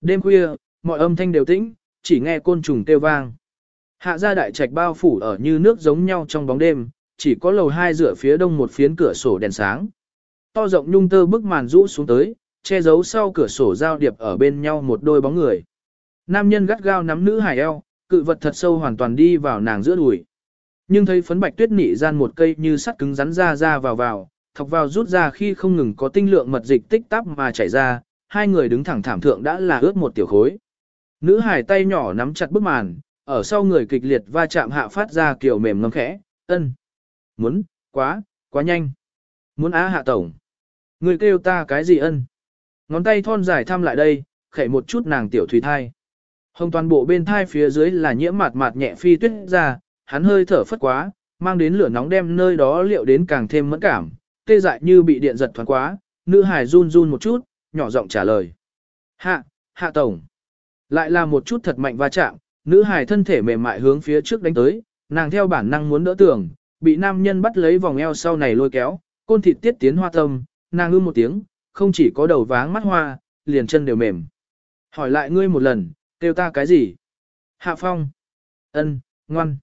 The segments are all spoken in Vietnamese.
Đêm khuya, mọi âm thanh đều tĩnh, chỉ nghe côn trùng kêu vang. Hạ gia đại trạch bao phủ ở như nước giống nhau trong bóng đêm, chỉ có lầu hai dựa phía đông một phiến cửa sổ đèn sáng. To rộng nhung tơ bức màn rũ xuống tới, che giấu sau cửa sổ giao điệp ở bên nhau một đôi bóng người. Nam nhân gắt gao nắm nữ hải eo, cự vật thật sâu hoàn toàn đi vào nàng giữa đùi. Nhưng thấy phấn bạch tuyết nị gian một cây như sắt cứng rắn ra ra vào vào, thọc vào rút ra khi không ngừng có tinh lượng mật dịch tích tắp mà chảy ra, hai người đứng thẳng thảm thượng đã là ướt một tiểu khối. Nữ hải tay nhỏ nắm chặt bức màn, ở sau người kịch liệt va chạm hạ phát ra kiểu mềm ngâm khẽ, ân. Muốn, quá, quá nhanh. Muốn á hạ tổng. Người kêu ta cái gì ân. Ngón tay thon dài thăm lại đây, khẩy một chút nàng tiểu thủy thai. Hồng toàn bộ bên thai phía dưới là nhiễm mạt mạt nhẹ phi tuyết ra, hắn hơi thở phất quá, mang đến lửa nóng đem nơi đó liệu đến càng thêm mẫn cảm, tê dại như bị điện giật thoáng quá, nữ hải run run một chút, nhỏ giọng trả lời. Hạ, hạ tổng. Lại là một chút thật mạnh va chạm, nữ hải thân thể mềm mại hướng phía trước đánh tới, nàng theo bản năng muốn đỡ tường, bị nam nhân bắt lấy vòng eo sau này lôi kéo, côn thịt tiết tiến hoa tâm, nàng ư một tiếng, không chỉ có đầu váng mắt hoa, liền chân đều mềm. Hỏi lại ngươi một lần, kêu ta cái gì? Hạ phong. ân, ngoan.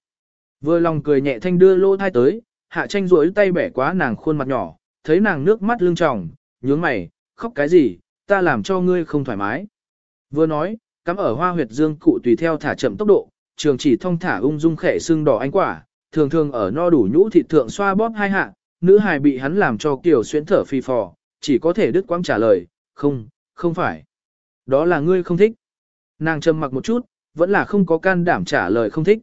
Vừa lòng cười nhẹ thanh đưa lô thai tới, hạ tranh rỗi tay bẻ quá nàng khuôn mặt nhỏ, thấy nàng nước mắt lưng tròng, nhướng mày, khóc cái gì, ta làm cho ngươi không thoải mái. Vừa nói, cắm ở hoa huyệt dương cụ tùy theo thả chậm tốc độ, trường chỉ thông thả ung dung khẽ xương đỏ ánh quả, thường thường ở no đủ nhũ thịt thượng xoa bóp hai hạ, nữ hài bị hắn làm cho kiểu xuyến thở phi phò, chỉ có thể đứt quãng trả lời, không, không phải. Đó là ngươi không thích. Nàng trầm mặc một chút, vẫn là không có can đảm trả lời không thích.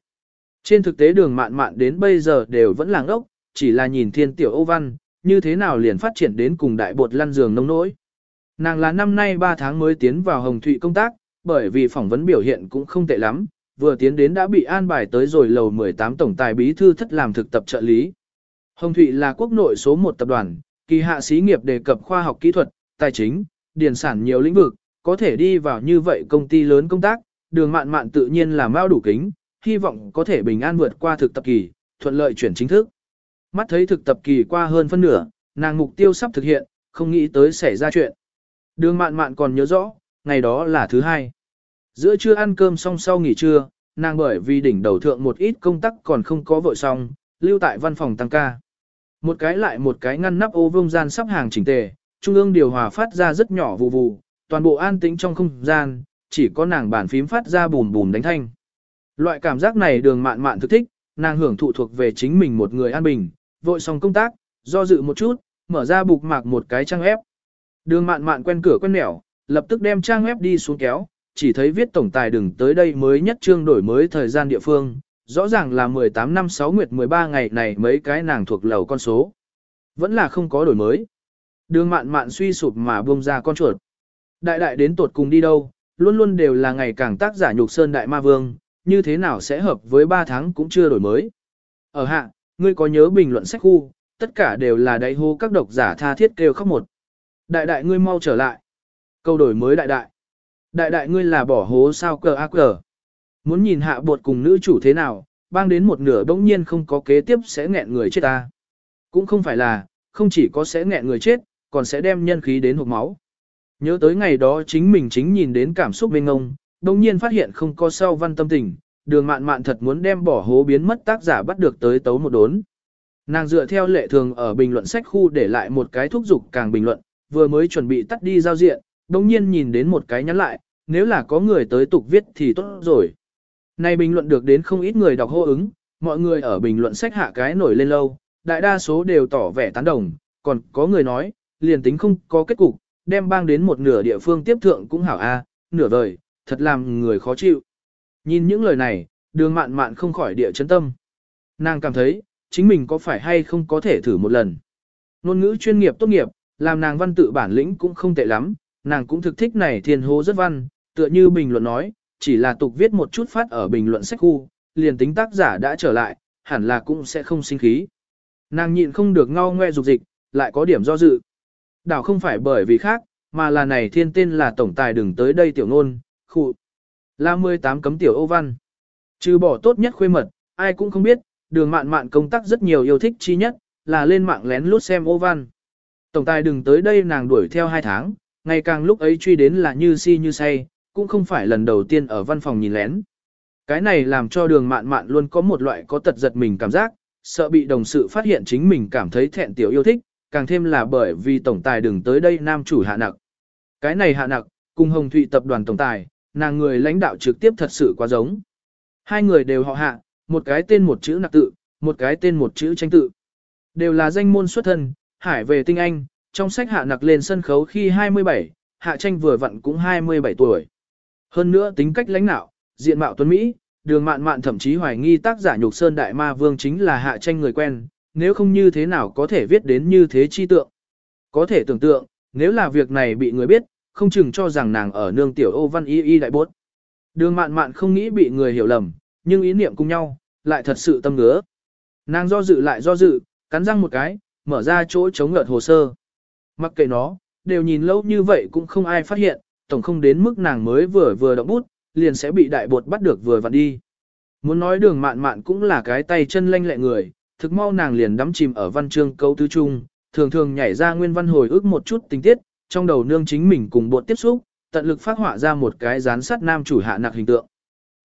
Trên thực tế đường mạn mạn đến bây giờ đều vẫn là ngốc, chỉ là nhìn thiên tiểu Âu Văn, như thế nào liền phát triển đến cùng đại bột lăn giường nông nỗi. Nàng là năm nay 3 tháng mới tiến vào Hồng Thụy công tác, bởi vì phỏng vấn biểu hiện cũng không tệ lắm, vừa tiến đến đã bị an bài tới rồi lầu 18 tổng tài bí thư thất làm thực tập trợ lý. Hồng Thụy là quốc nội số 1 tập đoàn, kỳ hạ xí nghiệp đề cập khoa học kỹ thuật, tài chính, điền sản nhiều lĩnh vực, có thể đi vào như vậy công ty lớn công tác, đường mạn mạn tự nhiên là mau đủ kính, hy vọng có thể bình an vượt qua thực tập kỳ, thuận lợi chuyển chính thức. Mắt thấy thực tập kỳ qua hơn phân nửa, nàng mục tiêu sắp thực hiện, không nghĩ tới xảy ra chuyện. Đường mạn mạn còn nhớ rõ, ngày đó là thứ hai. Giữa trưa ăn cơm xong sau nghỉ trưa, nàng bởi vì đỉnh đầu thượng một ít công tác còn không có vội xong, lưu tại văn phòng tăng ca. Một cái lại một cái ngăn nắp ô vông gian sắp hàng chỉnh tề, trung ương điều hòa phát ra rất nhỏ vụ vụ, toàn bộ an tĩnh trong không gian, chỉ có nàng bàn phím phát ra bùm bùm đánh thanh. Loại cảm giác này đường mạn mạn thực thích, nàng hưởng thụ thuộc về chính mình một người an bình, vội xong công tác, do dự một chút, mở ra bục mạc một cái trang ép. Đường mạn mạn quen cửa quen nẻo, lập tức đem trang web đi xuống kéo, chỉ thấy viết tổng tài đừng tới đây mới nhất trương đổi mới thời gian địa phương, rõ ràng là 18 năm 6 nguyệt 13 ngày này mấy cái nàng thuộc lầu con số. Vẫn là không có đổi mới. Đường mạn mạn suy sụp mà buông ra con chuột. Đại đại đến tột cùng đi đâu, luôn luôn đều là ngày càng tác giả nhục sơn đại ma vương, như thế nào sẽ hợp với 3 tháng cũng chưa đổi mới. Ở hạ, ngươi có nhớ bình luận sách khu, tất cả đều là đại hô các độc giả tha thiết kêu khóc một. Đại đại ngươi mau trở lại. Câu đổi mới đại đại. Đại đại ngươi là bỏ hố sao cờ ác cờ. Muốn nhìn hạ bột cùng nữ chủ thế nào, bang đến một nửa bỗng nhiên không có kế tiếp sẽ nghẹn người chết ta. Cũng không phải là, không chỉ có sẽ nghẹn người chết, còn sẽ đem nhân khí đến hộp máu. Nhớ tới ngày đó chính mình chính nhìn đến cảm xúc bên ngông, đồng nhiên phát hiện không có sau văn tâm tình, đường mạn mạn thật muốn đem bỏ hố biến mất tác giả bắt được tới tấu một đốn. Nàng dựa theo lệ thường ở bình luận sách khu để lại một cái thúc giục càng bình luận, vừa mới chuẩn bị tắt đi giao diện, đồng nhiên nhìn đến một cái nhắn lại, nếu là có người tới tục viết thì tốt rồi. Này bình luận được đến không ít người đọc hô ứng, mọi người ở bình luận sách hạ cái nổi lên lâu, đại đa số đều tỏ vẻ tán đồng, còn có người nói, liền tính không có kết cục, đem bang đến một nửa địa phương tiếp thượng cũng hảo a, nửa vời, thật làm người khó chịu. Nhìn những lời này, đường mạn mạn không khỏi địa chấn tâm. Nàng cảm thấy, chính mình có phải hay không có thể thử một lần. Nôn ngữ chuyên nghiệp tốt nghiệp, làm nàng văn tự bản lĩnh cũng không tệ lắm, nàng cũng thực thích này thiên hô rất văn, tựa như bình luận nói, chỉ là tục viết một chút phát ở bình luận sách khu, liền tính tác giả đã trở lại, hẳn là cũng sẽ không sinh khí. Nàng nhịn không được ngao ngoe dục dịch, lại có điểm do dự. Đảo không phải bởi vì khác, mà là này thiên tên là tổng tài đừng tới đây tiểu ngôn, khu. Là 18 cấm tiểu ô văn. Trừ bỏ tốt nhất khuê mật, ai cũng không biết, đường mạn mạn công tác rất nhiều yêu thích chi nhất, là lên mạng lén lút xem ô văn. Tổng tài đừng tới đây nàng đuổi theo hai tháng, ngày càng lúc ấy truy đến là như si như say, cũng không phải lần đầu tiên ở văn phòng nhìn lén. Cái này làm cho đường mạn mạn luôn có một loại có tật giật mình cảm giác, sợ bị đồng sự phát hiện chính mình cảm thấy thẹn tiểu yêu thích, càng thêm là bởi vì tổng tài đừng tới đây nam chủ hạ nặc. Cái này hạ nặc, cùng Hồng Thụy tập đoàn tổng tài, nàng người lãnh đạo trực tiếp thật sự quá giống. Hai người đều họ hạ, một cái tên một chữ nặc tự, một cái tên một chữ tranh tự. Đều là danh môn xuất thân, hải về tinh anh, trong sách hạ nặc lên sân khấu khi 27, hạ tranh vừa vặn cũng 27 tuổi. Hơn nữa tính cách lãnh đạo, diện mạo tuấn Mỹ, đường mạn mạn thậm chí hoài nghi tác giả nhục sơn đại ma vương chính là hạ tranh người quen, nếu không như thế nào có thể viết đến như thế chi tượng. Có thể tưởng tượng, nếu là việc này bị người biết, không chừng cho rằng nàng ở nương tiểu ô văn y y đại bốt. Đường mạn mạn không nghĩ bị người hiểu lầm, nhưng ý niệm cùng nhau, lại thật sự tâm ngứa. Nàng do dự lại do dự, cắn răng một cái, mở ra chỗ chống ngợt hồ sơ. Mặc kệ nó, đều nhìn lâu như vậy cũng không ai phát hiện, tổng không đến mức nàng mới vừa vừa động bút, liền sẽ bị đại bột bắt được vừa vặn đi. Muốn nói đường mạn mạn cũng là cái tay chân lanh lẹ người, thực mau nàng liền đắm chìm ở văn chương câu tứ trung, thường thường nhảy ra nguyên văn hồi ức một chút tình tiết, trong đầu nương chính mình cùng bột tiếp xúc, tận lực phát họa ra một cái gián sát nam chủ hạ nặc hình tượng.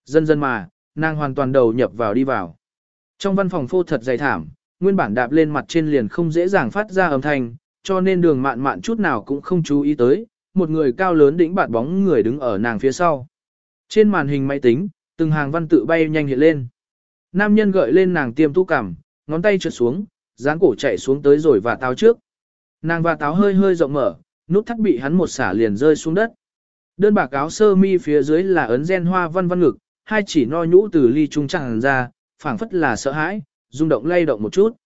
Dần dần mà, nàng hoàn toàn đầu nhập vào đi vào. Trong văn phòng phô thật dày thảm, nguyên bản đạp lên mặt trên liền không dễ dàng phát ra âm thanh, cho nên đường mạn mạn chút nào cũng không chú ý tới, một người cao lớn đỉnh bạt bóng người đứng ở nàng phía sau. Trên màn hình máy tính, từng hàng văn tự bay nhanh hiện lên. Nam nhân gợi lên nàng tiêm tu cảm, ngón tay trượt xuống, dáng cổ chạy xuống tới rồi và táo trước. Nàng và táo hơi hơi rộng mở, nút thắt bị hắn một xả liền rơi xuống đất. Đơn bạc áo sơ mi phía dưới là ấn gen hoa văn văn ngực, hai chỉ no nhũ từ ly trung chẳng ra, phảng phất là sợ hãi, rung động lay động một chút.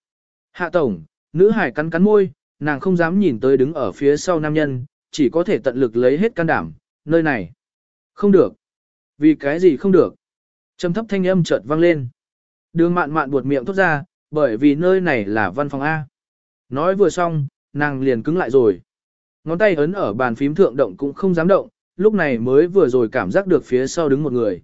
Hạ tổng, nữ hải cắn cắn môi, nàng không dám nhìn tới đứng ở phía sau nam nhân, chỉ có thể tận lực lấy hết can đảm, nơi này. Không được. Vì cái gì không được? Trầm thấp thanh âm chợt vang lên. Đường mạn mạn buột miệng thốt ra, bởi vì nơi này là văn phòng A. Nói vừa xong, nàng liền cứng lại rồi. Ngón tay ấn ở bàn phím thượng động cũng không dám động, lúc này mới vừa rồi cảm giác được phía sau đứng một người.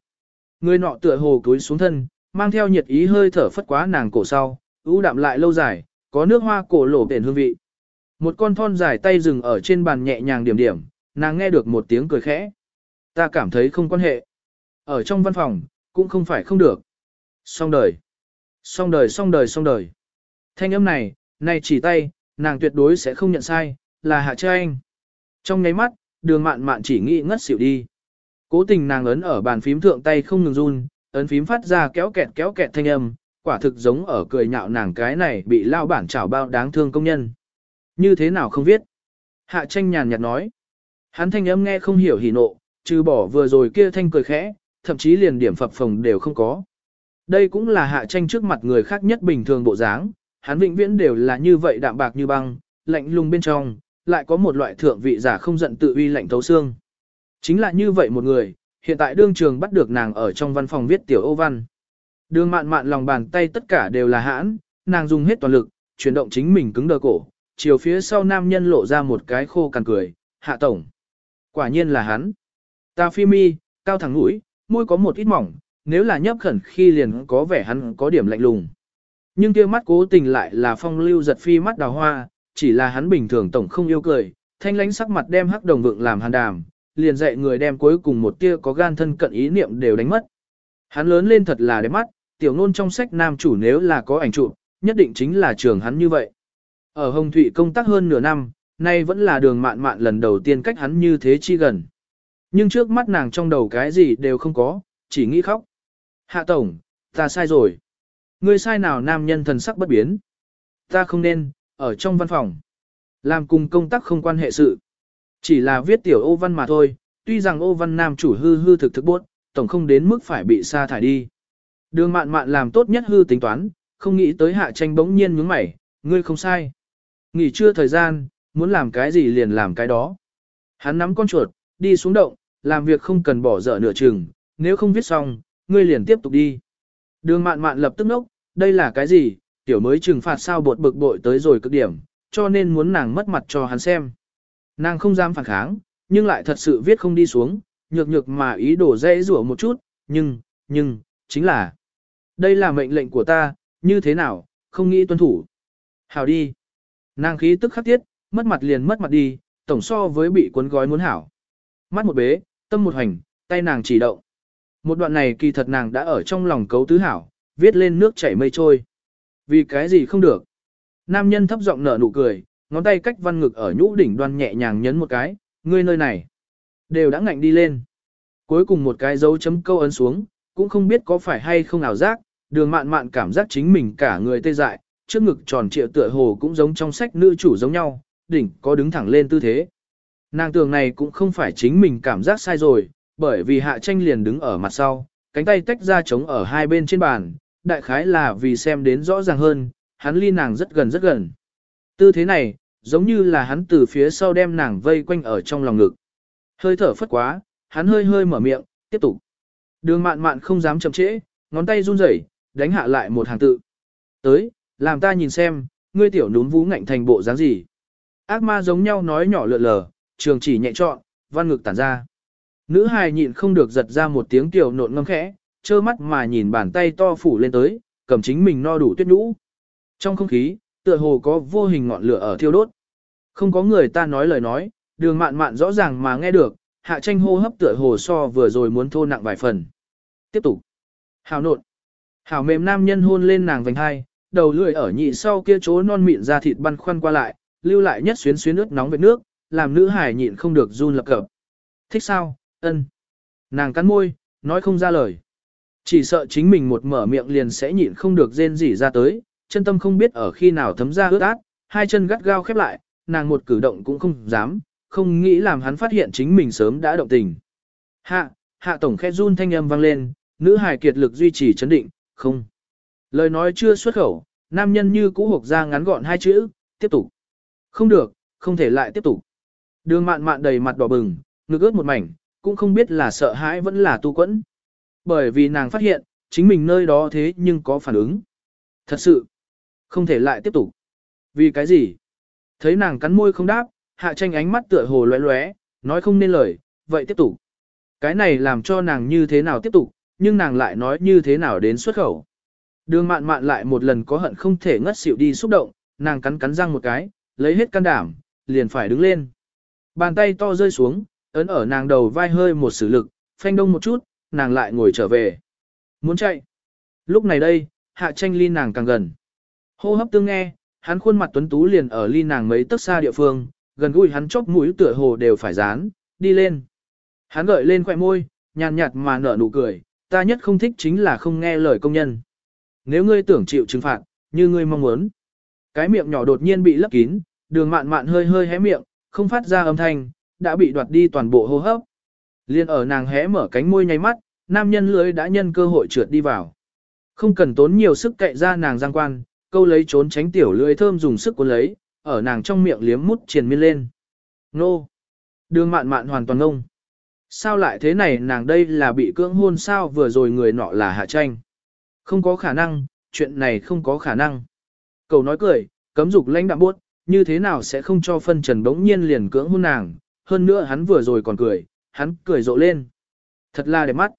Người nọ tựa hồ cúi xuống thân, mang theo nhiệt ý hơi thở phất quá nàng cổ sau, ưu đạm lại lâu dài, có nước hoa cổ lổ bền hương vị. Một con thon dài tay dừng ở trên bàn nhẹ nhàng điểm điểm, nàng nghe được một tiếng cười khẽ. Ta cảm thấy không quan hệ. Ở trong văn phòng, cũng không phải không được. Xong đời. Xong đời xong đời xong đời. Thanh âm này, này chỉ tay, nàng tuyệt đối sẽ không nhận sai, là hạ tranh. Trong nháy mắt, đường mạn mạn chỉ nghĩ ngất xỉu đi. Cố tình nàng ấn ở bàn phím thượng tay không ngừng run, ấn phím phát ra kéo kẹt kéo kẹt thanh âm, quả thực giống ở cười nhạo nàng cái này bị lao bản chảo bao đáng thương công nhân. Như thế nào không viết? Hạ tranh nhàn nhạt nói. Hắn thanh âm nghe không hiểu hỉ nộ, trừ bỏ vừa rồi kia thanh cười khẽ, thậm chí liền điểm phập phồng đều không có. Đây cũng là hạ tranh trước mặt người khác nhất bình thường bộ dáng, hắn vĩnh viễn đều là như vậy đạm bạc như băng, lạnh lùng bên trong, lại có một loại thượng vị giả không giận tự uy lạnh thấu xương. Chính là như vậy một người, hiện tại đương trường bắt được nàng ở trong văn phòng viết tiểu ô văn. Đường mạn mạn lòng bàn tay tất cả đều là hãn, nàng dùng hết toàn lực, chuyển động chính mình cứng đờ cổ, chiều phía sau nam nhân lộ ra một cái khô cằn cười, hạ tổng. Quả nhiên là hắn. Ta phi mi, cao thẳng mũi, môi có một ít mỏng, nếu là nhấp khẩn khi liền có vẻ hắn có điểm lạnh lùng. Nhưng kia mắt cố tình lại là phong lưu giật phi mắt đào hoa, chỉ là hắn bình thường tổng không yêu cười, thanh lãnh sắc mặt đem hắc đồng vượng làm hàn đàm, liền dạy người đem cuối cùng một tia có gan thân cận ý niệm đều đánh mất. Hắn lớn lên thật là đẹp mắt, tiểu nôn trong sách nam chủ nếu là có ảnh chụp, nhất định chính là trường hắn như vậy. Ở Hồng Thụy công tác hơn nửa năm, nay vẫn là đường mạn mạn lần đầu tiên cách hắn như thế chi gần. Nhưng trước mắt nàng trong đầu cái gì đều không có, chỉ nghĩ khóc. Hạ tổng, ta sai rồi. Ngươi sai nào nam nhân thần sắc bất biến. Ta không nên, ở trong văn phòng. Làm cùng công tác không quan hệ sự. Chỉ là viết tiểu ô văn mà thôi, tuy rằng ô văn nam chủ hư hư thực thực bốt, tổng không đến mức phải bị sa thải đi. Đường mạn mạn làm tốt nhất hư tính toán, không nghĩ tới hạ tranh bỗng nhiên nhướng mày, ngươi không sai. Nghỉ trưa thời gian, muốn làm cái gì liền làm cái đó. Hắn nắm con chuột, đi xuống động, làm việc không cần bỏ dở nửa chừng, nếu không viết xong, ngươi liền tiếp tục đi. Đường mạn mạn lập tức nốc, đây là cái gì, tiểu mới trừng phạt sao bột bực bội tới rồi cực điểm, cho nên muốn nàng mất mặt cho hắn xem. Nàng không dám phản kháng, nhưng lại thật sự viết không đi xuống, nhược nhược mà ý đồ dễ rủa một chút, nhưng, nhưng, chính là, đây là mệnh lệnh của ta, như thế nào, không nghĩ tuân thủ. Hảo đi. Nàng khí tức khắc tiết, mất mặt liền mất mặt đi, tổng so với bị cuốn gói muốn hảo. Mắt một bế, tâm một hành, Tay nàng chỉ động. Một đoạn này kỳ thật nàng đã ở trong lòng cấu tứ hảo, viết lên nước chảy mây trôi. Vì cái gì không được? Nam nhân thấp giọng nở nụ cười, ngón tay cách văn ngực ở nhũ đỉnh đoan nhẹ nhàng nhấn một cái, ngươi nơi này. Đều đã ngạnh đi lên. Cuối cùng một cái dấu chấm câu ấn xuống, cũng không biết có phải hay không ảo giác, đường mạn mạn cảm giác chính mình cả người tê dại, trước ngực tròn trịa tựa hồ cũng giống trong sách nữ chủ giống nhau, đỉnh có đứng thẳng lên tư thế. Nàng tường này cũng không phải chính mình cảm giác sai rồi, bởi vì hạ tranh liền đứng ở mặt sau, cánh tay tách ra trống ở hai bên trên bàn, đại khái là vì xem đến rõ ràng hơn, hắn ly nàng rất gần rất gần. Tư thế này, giống như là hắn từ phía sau đem nàng vây quanh ở trong lòng ngực. Hơi thở phất quá, hắn hơi hơi mở miệng, tiếp tục. Đường mạn mạn không dám chậm trễ, ngón tay run rẩy, đánh hạ lại một hàng tự. Tới, làm ta nhìn xem, ngươi tiểu núm vú ngạnh thành bộ dáng gì. Ác ma giống nhau nói nhỏ lượn lờ, trường chỉ nhẹ trọn, văn ngực tản ra. Nữ hài nhịn không được giật ra một tiếng tiểu nộn ngâm khẽ, trơ mắt mà nhìn bàn tay to phủ lên tới, cầm chính mình no đủ tuyết nhũ. Trong không khí, tựa hồ có vô hình ngọn lửa ở thiêu đốt. Không có người ta nói lời nói, đường mạn mạn rõ ràng mà nghe được, hạ tranh hô hấp tựa hồ so vừa rồi muốn thô nặng vài phần. Tiếp tục. Hào nộn. Hảo mềm nam nhân hôn lên nàng vành hai, đầu lưỡi ở nhị sau kia chỗ non mịn ra thịt băn khoăn qua lại, lưu lại nhất xuyến xuyến nước nóng về nước, làm nữ hải nhịn không được run lập cập. Thích sao, ân. Nàng cắn môi, nói không ra lời. Chỉ sợ chính mình một mở miệng liền sẽ nhịn không được rên rỉ ra tới, chân tâm không biết ở khi nào thấm ra ướt át, hai chân gắt gao khép lại, nàng một cử động cũng không dám, không nghĩ làm hắn phát hiện chính mình sớm đã động tình. Hạ, hạ tổng khẽ run thanh âm vang lên, nữ hài kiệt lực duy trì chấn định, không. Lời nói chưa xuất khẩu, nam nhân như cũ hộp ra ngắn gọn hai chữ, tiếp tục. Không được, không thể lại tiếp tục. Đường mạn mạn đầy mặt đỏ bừng, ngực ướt một mảnh, cũng không biết là sợ hãi vẫn là tu quẫn. Bởi vì nàng phát hiện, chính mình nơi đó thế nhưng có phản ứng. Thật sự, không thể lại tiếp tục. Vì cái gì? Thấy nàng cắn môi không đáp, hạ tranh ánh mắt tựa hồ lóe lóe, nói không nên lời, vậy tiếp tục. Cái này làm cho nàng như thế nào tiếp tục, nhưng nàng lại nói như thế nào đến xuất khẩu. Đường mạn mạn lại một lần có hận không thể ngất xỉu đi xúc động, nàng cắn cắn răng một cái, lấy hết can đảm, liền phải đứng lên. Bàn tay to rơi xuống, ấn ở nàng đầu vai hơi một sử lực, phanh đông một chút, nàng lại ngồi trở về. Muốn chạy. Lúc này đây, hạ tranh ly nàng càng gần. Hô hấp tương nghe, hắn khuôn mặt tuấn tú liền ở ly nàng mấy tấc xa địa phương, gần gũi hắn chốc mũi tựa hồ đều phải dán, đi lên. Hắn gợi lên khóe môi, nhàn nhạt mà nở nụ cười, ta nhất không thích chính là không nghe lời công nhân. Nếu ngươi tưởng chịu trừng phạt, như ngươi mong muốn. Cái miệng nhỏ đột nhiên bị lấp kín, đường mạn mạn hơi hơi hé miệng, không phát ra âm thanh, đã bị đoạt đi toàn bộ hô hấp. Liên ở nàng hé mở cánh môi nháy mắt, nam nhân lưới đã nhân cơ hội trượt đi vào. Không cần tốn nhiều sức cậy ra nàng giang quan, câu lấy trốn tránh tiểu lưỡi thơm dùng sức cuốn lấy, ở nàng trong miệng liếm mút triền miên lên. Nô! Đường mạn mạn hoàn toàn ngông. Sao lại thế này nàng đây là bị cưỡng hôn sao vừa rồi người nọ là hạ tranh. Không có khả năng, chuyện này không có khả năng. Cầu nói cười, cấm dục lãnh đạm buốt, như thế nào sẽ không cho phân trần bỗng nhiên liền cưỡng hôn nàng, hơn nữa hắn vừa rồi còn cười, hắn cười rộ lên. Thật là đẹp mắt.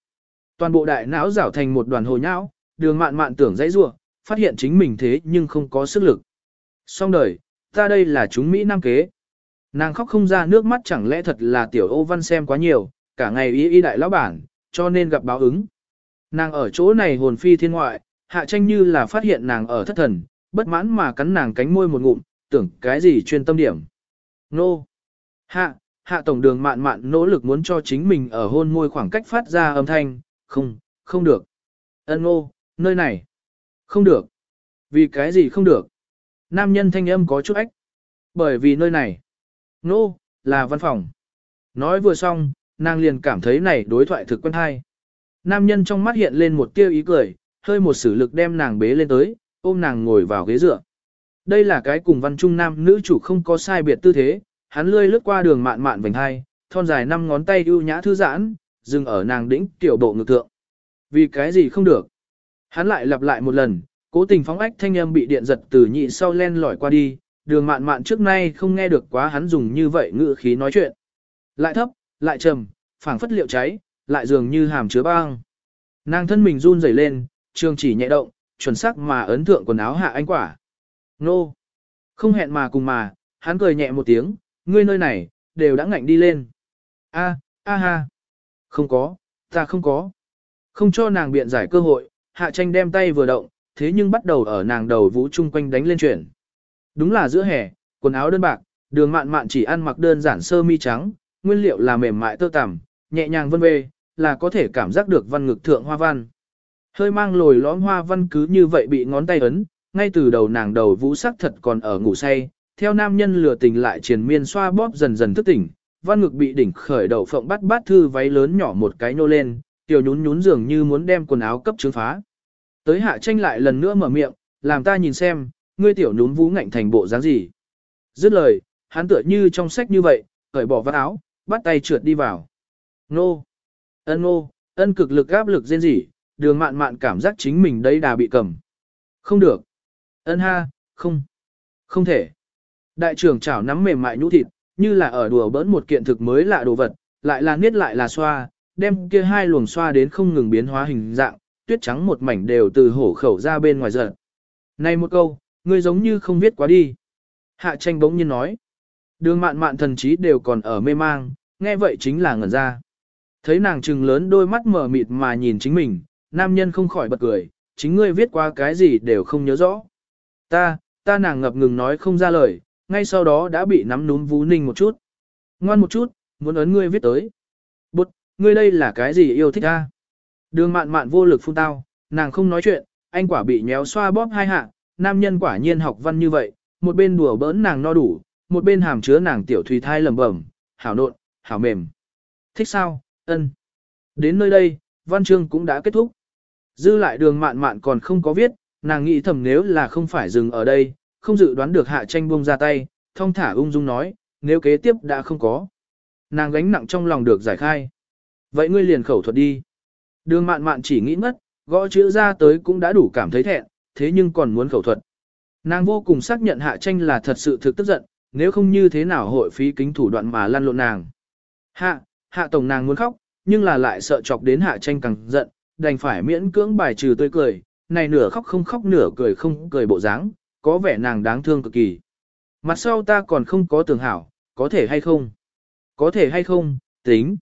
Toàn bộ đại não rảo thành một đoàn hồ nhão, đường mạn mạn tưởng dãy rua, phát hiện chính mình thế nhưng không có sức lực. Xong đời, ta đây là chúng Mỹ Nam kế. Nàng khóc không ra nước mắt chẳng lẽ thật là tiểu ô văn xem quá nhiều, cả ngày ý ý đại lão bản, cho nên gặp báo ứng. Nàng ở chỗ này hồn phi thiên ngoại, hạ tranh như là phát hiện nàng ở thất thần, bất mãn mà cắn nàng cánh môi một ngụm, tưởng cái gì chuyên tâm điểm. Nô! Hạ, hạ tổng đường mạn mạn nỗ lực muốn cho chính mình ở hôn môi khoảng cách phát ra âm thanh, không, không được. Ân nô nơi này. Không được. Vì cái gì không được? Nam nhân thanh âm có chút ách. Bởi vì nơi này. Nô, là văn phòng. Nói vừa xong, nàng liền cảm thấy này đối thoại thực quen hay. Nam nhân trong mắt hiện lên một tia ý cười, hơi một sử lực đem nàng bế lên tới, ôm nàng ngồi vào ghế dựa. Đây là cái cùng văn trung nam nữ chủ không có sai biệt tư thế, hắn lươi lướt qua đường mạn mạn vành hai, thon dài năm ngón tay ưu nhã thư giãn, dừng ở nàng đỉnh tiểu bộ ngực thượng. Vì cái gì không được? Hắn lại lặp lại một lần, cố tình phóng ách thanh âm bị điện giật từ nhị sau len lỏi qua đi, đường mạn mạn trước nay không nghe được quá hắn dùng như vậy ngữ khí nói chuyện. Lại thấp, lại trầm, phảng phất liệu cháy, lại dường như hàm chứa băng. Nàng thân mình run rẩy lên, trường chỉ nhẹ động, chuẩn xác mà ấn thượng quần áo hạ anh quả. Nô! Không hẹn mà cùng mà, hắn cười nhẹ một tiếng, ngươi nơi này, đều đã ngạnh đi lên. A, a ha. Không có, Ta không có. Không cho nàng biện giải cơ hội, hạ tranh đem tay vừa động, thế nhưng bắt đầu ở nàng đầu vũ chung quanh đánh lên chuyển. Đúng là giữa hè, quần áo đơn bạc, đường mạn mạn chỉ ăn mặc đơn giản sơ mi trắng, nguyên liệu là mềm mại tơ tằm, nhẹ nhàng vân vê, là có thể cảm giác được văn ngực thượng hoa văn. Hơi mang lồi lõm hoa văn cứ như vậy bị ngón tay ấn, ngay từ đầu nàng đầu vũ sắc thật còn ở ngủ say, theo nam nhân lừa tình lại triền miên xoa bóp dần dần thức tỉnh, văn ngực bị đỉnh khởi đầu phộng bắt bát thư váy lớn nhỏ một cái nô lên, tiểu nhún nhún dường như muốn đem quần áo cấp trướng phá. Tới hạ tranh lại lần nữa mở miệng, làm ta nhìn xem, ngươi tiểu nhún vú ngạnh thành bộ dáng gì. Dứt lời, hắn tựa như trong sách như vậy, cởi bỏ vắt áo, bắt tay trượt đi vào. Nô! Ân nô! Ân cực lực áp lực rên rỉ, đường mạn mạn cảm giác chính mình đây đà bị cầm. Không được! Ân ha! Không! Không thể! Đại trưởng chảo nắm mềm mại nhũ thịt, như là ở đùa bỡn một kiện thực mới lạ đồ vật, lại là niết lại là xoa, đem kia hai luồng xoa đến không ngừng biến hóa hình dạng, tuyết trắng một mảnh đều từ hổ khẩu ra bên ngoài giật. Này một câu, ngươi giống như không viết quá đi. Hạ tranh bỗng nhiên nói. Đường mạn mạn thần trí đều còn ở mê mang, nghe vậy chính là ngẩn ra. Thấy nàng trừng lớn đôi mắt mở mịt mà nhìn chính mình, nam nhân không khỏi bật cười, chính ngươi viết qua cái gì đều không nhớ rõ. Ta, ta nàng ngập ngừng nói không ra lời, ngay sau đó đã bị nắm núm vú ninh một chút. Ngoan một chút, muốn ấn ngươi viết tới. Ngươi đây là cái gì yêu thích ta? Đường mạn mạn vô lực phun tao, nàng không nói chuyện, anh quả bị nhéo xoa bóp hai hạ, nam nhân quả nhiên học văn như vậy, một bên đùa bỡn nàng no đủ, một bên hàm chứa nàng tiểu thủy thai lẩm bẩm, hảo nộn, hảo mềm. Thích sao, ân. Đến nơi đây, văn chương cũng đã kết thúc. Dư lại đường mạn mạn còn không có viết, nàng nghĩ thầm nếu là không phải dừng ở đây, không dự đoán được hạ tranh buông ra tay, thông thả ung dung nói, nếu kế tiếp đã không có. Nàng gánh nặng trong lòng được giải khai. Vậy ngươi liền khẩu thuật đi. Đường mạn mạn chỉ nghĩ mất, gõ chữ ra tới cũng đã đủ cảm thấy thẹn, thế nhưng còn muốn khẩu thuật. Nàng vô cùng xác nhận hạ tranh là thật sự thực tức giận, nếu không như thế nào hội phí kính thủ đoạn mà lăn lộn nàng. Hạ, hạ tổng nàng muốn khóc, nhưng là lại sợ chọc đến hạ tranh càng giận, đành phải miễn cưỡng bài trừ tươi cười, này nửa khóc không khóc nửa cười không cười bộ dáng, có vẻ nàng đáng thương cực kỳ. Mặt sau ta còn không có tưởng hảo, có thể hay không? Có thể hay không, tính.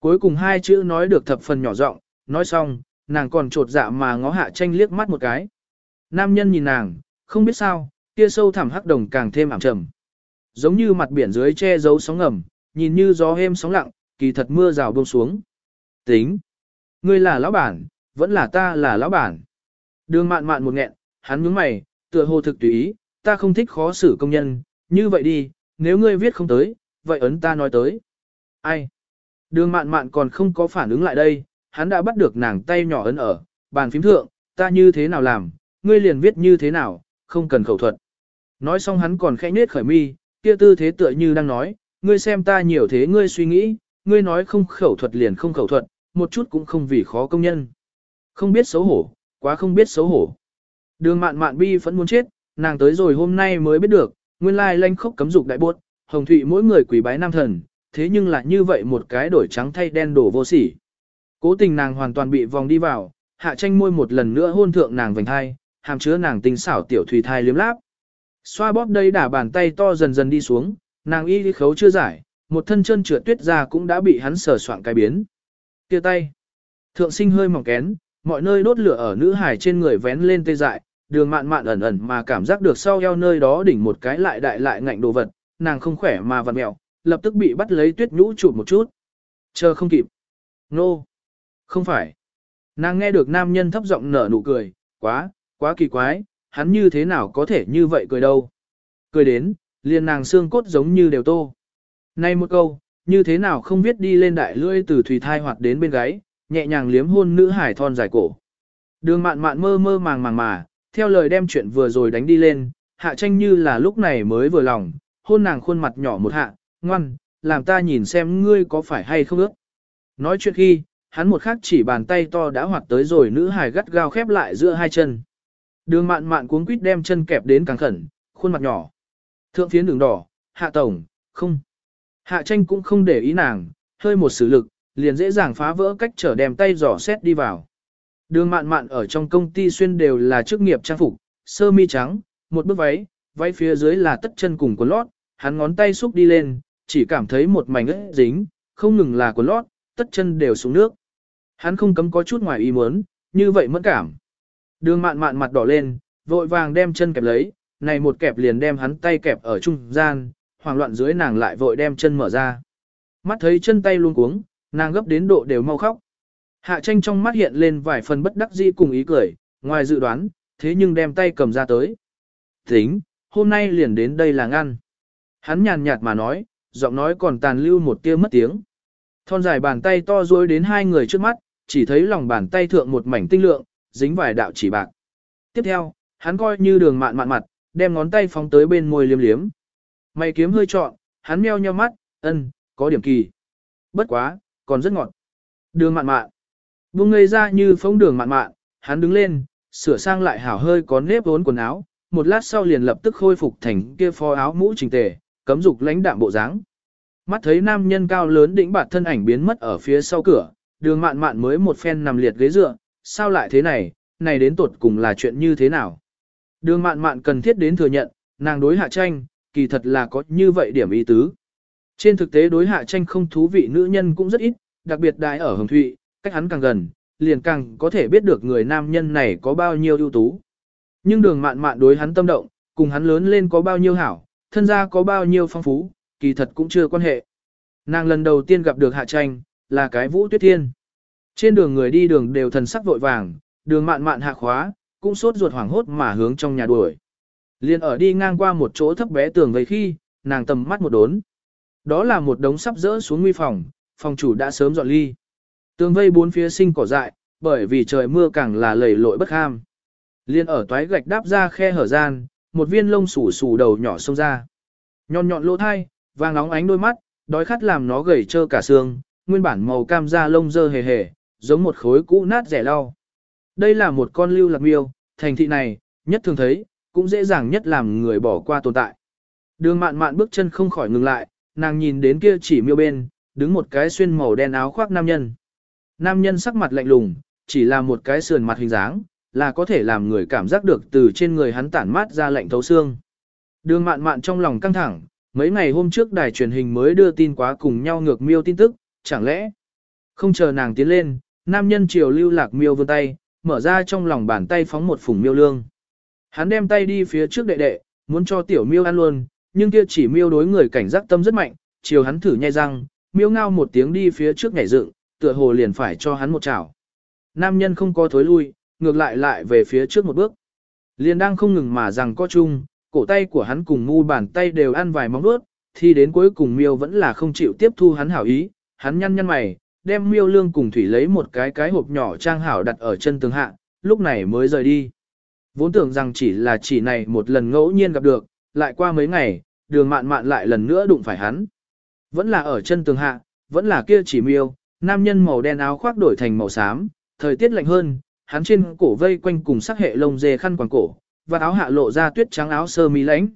Cuối cùng hai chữ nói được thập phần nhỏ giọng, nói xong, nàng còn trột dạ mà ngó hạ tranh liếc mắt một cái. Nam nhân nhìn nàng, không biết sao, kia sâu thẳm hắc đồng càng thêm ảm trầm. Giống như mặt biển dưới che giấu sóng ngầm, nhìn như gió êm sóng lặng, kỳ thật mưa rào buông xuống. Tính. Ngươi là lão bản, vẫn là ta là lão bản. Đường mạn mạn một nghẹn, hắn nhướng mày, tựa hồ thực tùy ý, ta không thích khó xử công nhân, như vậy đi, nếu ngươi viết không tới, vậy ấn ta nói tới. Ai? Đường mạn mạn còn không có phản ứng lại đây, hắn đã bắt được nàng tay nhỏ ấn ở, bàn phím thượng, ta như thế nào làm, ngươi liền viết như thế nào, không cần khẩu thuật. Nói xong hắn còn khẽ nết khởi mi, kia tư thế tựa như đang nói, ngươi xem ta nhiều thế ngươi suy nghĩ, ngươi nói không khẩu thuật liền không khẩu thuật, một chút cũng không vì khó công nhân. Không biết xấu hổ, quá không biết xấu hổ. Đường mạn mạn bi vẫn muốn chết, nàng tới rồi hôm nay mới biết được, nguyên lai lanh khốc cấm dục đại buốt, hồng thụy mỗi người quỷ bái nam thần, thế nhưng là như vậy một cái đổi trắng thay đen đổ vô sỉ. Cố tình nàng hoàn toàn bị vòng đi vào, hạ tranh môi một lần nữa hôn thượng nàng vành thai, hàm chứa nàng tinh xảo tiểu thủy thai liếm láp. Xoa bóp đây đả bàn tay to dần dần đi xuống, nàng y đi khấu chưa giải, một thân chân trượt tuyết ra cũng đã bị hắn sờ soạn cái biến. Kia tay. Thượng sinh hơi mỏng kén, mọi nơi đốt lửa ở nữ hải trên người vén lên tê dại, đường mạn mạn ẩn ẩn mà cảm giác được sau eo nơi đó đỉnh một cái lại đại lại ngạnh đồ vật, nàng không khỏe mà vặn mẹo, lập tức bị bắt lấy tuyết nhũ chụp một chút. Chờ không kịp. Nô. No. Không phải. Nàng nghe được nam nhân thấp giọng nở nụ cười, quá, quá kỳ quái, hắn như thế nào có thể như vậy cười đâu. Cười đến, liền nàng xương cốt giống như đều tô. Nay một câu, như thế nào không biết đi lên đại lưỡi từ thủy thai hoặc đến bên gáy, nhẹ nhàng liếm hôn nữ hải thon dài cổ. Đường mạn mạn mơ mơ màng màng mà, theo lời đem chuyện vừa rồi đánh đi lên, hạ tranh như là lúc này mới vừa lòng, hôn nàng khuôn mặt nhỏ một hạ, ngoan, làm ta nhìn xem ngươi có phải hay không ước. Nói chuyện khi, hắn một khắc chỉ bàn tay to đã hoạt tới rồi nữ hài gắt gao khép lại giữa hai chân. Đường mạn mạn cuống quýt đem chân kẹp đến càng khẩn, khuôn mặt nhỏ. Thượng phiến đường đỏ, hạ tổng, không. Hạ tranh cũng không để ý nàng, hơi một sử lực, liền dễ dàng phá vỡ cách trở đem tay giỏ xét đi vào. Đường mạn mạn ở trong công ty xuyên đều là chức nghiệp trang phục, sơ mi trắng, một bước váy, váy phía dưới là tất chân cùng quần lót, hắn ngón tay xúc đi lên, chỉ cảm thấy một mảnh ướt dính, không ngừng là quần lót, tất chân đều xuống nước. Hắn không cấm có chút ngoài ý muốn, như vậy mất cảm. Đường mạn mạn mặt đỏ lên, vội vàng đem chân kẹp lấy, này một kẹp liền đem hắn tay kẹp ở trung gian, hoảng loạn dưới nàng lại vội đem chân mở ra. Mắt thấy chân tay luôn cuống, nàng gấp đến độ đều mau khóc. Hạ tranh trong mắt hiện lên vài phần bất đắc dĩ cùng ý cười, ngoài dự đoán, thế nhưng đem tay cầm ra tới. Tính, hôm nay liền đến đây là ngăn. Hắn nhàn nhạt mà nói, giọng nói còn tàn lưu một tia mất tiếng. Thon dài bàn tay to duỗi đến hai người trước mắt, chỉ thấy lòng bàn tay thượng một mảnh tinh lượng, dính vài đạo chỉ bạc. Tiếp theo, hắn coi như đường mạn mạn mặt, đem ngón tay phóng tới bên môi liếm liếm. Mày kiếm hơi trọn, hắn meo nheo mắt, ân, có điểm kỳ. Bất quá, còn rất ngọt. Đường mạn mạn. Buông ngây ra như phóng đường mạn mạn, hắn đứng lên, sửa sang lại hảo hơi có nếp vốn quần áo, một lát sau liền lập tức khôi phục thành kia phó áo mũ chỉnh tề, cấm dục lãnh đạm bộ dáng. Mắt thấy nam nhân cao lớn đỉnh bạt thân ảnh biến mất ở phía sau cửa, đường mạn mạn mới một phen nằm liệt ghế dựa, sao lại thế này, này đến tột cùng là chuyện như thế nào. Đường mạn mạn cần thiết đến thừa nhận, nàng đối hạ tranh, kỳ thật là có như vậy điểm ý tứ. Trên thực tế đối hạ tranh không thú vị nữ nhân cũng rất ít, đặc biệt đại ở Hồng Thụy, cách hắn càng gần, liền càng có thể biết được người nam nhân này có bao nhiêu ưu tú. Nhưng đường mạn mạn đối hắn tâm động, cùng hắn lớn lên có bao nhiêu hảo, thân gia có bao nhiêu phong phú, kỳ thật cũng chưa quan hệ. Nàng lần đầu tiên gặp được hạ tranh, là cái vũ tuyết thiên. Trên đường người đi đường đều thần sắc vội vàng, đường mạn mạn hạ khóa, cũng sốt ruột hoảng hốt mà hướng trong nhà đuổi. Liên ở đi ngang qua một chỗ thấp bé tường vây khi, nàng tầm mắt một đốn. Đó là một đống sắp rỡ xuống nguy phòng, phòng chủ đã sớm dọn ly. Tường vây bốn phía sinh cỏ dại, bởi vì trời mưa càng là lầy lội bất ham. Liên ở toái gạch đáp ra khe hở gian, một viên lông xù xù đầu nhỏ xông ra. Nhọn nhọn lỗ thai, vàng nóng ánh đôi mắt, đói khát làm nó gầy trơ cả xương, nguyên bản màu cam da lông dơ hề hề, giống một khối cũ nát rẻ lau. Đây là một con lưu lạc miêu, thành thị này, nhất thường thấy, cũng dễ dàng nhất làm người bỏ qua tồn tại. Đường mạn mạn bước chân không khỏi ngừng lại, nàng nhìn đến kia chỉ miêu bên, đứng một cái xuyên màu đen áo khoác nam nhân. Nam nhân sắc mặt lạnh lùng, chỉ là một cái sườn mặt hình dáng, là có thể làm người cảm giác được từ trên người hắn tản mát ra lạnh thấu xương. Đường mạn mạn trong lòng căng thẳng, mấy ngày hôm trước đài truyền hình mới đưa tin quá cùng nhau ngược miêu tin tức, chẳng lẽ không chờ nàng tiến lên, nam nhân triều lưu lạc miêu vươn tay, mở ra trong lòng bàn tay phóng một phùng miêu lương. Hắn đem tay đi phía trước đệ đệ, muốn cho tiểu miêu ăn luôn, nhưng kia chỉ miêu đối người cảnh giác tâm rất mạnh, chiều hắn thử nhai răng, miêu ngao một tiếng đi phía trước nhảy dựng, tựa hồ liền phải cho hắn một chảo. Nam nhân không có thối lui, ngược lại lại về phía trước một bước. Liền đang không ngừng mà rằng có chung, cổ tay của hắn cùng ngu bàn tay đều ăn vài móng vuốt, thì đến cuối cùng miêu vẫn là không chịu tiếp thu hắn hảo ý, hắn nhăn nhăn mày, đem miêu lương cùng thủy lấy một cái cái hộp nhỏ trang hảo đặt ở chân tường hạ, lúc này mới rời đi. Vốn tưởng rằng chỉ là chỉ này một lần ngẫu nhiên gặp được, lại qua mấy ngày, đường mạn mạn lại lần nữa đụng phải hắn. Vẫn là ở chân tường hạ, vẫn là kia chỉ miêu, nam nhân màu đen áo khoác đổi thành màu xám, thời tiết lạnh hơn, hắn trên cổ vây quanh cùng sắc hệ lông dê khăn quàng cổ, và áo hạ lộ ra tuyết trắng áo sơ mi lãnh.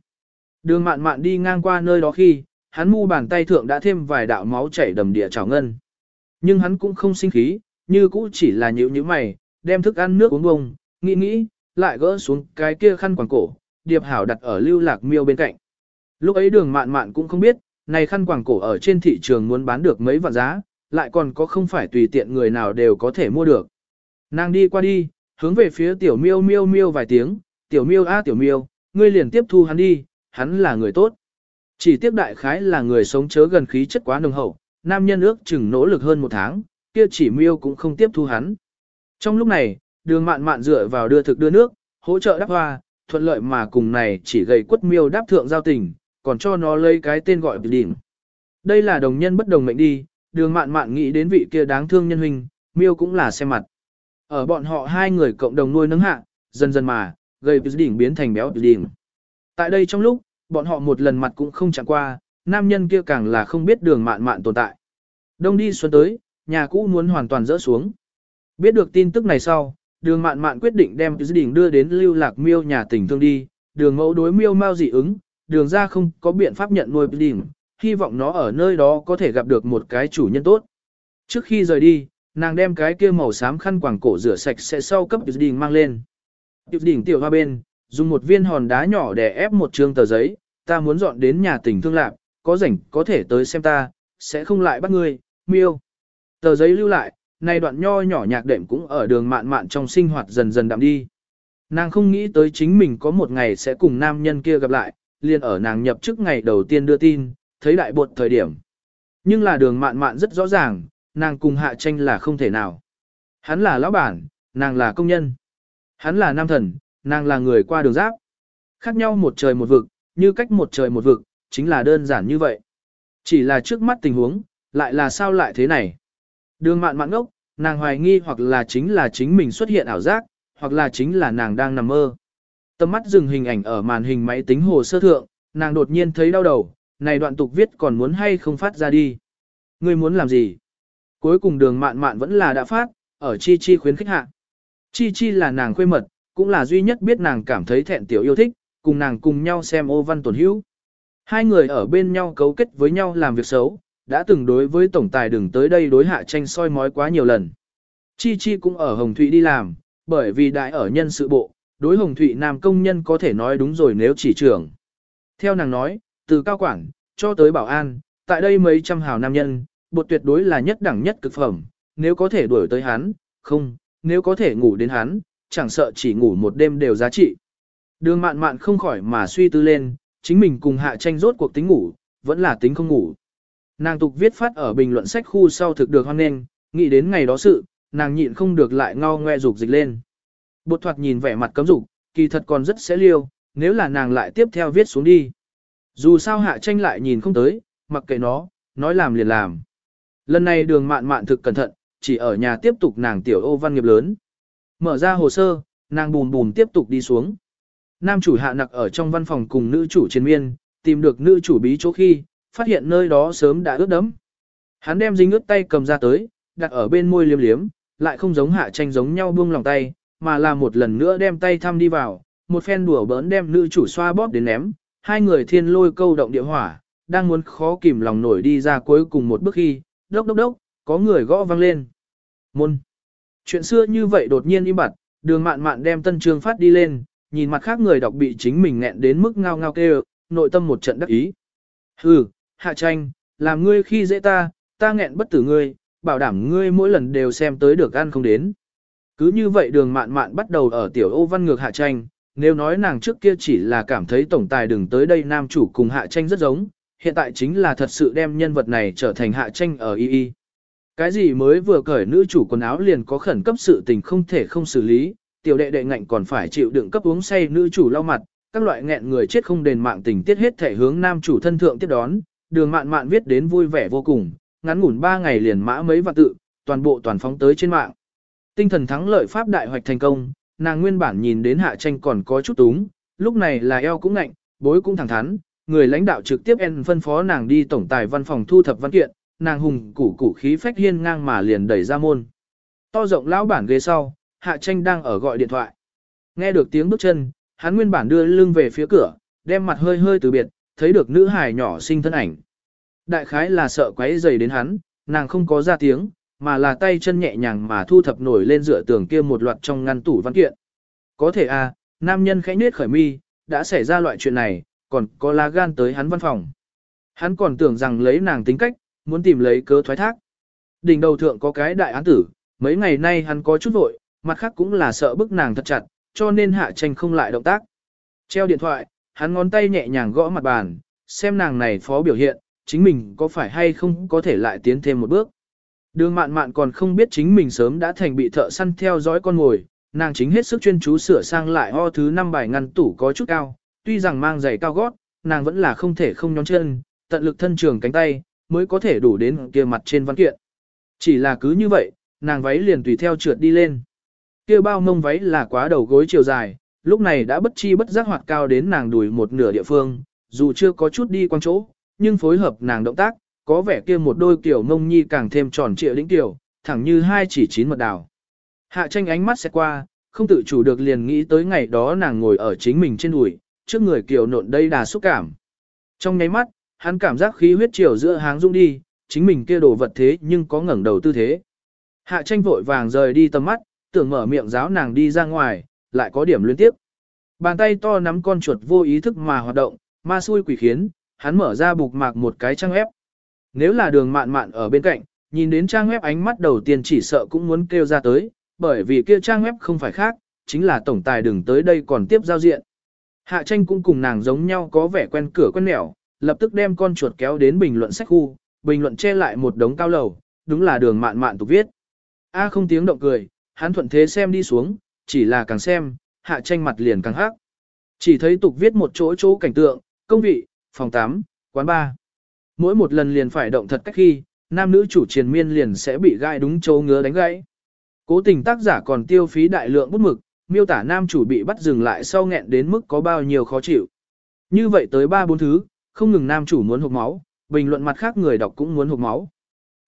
Đường mạn mạn đi ngang qua nơi đó khi, hắn mu bàn tay thượng đã thêm vài đạo máu chảy đầm địa trào ngân. Nhưng hắn cũng không sinh khí, như cũ chỉ là nhữ nhữ mày, đem thức ăn nước uống bông, nghĩ nghĩ, lại gỡ xuống cái kia khăn quàng cổ, điệp hảo đặt ở lưu lạc miêu bên cạnh. Lúc ấy đường mạn mạn cũng không biết, này khăn quàng cổ ở trên thị trường muốn bán được mấy vạn giá, lại còn có không phải tùy tiện người nào đều có thể mua được. Nàng đi qua đi, hướng về phía tiểu miêu miêu miêu vài tiếng, tiểu miêu a tiểu miêu, ngươi liền tiếp thu hắn đi, hắn là người tốt. Chỉ tiếc đại khái là người sống chớ gần khí chất quá nồng hậu, nam nhân ước chừng nỗ lực hơn một tháng, kia chỉ miêu cũng không tiếp thu hắn. Trong lúc này, đường mạn mạn dựa vào đưa thực đưa nước, hỗ trợ đắp hoa, thuận lợi mà cùng này chỉ gầy quất miêu đáp thượng giao tình, còn cho nó lấy cái tên gọi đỉnh. Đây là đồng nhân bất đồng mệnh đi, đường mạn mạn nghĩ đến vị kia đáng thương nhân huynh, miêu cũng là xem mặt. Ở bọn họ hai người cộng đồng nuôi nấng hạ, dần dần mà, gầy đỉnh biến thành béo đỉnh. Tại đây trong lúc, bọn họ một lần mặt cũng không chẳng qua, nam nhân kia càng là không biết đường mạn mạn tồn tại. Đông đi xuân tới, nhà cũ muốn hoàn toàn rỡ xuống. Biết được tin tức này sau, đường mạn mạn quyết định đem từ đỉnh đưa đến lưu lạc miêu nhà tỉnh thương đi, đường mẫu đối miêu mau dị ứng, đường ra không có biện pháp nhận nuôi đỉnh, hy vọng nó ở nơi đó có thể gặp được một cái chủ nhân tốt. Trước khi rời đi, nàng đem cái kia màu xám khăn quàng cổ rửa sạch sẽ sau cấp dự đỉnh mang lên. Dự đỉnh tiểu hoa bên, dùng một viên hòn đá nhỏ để ép một trương tờ giấy, ta muốn dọn đến nhà tỉnh thương lạc, có rảnh có thể tới xem ta, sẽ không lại bắt ngươi, miêu. Tờ giấy lưu lại, này đoạn nho nhỏ nhạc đệm cũng ở đường mạn mạn trong sinh hoạt dần dần đậm đi. Nàng không nghĩ tới chính mình có một ngày sẽ cùng nam nhân kia gặp lại, liền ở nàng nhập chức ngày đầu tiên đưa tin, thấy đại bột thời điểm. Nhưng là đường mạn mạn rất rõ ràng, nàng cùng hạ tranh là không thể nào. Hắn là lão bản, nàng là công nhân. Hắn là nam thần, nàng là người qua đường giáp. Khác nhau một trời một vực, như cách một trời một vực, chính là đơn giản như vậy. Chỉ là trước mắt tình huống, lại là sao lại thế này. Đường mạn mạn ngốc, nàng hoài nghi hoặc là chính là chính mình xuất hiện ảo giác, hoặc là chính là nàng đang nằm mơ. Tầm mắt dừng hình ảnh ở màn hình máy tính hồ sơ thượng, nàng đột nhiên thấy đau đầu, này đoạn tục viết còn muốn hay không phát ra đi. Ngươi muốn làm gì? Cuối cùng đường mạn mạn vẫn là đã phát, ở Chi Chi khuyến khích hạ. Chi Chi là nàng khuê mật, cũng là duy nhất biết nàng cảm thấy thẹn tiểu yêu thích, cùng nàng cùng nhau xem ô văn tổn hữu. Hai người ở bên nhau cấu kết với nhau làm việc xấu, đã từng đối với tổng tài đừng tới đây đối hạ tranh soi mói quá nhiều lần. Chi Chi cũng ở Hồng Thụy đi làm, bởi vì đại ở nhân sự bộ, đối Hồng Thụy Nam công nhân có thể nói đúng rồi nếu chỉ trưởng. Theo nàng nói, từ cao quản, cho tới bảo an, tại đây mấy trăm hào nam nhân, bột tuyệt đối là nhất đẳng nhất cực phẩm, nếu có thể đuổi tới hắn, không, nếu có thể ngủ đến hắn, chẳng sợ chỉ ngủ một đêm đều giá trị. Đường mạn mạn không khỏi mà suy tư lên, chính mình cùng hạ tranh rốt cuộc tính ngủ, vẫn là tính không ngủ. Nàng tục viết phát ở bình luận sách khu sau thực được hoan nghênh, nghĩ đến ngày đó sự, nàng nhịn không được lại ngao ngoe dục dịch lên. Bột thoạt nhìn vẻ mặt cấm dục, kỳ thật còn rất sẽ liêu, nếu là nàng lại tiếp theo viết xuống đi. Dù sao hạ tranh lại nhìn không tới, mặc kệ nó, nói làm liền làm. Lần này đường mạn mạn thực cẩn thận, chỉ ở nhà tiếp tục nàng tiểu ô văn nghiệp lớn. Mở ra hồ sơ, nàng bùn bùn tiếp tục đi xuống. Nam chủ hạ nặc ở trong văn phòng cùng nữ chủ chiến miên, tìm được nữ chủ bí chỗ khi, phát hiện nơi đó sớm đã ướt đẫm. Hắn đem dính ướt tay cầm ra tới, đặt ở bên môi liếm liếm, lại không giống hạ tranh giống nhau buông lòng tay, mà là một lần nữa đem tay thăm đi vào, một phen đùa bỡn đem nữ chủ xoa bóp đến ném, hai người thiên lôi câu động địa hỏa, đang muốn khó kìm lòng nổi đi ra cuối cùng một bước khi, đốc đốc đốc, có người gõ vang lên. Môn. Chuyện xưa như vậy đột nhiên im bặt, đường mạn mạn đem tân trương phát đi lên, nhìn mặt khác người đọc bị chính mình nghẹn đến mức ngao ngao kêu, nội tâm một trận đắc ý. Hừ, hạ tranh, làm ngươi khi dễ ta, ta nghẹn bất tử ngươi, bảo đảm ngươi mỗi lần đều xem tới được ăn không đến. Cứ như vậy đường mạn mạn bắt đầu ở tiểu ô văn ngược hạ tranh, nếu nói nàng trước kia chỉ là cảm thấy tổng tài đừng tới đây nam chủ cùng hạ tranh rất giống, hiện tại chính là thật sự đem nhân vật này trở thành hạ tranh ở y y. Cái gì mới vừa cởi nữ chủ quần áo liền có khẩn cấp sự tình không thể không xử lý, tiểu đệ đệ ngạnh còn phải chịu đựng cấp uống say nữ chủ lau mặt, các loại nghẹn người chết không đền mạng tình tiết hết thể hướng nam chủ thân thượng tiếp đón, đường mạn mạn viết đến vui vẻ vô cùng, ngắn ngủn 3 ngày liền mã mấy vạn tự, toàn bộ toàn phóng tới trên mạng. Tinh thần thắng lợi pháp đại hoạch thành công, nàng nguyên bản nhìn đến hạ tranh còn có chút túng, lúc này là eo cũng ngạnh, bối cũng thẳng thắn, người lãnh đạo trực tiếp en phân phó nàng đi tổng tài văn phòng thu thập văn kiện, nàng hùng củ củ khí phách hiên ngang mà liền đẩy ra môn. To rộng lão bản ghế sau, hạ tranh đang ở gọi điện thoại. Nghe được tiếng bước chân, hắn nguyên bản đưa lưng về phía cửa, đem mặt hơi hơi từ biệt, thấy được nữ hài nhỏ sinh thân ảnh. Đại khái là sợ quấy rầy đến hắn, nàng không có ra tiếng, mà là tay chân nhẹ nhàng mà thu thập nổi lên dựa tường kia một loạt trong ngăn tủ văn kiện. Có thể à, nam nhân khẽ nết khởi mi, đã xảy ra loại chuyện này, còn có lá gan tới hắn văn phòng. Hắn còn tưởng rằng lấy nàng tính cách, muốn tìm lấy cớ thoái thác. Đỉnh đầu thượng có cái đại án tử, mấy ngày nay hắn có chút vội, mặt khác cũng là sợ bức nàng thật chặt, cho nên hạ tranh không lại động tác. Treo điện thoại, hắn ngón tay nhẹ nhàng gõ mặt bàn, xem nàng này phó biểu hiện, chính mình có phải hay không có thể lại tiến thêm một bước. Đường mạn mạn còn không biết chính mình sớm đã thành bị thợ săn theo dõi con ngồi, nàng chính hết sức chuyên chú sửa sang lại ho thứ năm bài ngăn tủ có chút cao, tuy rằng mang giày cao gót, nàng vẫn là không thể không nhón chân, tận lực thân trường cánh tay, mới có thể đủ đến kia mặt trên văn kiện. Chỉ là cứ như vậy, nàng váy liền tùy theo trượt đi lên. Kia bao mông váy là quá đầu gối chiều dài, lúc này đã bất chi bất giác hoạt cao đến nàng đùi một nửa địa phương, dù chưa có chút đi quang chỗ, nhưng phối hợp nàng động tác, có vẻ kia một đôi kiểu mông nhi càng thêm tròn trịa lĩnh tiểu, thẳng như hai chỉ chín mật đào. Hạ tranh ánh mắt sẽ qua, không tự chủ được liền nghĩ tới ngày đó nàng ngồi ở chính mình trên đùi, trước người kiều nộn đây đà xúc cảm. Trong nháy mắt, hắn cảm giác khí huyết chiều giữa háng rung đi, chính mình kia đồ vật thế nhưng có ngẩng đầu tư thế. Hạ tranh vội vàng rời đi tầm mắt, tưởng mở miệng giáo nàng đi ra ngoài, lại có điểm liên tiếp. Bàn tay to nắm con chuột vô ý thức mà hoạt động, ma xui quỷ khiến, hắn mở ra bục mạc một cái trang ép. Nếu là đường mạn mạn ở bên cạnh, Nhìn đến trang web ánh mắt đầu tiên chỉ sợ cũng muốn kêu ra tới, bởi vì kia trang web không phải khác, chính là tổng tài đừng tới đây còn tiếp giao diện. Hạ tranh cũng cùng nàng giống nhau có vẻ quen cửa quen nẻo, lập tức đem con chuột kéo đến bình luận sách khu, bình luận che lại một đống cao lầu, đúng là đường mạn mạn tục viết. A không tiếng động cười, hắn thuận thế xem đi xuống, chỉ là càng xem, hạ tranh mặt liền càng hắc. Chỉ thấy tục viết một chỗ chỗ cảnh tượng, công vị, phòng 8, quán ba, Mỗi một lần liền phải động thật cách khi, nam nữ chủ triền miên liền sẽ bị gai đúng chỗ ngứa đánh gãy. Cố tình tác giả còn tiêu phí đại lượng bút mực, miêu tả nam chủ bị bắt dừng lại sau nghẹn đến mức có bao nhiêu khó chịu. Như vậy tới ba bốn thứ, không ngừng nam chủ muốn hụt máu, bình luận mặt khác người đọc cũng muốn hụt máu.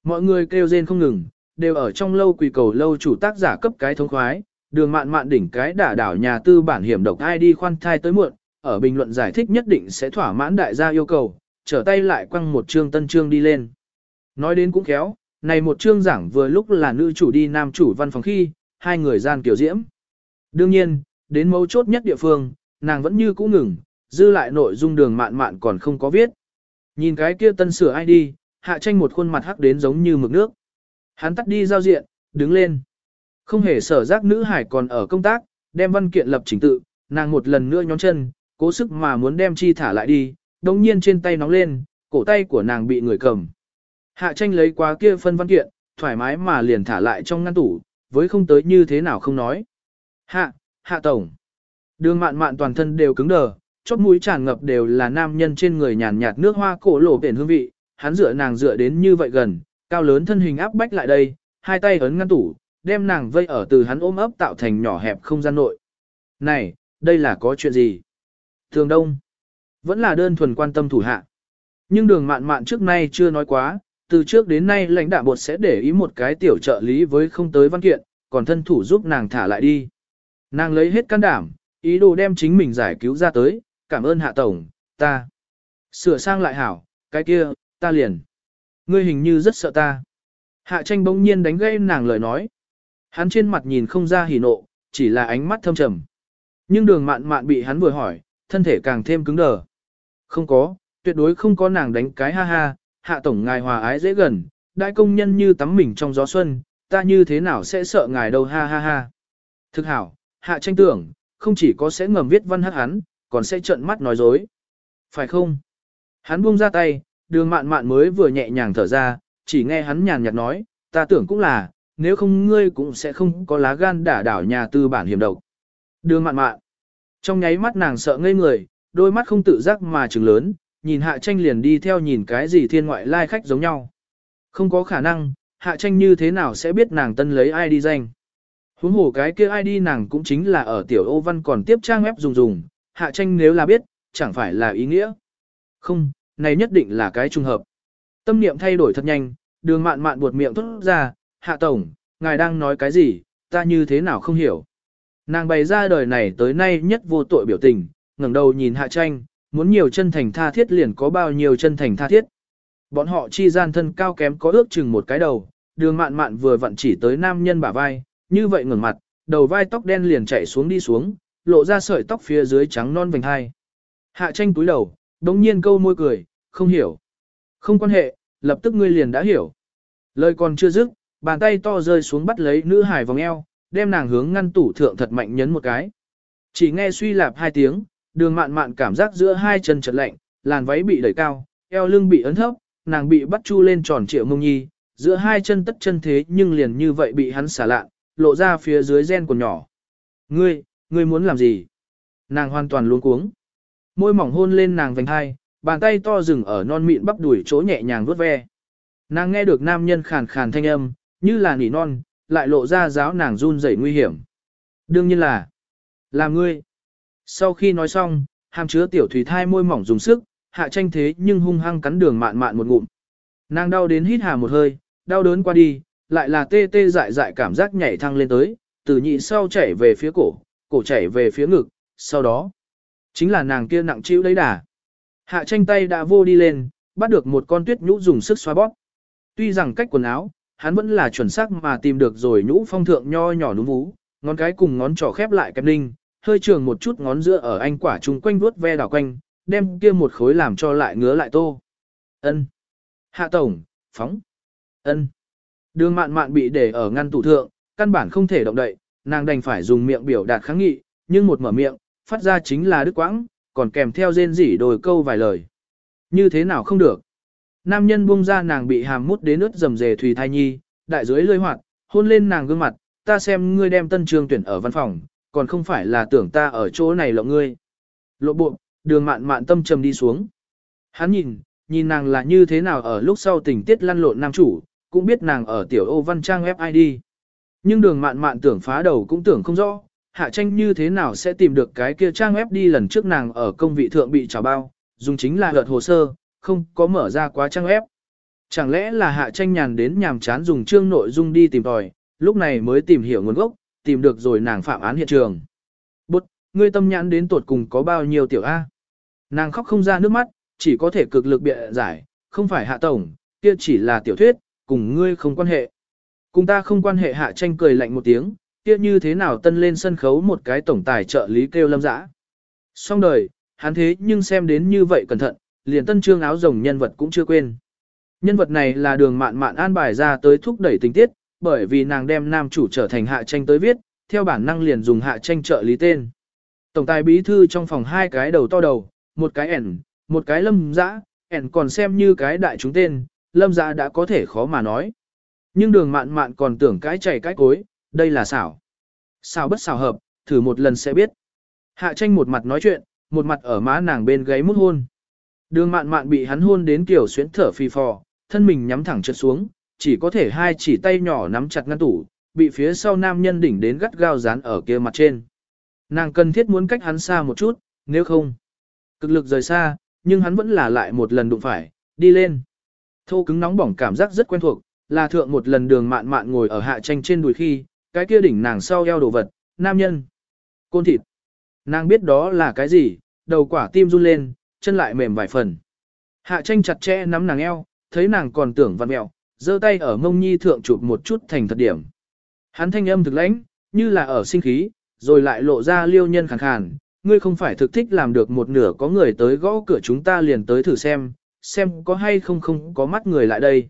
Mọi người kêu rên không ngừng, đều ở trong lâu quỳ cầu lâu chủ tác giả cấp cái thông khoái, đường mạn mạn đỉnh cái đả đảo nhà tư bản hiểm độc ai đi khoan thai tới muộn, ở bình luận giải thích nhất định sẽ thỏa mãn đại gia yêu cầu, trở tay lại quăng một chương tân chương đi lên. Nói đến cũng khéo, này một chương giảng vừa lúc là nữ chủ đi nam chủ văn phòng khi, hai người gian kiểu diễm. Đương nhiên, đến mấu chốt nhất địa phương, nàng vẫn như cũ ngừng, dư lại nội dung đường mạn mạn còn không có viết. Nhìn cái kia tân sửa ID, hạ tranh một khuôn mặt hắc đến giống như mực nước. Hắn tắt đi giao diện, đứng lên. Không hề sở giác nữ hải còn ở công tác, đem văn kiện lập trình tự, nàng một lần nữa nhón chân, cố sức mà muốn đem chi thả lại đi, đồng nhiên trên tay nóng lên, cổ tay của nàng bị người cầm. Hạ tranh lấy quá kia phân văn kiện, thoải mái mà liền thả lại trong ngăn tủ, với không tới như thế nào không nói. Hạ, hạ tổng. Đường mạn mạn toàn thân đều cứng đờ, chóp mũi tràn ngập đều là nam nhân trên người nhàn nhạt nước hoa cổ lộ biển hương vị, hắn dựa nàng dựa đến như vậy gần, cao lớn thân hình áp bách lại đây, hai tay ấn ngăn tủ, đem nàng vây ở từ hắn ôm ấp tạo thành nhỏ hẹp không gian nội. Này, đây là có chuyện gì? Thường đông, vẫn là đơn thuần quan tâm thủ hạ. Nhưng đường mạn mạn trước nay chưa nói quá, từ trước đến nay lãnh đạo bột sẽ để ý một cái tiểu trợ lý với không tới văn kiện, còn thân thủ giúp nàng thả lại đi. Nàng lấy hết can đảm, ý đồ đem chính mình giải cứu ra tới, cảm ơn hạ tổng, ta. Sửa sang lại hảo, cái kia, ta liền. Ngươi hình như rất sợ ta. Hạ tranh bỗng nhiên đánh gây nàng lời nói. Hắn trên mặt nhìn không ra hỉ nộ, chỉ là ánh mắt thâm trầm. Nhưng đường mạn mạn bị hắn vừa hỏi, thân thể càng thêm cứng đờ. Không có, tuyệt đối không có nàng đánh cái ha ha, hạ tổng ngài hòa ái dễ gần, đại công nhân như tắm mình trong gió xuân, ta như thế nào sẽ sợ ngài đâu ha ha ha. Thực hảo, hạ tranh tưởng, không chỉ có sẽ ngầm viết văn hát hắn, còn sẽ trợn mắt nói dối. Phải không? Hắn buông ra tay, đường mạn mạn mới vừa nhẹ nhàng thở ra, chỉ nghe hắn nhàn nhạt nói, ta tưởng cũng là, nếu không ngươi cũng sẽ không có lá gan đả đảo nhà tư bản hiểm độc. Đường mạn mạn. Trong nháy mắt nàng sợ ngây người, đôi mắt không tự giác mà trừng lớn, nhìn hạ tranh liền đi theo nhìn cái gì thiên ngoại lai khách giống nhau. Không có khả năng, hạ tranh như thế nào sẽ biết nàng tân lấy ai đi danh. Huống hồ cái kia ID nàng cũng chính là ở tiểu ô văn còn tiếp trang web dùng dùng, hạ tranh nếu là biết, chẳng phải là ý nghĩa. Không, này nhất định là cái trùng hợp. Tâm niệm thay đổi thật nhanh, đường mạn mạn buột miệng thốt ra, hạ tổng, ngài đang nói cái gì, ta như thế nào không hiểu. Nàng bày ra đời này tới nay nhất vô tội biểu tình, ngẩng đầu nhìn hạ tranh, muốn nhiều chân thành tha thiết liền có bao nhiêu chân thành tha thiết. Bọn họ chi gian thân cao kém có ước chừng một cái đầu, đường mạn mạn vừa vặn chỉ tới nam nhân bả vai, như vậy ngẩng mặt, đầu vai tóc đen liền chạy xuống đi xuống, lộ ra sợi tóc phía dưới trắng non vành hai. Hạ tranh túi đầu, đống nhiên câu môi cười, không hiểu. Không quan hệ, lập tức ngươi liền đã hiểu. Lời còn chưa dứt, bàn tay to rơi xuống bắt lấy nữ hải vòng eo, đem nàng hướng ngăn tủ thượng thật mạnh nhấn một cái. Chỉ nghe suy lạp hai tiếng, đường mạn mạn cảm giác giữa hai chân chật lạnh, làn váy bị đẩy cao, eo lưng bị ấn thấp, nàng bị bắt chu lên tròn triệu mông nhi, giữa hai chân tất chân thế nhưng liền như vậy bị hắn xả lạ, lộ ra phía dưới gen của nhỏ. Ngươi, ngươi muốn làm gì? Nàng hoàn toàn luống cuống. Môi mỏng hôn lên nàng vành hai, bàn tay to dừng ở non mịn bắp đuổi chỗ nhẹ nhàng vuốt ve. Nàng nghe được nam nhân khàn khàn thanh âm, như là nỉ non, lại lộ ra giáo nàng run rẩy nguy hiểm. Đương nhiên là, là ngươi. Sau khi nói xong, hàm chứa tiểu thủy thai môi mỏng dùng sức, hạ tranh thế nhưng hung hăng cắn đường mạn mạn một ngụm. Nàng đau đến hít hà một hơi, đau đớn qua đi, lại là tê tê dại dại cảm giác nhảy thăng lên tới, từ nhị sau chảy về phía cổ, cổ chảy về phía ngực, sau đó, chính là nàng kia nặng chịu đấy đà. Hạ tranh tay đã vô đi lên, bắt được một con tuyết nhũ dùng sức xoa bóp. Tuy rằng cách quần áo, hắn vẫn là chuẩn xác mà tìm được rồi nhũ phong thượng nho nhỏ núm vú, ngón cái cùng ngón trỏ khép lại kẹp ninh, hơi trường một chút ngón giữa ở anh quả chung quanh vuốt ve đảo quanh, đem kia một khối làm cho lại ngứa lại tô. Ân. Hạ tổng, phóng. Ân. Đường mạn mạn bị để ở ngăn tủ thượng, căn bản không thể động đậy, nàng đành phải dùng miệng biểu đạt kháng nghị, nhưng một mở miệng, phát ra chính là đứt quãng, còn kèm theo rên rỉ đồi câu vài lời. Như thế nào không được? Nam nhân buông ra nàng bị hàm mút đến ướt rầm rề thùy thai nhi, đại dưới lơi hoạt, hôn lên nàng gương mặt, ta xem ngươi đem tân trường tuyển ở văn phòng, còn không phải là tưởng ta ở chỗ này lộng ngươi. Lộ bộ, đường mạn mạn tâm trầm đi xuống. Hắn nhìn, nhìn nàng là như thế nào ở lúc sau tình tiết lăn lộn nam chủ, cũng biết nàng ở tiểu ô văn trang web ID. Nhưng đường mạn mạn tưởng phá đầu cũng tưởng không rõ, hạ tranh như thế nào sẽ tìm được cái kia trang web đi lần trước nàng ở công vị thượng bị trả bao, dùng chính là lượt hồ sơ, không có mở ra quá trang web. Chẳng lẽ là hạ tranh nhàn đến nhàm chán dùng chương nội dung đi tìm tòi, lúc này mới tìm hiểu nguồn gốc, tìm được rồi nàng phạm án hiện trường. Bút, ngươi tâm nhãn đến tuột cùng có bao nhiêu tiểu A. Nàng khóc không ra nước mắt, chỉ có thể cực lực bịa giải, không phải hạ tổng, kia chỉ là tiểu thuyết, cùng ngươi không quan hệ. Cùng ta không quan hệ hạ tranh cười lạnh một tiếng, kia như thế nào tân lên sân khấu một cái tổng tài trợ lý kêu lâm dã. Xong đời, hắn thế nhưng xem đến như vậy cẩn thận, liền tân trương áo rồng nhân vật cũng chưa quên. Nhân vật này là đường mạn mạn an bài ra tới thúc đẩy tình tiết, bởi vì nàng đem nam chủ trở thành hạ tranh tới viết, theo bản năng liền dùng hạ tranh trợ lý tên. Tổng tài bí thư trong phòng hai cái đầu to đầu, một cái ẻn, một cái lâm dã, ẻn còn xem như cái đại chúng tên, lâm dạ đã có thể khó mà nói. Nhưng đường mạn mạn còn tưởng cái chảy cái cối, đây là xảo. Xảo bất xảo hợp, thử một lần sẽ biết. Hạ tranh một mặt nói chuyện, một mặt ở má nàng bên gáy mút hôn. Đường mạn mạn bị hắn hôn đến kiểu xuyến thở phì phò, thân mình nhắm thẳng trượt xuống, chỉ có thể hai chỉ tay nhỏ nắm chặt ngăn tủ, bị phía sau nam nhân đỉnh đến gắt gao dán ở kia mặt trên. Nàng cần thiết muốn cách hắn xa một chút, nếu không. Cực lực rời xa, nhưng hắn vẫn là lại một lần đụng phải, đi lên. Thô cứng nóng bỏng cảm giác rất quen thuộc, là thượng một lần đường mạn mạn ngồi ở hạ tranh trên đùi khi, cái kia đỉnh nàng sau eo đồ vật, nam nhân. Côn thịt. Nàng biết đó là cái gì, đầu quả tim run lên, chân lại mềm vài phần. Hạ tranh chặt chẽ nắm nàng eo, thấy nàng còn tưởng văn mẹo, giơ tay ở mông nhi thượng chụp một chút thành thật điểm. Hắn thanh âm thực lãnh, như là ở sinh khí, rồi lại lộ ra liêu nhân khàn khàn, ngươi không phải thực thích làm được một nửa có người tới gõ cửa chúng ta liền tới thử xem, xem có hay không không có mắt người lại đây.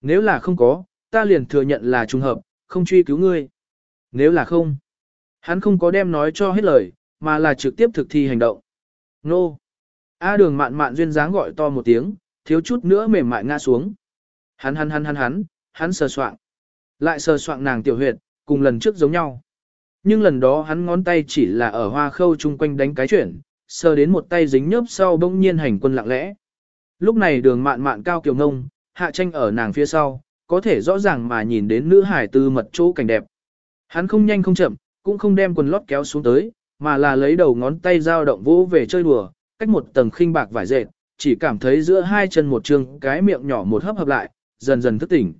Nếu là không có, ta liền thừa nhận là trùng hợp, không truy cứu ngươi. Nếu là không, hắn không có đem nói cho hết lời, mà là trực tiếp thực thi hành động. Nô! A đường mạn mạn duyên dáng gọi to một tiếng, thiếu chút nữa mềm mại ngã xuống. Hắn hắn hắn hắn hắn, hắn sờ soạn. Lại sờ soạn nàng tiểu huyệt, cùng lần trước giống nhau. Nhưng lần đó hắn ngón tay chỉ là ở hoa khâu chung quanh đánh cái chuyển, sờ đến một tay dính nhớp sau bỗng nhiên hành quân lặng lẽ. Lúc này đường mạn mạn cao kiều ngông, hạ tranh ở nàng phía sau, có thể rõ ràng mà nhìn đến nữ hải tư mật chỗ cảnh đẹp. Hắn không nhanh không chậm, cũng không đem quần lót kéo xuống tới, mà là lấy đầu ngón tay dao động vỗ về chơi đùa, cách một tầng khinh bạc vải dệt, chỉ cảm thấy giữa hai chân một trường cái miệng nhỏ một hấp hợp lại, dần dần thức tỉnh.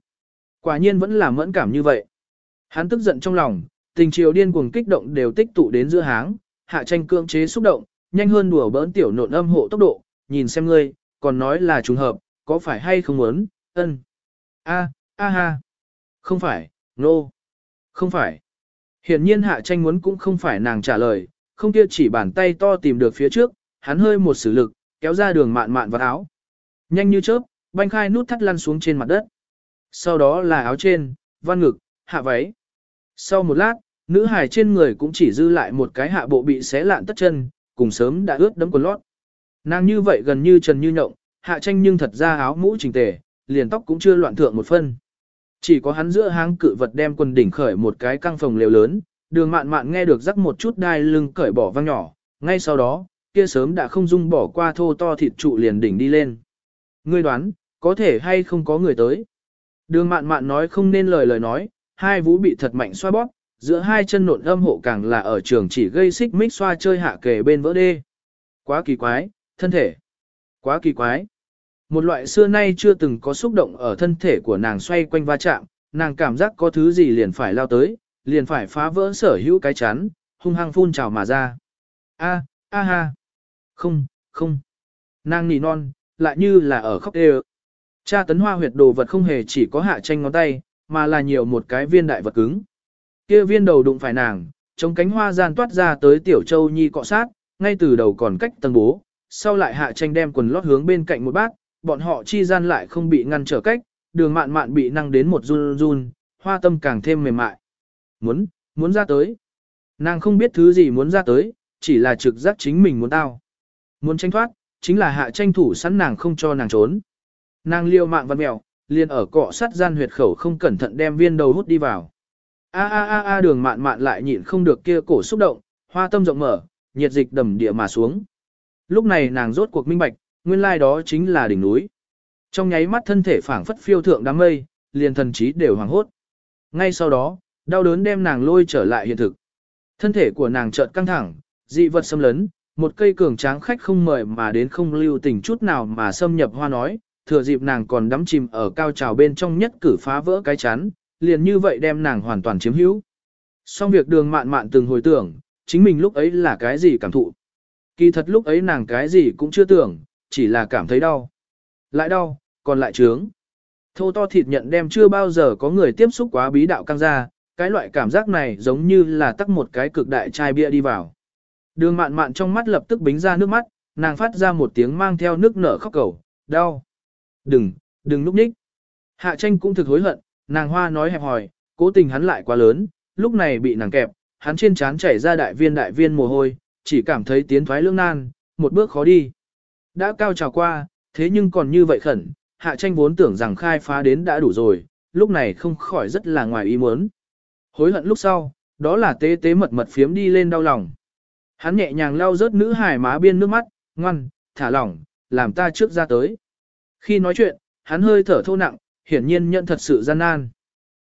Quả nhiên vẫn là mẫn cảm như vậy. Hắn tức giận trong lòng, tình chiều điên cuồng kích động đều tích tụ đến giữa háng, hạ tranh cưỡng chế xúc động, nhanh hơn đùa bỡn tiểu nộn âm hộ tốc độ, nhìn xem ngươi, còn nói là trùng hợp, có phải hay không muốn, ân. A, a ha. Không phải, nô. No. Không phải. Hiển nhiên hạ tranh muốn cũng không phải nàng trả lời, không kia chỉ bàn tay to tìm được phía trước, hắn hơi một sử lực, kéo ra đường mạn mạn vào áo. Nhanh như chớp, banh khai nút thắt lăn xuống trên mặt đất. Sau đó là áo trên, văn ngực, hạ váy. Sau một lát, nữ hài trên người cũng chỉ dư lại một cái hạ bộ bị xé lạn tất chân, cùng sớm đã ướt đẫm quần lót. Nàng như vậy gần như trần như nhộng, hạ tranh nhưng thật ra áo mũ chỉnh tề, liền tóc cũng chưa loạn thượng một phân. Chỉ có hắn giữa háng cự vật đem quần đỉnh khởi một cái căng phòng lều lớn, đường mạn mạn nghe được rắc một chút đai lưng cởi bỏ văng nhỏ, ngay sau đó, kia sớm đã không dung bỏ qua thô to thịt trụ liền đỉnh đi lên. Ngươi đoán, có thể hay không có người tới. Đường mạn mạn nói không nên lời lời nói, hai vũ bị thật mạnh xoa bóp, giữa hai chân nộn âm hộ càng là ở trường chỉ gây xích mích xoa chơi hạ kề bên vỡ đê. Quá kỳ quái, thân thể. Quá kỳ quái. Một loại xưa nay chưa từng có xúc động ở thân thể của nàng xoay quanh va chạm, nàng cảm giác có thứ gì liền phải lao tới, liền phải phá vỡ sở hữu cái chắn, hung hăng phun trào mà ra. A, a ha. Không, không. Nàng nỉ non, lại như là ở khóc đê Cha tấn hoa huyệt đồ vật không hề chỉ có hạ tranh ngón tay, mà là nhiều một cái viên đại vật cứng. Kia viên đầu đụng phải nàng, trong cánh hoa gian toát ra tới tiểu châu nhi cọ sát, ngay từ đầu còn cách tầng bố, sau lại hạ tranh đem quần lót hướng bên cạnh một bác, bọn họ chi gian lại không bị ngăn trở cách, đường mạn mạn bị năng đến một run run, hoa tâm càng thêm mềm mại. Muốn, muốn ra tới. Nàng không biết thứ gì muốn ra tới, chỉ là trực giác chính mình muốn tao. Muốn tranh thoát, chính là hạ tranh thủ sẵn nàng không cho nàng trốn. Nàng liêu mạng văn mèo, liền ở cọ sắt gian huyệt khẩu không cẩn thận đem viên đầu hút đi vào. A a a a đường mạn mạn lại nhịn không được kia cổ xúc động, hoa tâm rộng mở, nhiệt dịch đầm địa mà xuống. Lúc này nàng rốt cuộc minh bạch, nguyên lai đó chính là đỉnh núi. Trong nháy mắt thân thể phảng phất phiêu thượng đám mây, liền thần trí đều hoàng hốt. Ngay sau đó, đau đớn đem nàng lôi trở lại hiện thực. Thân thể của nàng chợt căng thẳng, dị vật xâm lấn, một cây cường tráng khách không mời mà đến không lưu tình chút nào mà xâm nhập hoa nói, thừa dịp nàng còn đắm chìm ở cao trào bên trong nhất cử phá vỡ cái chắn, liền như vậy đem nàng hoàn toàn chiếm hữu. Xong việc đường mạn mạn từng hồi tưởng, chính mình lúc ấy là cái gì cảm thụ. Kỳ thật lúc ấy nàng cái gì cũng chưa tưởng, chỉ là cảm thấy đau. Lại đau, còn lại trướng. Thô to thịt nhận đem chưa bao giờ có người tiếp xúc quá bí đạo căng ra, cái loại cảm giác này giống như là tắc một cái cực đại chai bia đi vào. Đường mạn mạn trong mắt lập tức bính ra nước mắt, nàng phát ra một tiếng mang theo nước nở khóc cầu, đau. Đừng, đừng núp ních. Hạ tranh cũng thực hối hận, nàng hoa nói hẹp hòi, cố tình hắn lại quá lớn, lúc này bị nàng kẹp, hắn trên trán chảy ra đại viên đại viên mồ hôi, chỉ cảm thấy tiến thoái lưỡng nan, một bước khó đi. Đã cao trào qua, thế nhưng còn như vậy khẩn, hạ tranh vốn tưởng rằng khai phá đến đã đủ rồi, lúc này không khỏi rất là ngoài ý muốn. Hối hận lúc sau, đó là tế tế mật mật phiếm đi lên đau lòng. Hắn nhẹ nhàng lau rớt nữ hài má biên nước mắt, ngoan, thả lỏng, làm ta trước ra tới. Khi nói chuyện, hắn hơi thở thô nặng, hiển nhiên nhận thật sự gian nan.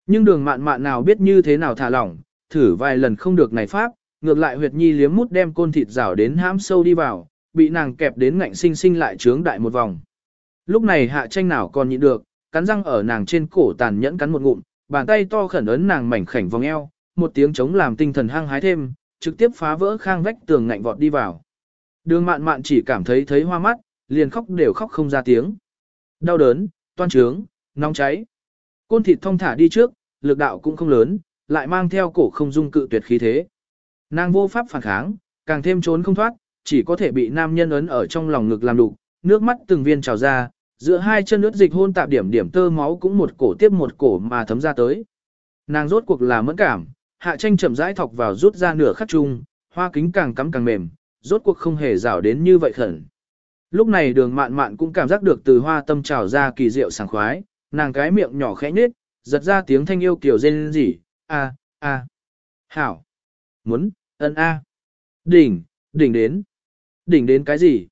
Nhưng đường mạn mạn nào biết như thế nào thả lỏng, thử vài lần không được này pháp, ngược lại huyệt nhi liếm mút đem côn thịt rào đến hãm sâu đi vào, bị nàng kẹp đến ngạnh sinh sinh lại trướng đại một vòng. Lúc này hạ tranh nào còn nhịn được, cắn răng ở nàng trên cổ tàn nhẫn cắn một ngụm, bàn tay to khẩn ấn nàng mảnh khảnh vòng eo, một tiếng chống làm tinh thần hăng hái thêm, trực tiếp phá vỡ khang vách tường ngạnh vọt đi vào. Đường mạn mạn chỉ cảm thấy thấy hoa mắt, liền khóc đều khóc không ra tiếng. Đau đớn, toan trướng, nóng cháy. Côn thịt thông thả đi trước, lực đạo cũng không lớn, lại mang theo cổ không dung cự tuyệt khí thế. Nàng vô pháp phản kháng, càng thêm trốn không thoát, chỉ có thể bị nam nhân ấn ở trong lòng ngực làm đục, nước mắt từng viên trào ra, giữa hai chân nước dịch hôn tạp điểm điểm tơ máu cũng một cổ tiếp một cổ mà thấm ra tới. Nàng rốt cuộc là mẫn cảm, hạ tranh chậm rãi thọc vào rút ra nửa khắc chung, hoa kính càng cắm càng mềm, rốt cuộc không hề rảo đến như vậy khẩn. Lúc này đường mạn mạn cũng cảm giác được từ hoa tâm trào ra kỳ diệu sảng khoái, nàng cái miệng nhỏ khẽ nhếch, giật ra tiếng thanh yêu kiểu rên rỉ, a a hảo, muốn, ân a, đỉnh, đỉnh đến, đỉnh đến cái gì?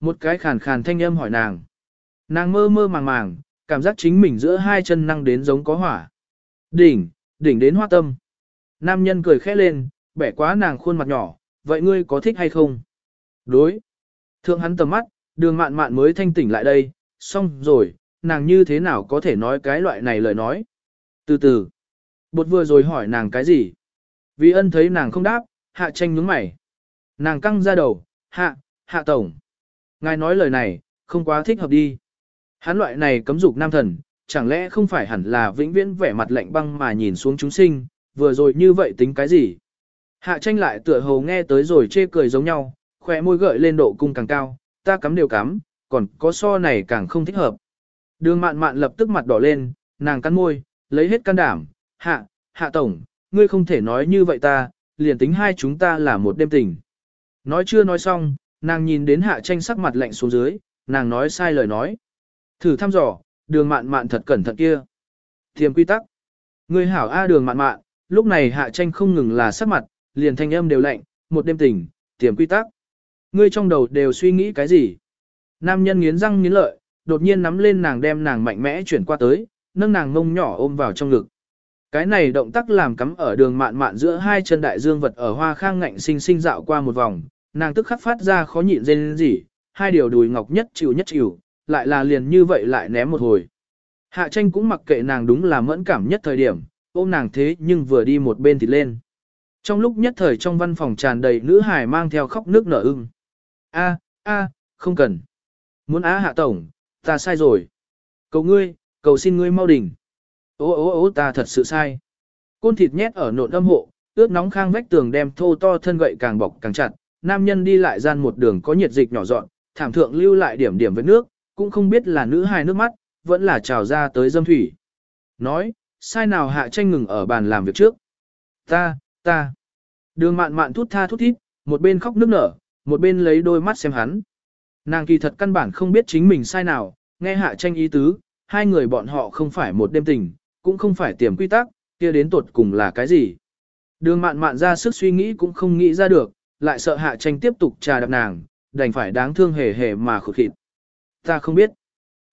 Một cái khàn khàn thanh âm hỏi nàng. Nàng mơ mơ màng màng, cảm giác chính mình giữa hai chân năng đến giống có hỏa. Đỉnh, đỉnh đến hoa tâm. Nam nhân cười khẽ lên, bẻ quá nàng khuôn mặt nhỏ, vậy ngươi có thích hay không? Đối. Thượng hắn tầm mắt, đường mạn mạn mới thanh tỉnh lại đây, xong rồi, nàng như thế nào có thể nói cái loại này lời nói. Từ từ, bột vừa rồi hỏi nàng cái gì? Vì ân thấy nàng không đáp, hạ tranh nhướng mày. Nàng căng ra đầu, hạ, hạ tổng. Ngài nói lời này, không quá thích hợp đi. Hắn loại này cấm dục nam thần, chẳng lẽ không phải hẳn là vĩnh viễn vẻ mặt lạnh băng mà nhìn xuống chúng sinh, vừa rồi như vậy tính cái gì? Hạ tranh lại tựa hồ nghe tới rồi chê cười giống nhau, khỏe môi gợi lên độ cung càng cao, ta cắm đều cắm, còn có so này càng không thích hợp. Đường mạn mạn lập tức mặt đỏ lên, nàng cắn môi, lấy hết can đảm, hạ, hạ tổng, ngươi không thể nói như vậy ta, liền tính hai chúng ta là một đêm tình. Nói chưa nói xong, nàng nhìn đến hạ tranh sắc mặt lạnh xuống dưới, nàng nói sai lời nói. Thử thăm dò, đường mạn mạn thật cẩn thận kia. Thiềm quy tắc. Ngươi hảo A đường mạn mạn, lúc này hạ tranh không ngừng là sắc mặt, liền thanh âm đều lạnh, một đêm tình, tiềm quy tắc. Ngươi trong đầu đều suy nghĩ cái gì? Nam nhân nghiến răng nghiến lợi, đột nhiên nắm lên nàng đem nàng mạnh mẽ chuyển qua tới, nâng nàng ngông nhỏ ôm vào trong ngực. Cái này động tác làm cắm ở đường mạn mạn giữa hai chân đại dương vật ở hoa khang ngạnh sinh sinh dạo qua một vòng, nàng tức khắc phát ra khó nhịn rên rỉ, hai điều đùi ngọc nhất chịu nhất chịu, lại là liền như vậy lại ném một hồi. Hạ tranh cũng mặc kệ nàng đúng là mẫn cảm nhất thời điểm, ôm nàng thế nhưng vừa đi một bên thì lên. Trong lúc nhất thời trong văn phòng tràn đầy nữ hải mang theo khóc nước nở ưng. A, a, không cần. Muốn á hạ tổng, ta sai rồi. Cầu ngươi, cầu xin ngươi mau đỉnh. Ô ô ô ta thật sự sai. Côn thịt nhét ở nộn âm hộ, ướt nóng khang vách tường đem thô to thân gậy càng bọc càng chặt. Nam nhân đi lại gian một đường có nhiệt dịch nhỏ dọn, thảm thượng lưu lại điểm điểm với nước, cũng không biết là nữ hài nước mắt, vẫn là trào ra tới dâm thủy. Nói, sai nào hạ tranh ngừng ở bàn làm việc trước. Ta, ta. Đường mạn mạn thút tha thút thít, một bên khóc nước nở, một bên lấy đôi mắt xem hắn. Nàng kỳ thật căn bản không biết chính mình sai nào, nghe hạ tranh ý tứ, hai người bọn họ không phải một đêm tình, cũng không phải tiềm quy tắc, kia đến tột cùng là cái gì. Đường mạn mạn ra sức suy nghĩ cũng không nghĩ ra được, lại sợ hạ tranh tiếp tục trà đập nàng, đành phải đáng thương hề hề mà khụt khịt. Ta không biết.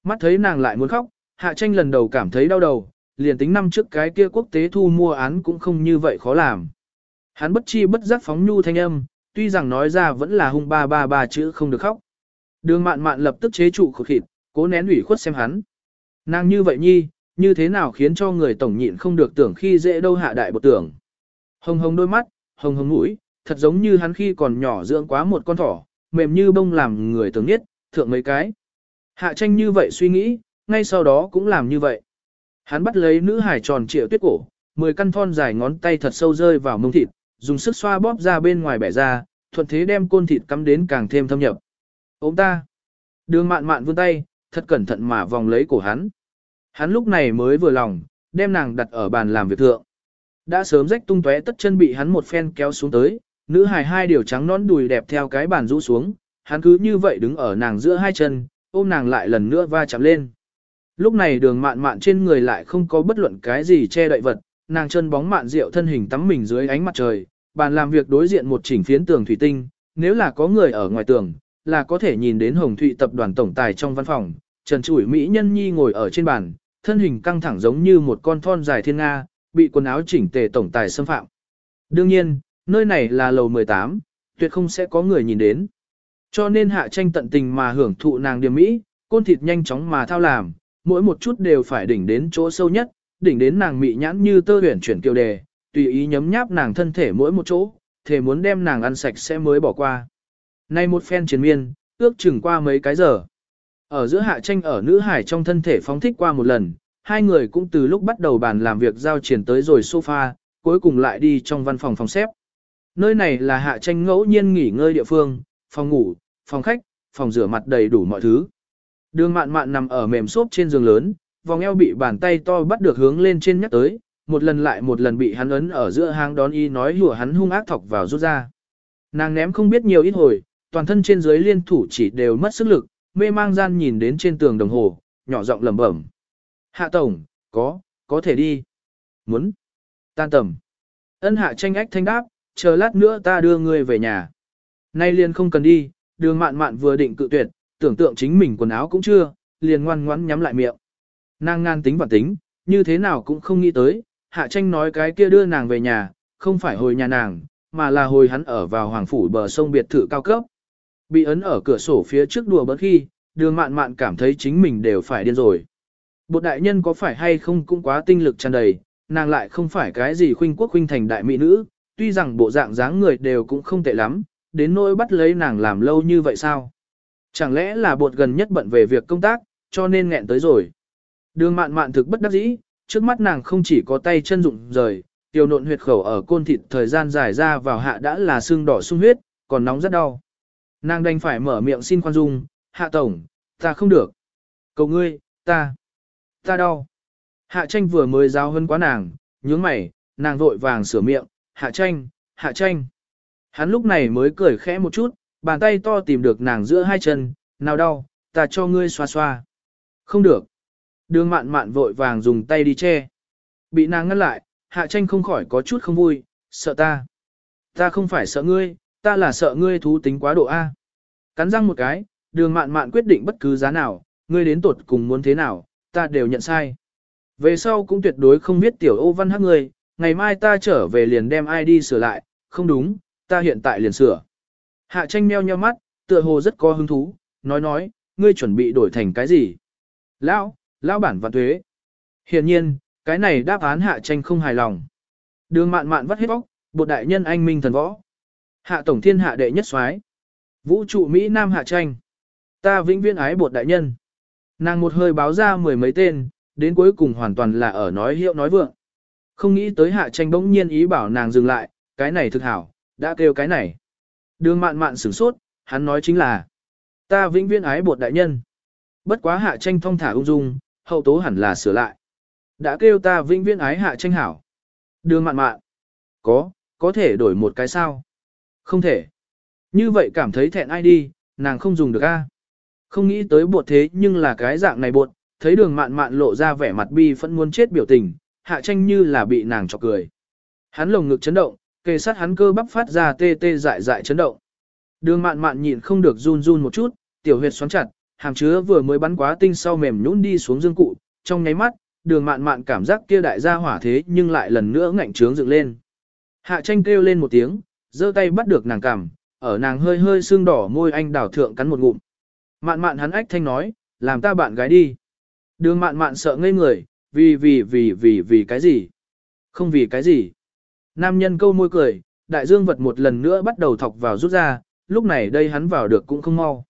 Mắt thấy nàng lại muốn khóc, hạ tranh lần đầu cảm thấy đau đầu, liền tính năm trước cái kia quốc tế thu mua án cũng không như vậy khó làm. Hắn bất chi bất giác phóng nhu thanh âm, tuy rằng nói ra vẫn là hung ba ba ba chữ không được khóc. Đường mạn mạn lập tức chế trụ khụt khịt, cố nén ủy khuất xem hắn. Nàng như vậy nhi, như thế nào khiến cho người tổng nhịn không được tưởng khi dễ đâu hạ đại bột tưởng. Hồng hồng đôi mắt, hồng hồng mũi, thật giống như hắn khi còn nhỏ dưỡng quá một con thỏ, mềm như bông làm người tưởng nhất, thượng mấy cái. Hạ tranh như vậy suy nghĩ, ngay sau đó cũng làm như vậy. Hắn bắt lấy nữ hải tròn trịa tuyết cổ, mười căn thon dài ngón tay thật sâu rơi vào mông thịt, dùng sức xoa bóp ra bên ngoài bẻ ra, thuận thế đem côn thịt cắm đến càng thêm thâm nhập. Ôm ta. Đường mạn mạn vươn tay, thật cẩn thận mà vòng lấy cổ hắn. Hắn lúc này mới vừa lòng, đem nàng đặt ở bàn làm việc thượng. Đã sớm rách tung tóe tất chân bị hắn một phen kéo xuống tới, nữ hài hai điều trắng nón đùi đẹp theo cái bàn rũ xuống, hắn cứ như vậy đứng ở nàng giữa hai chân, ôm nàng lại lần nữa va chạm lên. Lúc này đường mạn mạn trên người lại không có bất luận cái gì che đậy vật, nàng chân bóng mạn rượu thân hình tắm mình dưới ánh mặt trời, bàn làm việc đối diện một chỉnh phiến tường thủy tinh, nếu là có người ở ngoài tường, là có thể nhìn đến Hồng Thụy tập đoàn tổng tài trong văn phòng, Trần Chủi Mỹ Nhân Nhi ngồi ở trên bàn, thân hình căng thẳng giống như một con thon dài thiên nga, bị quần áo chỉnh tề tổng tài xâm phạm. Đương nhiên, nơi này là lầu 18, tuyệt không sẽ có người nhìn đến. Cho nên hạ tranh tận tình mà hưởng thụ nàng điểm mỹ, côn thịt nhanh chóng mà thao làm, mỗi một chút đều phải đỉnh đến chỗ sâu nhất, đỉnh đến nàng mị nhãn như tơ huyền chuyển kiều đề, tùy ý nhấm nháp nàng thân thể mỗi một chỗ, thể muốn đem nàng ăn sạch sẽ mới bỏ qua. Nay một phen chiến miên, ước chừng qua mấy cái giờ. Ở giữa hạ tranh ở nữ hải trong thân thể phóng thích qua một lần, hai người cũng từ lúc bắt đầu bàn làm việc giao triển tới rồi sofa, cuối cùng lại đi trong văn phòng phòng xếp. Nơi này là hạ tranh ngẫu nhiên nghỉ ngơi địa phương, phòng ngủ, phòng khách, phòng rửa mặt đầy đủ mọi thứ. Đường mạn mạn nằm ở mềm xốp trên giường lớn, vòng eo bị bàn tay to bắt được hướng lên trên nhắc tới, một lần lại một lần bị hắn ấn ở giữa hang đón y nói hùa hắn hung ác thọc vào rút ra. Nàng ném không biết nhiều ít hồi, toàn thân trên dưới liên thủ chỉ đều mất sức lực, mê mang gian nhìn đến trên tường đồng hồ, nhỏ giọng lẩm bẩm. Hạ tổng, có, có thể đi. Muốn. Tan tầm. Ân hạ tranh ách thanh đáp, chờ lát nữa ta đưa ngươi về nhà. Nay liền không cần đi, đường mạn mạn vừa định cự tuyệt, tưởng tượng chính mình quần áo cũng chưa, liền ngoan ngoãn nhắm lại miệng. Nàng ngan tính và tính, như thế nào cũng không nghĩ tới, hạ tranh nói cái kia đưa nàng về nhà, không phải hồi nhà nàng, mà là hồi hắn ở vào hoàng phủ bờ sông biệt thự cao cấp. Bị ấn ở cửa sổ phía trước đùa bất khi, đường mạn mạn cảm thấy chính mình đều phải điên rồi. Bột đại nhân có phải hay không cũng quá tinh lực tràn đầy, nàng lại không phải cái gì khuynh quốc khuynh thành đại mỹ nữ, tuy rằng bộ dạng dáng người đều cũng không tệ lắm, đến nỗi bắt lấy nàng làm lâu như vậy sao? Chẳng lẽ là bột gần nhất bận về việc công tác, cho nên nghẹn tới rồi. Đường mạn mạn thực bất đắc dĩ, trước mắt nàng không chỉ có tay chân rụng rời, tiêu nộn huyệt khẩu ở côn thịt thời gian dài ra vào hạ đã là xương đỏ sung huyết, còn nóng rất đau. Nàng đành phải mở miệng xin khoan dung, hạ tổng, ta không được. Cầu ngươi, ta, ta đau. Hạ tranh vừa mới giáo hơn quá nàng, nhướng mày, nàng vội vàng sửa miệng, hạ tranh, hạ tranh. Hắn lúc này mới cười khẽ một chút, bàn tay to tìm được nàng giữa hai chân, nào đau, ta cho ngươi xoa xoa. Không được. Đường mạn mạn vội vàng dùng tay đi che. Bị nàng ngăn lại, hạ tranh không khỏi có chút không vui, sợ ta. Ta không phải sợ ngươi, ta là sợ ngươi thú tính quá độ A. Cắn răng một cái, đường mạn mạn quyết định bất cứ giá nào, ngươi đến tột cùng muốn thế nào, ta đều nhận sai. Về sau cũng tuyệt đối không biết tiểu ô văn hắc ngươi, ngày mai ta trở về liền đem ID sửa lại, không đúng, ta hiện tại liền sửa. Hạ tranh meo nheo mắt, tựa hồ rất có hứng thú, nói nói, ngươi chuẩn bị đổi thành cái gì? Lão, lão bản và thuế. Hiện nhiên, cái này đáp án hạ tranh không hài lòng. Đường mạn mạn vắt hết bóc, bột đại nhân anh minh thần võ. Hạ tổng thiên hạ đệ nhất soái Vũ trụ Mỹ Nam hạ tranh. Ta vĩnh viễn ái bột đại nhân. Nàng một hơi báo ra mười mấy tên, đến cuối cùng hoàn toàn là ở nói hiệu nói vượng. Không nghĩ tới hạ tranh bỗng nhiên ý bảo nàng dừng lại, cái này thực hảo, đã kêu cái này. Đường mạn mạn sửng sốt, hắn nói chính là, ta vĩnh viễn ái bột đại nhân. Bất quá hạ tranh thong thả ung dung, hậu tố hẳn là sửa lại. Đã kêu ta vĩnh viễn ái hạ tranh hảo. Đường mạn mạn. Có, có thể đổi một cái sao? Không thể. Như vậy cảm thấy thẹn ai đi, nàng không dùng được a. Không nghĩ tới bột thế nhưng là cái dạng này bột, thấy đường mạn mạn lộ ra vẻ mặt bi phẫn muốn chết biểu tình, hạ tranh như là bị nàng chọc cười. Hắn lồng ngực chấn động, kề sát hắn cơ bắp phát ra tê tê dại dại chấn động. Đường mạn mạn nhịn không được run run một chút, tiểu huyệt xoắn chặt, hàm chứa vừa mới bắn quá tinh sau mềm nhũn đi xuống dương cụ, trong nháy mắt, đường mạn mạn cảm giác kia đại gia hỏa thế nhưng lại lần nữa ngạnh trướng dựng lên. Hạ tranh kêu lên một tiếng, giơ tay bắt được nàng cằm, ở nàng hơi hơi sưng đỏ môi anh đảo thượng cắn một ngụm. Mạn mạn hắn ách thanh nói, làm ta bạn gái đi. Đường mạn mạn sợ ngây người, vì vì vì vì vì cái gì? Không vì cái gì? Nam nhân câu môi cười, đại dương vật một lần nữa bắt đầu thọc vào rút ra, lúc này đây hắn vào được cũng không mau.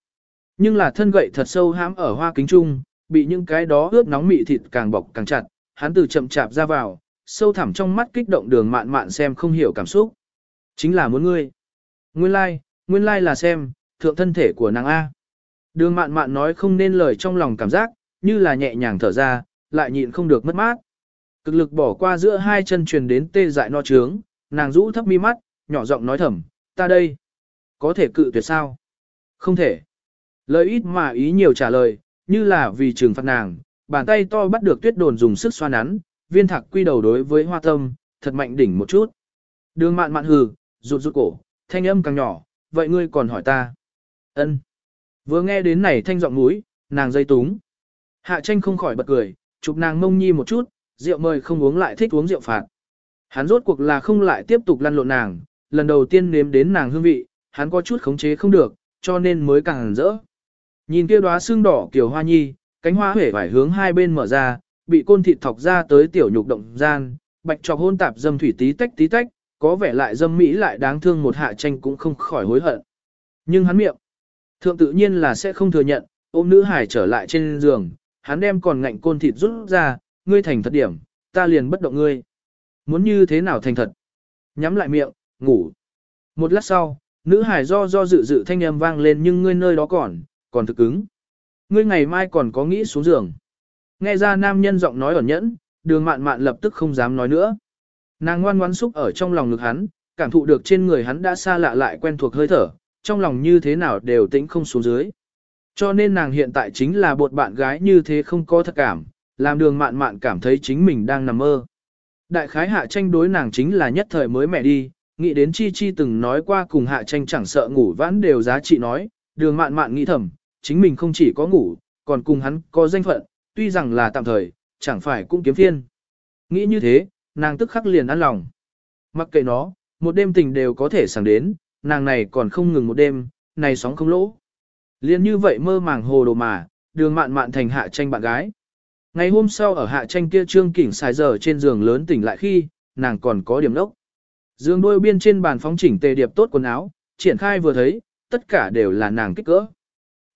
Nhưng là thân gậy thật sâu hãm ở hoa kính trung, bị những cái đó ướt nóng mị thịt càng bọc càng chặt, hắn từ chậm chạp ra vào, sâu thẳm trong mắt kích động đường mạn mạn xem không hiểu cảm xúc. Chính là muốn ngươi. Nguyên lai, like, nguyên lai like là xem, thượng thân thể của nàng A. Đường mạn mạn nói không nên lời trong lòng cảm giác, như là nhẹ nhàng thở ra, lại nhịn không được mất mát. Cực lực bỏ qua giữa hai chân truyền đến tê dại no trướng, nàng rũ thấp mi mắt, nhỏ giọng nói thầm, ta đây. Có thể cự tuyệt sao? Không thể. Lời ít mà ý nhiều trả lời, như là vì trừng phạt nàng, bàn tay to bắt được tuyết đồn dùng sức xoa nắn, viên thạc quy đầu đối với hoa tâm, thật mạnh đỉnh một chút. Đường mạn mạn hừ, rụt rụt cổ, thanh âm càng nhỏ, vậy ngươi còn hỏi ta. ân Vừa nghe đến này thanh giọng núi, nàng dây túng. Hạ tranh không khỏi bật cười, chụp nàng mông nhi một chút, rượu mời không uống lại thích uống rượu phạt. Hắn rốt cuộc là không lại tiếp tục lăn lộn nàng, lần đầu tiên nếm đến nàng hương vị, hắn có chút khống chế không được, cho nên mới càng rỡ. Nhìn kia đóa xương đỏ kiểu hoa nhi, cánh hoa hể vải hướng hai bên mở ra, bị côn thịt thọc ra tới tiểu nhục động gian, bạch trọc hôn tạp dâm thủy tí tách tí tách, có vẻ lại dâm mỹ lại đáng thương một hạ tranh cũng không khỏi hối hận. Nhưng hắn miệng, thượng tự nhiên là sẽ không thừa nhận, ôm nữ hải trở lại trên giường, hắn đem còn ngạnh côn thịt rút ra, ngươi thành thật điểm, ta liền bất động ngươi. Muốn như thế nào thành thật? Nhắm lại miệng, ngủ. Một lát sau, nữ hải do do dự dự thanh âm vang lên nhưng ngươi nơi đó còn, còn thực cứng. Ngươi ngày mai còn có nghĩ xuống giường. Nghe ra nam nhân giọng nói ẩn nhẫn, đường mạn mạn lập tức không dám nói nữa. Nàng ngoan ngoãn xúc ở trong lòng ngực hắn, cảm thụ được trên người hắn đã xa lạ lại quen thuộc hơi thở, trong lòng như thế nào đều tĩnh không xuống dưới. Cho nên nàng hiện tại chính là bột bạn gái như thế không có thật cảm, làm đường mạn mạn cảm thấy chính mình đang nằm mơ. Đại khái hạ tranh đối nàng chính là nhất thời mới mẹ đi, nghĩ đến chi chi từng nói qua cùng hạ tranh chẳng sợ ngủ vãn đều giá trị nói, đường mạn mạn nghĩ thầm, chính mình không chỉ có ngủ, còn cùng hắn có danh phận, tuy rằng là tạm thời, chẳng phải cũng kiếm phiên. Nghĩ như thế, nàng tức khắc liền ăn lòng. Mặc kệ nó, một đêm tình đều có thể sáng đến, nàng này còn không ngừng một đêm, này sóng không lỗ. Liên như vậy mơ màng hồ đồ mà, đường mạn mạn thành hạ tranh bạn gái. Ngày hôm sau ở hạ tranh kia trương kỉnh xài giờ trên giường lớn tỉnh lại khi, nàng còn có điểm đốc. Dương đôi biên trên bàn phóng chỉnh tề điệp tốt quần áo, triển khai vừa thấy, tất cả đều là nàng kích cỡ.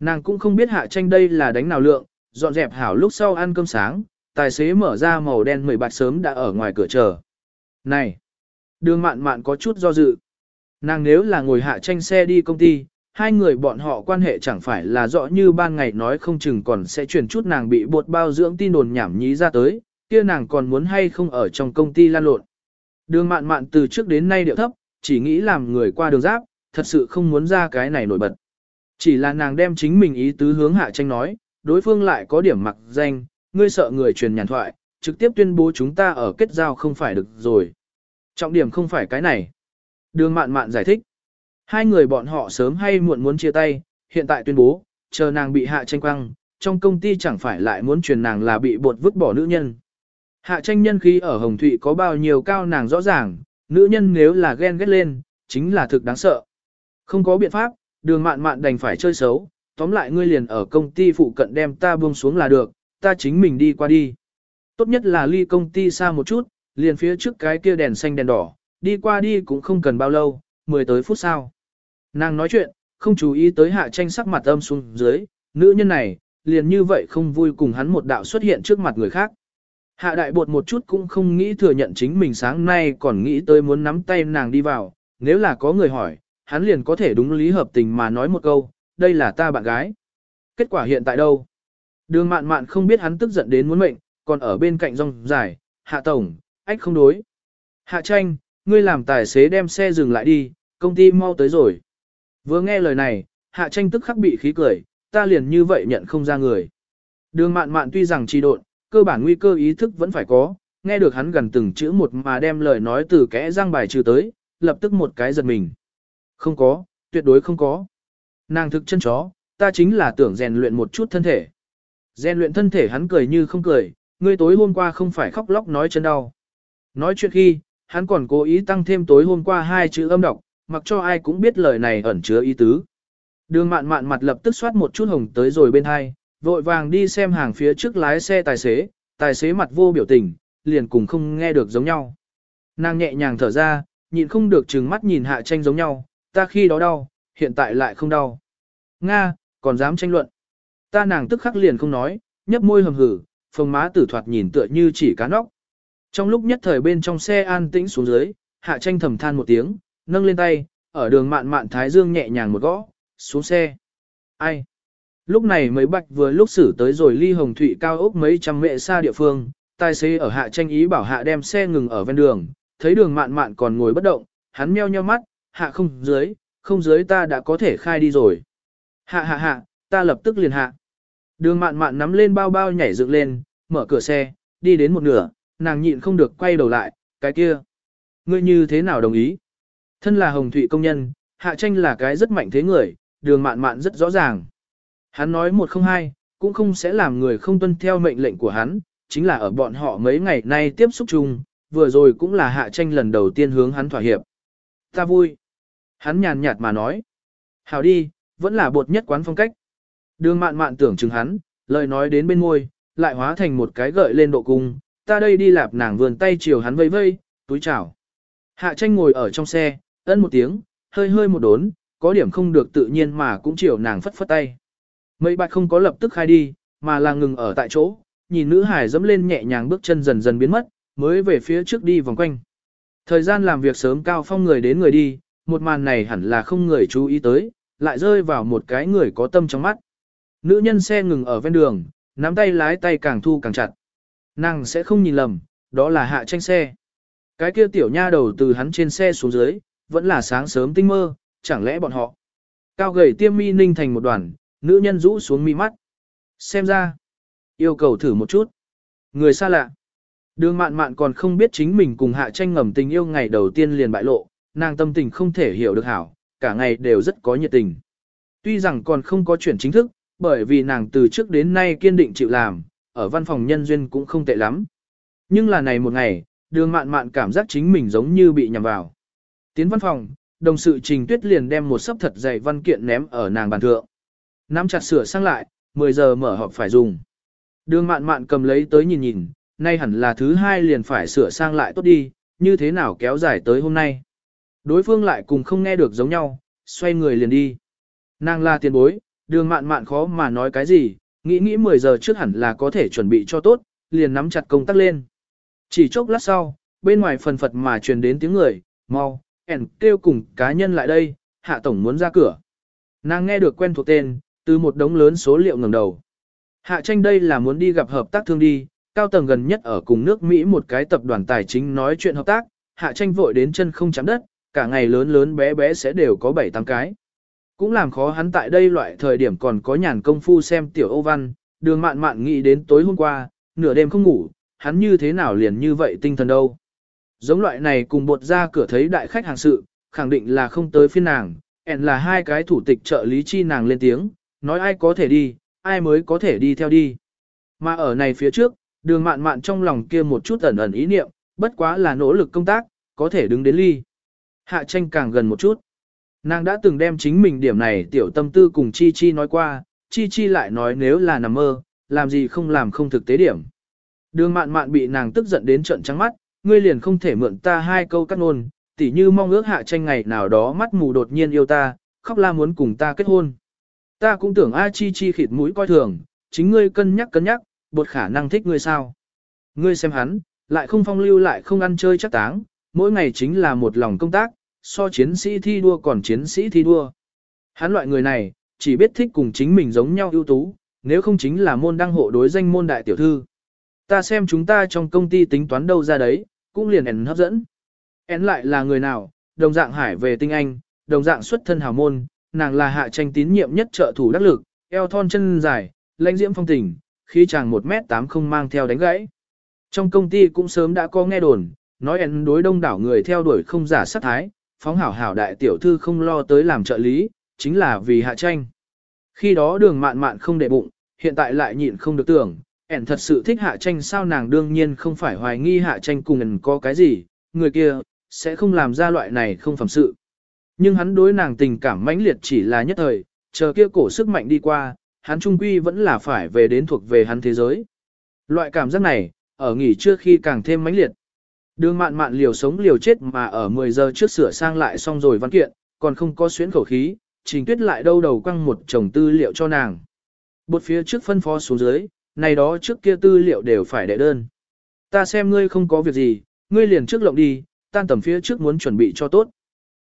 Nàng cũng không biết hạ tranh đây là đánh nào lượng, dọn dẹp hảo lúc sau ăn cơm sáng, tài xế mở ra màu đen mười bạch sớm đã ở ngoài cửa chờ. Này! Đường mạn mạn có chút do dự. Nàng nếu là ngồi hạ tranh xe đi công ty, hai người bọn họ quan hệ chẳng phải là rõ như ban ngày nói không chừng còn sẽ chuyển chút nàng bị bột bao dưỡng tin đồn nhảm nhí ra tới, kia nàng còn muốn hay không ở trong công ty lan lộn. Đường mạn mạn từ trước đến nay điệu thấp, chỉ nghĩ làm người qua đường giáp, thật sự không muốn ra cái này nổi bật. Chỉ là nàng đem chính mình ý tứ hướng hạ tranh nói, đối phương lại có điểm mặc danh, ngươi sợ người truyền nhàn thoại, trực tiếp tuyên bố chúng ta ở kết giao không phải được rồi. Trọng điểm không phải cái này. Đường mạn mạn giải thích. Hai người bọn họ sớm hay muộn muốn chia tay, hiện tại tuyên bố, chờ nàng bị hạ tranh quăng, trong công ty chẳng phải lại muốn truyền nàng là bị bột vứt bỏ nữ nhân. Hạ tranh nhân khí ở Hồng Thụy có bao nhiêu cao nàng rõ ràng, nữ nhân nếu là ghen ghét lên, chính là thực đáng sợ. Không có biện pháp, đường mạn mạn đành phải chơi xấu, tóm lại ngươi liền ở công ty phụ cận đem ta buông xuống là được, ta chính mình đi qua đi. Tốt nhất là ly công ty xa một chút, liền phía trước cái kia đèn xanh đèn đỏ, đi qua đi cũng không cần bao lâu, 10 tới phút sau. Nàng nói chuyện, không chú ý tới hạ tranh sắc mặt âm xuống dưới, nữ nhân này, liền như vậy không vui cùng hắn một đạo xuất hiện trước mặt người khác. Hạ đại bột một chút cũng không nghĩ thừa nhận chính mình sáng nay còn nghĩ tới muốn nắm tay nàng đi vào, nếu là có người hỏi, hắn liền có thể đúng lý hợp tình mà nói một câu, đây là ta bạn gái. Kết quả hiện tại đâu? Đường mạn mạn không biết hắn tức giận đến muốn mệnh, còn ở bên cạnh rong dài, hạ tổng, ách không đối. Hạ tranh, ngươi làm tài xế đem xe dừng lại đi, công ty mau tới rồi. Vừa nghe lời này, hạ tranh tức khắc bị khí cười, ta liền như vậy nhận không ra người. Đường mạn mạn tuy rằng trì độn, cơ bản nguy cơ ý thức vẫn phải có, nghe được hắn gần từng chữ một mà đem lời nói từ kẽ răng bài trừ tới, lập tức một cái giật mình. Không có, tuyệt đối không có. Nàng thực chân chó, ta chính là tưởng rèn luyện một chút thân thể. Gen luyện thân thể hắn cười như không cười, ngươi tối hôm qua không phải khóc lóc nói chân đau. Nói chuyện khi, hắn còn cố ý tăng thêm tối hôm qua hai chữ âm đọc, mặc cho ai cũng biết lời này ẩn chứa ý tứ. Đường mạn mạn mặt lập tức xoát một chút hồng tới rồi bên hai, vội vàng đi xem hàng phía trước lái xe tài xế, tài xế mặt vô biểu tình, liền cùng không nghe được giống nhau. Nàng nhẹ nhàng thở ra, nhịn không được trừng mắt nhìn hạ tranh giống nhau, ta khi đó đau, hiện tại lại không đau. Nga, còn dám tranh luận. Ta nàng tức khắc liền không nói, nhấp môi hầm hử, phồng má tử thoạt nhìn tựa như chỉ cá nóc. Trong lúc nhất thời bên trong xe an tĩnh xuống dưới, hạ tranh thầm than một tiếng, nâng lên tay, ở đường mạn mạn thái dương nhẹ nhàng một gõ, xuống xe. Ai? Lúc này mấy bạch vừa lúc xử tới rồi ly hồng thụy cao ốc mấy trăm mệ xa địa phương, tài xế ở hạ tranh ý bảo hạ đem xe ngừng ở ven đường, thấy đường mạn mạn còn ngồi bất động, hắn meo nheo mắt, hạ không dưới, không dưới ta đã có thể khai đi rồi. Hạ hạ hạ, ta lập tức liền hạ. Đường mạn mạn nắm lên bao bao nhảy dựng lên, mở cửa xe, đi đến một nửa, nàng nhịn không được quay đầu lại, cái kia. Ngươi như thế nào đồng ý? Thân là hồng thụy công nhân, hạ tranh là cái rất mạnh thế người, đường mạn mạn rất rõ ràng. Hắn nói một không hai, cũng không sẽ làm người không tuân theo mệnh lệnh của hắn, chính là ở bọn họ mấy ngày nay tiếp xúc chung, vừa rồi cũng là hạ tranh lần đầu tiên hướng hắn thỏa hiệp. Ta vui. Hắn nhàn nhạt mà nói. Hào đi, vẫn là bột nhất quán phong cách. Đường mạn mạn tưởng chừng hắn, lời nói đến bên môi, lại hóa thành một cái gợi lên độ cung, ta đây đi lạp nàng vườn tay chiều hắn vây vây, túi chào. Hạ tranh ngồi ở trong xe, ân một tiếng, hơi hơi một đốn, có điểm không được tự nhiên mà cũng chiều nàng phất phất tay. Mấy bạch không có lập tức khai đi, mà là ngừng ở tại chỗ, nhìn nữ hải dẫm lên nhẹ nhàng bước chân dần dần biến mất, mới về phía trước đi vòng quanh. Thời gian làm việc sớm cao phong người đến người đi, một màn này hẳn là không người chú ý tới, lại rơi vào một cái người có tâm trong mắt. Nữ nhân xe ngừng ở ven đường, nắm tay lái tay càng thu càng chặt. Nàng sẽ không nhìn lầm, đó là hạ tranh xe. Cái kia tiểu nha đầu từ hắn trên xe xuống dưới, vẫn là sáng sớm tinh mơ, chẳng lẽ bọn họ. Cao gầy tiêm mi ninh thành một đoàn, nữ nhân rũ xuống mi mắt. Xem ra, yêu cầu thử một chút. Người xa lạ. Đường mạn mạn còn không biết chính mình cùng hạ tranh ngầm tình yêu ngày đầu tiên liền bại lộ, nàng tâm tình không thể hiểu được hảo, cả ngày đều rất có nhiệt tình. Tuy rằng còn không có chuyển chính thức, bởi vì nàng từ trước đến nay kiên định chịu làm, ở văn phòng nhân duyên cũng không tệ lắm. Nhưng là này một ngày, đường mạn mạn cảm giác chính mình giống như bị nhầm vào. Tiến văn phòng, đồng sự trình tuyết liền đem một sấp thật dày văn kiện ném ở nàng bàn thượng. Nắm chặt sửa sang lại, 10 giờ mở họp phải dùng. Đường mạn mạn cầm lấy tới nhìn nhìn, nay hẳn là thứ hai liền phải sửa sang lại tốt đi, như thế nào kéo dài tới hôm nay. Đối phương lại cùng không nghe được giống nhau, xoay người liền đi. Nàng là tiền bối, đường mạn mạn khó mà nói cái gì, nghĩ nghĩ 10 giờ trước hẳn là có thể chuẩn bị cho tốt, liền nắm chặt công tác lên. Chỉ chốc lát sau, bên ngoài phần phật mà truyền đến tiếng người, mau, ẻn kêu cùng cá nhân lại đây, hạ tổng muốn ra cửa. Nàng nghe được quen thuộc tên, từ một đống lớn số liệu ngẩng đầu. Hạ tranh đây là muốn đi gặp hợp tác thương đi, cao tầng gần nhất ở cùng nước Mỹ một cái tập đoàn tài chính nói chuyện hợp tác, hạ tranh vội đến chân không chạm đất, cả ngày lớn lớn bé bé sẽ đều có 7-8 cái. Cũng làm khó hắn tại đây loại thời điểm còn có nhàn công phu xem tiểu Âu Văn, đường mạn mạn nghĩ đến tối hôm qua, nửa đêm không ngủ, hắn như thế nào liền như vậy tinh thần đâu. Giống loại này cùng bột ra cửa thấy đại khách hàng sự, khẳng định là không tới phiên nàng, ẻn là hai cái thủ tịch trợ lý chi nàng lên tiếng, nói ai có thể đi, ai mới có thể đi theo đi. Mà ở này phía trước, đường mạn mạn trong lòng kia một chút ẩn ẩn ý niệm, bất quá là nỗ lực công tác, có thể đứng đến ly. Hạ tranh càng gần một chút. Nàng đã từng đem chính mình điểm này tiểu tâm tư cùng Chi Chi nói qua, Chi Chi lại nói nếu là nằm mơ, làm gì không làm không thực tế điểm. Đường mạn mạn bị nàng tức giận đến trận trắng mắt, ngươi liền không thể mượn ta hai câu cắt ngôn, tỉ như mong ước hạ tranh ngày nào đó mắt mù đột nhiên yêu ta, khóc la muốn cùng ta kết hôn. Ta cũng tưởng A Chi Chi khịt mũi coi thường, chính ngươi cân nhắc cân nhắc, bột khả năng thích ngươi sao. Ngươi xem hắn, lại không phong lưu lại không ăn chơi chắc táng, mỗi ngày chính là một lòng công tác, so chiến sĩ thi đua còn chiến sĩ thi đua. Hắn loại người này, chỉ biết thích cùng chính mình giống nhau ưu tú, nếu không chính là môn đăng hộ đối danh môn đại tiểu thư. Ta xem chúng ta trong công ty tính toán đâu ra đấy, cũng liền ẻn hấp dẫn. Ẻn lại là người nào, đồng dạng hải về tinh anh, đồng dạng xuất thân hào môn, nàng là hạ tranh tín nhiệm nhất trợ thủ đắc lực, eo thon chân dài, lãnh diễm phong tình, khi chàng 1m8 không mang theo đánh gãy. Trong công ty cũng sớm đã có nghe đồn, nói ẻn đối đông đảo người theo đuổi không giả sát thái, phóng hảo hảo đại tiểu thư không lo tới làm trợ lý, chính là vì hạ tranh. Khi đó đường mạn mạn không để bụng, hiện tại lại nhịn không được tưởng, ẻn thật sự thích hạ tranh sao nàng đương nhiên không phải hoài nghi hạ tranh cùng ẩn có cái gì, người kia, sẽ không làm ra loại này không phẩm sự. Nhưng hắn đối nàng tình cảm mãnh liệt chỉ là nhất thời, chờ kia cổ sức mạnh đi qua, hắn trung quy vẫn là phải về đến thuộc về hắn thế giới. Loại cảm giác này, ở nghỉ trước khi càng thêm mãnh liệt. Đường mạn mạn liều sống liều chết mà ở 10 giờ trước sửa sang lại xong rồi văn kiện, còn không có xuyến khẩu khí, trình tuyết lại đâu đầu quăng một chồng tư liệu cho nàng. Bột phía trước phân phó xuống dưới, này đó trước kia tư liệu đều phải đệ đơn. Ta xem ngươi không có việc gì, ngươi liền trước lộng đi, tan tầm phía trước muốn chuẩn bị cho tốt.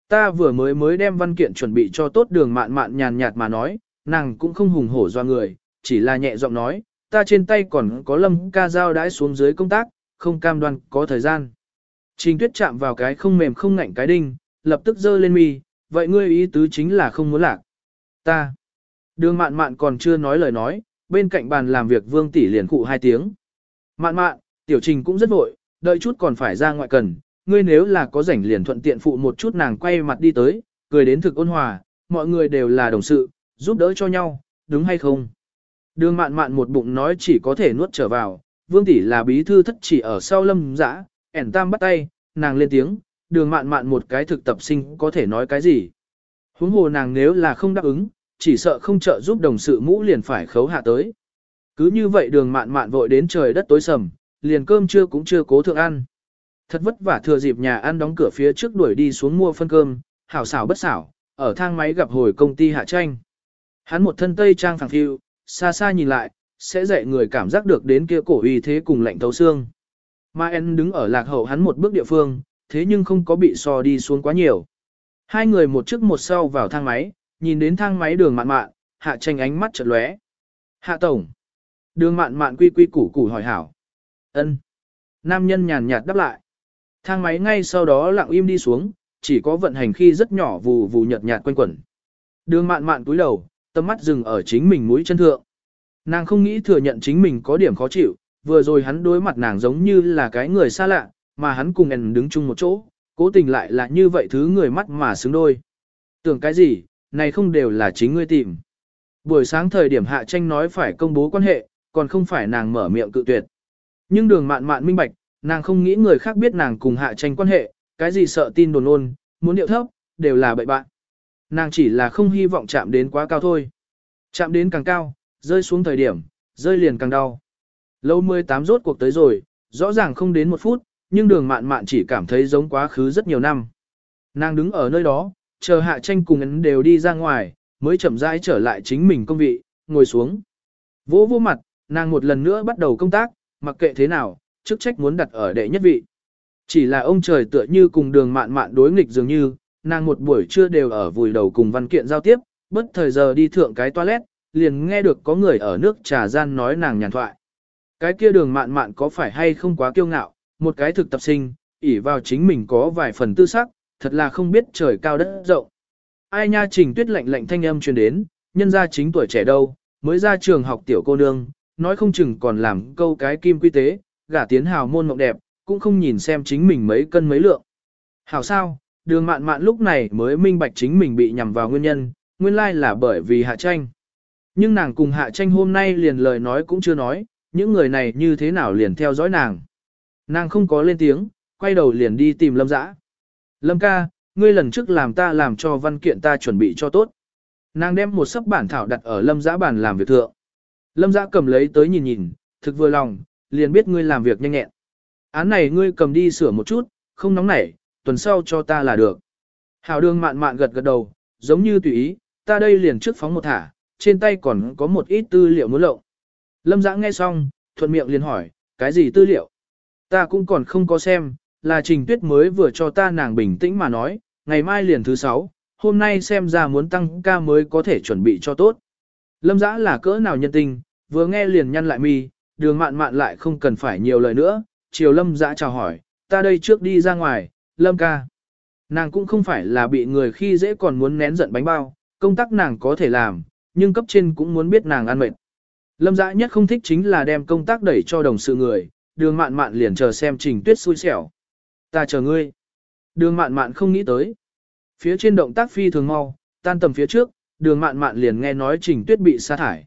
Ta vừa mới mới đem văn kiện chuẩn bị cho tốt đường mạn mạn nhàn nhạt mà nói, nàng cũng không hùng hổ do người, chỉ là nhẹ giọng nói, ta trên tay còn có lâm ca giao đãi xuống dưới công tác, không cam đoan có thời gian. Trình tuyết chạm vào cái không mềm không ngạnh cái đinh, lập tức giơ lên mi, vậy ngươi ý tứ chính là không muốn lạc. Ta. Đường mạn mạn còn chưa nói lời nói, bên cạnh bàn làm việc vương tỷ liền cụ hai tiếng. Mạn mạn, tiểu trình cũng rất vội, đợi chút còn phải ra ngoại cần, ngươi nếu là có rảnh liền thuận tiện phụ một chút nàng quay mặt đi tới, cười đến thực ôn hòa, mọi người đều là đồng sự, giúp đỡ cho nhau, đúng hay không? Đường mạn mạn một bụng nói chỉ có thể nuốt trở vào, vương tỷ là bí thư thất chỉ ở sau lâm dã, ẻn tam bắt tay, nàng lên tiếng, đường mạn mạn một cái thực tập sinh có thể nói cái gì. Huống hồ nàng nếu là không đáp ứng, chỉ sợ không trợ giúp đồng sự mũ liền phải khấu hạ tới. Cứ như vậy đường mạn mạn vội đến trời đất tối sầm, liền cơm trưa cũng chưa cố thượng ăn. Thật vất vả thừa dịp nhà ăn đóng cửa phía trước đuổi đi xuống mua phân cơm, hảo xảo bất xảo, ở thang máy gặp hồi công ty hạ tranh. Hắn một thân tây trang phẳng phiu, xa xa nhìn lại, sẽ dạy người cảm giác được đến kia cổ uy thế cùng lạnh thấu xương. Mà En đứng ở lạc hậu hắn một bước địa phương, thế nhưng không có bị so đi xuống quá nhiều. Hai người một trước một sau vào thang máy, nhìn đến thang máy đường mạn mạn, hạ tranh ánh mắt chợt lóe. Hạ tổng. Đường mạn mạn quy quy củ củ hỏi hảo. ân Nam nhân nhàn nhạt đáp lại. Thang máy ngay sau đó lặng im đi xuống, chỉ có vận hành khi rất nhỏ vù vù nhợt nhạt quanh quẩn. Đường mạn mạn cúi đầu, tâm mắt dừng ở chính mình mũi chân thượng. Nàng không nghĩ thừa nhận chính mình có điểm khó chịu, vừa rồi hắn đối mặt nàng giống như là cái người xa lạ, mà hắn cùng ẩn đứng chung một chỗ, cố tình lại là như vậy thứ người mắt mà xứng đôi. Tưởng cái gì, này không đều là chính ngươi tìm. Buổi sáng thời điểm hạ tranh nói phải công bố quan hệ, còn không phải nàng mở miệng cự tuyệt. Nhưng đường mạn mạn minh bạch, nàng không nghĩ người khác biết nàng cùng hạ tranh quan hệ, cái gì sợ tin đồn ôn, muốn điệu thấp, đều là bậy bạn. Nàng chỉ là không hy vọng chạm đến quá cao thôi. Chạm đến càng cao, rơi xuống thời điểm, rơi liền càng đau. Lâu 18 rốt cuộc tới rồi, rõ ràng không đến một phút, nhưng đường mạn mạn chỉ cảm thấy giống quá khứ rất nhiều năm. Nàng đứng ở nơi đó, chờ hạ tranh cùng ấn đều đi ra ngoài, mới chậm rãi trở lại chính mình công vị, ngồi xuống. Vỗ vô mặt, nàng một lần nữa bắt đầu công tác, mặc kệ thế nào, chức trách muốn đặt ở đệ nhất vị. Chỉ là ông trời tựa như cùng đường mạn mạn đối nghịch dường như, nàng một buổi trưa đều ở vùi đầu cùng văn kiện giao tiếp, bất thời giờ đi thượng cái toilet, liền nghe được có người ở nước trà gian nói nàng nhàn thoại. Cái kia đường mạn mạn có phải hay không quá kiêu ngạo, một cái thực tập sinh, ỷ vào chính mình có vài phần tư sắc, thật là không biết trời cao đất rộng. Ai nha trình tuyết lạnh lạnh thanh âm truyền đến, nhân ra chính tuổi trẻ đâu, mới ra trường học tiểu cô nương, nói không chừng còn làm câu cái kim quy tế, gả tiến hào môn mộng đẹp, cũng không nhìn xem chính mình mấy cân mấy lượng. Hảo sao, đường mạn mạn lúc này mới minh bạch chính mình bị nhầm vào nguyên nhân, nguyên lai là bởi vì hạ tranh. Nhưng nàng cùng hạ tranh hôm nay liền lời nói cũng chưa nói, những người này như thế nào liền theo dõi nàng. Nàng không có lên tiếng, quay đầu liền đi tìm lâm dã. Lâm ca, ngươi lần trước làm ta làm cho văn kiện ta chuẩn bị cho tốt. Nàng đem một sấp bản thảo đặt ở lâm dã bàn làm việc thượng. Lâm dã cầm lấy tới nhìn nhìn, thực vừa lòng, liền biết ngươi làm việc nhanh nhẹn. Án này ngươi cầm đi sửa một chút, không nóng nảy, tuần sau cho ta là được. Hảo đường mạn mạn gật gật đầu, giống như tùy ý, ta đây liền trước phóng một thả, trên tay còn có một ít tư liệu muốn lộng. Lâm Giã nghe xong, thuận miệng liền hỏi, cái gì tư liệu? Ta cũng còn không có xem, là trình tuyết mới vừa cho ta nàng bình tĩnh mà nói, ngày mai liền thứ sáu, hôm nay xem ra muốn tăng ca mới có thể chuẩn bị cho tốt. Lâm Giã là cỡ nào nhân tình, vừa nghe liền nhăn lại mi, đường mạn mạn lại không cần phải nhiều lời nữa, chiều lâm dã chào hỏi, ta đây trước đi ra ngoài, lâm ca. Nàng cũng không phải là bị người khi dễ còn muốn nén giận bánh bao, công tác nàng có thể làm, nhưng cấp trên cũng muốn biết nàng ăn mệt. Lâm dã nhất không thích chính là đem công tác đẩy cho đồng sự người, đường mạn mạn liền chờ xem trình tuyết xui xẻo. Ta chờ ngươi. Đường mạn mạn không nghĩ tới. Phía trên động tác phi thường mau, tan tầm phía trước, đường mạn mạn liền nghe nói trình tuyết bị sa thải.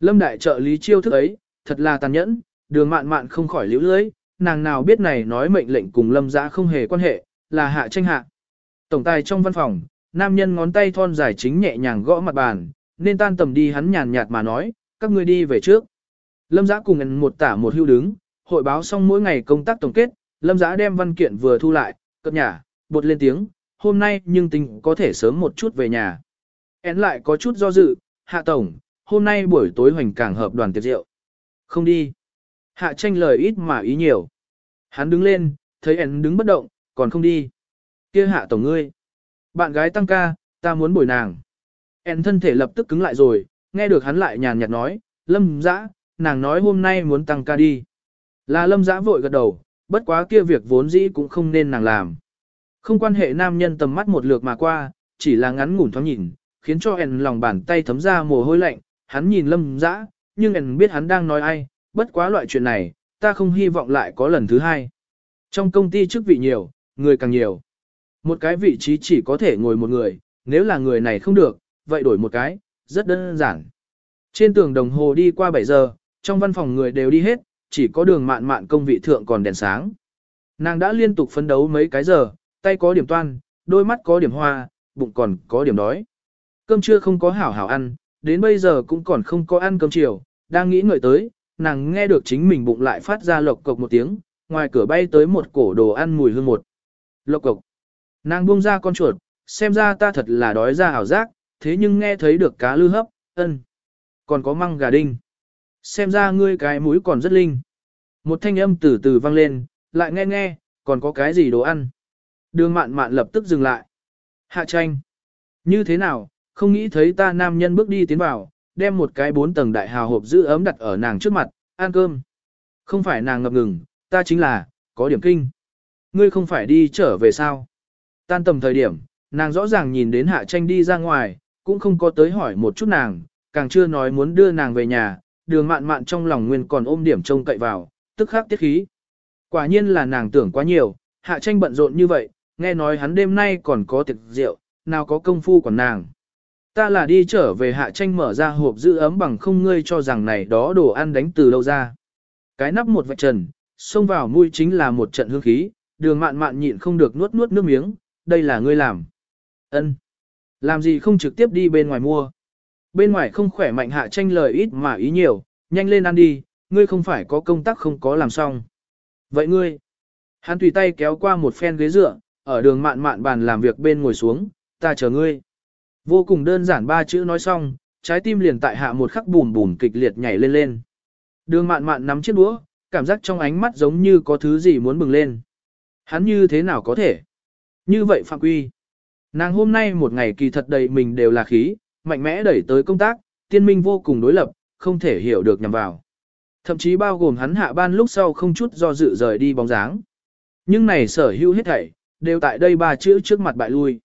Lâm đại trợ lý chiêu thức ấy, thật là tàn nhẫn, đường mạn mạn không khỏi liễu lưới, nàng nào biết này nói mệnh lệnh cùng lâm giã không hề quan hệ, là hạ tranh hạ. Tổng tài trong văn phòng, nam nhân ngón tay thon dài chính nhẹ nhàng gõ mặt bàn, nên tan tầm đi hắn nhàn nhạt mà nói, các ngươi đi về trước. Lâm giã cùng một tả một hưu đứng, hội báo xong mỗi ngày công tác tổng kết, lâm giã đem văn kiện vừa thu lại, cập nhà, bột lên tiếng, hôm nay nhưng tình có thể sớm một chút về nhà. Én lại có chút do dự, hạ tổng, hôm nay buổi tối hoành càng hợp đoàn tiệc rượu. Không đi. Hạ tranh lời ít mà ý nhiều. Hắn đứng lên, thấy én đứng bất động, còn không đi. kia hạ tổng ngươi. Bạn gái tăng ca, ta muốn bồi nàng. Én thân thể lập tức cứng lại rồi, nghe được hắn lại nhàn nhạt nói, lâm dã, nàng nói hôm nay muốn tăng ca đi. Là lâm dã vội gật đầu, bất quá kia việc vốn dĩ cũng không nên nàng làm. Không quan hệ nam nhân tầm mắt một lượt mà qua, chỉ là ngắn ngủn thoáng nhìn, khiến cho ẻn lòng bàn tay thấm ra mồ hôi lạnh, hắn nhìn lâm dã, nhưng ẻn biết hắn đang nói ai, bất quá loại chuyện này, ta không hy vọng lại có lần thứ hai. Trong công ty chức vị nhiều, người càng nhiều. Một cái vị trí chỉ có thể ngồi một người, nếu là người này không được, vậy đổi một cái, rất đơn giản. Trên tường đồng hồ đi qua 7 giờ, trong văn phòng người đều đi hết, chỉ có đường mạn mạn công vị thượng còn đèn sáng. Nàng đã liên tục phấn đấu mấy cái giờ, tay có điểm toan, đôi mắt có điểm hoa, bụng còn có điểm đói. Cơm trưa không có hảo hảo ăn, đến bây giờ cũng còn không có ăn cơm chiều, đang nghĩ ngợi tới, nàng nghe được chính mình bụng lại phát ra lộc cộc một tiếng, ngoài cửa bay tới một cổ đồ ăn mùi hương một. Lộc cộc. Nàng buông ra con chuột, xem ra ta thật là đói ra ảo giác, thế nhưng nghe thấy được cá lư hấp, ân. Còn có măng gà đinh. Xem ra ngươi cái mũi còn rất linh. Một thanh âm từ từ vang lên, lại nghe nghe, còn có cái gì đồ ăn. Đường mạn mạn lập tức dừng lại. Hạ tranh. Như thế nào, không nghĩ thấy ta nam nhân bước đi tiến vào, đem một cái bốn tầng đại hào hộp giữ ấm đặt ở nàng trước mặt, ăn cơm. Không phải nàng ngập ngừng, ta chính là, có điểm kinh. Ngươi không phải đi trở về sao? Tan tầm thời điểm, nàng rõ ràng nhìn đến hạ tranh đi ra ngoài, cũng không có tới hỏi một chút nàng, càng chưa nói muốn đưa nàng về nhà, đường mạn mạn trong lòng nguyên còn ôm điểm trông cậy vào, tức khắc tiết khí. Quả nhiên là nàng tưởng quá nhiều, hạ tranh bận rộn như vậy, nghe nói hắn đêm nay còn có tiệc rượu, nào có công phu của nàng. Ta là đi trở về hạ tranh mở ra hộp giữ ấm bằng không ngươi cho rằng này đó đồ ăn đánh từ đâu ra. Cái nắp một vạch trần, xông vào mũi chính là một trận hương khí, đường mạn mạn nhịn không được nuốt nuốt nước miếng, đây là ngươi làm. ân làm gì không trực tiếp đi bên ngoài mua. Bên ngoài không khỏe mạnh hạ tranh lời ít mà ý nhiều, nhanh lên ăn đi, ngươi không phải có công tác không có làm xong. Vậy ngươi, hắn tùy tay kéo qua một phen ghế dựa, ở đường mạn mạn bàn làm việc bên ngồi xuống, ta chờ ngươi. Vô cùng đơn giản ba chữ nói xong, trái tim liền tại hạ một khắc bùn bùn kịch liệt nhảy lên lên. Đường mạn mạn nắm chiếc đũa, cảm giác trong ánh mắt giống như có thứ gì muốn bừng lên. Hắn như thế nào có thể? Như vậy phạm quy. Nàng hôm nay một ngày kỳ thật đầy mình đều là khí, mạnh mẽ đẩy tới công tác, tiên minh vô cùng đối lập, không thể hiểu được nhằm vào. Thậm chí bao gồm hắn hạ ban lúc sau không chút do dự rời đi bóng dáng. Nhưng này sở hữu hết thảy, đều tại đây ba chữ trước mặt bại lui.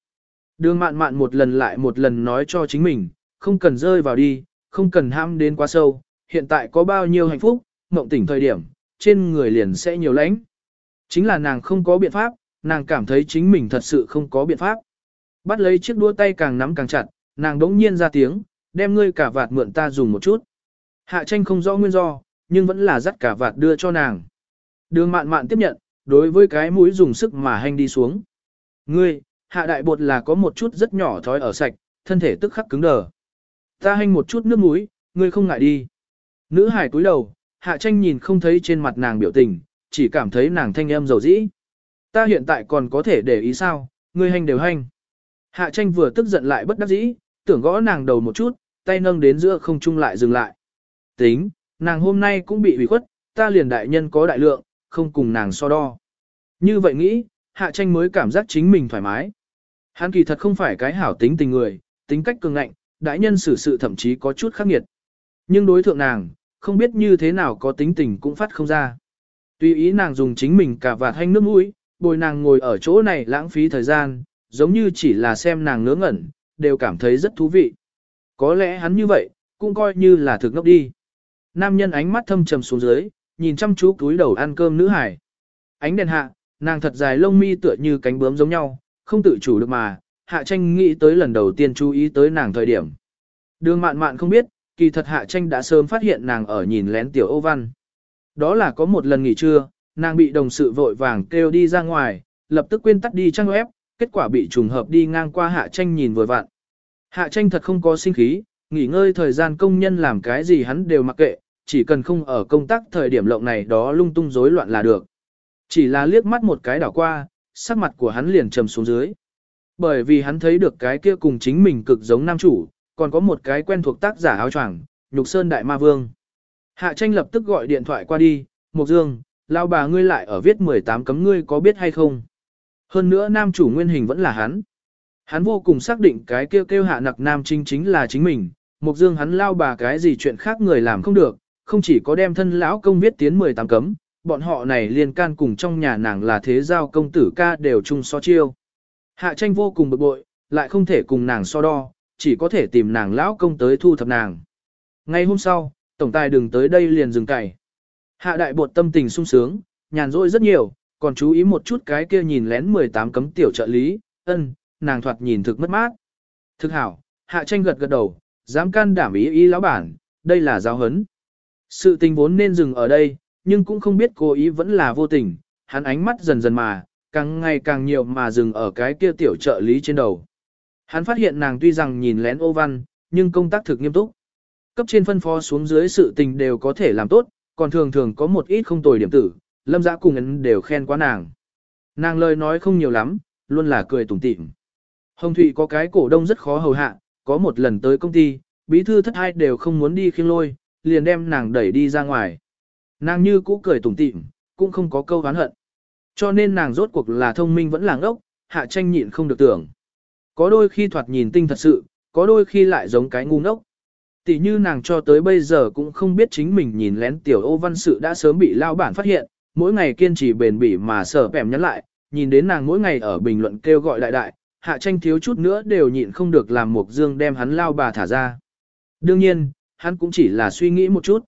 Đường mạn mạn một lần lại một lần nói cho chính mình, không cần rơi vào đi, không cần ham đến quá sâu, hiện tại có bao nhiêu hạnh phúc, mộng tỉnh thời điểm, trên người liền sẽ nhiều lãnh. Chính là nàng không có biện pháp, nàng cảm thấy chính mình thật sự không có biện pháp. Bắt lấy chiếc đua tay càng nắm càng chặt, nàng đống nhiên ra tiếng, đem ngươi cả vạt mượn ta dùng một chút. Hạ tranh không rõ nguyên do, nhưng vẫn là dắt cả vạt đưa cho nàng. Đường mạn mạn tiếp nhận, đối với cái mũi dùng sức mà hành đi xuống. Ngươi, hạ đại bột là có một chút rất nhỏ thói ở sạch, thân thể tức khắc cứng đờ. Ta hành một chút nước mũi, ngươi không ngại đi. Nữ hải túi đầu, hạ tranh nhìn không thấy trên mặt nàng biểu tình, chỉ cảm thấy nàng thanh âm dầu dĩ. Ta hiện tại còn có thể để ý sao, ngươi hành đều hành. Hạ tranh vừa tức giận lại bất đắc dĩ, tưởng gõ nàng đầu một chút, tay nâng đến giữa không trung lại dừng lại. Tính, nàng hôm nay cũng bị ủy khuất, ta liền đại nhân có đại lượng, không cùng nàng so đo. Như vậy nghĩ, hạ tranh mới cảm giác chính mình thoải mái. Hắn kỳ thật không phải cái hảo tính tình người, tính cách cường ngạnh, đại nhân xử sự thậm chí có chút khắc nghiệt. Nhưng đối thượng nàng, không biết như thế nào có tính tình cũng phát không ra. Tuy ý nàng dùng chính mình cả vạt hanh nước mũi, bồi nàng ngồi ở chỗ này lãng phí thời gian, giống như chỉ là xem nàng ngớ ngẩn, đều cảm thấy rất thú vị. Có lẽ hắn như vậy, cũng coi như là thực ngốc đi. Nam nhân ánh mắt thâm trầm xuống dưới, nhìn chăm chú túi đầu ăn cơm nữ hải. Ánh đèn hạ, nàng thật dài lông mi tựa như cánh bướm giống nhau, không tự chủ được mà, hạ tranh nghĩ tới lần đầu tiên chú ý tới nàng thời điểm. Đường mạn mạn không biết, kỳ thật hạ tranh đã sớm phát hiện nàng ở nhìn lén tiểu ô văn. Đó là có một lần nghỉ trưa, nàng bị đồng sự vội vàng kêu đi ra ngoài, lập tức quên tắt đi trang web, kết quả bị trùng hợp đi ngang qua hạ tranh nhìn vừa vặn. Hạ tranh thật không có sinh khí, nghỉ ngơi thời gian công nhân làm cái gì hắn đều mặc kệ, chỉ cần không ở công tác thời điểm lộng này đó lung tung rối loạn là được. Chỉ là liếc mắt một cái đảo qua, sắc mặt của hắn liền trầm xuống dưới. Bởi vì hắn thấy được cái kia cùng chính mình cực giống nam chủ, còn có một cái quen thuộc tác giả áo choàng, Nhục Sơn Đại Ma Vương. Hạ tranh lập tức gọi điện thoại qua đi, Mộc Dương, lao bà ngươi lại ở viết 18 cấm ngươi có biết hay không? Hơn nữa nam chủ nguyên hình vẫn là hắn. Hắn vô cùng xác định cái kêu kêu hạ nặc nam chính chính là chính mình, mục Dương hắn lao bà cái gì chuyện khác người làm không được, không chỉ có đem thân lão công viết tiến 18 cấm, bọn họ này liên can cùng trong nhà nàng là thế giao công tử ca đều chung so chiêu. Hạ tranh vô cùng bực bội, lại không thể cùng nàng so đo, chỉ có thể tìm nàng lão công tới thu thập nàng. Ngay hôm sau, tổng tài đừng tới đây liền dừng cày. Hạ đại bột tâm tình sung sướng, nhàn rỗi rất nhiều, còn chú ý một chút cái kia nhìn lén 18 cấm tiểu trợ lý, ân, nàng thoạt nhìn thực mất mát. Thực hảo, hạ tranh gật gật đầu, dám can đảm ý ý lão bản, đây là giáo hấn. Sự tình vốn nên dừng ở đây, nhưng cũng không biết cố ý vẫn là vô tình, hắn ánh mắt dần dần mà, càng ngày càng nhiều mà dừng ở cái kia tiểu trợ lý trên đầu. Hắn phát hiện nàng tuy rằng nhìn lén ô văn, nhưng công tác thực nghiêm túc. Cấp trên phân phó xuống dưới sự tình đều có thể làm tốt, còn thường thường có một ít không tồi điểm tử, lâm giã cùng ấn đều khen quá nàng. Nàng lời nói không nhiều lắm, luôn là cười tủm tỉm. Hồng Thụy có cái cổ đông rất khó hầu hạ, có một lần tới công ty, bí thư thất hai đều không muốn đi khiêng lôi, liền đem nàng đẩy đi ra ngoài. Nàng như cũ cười tủm tỉm, cũng không có câu oán hận. Cho nên nàng rốt cuộc là thông minh vẫn là ngốc, hạ tranh nhịn không được tưởng. Có đôi khi thoạt nhìn tinh thật sự, có đôi khi lại giống cái ngu ngốc. Tỷ như nàng cho tới bây giờ cũng không biết chính mình nhìn lén tiểu ô văn sự đã sớm bị lao bản phát hiện, mỗi ngày kiên trì bền bỉ mà sở bẻm nhắn lại, nhìn đến nàng mỗi ngày ở bình luận kêu gọi đại đại, hạ tranh thiếu chút nữa đều nhịn không được làm Mục Dương đem hắn lao bà thả ra. Đương nhiên, hắn cũng chỉ là suy nghĩ một chút.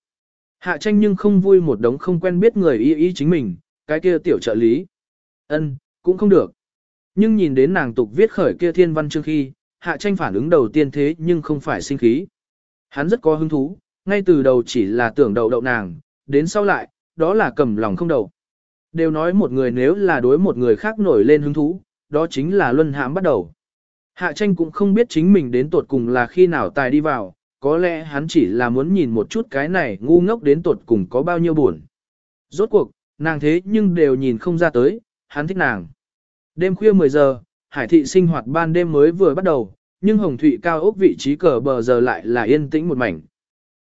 Hạ tranh nhưng không vui một đống không quen biết người y y chính mình, cái kia tiểu trợ lý. ân cũng không được. Nhưng nhìn đến nàng tục viết khởi kia thiên văn chương khi, hạ tranh phản ứng đầu tiên thế nhưng không phải sinh khí. Hắn rất có hứng thú, ngay từ đầu chỉ là tưởng đầu đậu nàng, đến sau lại, đó là cầm lòng không đầu. Đều nói một người nếu là đối một người khác nổi lên hứng thú, đó chính là luân hãm bắt đầu. Hạ tranh cũng không biết chính mình đến tột cùng là khi nào tài đi vào, có lẽ hắn chỉ là muốn nhìn một chút cái này ngu ngốc đến tột cùng có bao nhiêu buồn. Rốt cuộc, nàng thế nhưng đều nhìn không ra tới, hắn thích nàng. Đêm khuya 10 giờ, hải thị sinh hoạt ban đêm mới vừa bắt đầu, nhưng hồng thụy cao ốc vị trí cờ bờ giờ lại là yên tĩnh một mảnh.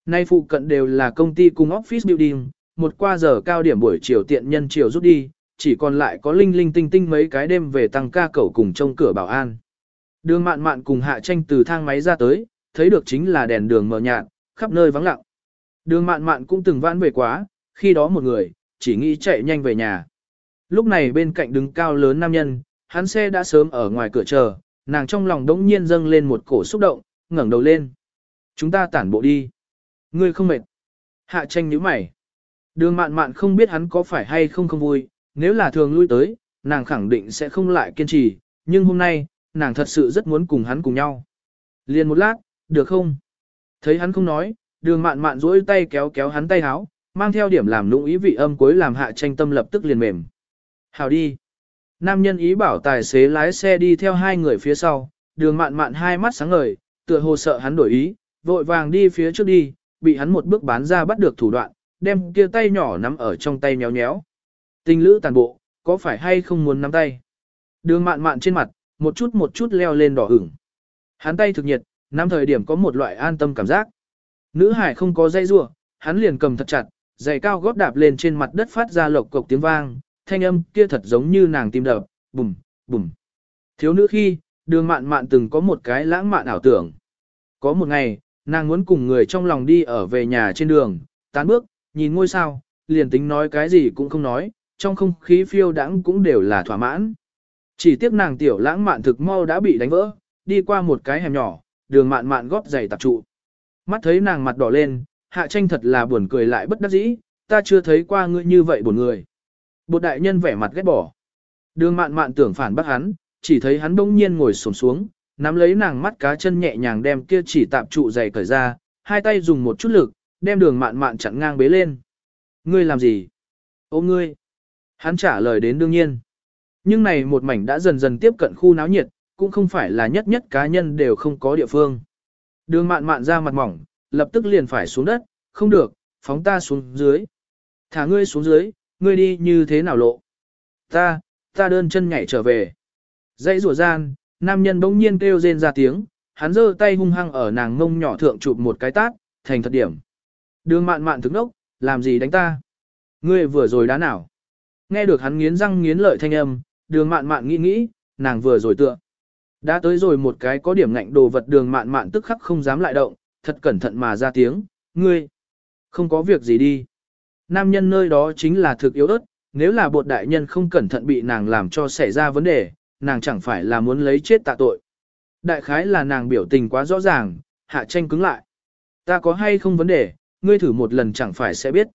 Nay phụ cận đều là công ty cùng office building, một qua giờ cao điểm buổi chiều tiện nhân chiều rút đi, chỉ còn lại có linh linh tinh tinh mấy cái đêm về tăng ca cẩu cùng trông cửa bảo an. Đường mạn mạn cùng hạ tranh từ thang máy ra tới, thấy được chính là đèn đường mờ nhạt, khắp nơi vắng lặng. Đường mạn mạn cũng từng vãn về quá, khi đó một người, chỉ nghĩ chạy nhanh về nhà. Lúc này bên cạnh đứng cao lớn nam nhân, hắn xe đã sớm ở ngoài cửa chờ, nàng trong lòng đống nhiên dâng lên một cổ xúc động, ngẩng đầu lên. Chúng ta tản bộ đi. Ngươi không mệt. Hạ tranh nhíu mày. Đường mạn mạn không biết hắn có phải hay không không vui, nếu là thường lui tới, nàng khẳng định sẽ không lại kiên trì, nhưng hôm nay, nàng thật sự rất muốn cùng hắn cùng nhau. Liền một lát, được không? Thấy hắn không nói, đường mạn mạn duỗi tay kéo kéo hắn tay háo, mang theo điểm làm lũng ý vị âm cuối làm hạ tranh tâm lập tức liền mềm. Hào đi. Nam nhân ý bảo tài xế lái xe đi theo hai người phía sau, đường mạn mạn hai mắt sáng ngời, tựa hồ sợ hắn đổi ý, vội vàng đi phía trước đi, bị hắn một bước bán ra bắt được thủ đoạn, đem kia tay nhỏ nắm ở trong tay nhéo nhéo. Tình lữ tàn bộ, có phải hay không muốn nắm tay? Đường mạn mạn trên mặt, một chút một chút leo lên đỏ ửng. Hắn tay thực nhiệt, nắm thời điểm có một loại an tâm cảm giác. Nữ hải không có dây rua, hắn liền cầm thật chặt, giày cao gót đạp lên trên mặt đất phát ra lộc cộc tiếng vang, thanh âm kia thật giống như nàng tim đập, bùm, bùm. Thiếu nữ khi, đường mạn mạn từng có một cái lãng mạn ảo tưởng. Có một ngày, nàng muốn cùng người trong lòng đi ở về nhà trên đường, tán bước, nhìn ngôi sao, liền tính nói cái gì cũng không nói, trong không khí phiêu đãng cũng đều là thỏa mãn. Chỉ tiếc nàng tiểu lãng mạn thực mau đã bị đánh vỡ, đi qua một cái hẻm nhỏ, đường mạn mạn góp giày tạp trụ. Mắt thấy nàng mặt đỏ lên, hạ tranh thật là buồn cười lại bất đắc dĩ, ta chưa thấy qua ngươi như vậy buồn người. Bột đại nhân vẻ mặt ghét bỏ. Đường mạn mạn tưởng phản bác hắn, chỉ thấy hắn bỗng nhiên ngồi xổm xuống, nắm lấy nàng mắt cá chân nhẹ nhàng đem kia chỉ tạp trụ giày cởi ra, hai tay dùng một chút lực, đem đường mạn mạn chặn ngang bế lên. Ngươi làm gì? Ôm ngươi. Hắn trả lời đến đương nhiên. Nhưng này một mảnh đã dần dần tiếp cận khu náo nhiệt, cũng không phải là nhất nhất cá nhân đều không có địa phương. Đường mạn mạn ra mặt mỏng, lập tức liền phải xuống đất, không được, phóng ta xuống dưới. Thả ngươi xuống dưới, ngươi đi như thế nào lộ? Ta, ta đơn chân nhảy trở về. Dãy rùa gian, nam nhân bỗng nhiên kêu rên ra tiếng, hắn giơ tay hung hăng ở nàng ngông nhỏ thượng chụp một cái tát, thành thật điểm. Đường mạn mạn thức nốc, làm gì đánh ta? Ngươi vừa rồi đá nào? Nghe được hắn nghiến răng nghiến lợi thanh âm, đường mạn mạn nghĩ nghĩ, nàng vừa rồi tựa. Đã tới rồi một cái có điểm ngạnh đồ vật đường mạn mạn tức khắc không dám lại động, thật cẩn thận mà ra tiếng, ngươi, không có việc gì đi. Nam nhân nơi đó chính là thực yếu ớt, nếu là bột đại nhân không cẩn thận bị nàng làm cho xảy ra vấn đề, nàng chẳng phải là muốn lấy chết tạ tội. Đại khái là nàng biểu tình quá rõ ràng, hạ tranh cứng lại. Ta có hay không vấn đề, ngươi thử một lần chẳng phải sẽ biết.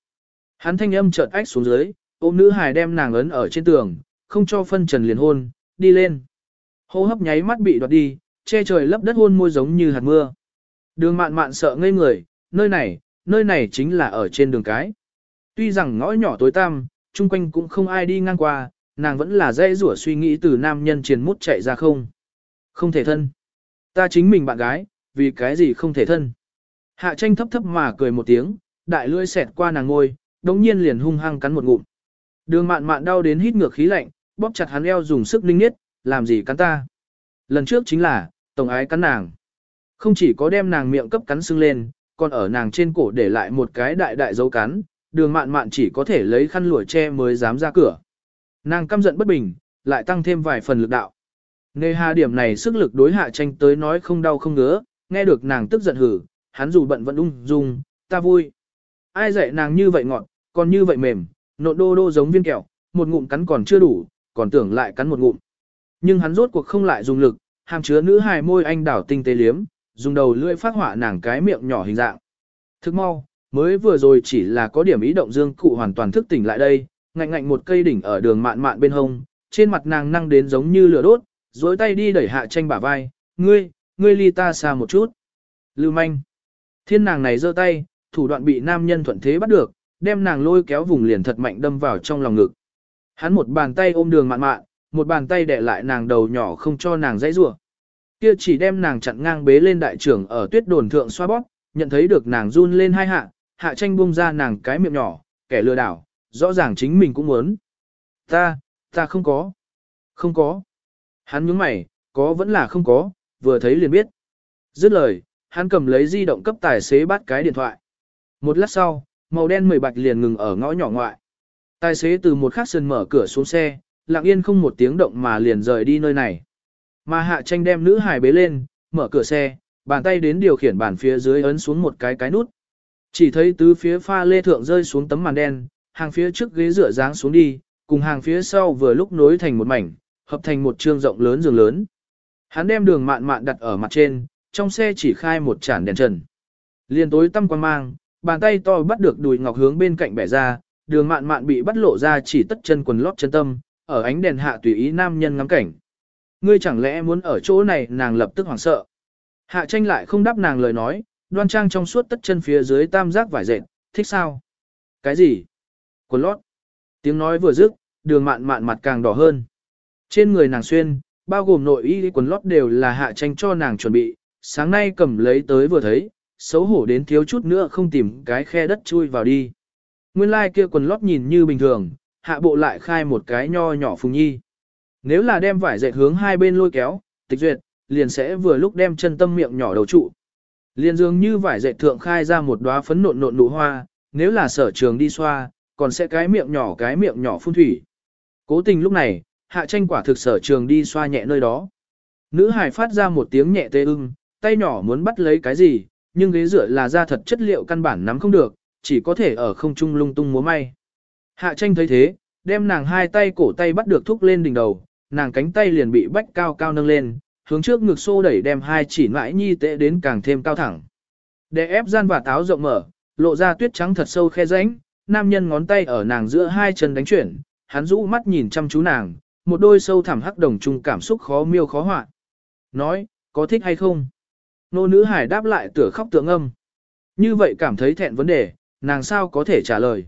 Hắn thanh âm chợt ách xuống dưới, ôm nữ hài đem nàng ấn ở trên tường, không cho phân trần liền hôn, đi lên. Hô hấp nháy mắt bị đoạt đi, che trời lấp đất hôn môi giống như hạt mưa. Đường mạn mạn sợ ngây người, nơi này, nơi này chính là ở trên đường cái. Tuy rằng ngõ nhỏ tối tăm, chung quanh cũng không ai đi ngang qua, nàng vẫn là dễ rủa suy nghĩ từ nam nhân triền mút chạy ra không. Không thể thân. Ta chính mình bạn gái, vì cái gì không thể thân. Hạ tranh thấp thấp mà cười một tiếng, đại lưỡi xẹt qua nàng ngôi, đống nhiên liền hung hăng cắn một ngụm. Đường mạn mạn đau đến hít ngược khí lạnh, bóp chặt hắn eo dùng sức linh nhất, làm gì cắn ta. Lần trước chính là, tổng ái cắn nàng. Không chỉ có đem nàng miệng cấp cắn sưng lên, còn ở nàng trên cổ để lại một cái đại đại dấu cắn, đường mạn mạn chỉ có thể lấy khăn lụa che mới dám ra cửa. Nàng căm giận bất bình, lại tăng thêm vài phần lực đạo. Nghe hà điểm này sức lực đối hạ tranh tới nói không đau không ngứa, nghe được nàng tức giận hử, hắn dù bận vẫn ung dung, ta vui. Ai dạy nàng như vậy ngọt, còn như vậy mềm, nộn đô đô giống viên kẹo, một ngụm cắn còn chưa đủ, còn tưởng lại cắn một ngụm. Nhưng hắn rốt cuộc không lại dùng lực, hàm chứa nữ hài môi anh đảo tinh tế liếm, dùng đầu lưỡi phát họa nàng cái miệng nhỏ hình dạng. Thức mau, mới vừa rồi chỉ là có điểm ý động dương cụ hoàn toàn thức tỉnh lại đây, ngạnh ngạnh một cây đỉnh ở đường mạn mạn bên hông, trên mặt nàng năng đến giống như lửa đốt, dối tay đi đẩy hạ tranh bả vai, ngươi, ngươi ly ta xa một chút. Lưu manh. Thiên nàng này giơ tay, thủ đoạn bị nam nhân thuận thế bắt được, đem nàng lôi kéo vùng liền thật mạnh đâm vào trong lòng ngực. Hắn một bàn tay ôm đường mạn mạn, một bàn tay đè lại nàng đầu nhỏ không cho nàng dãy rủa. Kia chỉ đem nàng chặn ngang bế lên đại trưởng ở tuyết đồn thượng xoa bóp, nhận thấy được nàng run lên hai hạ, hạ tranh buông ra nàng cái miệng nhỏ, kẻ lừa đảo, rõ ràng chính mình cũng muốn. Ta, ta không có. Không có. Hắn nhướng mày, có vẫn là không có, vừa thấy liền biết. Dứt lời, hắn cầm lấy di động cấp tài xế bắt cái điện thoại. Một lát sau, màu đen mười bạch liền ngừng ở ngõ nhỏ ngoại. Tài xế từ một khắc sân mở cửa xuống xe, lặng yên không một tiếng động mà liền rời đi nơi này. Mà hạ tranh đem nữ hài bế lên, mở cửa xe, bàn tay đến điều khiển bàn phía dưới ấn xuống một cái cái nút. Chỉ thấy tứ phía pha lê thượng rơi xuống tấm màn đen, hàng phía trước ghế rửa dáng xuống đi, cùng hàng phía sau vừa lúc nối thành một mảnh, hợp thành một trương rộng lớn giường lớn. Hắn đem đường mạn mạn đặt ở mặt trên, trong xe chỉ khai một chản đèn trần. Liên tối tăm quan mang, bàn tay to bắt được đùi ngọc hướng bên cạnh bẻ ra, đường mạn mạn bị bắt lộ ra chỉ tất chân quần lót chân tâm, ở ánh đèn hạ tùy ý nam nhân ngắm cảnh. Ngươi chẳng lẽ muốn ở chỗ này nàng lập tức hoảng sợ. Hạ tranh lại không đáp nàng lời nói, đoan trang trong suốt tất chân phía dưới tam giác vải dệt, thích sao? Cái gì? Quần lót. Tiếng nói vừa dứt, đường mạn mạn mặt càng đỏ hơn. Trên người nàng xuyên, bao gồm nội y quần lót đều là hạ tranh cho nàng chuẩn bị, sáng nay cầm lấy tới vừa thấy, xấu hổ đến thiếu chút nữa không tìm cái khe đất chui vào đi. Nguyên lai like kia quần lót nhìn như bình thường, hạ bộ lại khai một cái nho nhỏ phùng nhi. Nếu là đem vải dệt hướng hai bên lôi kéo, tịch duyệt, liền sẽ vừa lúc đem chân tâm miệng nhỏ đầu trụ. Liền dường như vải dệt thượng khai ra một đóa phấn nộn nộn nụ hoa, nếu là sở trường đi xoa, còn sẽ cái miệng nhỏ cái miệng nhỏ phun thủy. Cố tình lúc này, hạ tranh quả thực sở trường đi xoa nhẹ nơi đó. Nữ hải phát ra một tiếng nhẹ tê ưng, tay nhỏ muốn bắt lấy cái gì, nhưng ghế dựa là da thật chất liệu căn bản nắm không được, chỉ có thể ở không trung lung tung múa may. Hạ tranh thấy thế, đem nàng hai tay cổ tay bắt được thúc lên đỉnh đầu, nàng cánh tay liền bị bách cao cao nâng lên, hướng trước ngực xô đẩy đem hai chỉ mãi nhi tệ đến càng thêm cao thẳng. Để ép gian và táo rộng mở, lộ ra tuyết trắng thật sâu khe rãnh, nam nhân ngón tay ở nàng giữa hai chân đánh chuyển, hắn rũ mắt nhìn chăm chú nàng, một đôi sâu thẳm hắc đồng chung cảm xúc khó miêu khó họa. Nói, có thích hay không? Nô nữ hải đáp lại tựa khóc tựa âm. Như vậy cảm thấy thẹn vấn đề, nàng sao có thể trả lời.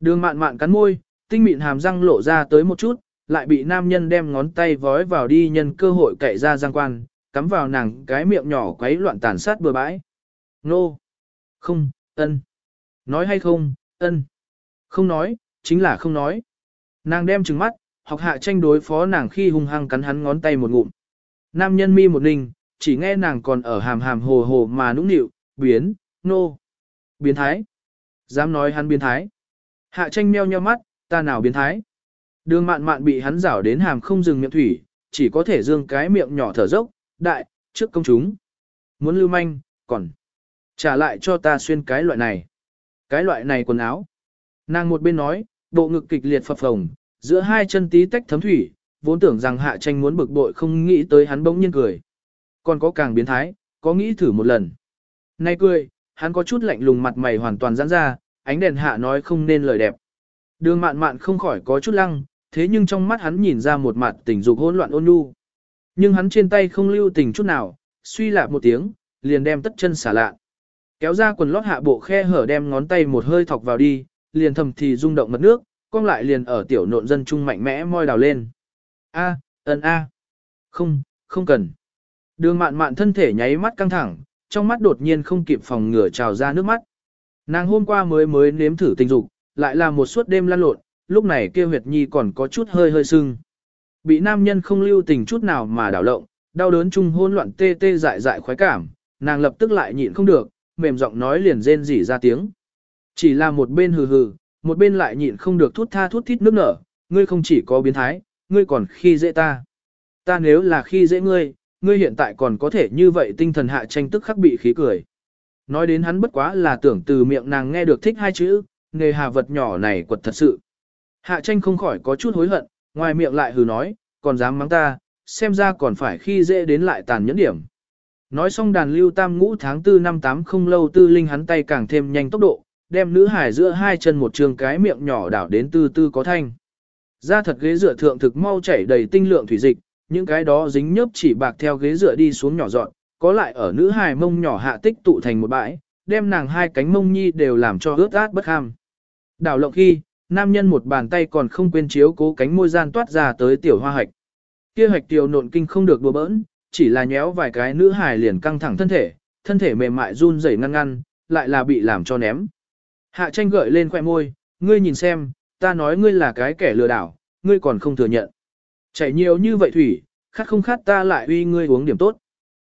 Đường mạn mạn cắn môi, tinh mịn hàm răng lộ ra tới một chút, lại bị nam nhân đem ngón tay vói vào đi nhân cơ hội cậy ra răng quan, cắm vào nàng cái miệng nhỏ quấy loạn tàn sát bừa bãi. Nô! Không, ân. Nói hay không, ân. Không nói, chính là không nói. Nàng đem trừng mắt, học hạ tranh đối phó nàng khi hung hăng cắn hắn ngón tay một ngụm. Nam nhân mi một ninh, chỉ nghe nàng còn ở hàm hàm hồ hồ mà nũng nịu, biến, nô. Biến thái. Dám nói hắn biến thái. Hạ tranh meo nheo mắt, ta nào biến thái. Đường mạn mạn bị hắn rảo đến hàm không dừng miệng thủy, chỉ có thể dương cái miệng nhỏ thở dốc, đại, trước công chúng. Muốn lưu manh, còn trả lại cho ta xuyên cái loại này. Cái loại này quần áo. Nàng một bên nói, bộ ngực kịch liệt phập phồng, giữa hai chân tí tách thấm thủy, vốn tưởng rằng hạ tranh muốn bực bội không nghĩ tới hắn bỗng nhiên cười. Còn có càng biến thái, có nghĩ thử một lần. Nay cười, hắn có chút lạnh lùng mặt mày hoàn toàn giãn ra, ánh đèn hạ nói không nên lời đẹp. Đường mạn mạn không khỏi có chút lăng, thế nhưng trong mắt hắn nhìn ra một mặt tình dục hỗn loạn ôn nhu. Nhưng hắn trên tay không lưu tình chút nào, suy lạ một tiếng, liền đem tất chân xả lạ. Kéo ra quần lót hạ bộ khe hở đem ngón tay một hơi thọc vào đi, liền thầm thì rung động mật nước, cong lại liền ở tiểu nộn dân trung mạnh mẽ môi đào lên. A, ấn a. Không, không cần. Đường mạn mạn thân thể nháy mắt căng thẳng, trong mắt đột nhiên không kịp phòng ngừa trào ra nước mắt. Nàng hôm qua mới mới nếm thử tình dục, lại là một suốt đêm lăn lộn, lúc này kia huyệt nhi còn có chút hơi hơi sưng. Bị nam nhân không lưu tình chút nào mà đảo lộng, đau đớn chung hôn loạn tê tê dại dại khoái cảm, nàng lập tức lại nhịn không được, mềm giọng nói liền rên rỉ ra tiếng. Chỉ là một bên hừ hừ, một bên lại nhịn không được thút tha thút thít nước nở, ngươi không chỉ có biến thái, ngươi còn khi dễ ta. Ta nếu là khi dễ ngươi, ngươi hiện tại còn có thể như vậy tinh thần hạ tranh tức khắc bị khí cười. Nói đến hắn bất quá là tưởng từ miệng nàng nghe được thích hai chữ, nghề hà vật nhỏ này quật thật sự. Hạ tranh không khỏi có chút hối hận, ngoài miệng lại hừ nói, còn dám mắng ta, xem ra còn phải khi dễ đến lại tàn nhẫn điểm. Nói xong đàn lưu tam ngũ tháng 4 năm 8 không lâu tư linh hắn tay càng thêm nhanh tốc độ, đem nữ hải giữa hai chân một trường cái miệng nhỏ đảo đến tư tư có thanh. Ra thật ghế dựa thượng thực mau chảy đầy tinh lượng thủy dịch, những cái đó dính nhớp chỉ bạc theo ghế dựa đi xuống nhỏ dọn, có lại ở nữ hài mông nhỏ hạ tích tụ thành một bãi, đem nàng hai cánh mông nhi đều làm cho ướt át bất ham. Đảo lộng khi, nam nhân một bàn tay còn không quên chiếu cố cánh môi gian toát ra tới tiểu hoa hạch. Kia hạch tiểu nộn kinh không được đùa bỡn, chỉ là nhéo vài cái nữ hài liền căng thẳng thân thể, thân thể mềm mại run rẩy ngăn ngăn, lại là bị làm cho ném. Hạ tranh gợi lên khoẻ môi, ngươi nhìn xem, ta nói ngươi là cái kẻ lừa đảo, ngươi còn không thừa nhận. Chảy nhiều như vậy thủy, khát không khát ta lại uy ngươi uống điểm tốt.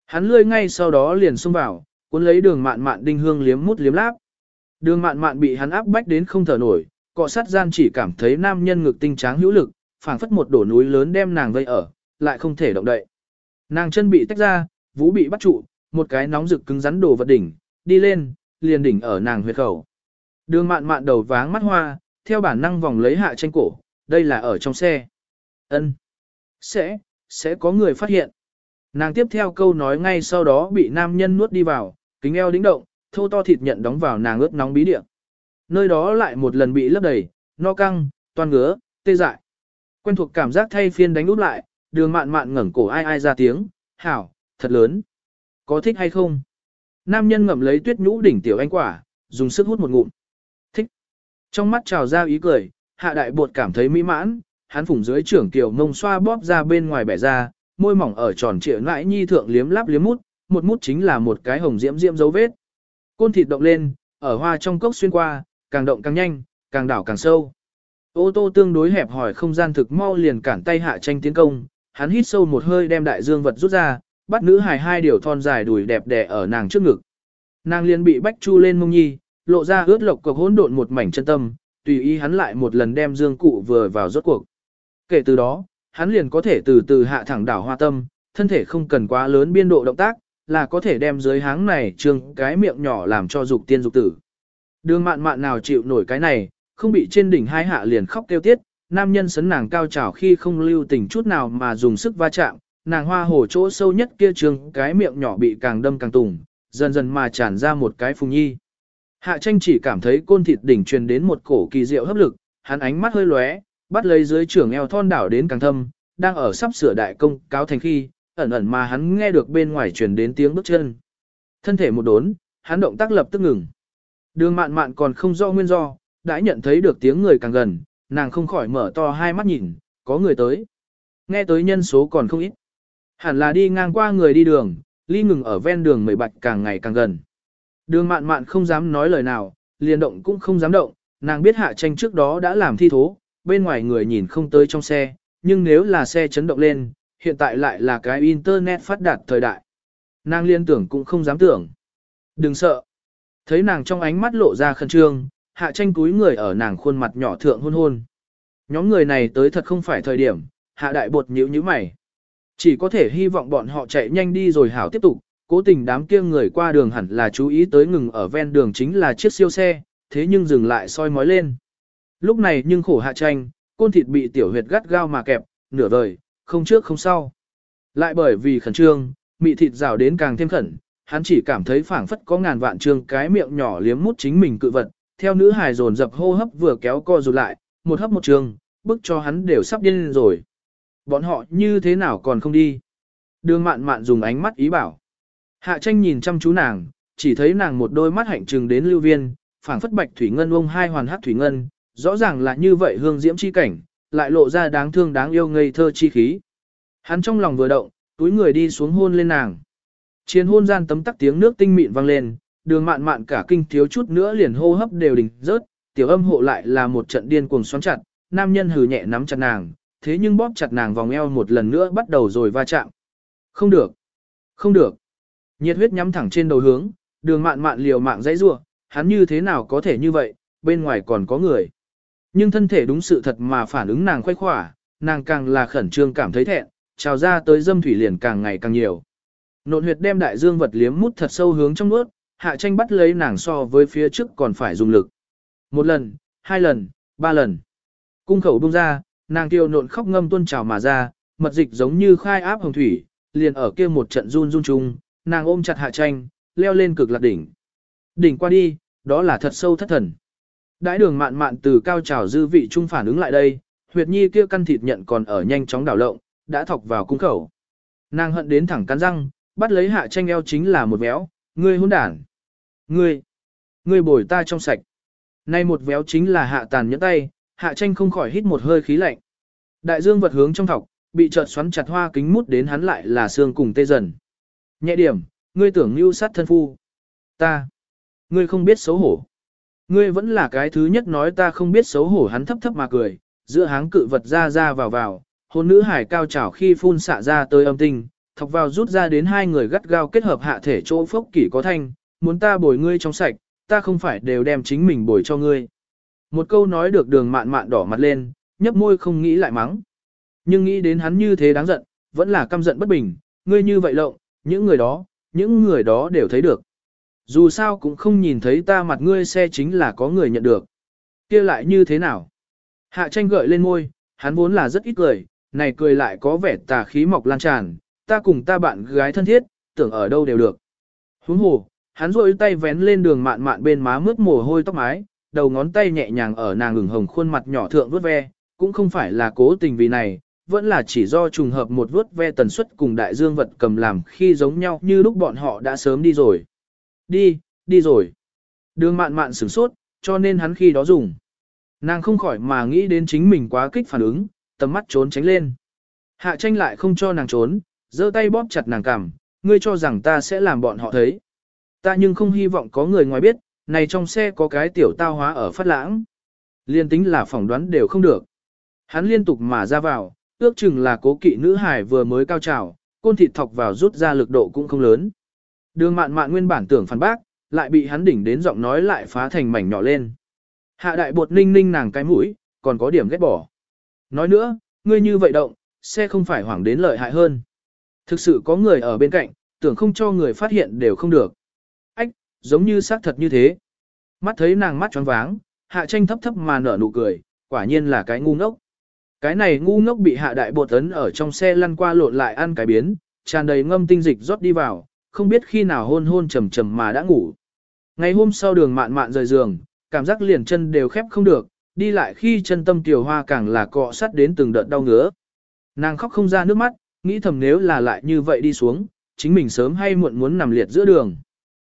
Hắn lươi ngay sau đó liền xông vào, cuốn lấy đường mạn mạn đinh hương liếm mút liếm láp. Đường mạn mạn bị hắn áp bách đến không thở nổi, cọ sát gian chỉ cảm thấy nam nhân ngực tinh tráng hữu lực, phảng phất một đổ núi lớn đem nàng vây ở, lại không thể động đậy. Nàng chân bị tách ra, vũ bị bắt trụ, một cái nóng rực cứng rắn đổ vật đỉnh, đi lên, liền đỉnh ở nàng huyệt khẩu. Đường mạn mạn đầu váng mắt hoa, theo bản năng vòng lấy hạ tranh cổ, đây là ở trong xe. ân sẽ, sẽ có người phát hiện. Nàng tiếp theo câu nói ngay sau đó bị nam nhân nuốt đi vào, kính eo đĩnh động, thô to thịt nhận đóng vào nàng ướt nóng bí địa. Nơi đó lại một lần bị lấp đầy, no căng, toàn ngứa, tê dại. Quen thuộc cảm giác thay phiên đánh úp lại, đường mạn mạn ngẩng cổ ai ai ra tiếng, hảo, thật lớn. Có thích hay không? Nam nhân ngậm lấy tuyết nhũ đỉnh tiểu anh quả, dùng sức hút một ngụm. Thích. Trong mắt trào ra ý cười, hạ đại bột cảm thấy mỹ mãn, hắn phủng dưới trưởng kiều mông xoa bóp ra bên ngoài bẻ ra, môi mỏng ở tròn trịa ngãi nhi thượng liếm láp liếm mút, một mút chính là một cái hồng diễm diễm dấu vết. Côn thịt động lên, ở hoa trong cốc xuyên qua, càng động càng nhanh, càng đảo càng sâu. Ô tô tương đối hẹp hỏi không gian thực mau liền cản tay hạ tranh tiến công, hắn hít sâu một hơi đem đại dương vật rút ra, bắt nữ hài hai điều thon dài đùi đẹp đẽ ở nàng trước ngực. Nàng liền bị bách chu lên mông nhi, lộ ra ướt lộc cục hỗn độn một mảnh chân tâm, tùy ý hắn lại một lần đem dương cụ vừa vào rốt cuộc. Kể từ đó, hắn liền có thể từ từ hạ thẳng đảo hoa tâm, thân thể không cần quá lớn biên độ động tác, là có thể đem dưới háng này trương cái miệng nhỏ làm cho dục tiên dục tử. Đường mạn mạn nào chịu nổi cái này, không bị trên đỉnh hai hạ liền khóc kêu tiết, nam nhân sấn nàng cao trào khi không lưu tình chút nào mà dùng sức va chạm, nàng hoa hổ chỗ sâu nhất kia trường cái miệng nhỏ bị càng đâm càng tùng, dần dần mà tràn ra một cái phùng nhi. Hạ tranh chỉ cảm thấy côn thịt đỉnh truyền đến một cổ kỳ diệu hấp lực, hắn ánh mắt hơi lóe, bắt lấy dưới trưởng eo thon đảo đến càng thâm, đang ở sắp sửa đại công cáo thành khi, ẩn ẩn mà hắn nghe được bên ngoài truyền đến tiếng bước chân. Thân thể một đốn, hắn động tác lập tức ngừng. Đường mạn mạn còn không rõ nguyên do, đã nhận thấy được tiếng người càng gần, nàng không khỏi mở to hai mắt nhìn, có người tới. Nghe tới nhân số còn không ít. Hẳn là đi ngang qua người đi đường, ly ngừng ở ven đường mười bạch càng ngày càng gần. Đường mạn mạn không dám nói lời nào, liền động cũng không dám động, nàng biết hạ tranh trước đó đã làm thi thố, bên ngoài người nhìn không tới trong xe, nhưng nếu là xe chấn động lên, hiện tại lại là cái internet phát đạt thời đại. Nàng liên tưởng cũng không dám tưởng. Đừng sợ. Thấy nàng trong ánh mắt lộ ra khẩn trương, hạ tranh túi người ở nàng khuôn mặt nhỏ thượng hôn hôn. Nhóm người này tới thật không phải thời điểm, hạ đại bột nhíu như mày. Chỉ có thể hy vọng bọn họ chạy nhanh đi rồi hảo tiếp tục, cố tình đám kia người qua đường hẳn là chú ý tới ngừng ở ven đường chính là chiếc siêu xe, thế nhưng dừng lại soi mói lên. Lúc này nhưng khổ hạ tranh, côn thịt bị tiểu huyệt gắt gao mà kẹp, nửa vời, không trước không sau. Lại bởi vì khẩn trương, mị thịt rào đến càng thêm khẩn, hắn chỉ cảm thấy phảng phất có ngàn vạn trương cái miệng nhỏ liếm mút chính mình cự vật, theo nữ hài dồn dập hô hấp vừa kéo co rụt lại, một hấp một trường, bức cho hắn đều sắp điên rồi. Bọn họ như thế nào còn không đi? Đường mạn mạn dùng ánh mắt ý bảo. Hạ tranh nhìn chăm chú nàng, chỉ thấy nàng một đôi mắt hạnh trừng đến lưu viên, phảng phất bạch thủy ngân ông hai hoàn hát thủy ngân, rõ ràng là như vậy hương diễm chi cảnh, lại lộ ra đáng thương đáng yêu ngây thơ chi khí. Hắn trong lòng vừa động, túi người đi xuống hôn lên nàng. Chiến hôn gian tấm tắc tiếng nước tinh mịn vang lên, đường mạn mạn cả kinh thiếu chút nữa liền hô hấp đều đình rớt, tiểu âm hộ lại là một trận điên cuồng xoắn chặt, nam nhân hừ nhẹ nắm chặt nàng, thế nhưng bóp chặt nàng vòng eo một lần nữa bắt đầu rồi va chạm. Không được, không được. Nhiệt huyết nhắm thẳng trên đầu hướng, đường mạn mạn liều mạng dãy rua, hắn như thế nào có thể như vậy, bên ngoài còn có người. Nhưng thân thể đúng sự thật mà phản ứng nàng khoái khỏa, nàng càng là khẩn trương cảm thấy thẹn, trào ra tới dâm thủy liền càng ngày càng nhiều. Nộn huyệt đem đại dương vật liếm mút thật sâu hướng trong nước, hạ tranh bắt lấy nàng so với phía trước còn phải dùng lực. Một lần, hai lần, ba lần. Cung khẩu bung ra, nàng tiêu nộn khóc ngâm tuôn trào mà ra, mật dịch giống như khai áp hồng thủy, liền ở kia một trận run run chung, nàng ôm chặt hạ tranh, leo lên cực lạc đỉnh. Đỉnh qua đi, đó là thật sâu thất thần. Đãi đường mạn mạn từ cao trào dư vị trung phản ứng lại đây, huyệt nhi kia căn thịt nhận còn ở nhanh chóng đảo lộng, đã thọc vào cung khẩu. Nàng hận đến thẳng cắn răng, bắt lấy hạ tranh eo chính là một véo, ngươi hôn đản. Ngươi, ngươi bồi ta trong sạch. Nay một véo chính là hạ tàn nhẫn tay, hạ tranh không khỏi hít một hơi khí lạnh. Đại dương vật hướng trong thọc, bị chợt xoắn chặt hoa kính mút đến hắn lại là xương cùng tê dần. Nhẹ điểm, ngươi tưởng mưu sát thân phu. Ta, ngươi không biết xấu hổ. Ngươi vẫn là cái thứ nhất nói ta không biết xấu hổ hắn thấp thấp mà cười, giữa háng cự vật ra ra vào vào, hôn nữ hải cao trảo khi phun xạ ra tới âm tinh, thọc vào rút ra đến hai người gắt gao kết hợp hạ thể chỗ phốc kỷ có thanh, muốn ta bồi ngươi trong sạch, ta không phải đều đem chính mình bồi cho ngươi. Một câu nói được đường mạn mạn đỏ mặt lên, nhấp môi không nghĩ lại mắng. Nhưng nghĩ đến hắn như thế đáng giận, vẫn là căm giận bất bình, ngươi như vậy lộng, những người đó, những người đó đều thấy được. Dù sao cũng không nhìn thấy ta mặt ngươi xe chính là có người nhận được. kia lại như thế nào? Hạ tranh gợi lên môi, hắn vốn là rất ít cười, này cười lại có vẻ tà khí mọc lan tràn, ta cùng ta bạn gái thân thiết, tưởng ở đâu đều được. Huống hồ, hắn rôi tay vén lên đường mạn mạn bên má mướt mồ hôi tóc mái, đầu ngón tay nhẹ nhàng ở nàng ngừng hồng khuôn mặt nhỏ thượng vuốt ve, cũng không phải là cố tình vì này, vẫn là chỉ do trùng hợp một vuốt ve tần suất cùng đại dương vật cầm làm khi giống nhau như lúc bọn họ đã sớm đi rồi. Đi, đi rồi. Đường mạn mạn sửng sốt, cho nên hắn khi đó dùng. Nàng không khỏi mà nghĩ đến chính mình quá kích phản ứng, tầm mắt trốn tránh lên. Hạ tranh lại không cho nàng trốn, giơ tay bóp chặt nàng cằm, ngươi cho rằng ta sẽ làm bọn họ thấy. Ta nhưng không hy vọng có người ngoài biết, này trong xe có cái tiểu tao hóa ở phát lãng. Liên tính là phỏng đoán đều không được. Hắn liên tục mà ra vào, ước chừng là cố kỵ nữ hải vừa mới cao trào, côn thịt thọc vào rút ra lực độ cũng không lớn. Đường mạn mạn nguyên bản tưởng phản bác, lại bị hắn đỉnh đến giọng nói lại phá thành mảnh nhỏ lên. Hạ đại bột ninh ninh nàng cái mũi, còn có điểm ghét bỏ. Nói nữa, ngươi như vậy động, xe không phải hoảng đến lợi hại hơn. Thực sự có người ở bên cạnh, tưởng không cho người phát hiện đều không được. Ách, giống như xác thật như thế. mắt thấy nàng mắt tròn váng, hạ tranh thấp thấp mà nở nụ cười, quả nhiên là cái ngu ngốc. Cái này ngu ngốc bị hạ đại bột ấn ở trong xe lăn qua lộn lại ăn cái biến, tràn đầy ngâm tinh dịch rót đi vào, không biết khi nào hôn hôn trầm trầm mà đã ngủ. Ngày hôm sau đường mạn mạn rời giường, cảm giác liền chân đều khép không được, đi lại khi chân tâm tiểu hoa càng là cọ sắt đến từng đợt đau ngứa. Nàng khóc không ra nước mắt, nghĩ thầm nếu là lại như vậy đi xuống, chính mình sớm hay muộn muốn nằm liệt giữa đường.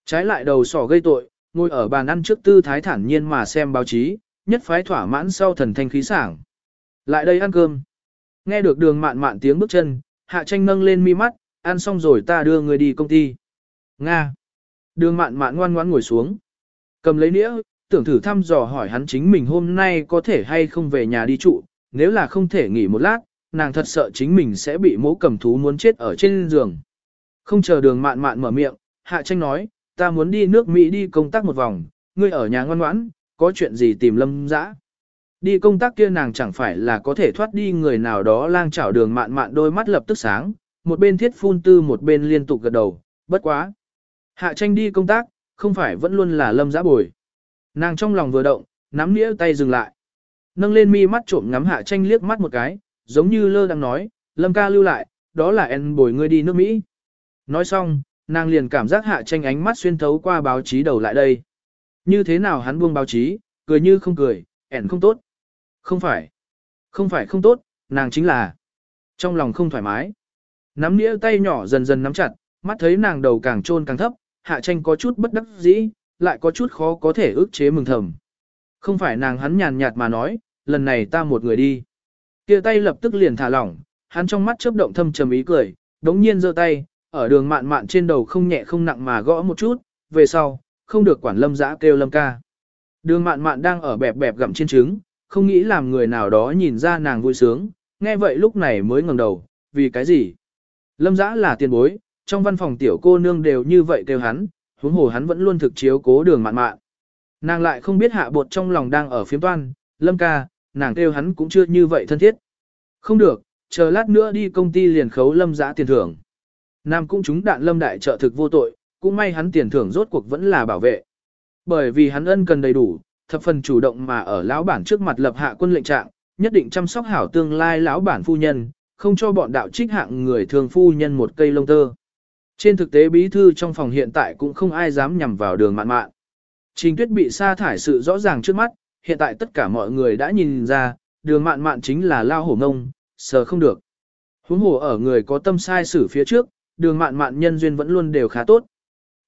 Trái lại đầu sỏ gây tội, ngồi ở bàn ăn trước tư thái thản nhiên mà xem báo chí, nhất phái thỏa mãn sau thần thanh khí sảng. Lại đây ăn cơm. Nghe được đường mạn mạn tiếng bước chân, hạ tranh nâng lên mi mắt, ăn xong rồi ta đưa người đi công ty. Nga. Đường mạn mạn ngoan ngoãn ngồi xuống. Cầm lấy nĩa, tưởng thử thăm dò hỏi hắn chính mình hôm nay có thể hay không về nhà đi trụ, nếu là không thể nghỉ một lát, nàng thật sợ chính mình sẽ bị mỗ cầm thú muốn chết ở trên giường. Không chờ đường mạn mạn mở miệng, hạ tranh nói, ta muốn đi nước Mỹ đi công tác một vòng, ngươi ở nhà ngoan ngoãn, có chuyện gì tìm lâm dã. Đi công tác kia nàng chẳng phải là có thể thoát đi người nào đó lang chảo đường mạn mạn đôi mắt lập tức sáng, một bên thiết phun tư một bên liên tục gật đầu, bất quá. Hạ tranh đi công tác, không phải vẫn luôn là lâm giã bồi. Nàng trong lòng vừa động, nắm nĩa tay dừng lại. Nâng lên mi mắt trộm ngắm hạ tranh liếc mắt một cái, giống như lơ đang nói, lâm ca lưu lại, đó là em bồi ngươi đi nước Mỹ. Nói xong, nàng liền cảm giác hạ tranh ánh mắt xuyên thấu qua báo chí đầu lại đây. Như thế nào hắn buông báo chí, cười như không cười, ẻn không tốt. Không phải. Không phải không tốt, nàng chính là. Trong lòng không thoải mái. Nắm nĩa tay nhỏ dần dần nắm chặt, mắt thấy nàng đầu càng trôn càng thấp, hạ tranh có chút bất đắc dĩ, lại có chút khó có thể ức chế mừng thầm. Không phải nàng hắn nhàn nhạt mà nói, lần này ta một người đi. Kia tay lập tức liền thả lỏng, hắn trong mắt chớp động thâm trầm ý cười, đống nhiên giơ tay, ở đường mạn mạn trên đầu không nhẹ không nặng mà gõ một chút, về sau, không được quản lâm giã kêu lâm ca. Đường mạn mạn đang ở bẹp bẹp gặm trên trứng, không nghĩ làm người nào đó nhìn ra nàng vui sướng, nghe vậy lúc này mới ngẩng đầu, vì cái gì? Lâm giã là tiền bối, trong văn phòng tiểu cô nương đều như vậy kêu hắn, huống hồ hắn vẫn luôn thực chiếu cố đường mạn mạn. Nàng lại không biết hạ bột trong lòng đang ở phía toan, lâm ca, nàng kêu hắn cũng chưa như vậy thân thiết. Không được, chờ lát nữa đi công ty liền khấu lâm giã tiền thưởng. Nam cũng chúng đạn lâm đại trợ thực vô tội, cũng may hắn tiền thưởng rốt cuộc vẫn là bảo vệ. Bởi vì hắn ân cần đầy đủ, thập phần chủ động mà ở lão bản trước mặt lập hạ quân lệnh trạng, nhất định chăm sóc hảo tương lai lão bản phu nhân, không cho bọn đạo trích hạng người thường phu nhân một cây lông tơ. Trên thực tế bí thư trong phòng hiện tại cũng không ai dám nhằm vào đường mạn mạn. Trình tuyết bị sa thải sự rõ ràng trước mắt, hiện tại tất cả mọi người đã nhìn ra, đường mạn mạn chính là lao hổ ngông, sờ không được. Huống hồ ở người có tâm sai xử phía trước, đường mạn mạn nhân duyên vẫn luôn đều khá tốt.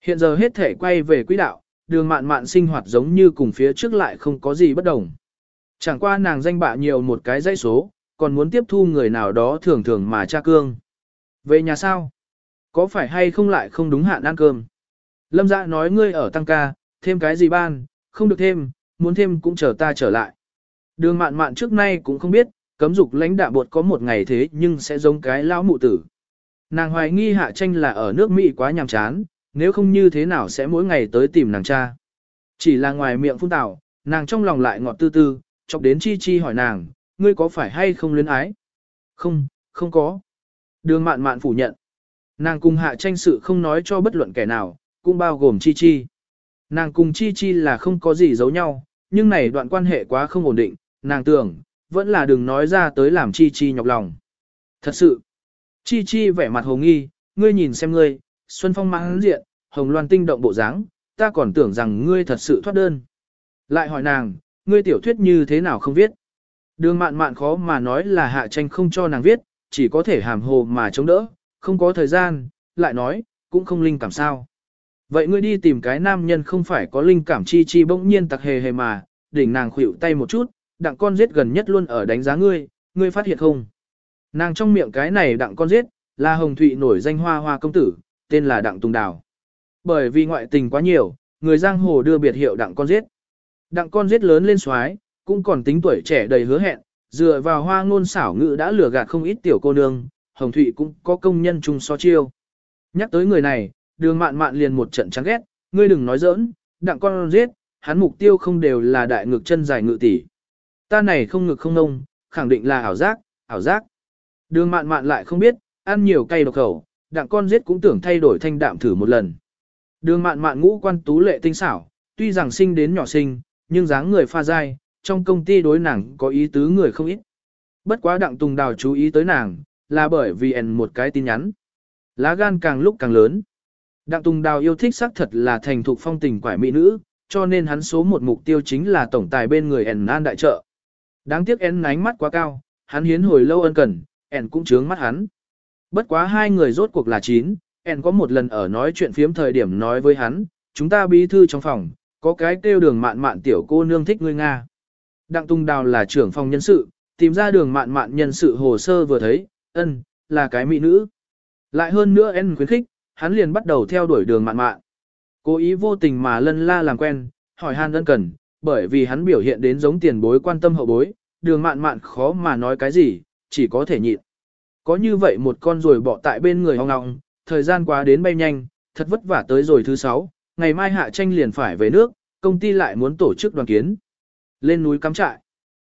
Hiện giờ hết thể quay về quỹ đạo, đường mạn mạn sinh hoạt giống như cùng phía trước lại không có gì bất đồng. Chẳng qua nàng danh bạ nhiều một cái dãy số, còn muốn tiếp thu người nào đó thường thường mà tra cương. Về nhà sao? Có phải hay không lại không đúng hạn ăn cơm? Lâm dạ nói ngươi ở tăng ca, thêm cái gì ban, không được thêm, muốn thêm cũng chờ ta trở lại. Đường mạn mạn trước nay cũng không biết, cấm dục lãnh đạ bột có một ngày thế nhưng sẽ giống cái lão mụ tử. Nàng hoài nghi hạ tranh là ở nước Mỹ quá nhàm chán, nếu không như thế nào sẽ mỗi ngày tới tìm nàng cha. Chỉ là ngoài miệng phun tảo, nàng trong lòng lại ngọt tư tư, chọc đến chi chi hỏi nàng, ngươi có phải hay không luyến ái? Không, không có. Đường mạn mạn phủ nhận. Nàng cùng hạ tranh sự không nói cho bất luận kẻ nào, cũng bao gồm chi chi. Nàng cùng chi chi là không có gì giấu nhau, nhưng này đoạn quan hệ quá không ổn định, nàng tưởng, vẫn là đừng nói ra tới làm chi chi nhọc lòng. Thật sự, chi chi vẻ mặt hồ nghi, ngươi nhìn xem ngươi, Xuân Phong mang diện, hồng loan tinh động bộ dáng, ta còn tưởng rằng ngươi thật sự thoát đơn. Lại hỏi nàng, ngươi tiểu thuyết như thế nào không viết? Đường mạn mạn khó mà nói là hạ tranh không cho nàng viết, chỉ có thể hàm hồ mà chống đỡ, không có thời gian, lại nói, cũng không linh cảm sao. Vậy ngươi đi tìm cái nam nhân không phải có linh cảm chi chi bỗng nhiên tặc hề hề mà, đỉnh nàng khuỵu tay một chút, đặng con giết gần nhất luôn ở đánh giá ngươi, ngươi phát hiện không? Nàng trong miệng cái này đặng con giết, là hồng thụy nổi danh hoa hoa công tử, tên là đặng tùng đào. Bởi vì ngoại tình quá nhiều, người giang hồ đưa biệt hiệu đặng con giết. Đặng con giết lớn lên xoái, cũng còn tính tuổi trẻ đầy hứa hẹn, dựa vào hoa ngôn xảo ngữ đã lừa gạt không ít tiểu cô nương, Hồng Thụy cũng có công nhân chung so chiêu. Nhắc tới người này, đường mạn mạn liền một trận chán ghét, ngươi đừng nói giỡn, đặng con giết, hắn mục tiêu không đều là đại ngực chân dài ngự tỷ. Ta này không ngực không nông, khẳng định là ảo giác, ảo giác. Đường mạn mạn lại không biết, ăn nhiều cay độc khẩu, đặng con giết cũng tưởng thay đổi thanh đạm thử một lần. Đường mạn mạn ngũ quan tú lệ tinh xảo, tuy rằng sinh đến nhỏ sinh, nhưng dáng người pha dai, trong công ty đối nàng có ý tứ người không ít. Bất quá đặng tùng đào chú ý tới nàng, là bởi vì ẩn một cái tin nhắn. Lá gan càng lúc càng lớn. Đặng tùng đào yêu thích xác thật là thành thục phong tình quải mỹ nữ, cho nên hắn số một mục tiêu chính là tổng tài bên người ẩn an đại trợ. Đáng tiếc ẩn ánh mắt quá cao, hắn hiến hồi lâu ân cần, ẩn cũng chướng mắt hắn. Bất quá hai người rốt cuộc là chín, ẩn có một lần ở nói chuyện phiếm thời điểm nói với hắn, chúng ta bí thư trong phòng, có cái kêu đường mạn mạn tiểu cô nương thích ngươi Nga. Đặng Tùng Đào là trưởng phòng nhân sự, tìm ra đường mạn mạn nhân sự hồ sơ vừa thấy, ân, là cái mỹ nữ. Lại hơn nữa en khuyến khích, hắn liền bắt đầu theo đuổi đường mạn mạn. Cố ý vô tình mà lân la làm quen, hỏi han ân cần, bởi vì hắn biểu hiện đến giống tiền bối quan tâm hậu bối, đường mạn mạn khó mà nói cái gì, chỉ có thể nhịn. Có như vậy một con rồi bỏ tại bên người hong ngọng, thời gian quá đến bay nhanh, thật vất vả tới rồi thứ sáu, ngày mai hạ tranh liền phải về nước, công ty lại muốn tổ chức đoàn kiến. Lên núi cắm trại.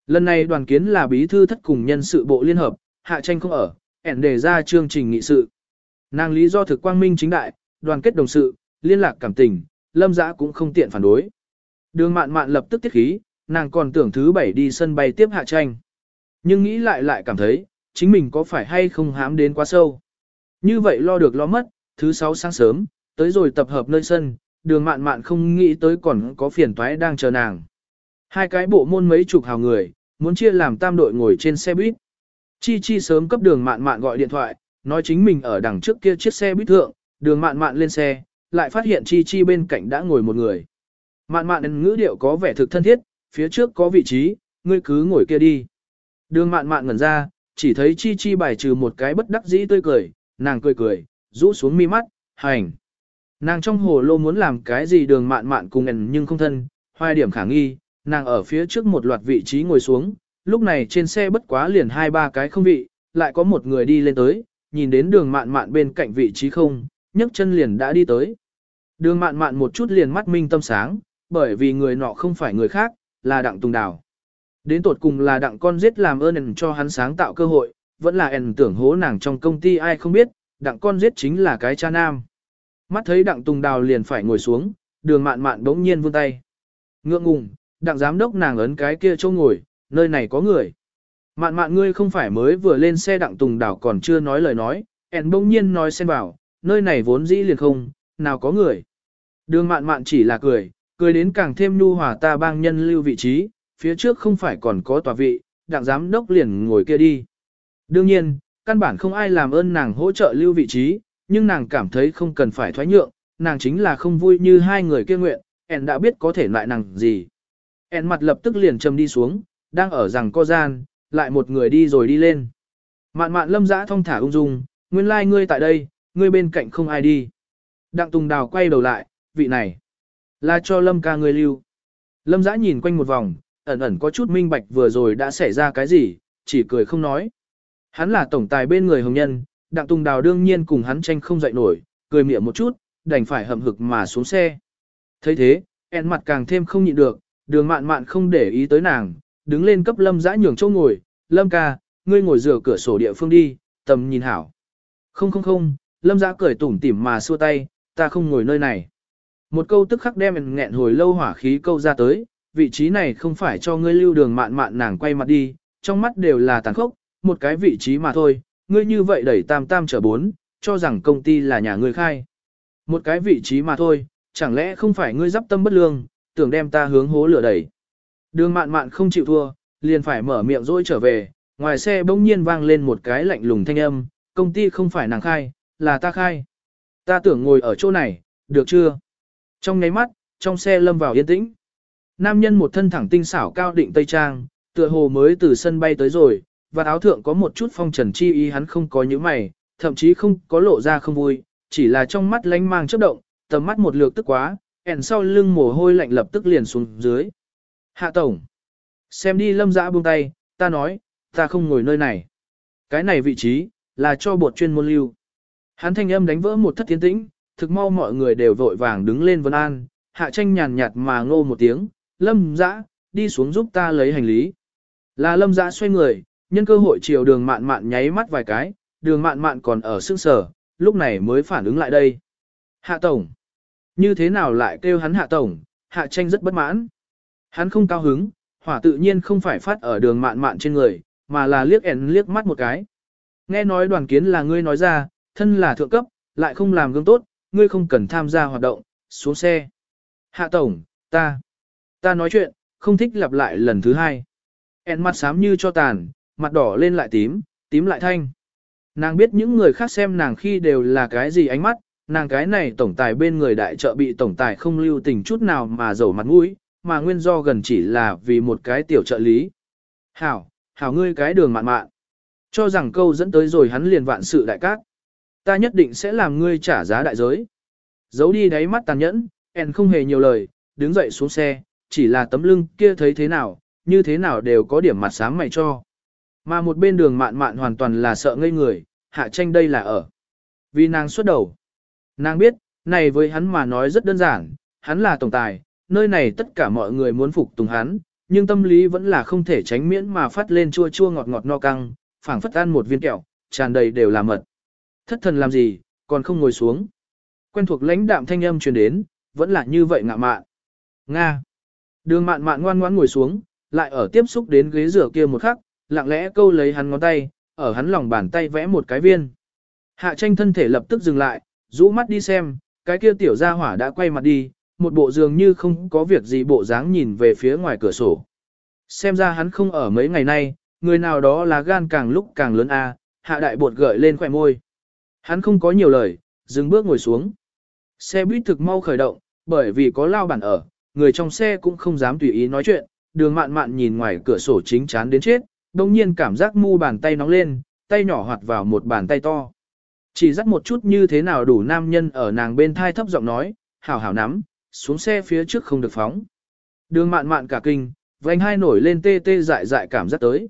Lần này đoàn kiến là bí thư thất cùng nhân sự bộ liên hợp, hạ tranh không ở, ẻn đề ra chương trình nghị sự. Nàng lý do thực quang minh chính đại, đoàn kết đồng sự, liên lạc cảm tình, lâm giã cũng không tiện phản đối. Đường mạn mạn lập tức tiết khí, nàng còn tưởng thứ bảy đi sân bay tiếp hạ tranh. Nhưng nghĩ lại lại cảm thấy, chính mình có phải hay không hám đến quá sâu. Như vậy lo được lo mất, thứ sáu sáng sớm, tới rồi tập hợp nơi sân, đường mạn mạn không nghĩ tới còn có phiền toái đang chờ nàng. Hai cái bộ môn mấy chục hào người, muốn chia làm tam đội ngồi trên xe buýt. Chi Chi sớm cấp đường mạn mạn gọi điện thoại, nói chính mình ở đằng trước kia chiếc xe buýt thượng, đường mạn mạn lên xe, lại phát hiện Chi Chi bên cạnh đã ngồi một người. Mạn mạn ngữ điệu có vẻ thực thân thiết, phía trước có vị trí, ngươi cứ ngồi kia đi. Đường mạn mạn ngẩn ra, chỉ thấy Chi Chi bài trừ một cái bất đắc dĩ tươi cười, nàng cười cười, rũ xuống mi mắt, hành. Nàng trong hồ lô muốn làm cái gì đường mạn mạn cùng ẩn nhưng không thân, hoài điểm khả nghi, nàng ở phía trước một loạt vị trí ngồi xuống, lúc này trên xe bất quá liền hai ba cái không vị, lại có một người đi lên tới, nhìn đến đường mạn mạn bên cạnh vị trí không, nhấc chân liền đã đi tới. Đường mạn mạn một chút liền mắt minh tâm sáng, bởi vì người nọ không phải người khác, là đặng tùng đào. Đến tột cùng là đặng con giết làm ơn cho hắn sáng tạo cơ hội, vẫn là ẩn tưởng hố nàng trong công ty ai không biết, đặng con giết chính là cái cha nam. Mắt thấy đặng tùng đào liền phải ngồi xuống, đường mạn mạn bỗng nhiên vươn tay. Ngượng ngùng, đặng giám đốc nàng ấn cái kia chỗ ngồi, nơi này có người. Mạn mạn ngươi không phải mới vừa lên xe đặng tùng đảo còn chưa nói lời nói, ẻn bỗng nhiên nói xen vào, nơi này vốn dĩ liền không, nào có người. Đường mạn mạn chỉ là cười, cười đến càng thêm nhu hòa ta bang nhân lưu vị trí, phía trước không phải còn có tòa vị, đặng giám đốc liền ngồi kia đi. Đương nhiên, căn bản không ai làm ơn nàng hỗ trợ lưu vị trí, nhưng nàng cảm thấy không cần phải thoái nhượng, nàng chính là không vui như hai người kia nguyện, ẻn đã biết có thể lại nàng gì. En mặt lập tức liền trầm đi xuống, đang ở rằng co gian, lại một người đi rồi đi lên. Mạn mạn lâm dã thong thả ung dung, nguyên lai like ngươi tại đây, ngươi bên cạnh không ai đi. Đặng Tùng Đào quay đầu lại, vị này, là cho lâm ca ngươi lưu. Lâm dã nhìn quanh một vòng, ẩn ẩn có chút minh bạch vừa rồi đã xảy ra cái gì, chỉ cười không nói. Hắn là tổng tài bên người hồng nhân, Đặng Tùng Đào đương nhiên cùng hắn tranh không dậy nổi, cười miệng một chút, đành phải hậm hực mà xuống xe. thấy thế, en mặt càng thêm không nhịn được, đường mạn mạn không để ý tới nàng, đứng lên cấp lâm dã nhường chỗ ngồi, lâm ca, ngươi ngồi rửa cửa sổ địa phương đi, tầm nhìn hảo. Không không không, lâm dã cười tủm tỉm mà xua tay, ta không ngồi nơi này. Một câu tức khắc đem nghẹn hồi lâu hỏa khí câu ra tới, vị trí này không phải cho ngươi lưu đường mạn mạn nàng quay mặt đi, trong mắt đều là tàn khốc, một cái vị trí mà thôi, ngươi như vậy đẩy tam tam trở bốn, cho rằng công ty là nhà ngươi khai. Một cái vị trí mà thôi, chẳng lẽ không phải ngươi dắp tâm bất lương, tưởng đem ta hướng hố lửa đẩy. Đường mạn mạn không chịu thua, liền phải mở miệng dỗi trở về, ngoài xe bỗng nhiên vang lên một cái lạnh lùng thanh âm, công ty không phải nàng khai, là ta khai. Ta tưởng ngồi ở chỗ này, được chưa? Trong nháy mắt, trong xe lâm vào yên tĩnh. Nam nhân một thân thẳng tinh xảo cao định tây trang, tựa hồ mới từ sân bay tới rồi, và áo thượng có một chút phong trần chi ý hắn không có những mày, thậm chí không có lộ ra không vui, chỉ là trong mắt lánh mang chớp động, tầm mắt một lượt tức quá, ẻn sau lưng mồ hôi lạnh lập tức liền xuống dưới. Hạ tổng, xem đi lâm dã buông tay, ta nói, ta không ngồi nơi này. Cái này vị trí, là cho bột chuyên môn lưu. Hắn thanh âm đánh vỡ một thất tiến tĩnh, thực mau mọi người đều vội vàng đứng lên vân an, hạ tranh nhàn nhạt mà ngô một tiếng, lâm dã, đi xuống giúp ta lấy hành lý. Là lâm dã xoay người, nhân cơ hội chiều đường mạn mạn nháy mắt vài cái, đường mạn mạn còn ở sương sở, lúc này mới phản ứng lại đây. Hạ tổng, như thế nào lại kêu hắn hạ tổng, hạ tranh rất bất mãn. Hắn không cao hứng, hỏa tự nhiên không phải phát ở đường mạn mạn trên người, mà là liếc ẻn liếc mắt một cái. Nghe nói đoàn kiến là ngươi nói ra, thân là thượng cấp, lại không làm gương tốt, ngươi không cần tham gia hoạt động, xuống xe. Hạ tổng, ta, ta nói chuyện, không thích lặp lại lần thứ hai. ẻn mặt xám như cho tàn, mặt đỏ lên lại tím, tím lại thanh. Nàng biết những người khác xem nàng khi đều là cái gì ánh mắt, nàng cái này tổng tài bên người đại trợ bị tổng tài không lưu tình chút nào mà dầu mặt mũi, mà nguyên do gần chỉ là vì một cái tiểu trợ lý. Hảo, hảo ngươi cái đường mạn mạn. Cho rằng câu dẫn tới rồi hắn liền vạn sự đại cát. Ta nhất định sẽ làm ngươi trả giá đại giới. Giấu đi đáy mắt tàn nhẫn, En không hề nhiều lời, đứng dậy xuống xe, chỉ là tấm lưng kia thấy thế nào, như thế nào đều có điểm mặt sáng mày cho. Mà một bên đường mạn mạn hoàn toàn là sợ ngây người, hạ tranh đây là ở. Vì nàng xuất đầu. Nàng biết, này với hắn mà nói rất đơn giản, hắn là tổng tài, nơi này tất cả mọi người muốn phục tùng hắn, nhưng tâm lý vẫn là không thể tránh miễn mà phát lên chua chua ngọt ngọt no căng, phảng phất ăn một viên kẹo, tràn đầy đều là mật. Thất thần làm gì, còn không ngồi xuống. Quen thuộc lãnh đạm thanh âm truyền đến, vẫn là như vậy ngạ mạn. Nga. Đường mạn mạn ngoan ngoãn ngồi xuống, lại ở tiếp xúc đến ghế rửa kia một khắc, lặng lẽ câu lấy hắn ngón tay, ở hắn lòng bàn tay vẽ một cái viên. Hạ tranh thân thể lập tức dừng lại, rũ mắt đi xem, cái kia tiểu gia hỏa đã quay mặt đi, một bộ dường như không có việc gì bộ dáng nhìn về phía ngoài cửa sổ. Xem ra hắn không ở mấy ngày nay, người nào đó là gan càng lúc càng lớn a, hạ đại bột gợi lên khỏe môi. Hắn không có nhiều lời, dừng bước ngồi xuống. Xe buýt thực mau khởi động, bởi vì có lao bản ở, người trong xe cũng không dám tùy ý nói chuyện, đường mạn mạn nhìn ngoài cửa sổ chính chán đến chết, đồng nhiên cảm giác mu bàn tay nóng lên, tay nhỏ hoạt vào một bàn tay to. Chỉ dắt một chút như thế nào đủ nam nhân ở nàng bên thai thấp giọng nói, hảo hảo nắm, xuống xe phía trước không được phóng. Đường mạn mạn cả kinh, vành hai nổi lên tê tê dại dại cảm giác tới.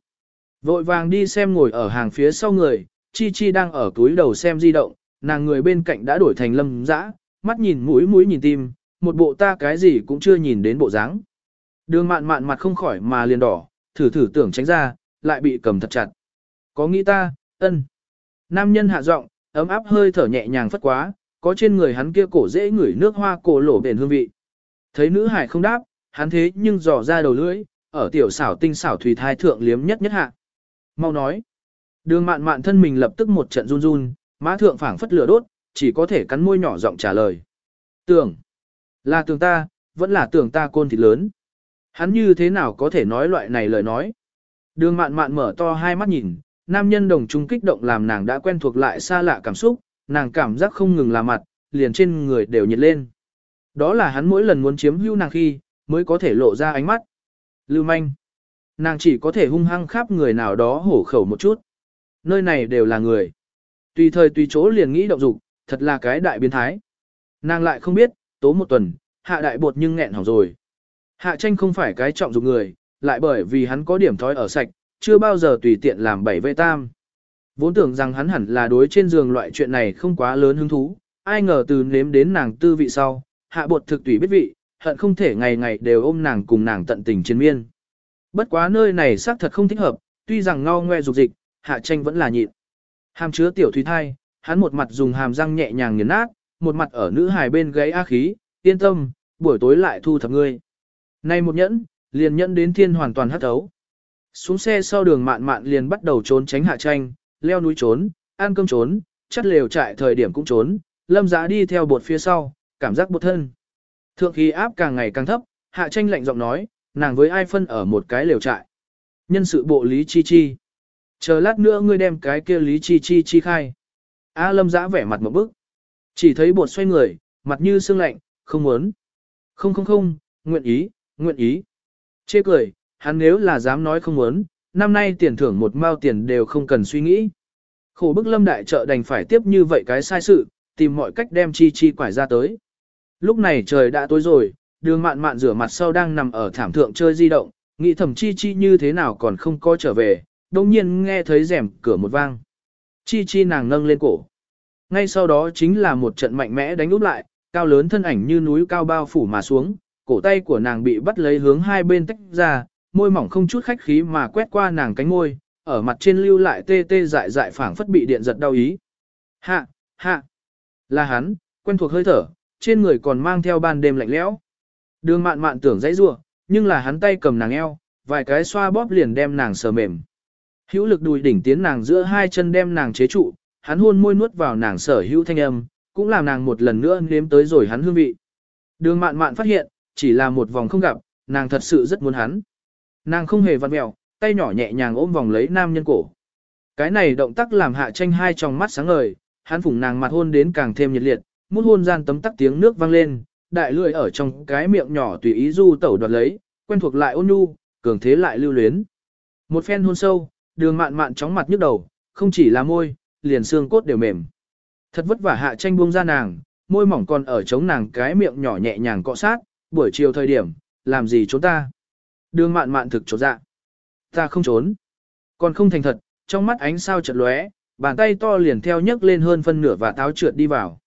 Vội vàng đi xem ngồi ở hàng phía sau người, Chi Chi đang ở túi đầu xem di động, nàng người bên cạnh đã đổi thành lâm dã, mắt nhìn mũi mũi nhìn tim, một bộ ta cái gì cũng chưa nhìn đến bộ dáng. Đường mạn mạn mặt không khỏi mà liền đỏ, thử thử tưởng tránh ra, lại bị cầm thật chặt. Có nghĩ ta, ân. Nam nhân hạ giọng, ấm áp hơi thở nhẹ nhàng phất quá, có trên người hắn kia cổ dễ ngửi nước hoa cổ lổ bền hương vị. Thấy nữ hải không đáp, hắn thế nhưng dò ra đầu lưỡi, ở tiểu xảo tinh xảo thủy thai thượng liếm nhất nhất hạ. Mau nói. Đường mạn mạn thân mình lập tức một trận run run, má thượng phảng phất lửa đốt, chỉ có thể cắn môi nhỏ giọng trả lời. Tưởng. Là tưởng ta, vẫn là tưởng ta côn thịt lớn. Hắn như thế nào có thể nói loại này lời nói. Đường mạn mạn mở to hai mắt nhìn, nam nhân đồng trung kích động làm nàng đã quen thuộc lại xa lạ cảm xúc, nàng cảm giác không ngừng là mặt, liền trên người đều nhiệt lên. Đó là hắn mỗi lần muốn chiếm hữu nàng khi, mới có thể lộ ra ánh mắt. Lưu manh. Nàng chỉ có thể hung hăng khắp người nào đó hổ khẩu một chút. Nơi này đều là người. Tùy thời tùy chỗ liền nghĩ động dục, thật là cái đại biến thái. Nàng lại không biết, tố một tuần, hạ đại bột nhưng nghẹn hỏng rồi. Hạ tranh không phải cái trọng dục người, lại bởi vì hắn có điểm thói ở sạch, chưa bao giờ tùy tiện làm bảy vệ tam. Vốn tưởng rằng hắn hẳn là đối trên giường loại chuyện này không quá lớn hứng thú, ai ngờ từ nếm đến nàng tư vị sau, hạ bột thực tùy biết vị, hận không thể ngày ngày đều ôm nàng cùng nàng tận tình chiến miên. Bất quá nơi này xác thật không thích hợp, tuy rằng ngao ngoe dục dịch, hạ tranh vẫn là nhịn. Hàm chứa tiểu thủy thai, hắn một mặt dùng hàm răng nhẹ nhàng nghiền nát, một mặt ở nữ hài bên gáy a khí, yên tâm, buổi tối lại thu thập ngươi. Nay một nhẫn, liền nhẫn đến thiên hoàn toàn hất ấu. Xuống xe sau đường mạn mạn liền bắt đầu trốn tránh hạ tranh, leo núi trốn, ăn cơm trốn, chắt lều trại thời điểm cũng trốn, lâm giá đi theo bột phía sau, cảm giác bột thân. Thượng khí áp càng ngày càng thấp, hạ tranh lạnh giọng nói, nàng với ai phân ở một cái lều trại. Nhân sự bộ Lý Chi Chi. Chờ lát nữa ngươi đem cái kia Lý Chi Chi chi khai. A lâm giã vẻ mặt một bức. Chỉ thấy bột xoay người, mặt như sương lạnh, không muốn. Không không không, nguyện ý, nguyện ý. Chê cười, hắn nếu là dám nói không muốn, năm nay tiền thưởng một mao tiền đều không cần suy nghĩ. Khổ bức lâm đại trợ đành phải tiếp như vậy cái sai sự, tìm mọi cách đem chi chi quải ra tới. Lúc này trời đã tối rồi, đường mạn mạn rửa mặt sau đang nằm ở thảm thượng chơi di động, nghĩ thầm chi chi như thế nào còn không có trở về, đồng nhiên nghe thấy rèm cửa một vang. Chi chi nàng nâng lên cổ. Ngay sau đó chính là một trận mạnh mẽ đánh úp lại, cao lớn thân ảnh như núi cao bao phủ mà xuống, cổ tay của nàng bị bắt lấy hướng hai bên tách ra, môi mỏng không chút khách khí mà quét qua nàng cánh môi, ở mặt trên lưu lại tê tê dại dại phảng phất bị điện giật đau ý. Hạ, hạ, là hắn, quen thuộc hơi thở, trên người còn mang theo ban đêm lạnh lẽo. Đường mạn mạn tưởng dãy rua, nhưng là hắn tay cầm nàng eo, vài cái xoa bóp liền đem nàng sờ mềm. Hữu lực đùi đỉnh tiến nàng giữa hai chân đem nàng chế trụ, hắn hôn môi nuốt vào nàng sở hữu thanh âm, cũng làm nàng một lần nữa nếm tới rồi hắn hương vị. Đường mạn mạn phát hiện, chỉ là một vòng không gặp, nàng thật sự rất muốn hắn. Nàng không hề vặn mẹo, tay nhỏ nhẹ nhàng ôm vòng lấy nam nhân cổ. Cái này động tác làm hạ tranh hai trong mắt sáng ngời, hắn phủng nàng mặt hôn đến càng thêm nhiệt liệt, mút hôn gian tấm tắc tiếng nước vang lên, đại lưỡi ở trong cái miệng nhỏ tùy ý du tẩu đoạt lấy, quen thuộc lại ôn nhu, cường thế lại lưu luyến. Một phen hôn sâu, đường mạn mạn chóng mặt nhức đầu, không chỉ là môi, liền xương cốt đều mềm. Thật vất vả hạ tranh buông ra nàng, môi mỏng còn ở chống nàng cái miệng nhỏ nhẹ nhàng cọ sát, buổi chiều thời điểm, làm gì chúng ta. Đường mạn mạn thực chỗ dạ. Ta không trốn. Còn không thành thật, trong mắt ánh sao chợt lóe, bàn tay to liền theo nhấc lên hơn phân nửa và táo trượt đi vào.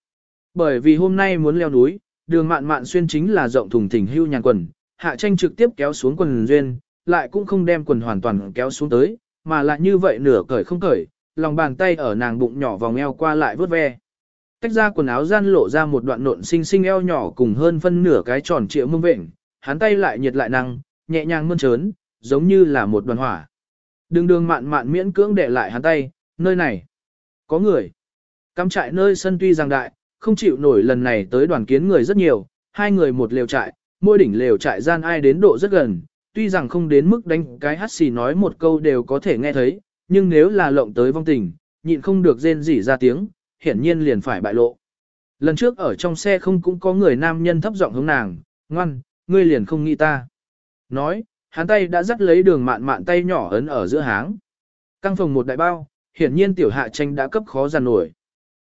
Bởi vì hôm nay muốn leo núi, đường mạn mạn xuyên chính là rộng thùng thình hưu nhàn quần, hạ tranh trực tiếp kéo xuống quần duyên, lại cũng không đem quần hoàn toàn kéo xuống tới, mà lại như vậy nửa cởi không cởi, lòng bàn tay ở nàng bụng nhỏ vòng eo qua lại vớt ve. Tách ra quần áo gian lộ ra một đoạn nộn xinh xinh eo nhỏ cùng hơn phân nửa cái tròn trịa mông vệnh, hắn tay lại nhiệt lại năng, nhẹ nhàng mơn trớn, giống như là một đoàn hỏa. Đường đường mạn mạn miễn cưỡng để lại hắn tay, nơi này. Có người. Cắm trại nơi sân tuy rằng đại, không chịu nổi lần này tới đoàn kiến người rất nhiều, hai người một lều trại, mỗi đỉnh lều trại gian ai đến độ rất gần, tuy rằng không đến mức đánh cái hắt xì nói một câu đều có thể nghe thấy, nhưng nếu là lộng tới vong tình, nhịn không được rên rỉ ra tiếng, hiển nhiên liền phải bại lộ. Lần trước ở trong xe không cũng có người nam nhân thấp giọng hướng nàng, ngoan, ngươi liền không nghĩ ta. Nói, hắn tay đã dắt lấy đường mạn mạn tay nhỏ ấn ở giữa háng. Căng phòng một đại bao, hiển nhiên tiểu hạ tranh đã cấp khó giàn nổi.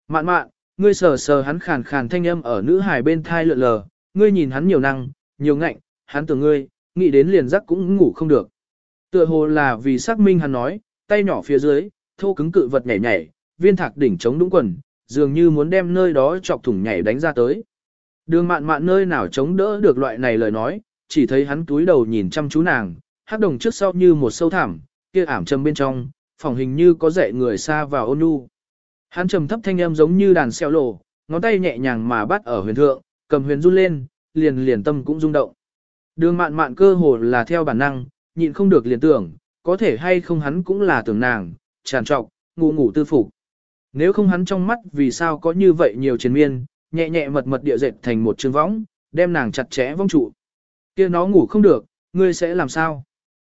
Mạn mạn, ngươi sờ sờ hắn khàn khàn thanh âm ở nữ hài bên thai lượn lờ, ngươi nhìn hắn nhiều năng, nhiều ngạnh, hắn tưởng ngươi, nghĩ đến liền giấc cũng ngủ không được. Tựa hồ là vì xác minh hắn nói, tay nhỏ phía dưới, thô cứng cự vật nhảy nhảy, viên thạc đỉnh chống đúng quần, dường như muốn đem nơi đó chọc thủng nhảy đánh ra tới. Đường mạn mạn nơi nào chống đỡ được loại này lời nói, chỉ thấy hắn túi đầu nhìn chăm chú nàng, hắc đồng trước sau như một sâu thẳm, kia ảm trầm bên trong, phòng hình như có dạy người xa vào ôn nhu. Hắn trầm thấp thanh âm giống như đàn xeo lộ, ngón tay nhẹ nhàng mà bắt ở huyền thượng, cầm huyền run lên, liền liền tâm cũng rung động. Đường mạn mạn cơ hồ là theo bản năng, nhịn không được liền tưởng, có thể hay không hắn cũng là tưởng nàng, tràn trọc, ngủ ngủ tư phục. Nếu không hắn trong mắt vì sao có như vậy nhiều chiến miên, nhẹ nhẹ mật mật địa dệt thành một chương võng, đem nàng chặt chẽ vong trụ kia nó ngủ không được, ngươi sẽ làm sao?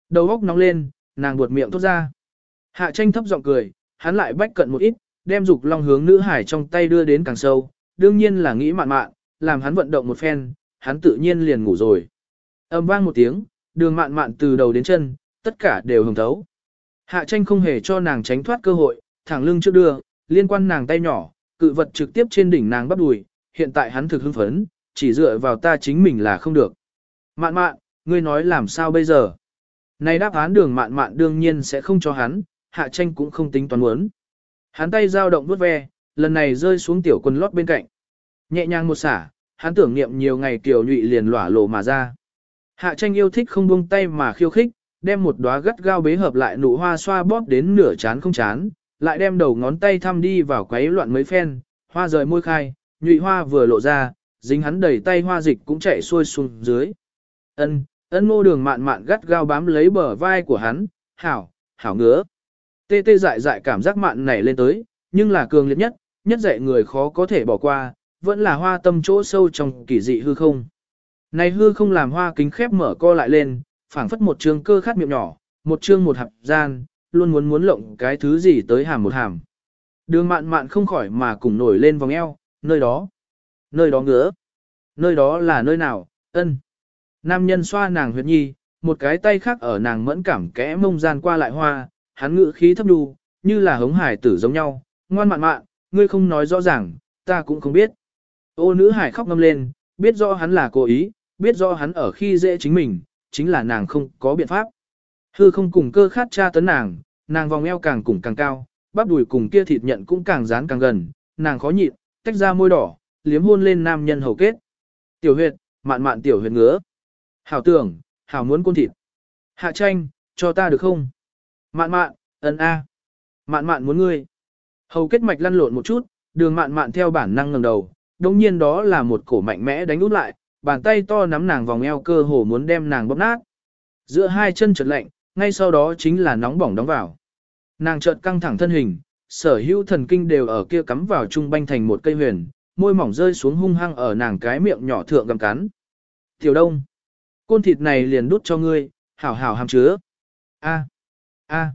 Đầu óc nóng lên, nàng buột miệng thốt ra. Hạ tranh thấp giọng cười, hắn lại bách cận một ít, đem dục long hướng nữ hải trong tay đưa đến càng sâu, đương nhiên là nghĩ mạn mạn, làm hắn vận động một phen, hắn tự nhiên liền ngủ rồi. Âm vang một tiếng, đường mạn mạn từ đầu đến chân, tất cả đều hồng thấu. Hạ tranh không hề cho nàng tránh thoát cơ hội, thẳng lưng trước đưa, liên quan nàng tay nhỏ, cự vật trực tiếp trên đỉnh nàng bắp đùi, hiện tại hắn thực hưng phấn, chỉ dựa vào ta chính mình là không được. Mạn mạn, ngươi nói làm sao bây giờ? Này đáp án đường mạn mạn đương nhiên sẽ không cho hắn, hạ tranh cũng không tính toán muốn. Hắn tay dao động vuốt ve, lần này rơi xuống tiểu quần lót bên cạnh. Nhẹ nhàng một xả, hắn tưởng niệm nhiều ngày kiều nhụy liền lỏa lộ mà ra. Hạ tranh yêu thích không buông tay mà khiêu khích, đem một đóa gắt gao bế hợp lại nụ hoa xoa bóp đến nửa chán không chán, lại đem đầu ngón tay thăm đi vào quấy loạn mấy phen, hoa rời môi khai, nhụy hoa vừa lộ ra, dính hắn đẩy tay hoa dịch cũng chạy xuôi xuống dưới. Ân, ân ngô đường mạn mạn gắt gao bám lấy bờ vai của hắn, hảo, hảo ngứa. Tê tê dại dại cảm giác mạn này lên tới, nhưng là cường liệt nhất, nhất dạy người khó có thể bỏ qua, vẫn là hoa tâm chỗ sâu trong kỳ dị hư không. Này hư không làm hoa kính khép mở co lại lên, phảng phất một trường cơ khát miệng nhỏ, một chương một hạp gian, luôn muốn muốn lộng cái thứ gì tới hàm một hàm. Đường mạn mạn không khỏi mà cùng nổi lên vòng eo, nơi đó, nơi đó ngứa, nơi đó là nơi nào, ân. Nam nhân xoa nàng huyệt nhi, một cái tay khác ở nàng mẫn cảm kẽ mông gian qua lại hoa, hắn ngữ khí thấp đu, như là hống hải tử giống nhau, ngoan mạn mạn, ngươi không nói rõ ràng, ta cũng không biết. Ô nữ hải khóc ngâm lên, biết rõ hắn là cố ý, biết rõ hắn ở khi dễ chính mình, chính là nàng không có biện pháp. Hư không cùng cơ khát tra tấn nàng, nàng vòng eo càng cùng càng cao, bắp đùi cùng kia thịt nhận cũng càng dán càng gần, nàng khó nhịn, tách ra môi đỏ, liếm hôn lên nam nhân hầu kết. Tiểu huyệt, mạn mạn tiểu huyệt ngứa. Hảo tưởng, hảo muốn côn thịt. Hạ tranh, cho ta được không? Mạn mạn, ấn a. Mạn mạn muốn ngươi. Hầu kết mạch lăn lộn một chút, đường mạn mạn theo bản năng ngẩng đầu, đồng nhiên đó là một cổ mạnh mẽ đánh út lại, bàn tay to nắm nàng vòng eo cơ hồ muốn đem nàng bóp nát. Giữa hai chân chợt lạnh, ngay sau đó chính là nóng bỏng đóng vào. Nàng chợt căng thẳng thân hình, sở hữu thần kinh đều ở kia cắm vào trung banh thành một cây huyền, môi mỏng rơi xuống hung hăng ở nàng cái miệng nhỏ thượng gầm cắn. Tiểu đông, côn thịt này liền đút cho ngươi, hảo hảo hàm chứa. A, a,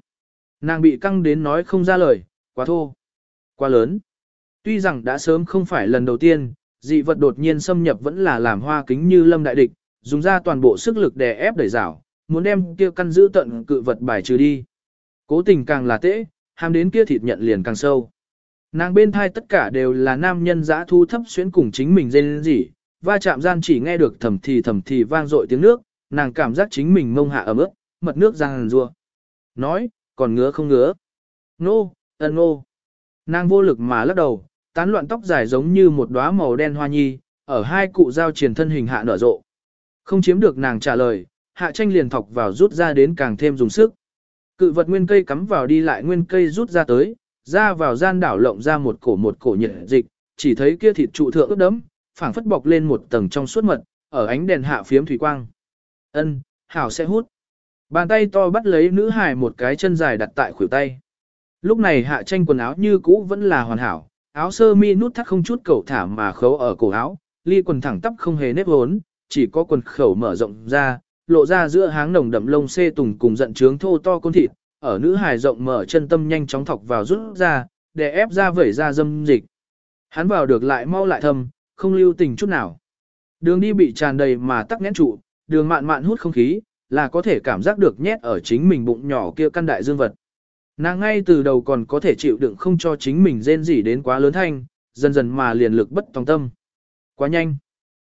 nàng bị căng đến nói không ra lời, quá thô, quá lớn. Tuy rằng đã sớm không phải lần đầu tiên, dị vật đột nhiên xâm nhập vẫn là làm hoa kính như lâm đại địch, dùng ra toàn bộ sức lực đè ép đẩy rảo, muốn đem kia căn giữ tận cự vật bài trừ đi. Cố tình càng là tễ, ham đến kia thịt nhận liền càng sâu. Nàng bên thai tất cả đều là nam nhân dã thu thấp xuyến cùng chính mình dên gì, va chạm gian chỉ nghe được thầm thì thầm thì vang dội tiếng nước, nàng cảm giác chính mình mông hạ ấm ướt, mật nước ràng rua. Nói, còn ngứa không ngứa. Nô, ân nô. Nàng vô lực mà lắc đầu, tán loạn tóc dài giống như một đóa màu đen hoa nhi, ở hai cụ giao triển thân hình hạ nở rộ. Không chiếm được nàng trả lời, hạ tranh liền thọc vào rút ra đến càng thêm dùng sức. Cự vật nguyên cây cắm vào đi lại nguyên cây rút ra tới, ra vào gian đảo lộng ra một cổ một cổ nhiệt dịch, chỉ thấy kia thịt trụ thượng ướt đấm, phảng phất bọc lên một tầng trong suốt mật, ở ánh đèn hạ phiếm thủy quang. Ân, hảo sẽ hút. Bàn tay to bắt lấy nữ hài một cái chân dài đặt tại khuỷu tay. Lúc này hạ tranh quần áo như cũ vẫn là hoàn hảo, áo sơ mi nút thắt không chút cầu thả mà khấu ở cổ áo, ly quần thẳng tắp không hề nếp hốn, chỉ có quần khẩu mở rộng ra, lộ ra giữa háng nồng đậm lông xê tùng cùng giận trướng thô to con thịt, ở nữ hài rộng mở chân tâm nhanh chóng thọc vào rút ra, để ép ra vẩy ra dâm dịch. Hắn vào được lại mau lại thâm, không lưu tình chút nào. Đường đi bị tràn đầy mà tắc nghẽn trụ, đường mạn mạn hút không khí, là có thể cảm giác được nhét ở chính mình bụng nhỏ kia căn đại dương vật. Nàng ngay từ đầu còn có thể chịu đựng không cho chính mình rên rỉ đến quá lớn thanh, dần dần mà liền lực bất tòng tâm. Quá nhanh.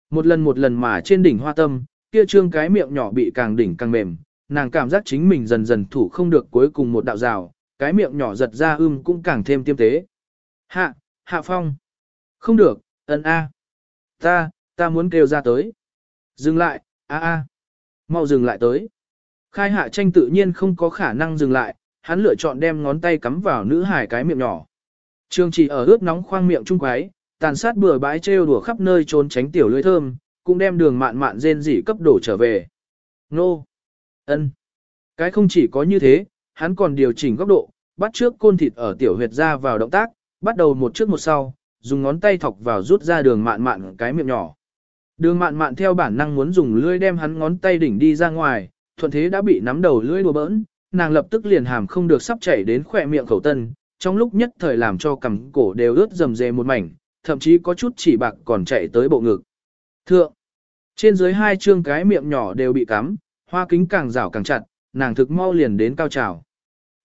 Một lần một lần mà trên đỉnh hoa tâm, kia trương cái miệng nhỏ bị càng đỉnh càng mềm, nàng cảm giác chính mình dần dần thủ không được cuối cùng một đạo rào, cái miệng nhỏ giật ra ưm cũng càng thêm tiêm tế. Hạ, hạ phong. Không được, ân a. Ta, ta muốn kêu ra tới. Dừng lại, a a. Mau dừng lại tới. Khai hạ tranh tự nhiên không có khả năng dừng lại, hắn lựa chọn đem ngón tay cắm vào nữ hải cái miệng nhỏ. Trương chỉ ở ướt nóng khoang miệng trung quái, tàn sát bừa bãi trêu đùa khắp nơi trốn tránh tiểu lưỡi thơm, cũng đem đường mạn mạn rên rỉ cấp đổ trở về. Nô! ân, Cái không chỉ có như thế, hắn còn điều chỉnh góc độ, bắt trước côn thịt ở tiểu huyệt ra vào động tác, bắt đầu một trước một sau, dùng ngón tay thọc vào rút ra đường mạn mạn cái miệng nhỏ. Đường mạn mạn theo bản năng muốn dùng lưỡi đem hắn ngón tay đỉnh đi ra ngoài, thuận thế đã bị nắm đầu lưỡi đùa bỡn, nàng lập tức liền hàm không được sắp chảy đến khỏe miệng khẩu tân, trong lúc nhất thời làm cho cằm cổ đều ướt rầm rề một mảnh, thậm chí có chút chỉ bạc còn chạy tới bộ ngực. Thượng, trên dưới hai chương cái miệng nhỏ đều bị cắm, hoa kính càng rảo càng chặt, nàng thực mau liền đến cao trào.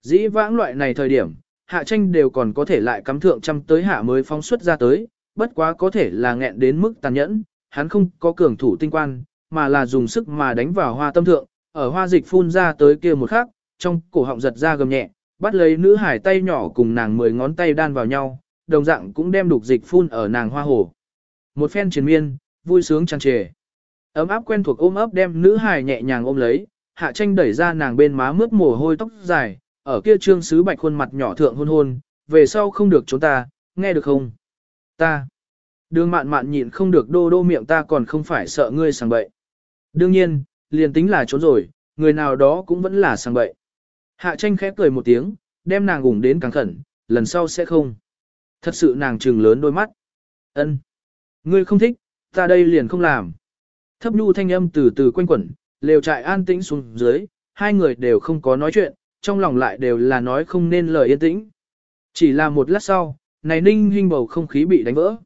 Dĩ vãng loại này thời điểm, hạ tranh đều còn có thể lại cắm thượng trăm tới hạ mới phóng xuất ra tới, bất quá có thể là nghẹn đến mức tàn nhẫn, hắn không có cường thủ tinh quan, mà là dùng sức mà đánh vào hoa tâm thượng, ở hoa dịch phun ra tới kia một khắc, trong cổ họng giật ra gầm nhẹ, bắt lấy nữ hải tay nhỏ cùng nàng mười ngón tay đan vào nhau, đồng dạng cũng đem đục dịch phun ở nàng hoa hồ. Một phen triền miên, vui sướng tràn trề. Ấm áp quen thuộc ôm ấp đem nữ hải nhẹ nhàng ôm lấy, hạ tranh đẩy ra nàng bên má mướt mồ hôi tóc dài, ở kia trương sứ bạch khuôn mặt nhỏ thượng hôn hôn, về sau không được chúng ta, nghe được không? Ta. Đường mạn mạn nhịn không được đô đô miệng ta còn không phải sợ ngươi sang bậy. Đương nhiên, liền tính là trốn rồi, người nào đó cũng vẫn là sang bậy. Hạ tranh khẽ cười một tiếng, đem nàng ủng đến càng khẩn, lần sau sẽ không. Thật sự nàng trừng lớn đôi mắt. ân Ngươi không thích, ta đây liền không làm. Thấp nhu thanh âm từ từ quanh quẩn, lều trại an tĩnh xuống dưới, hai người đều không có nói chuyện, trong lòng lại đều là nói không nên lời yên tĩnh. Chỉ là một lát sau, này ninh huynh bầu không khí bị đánh vỡ.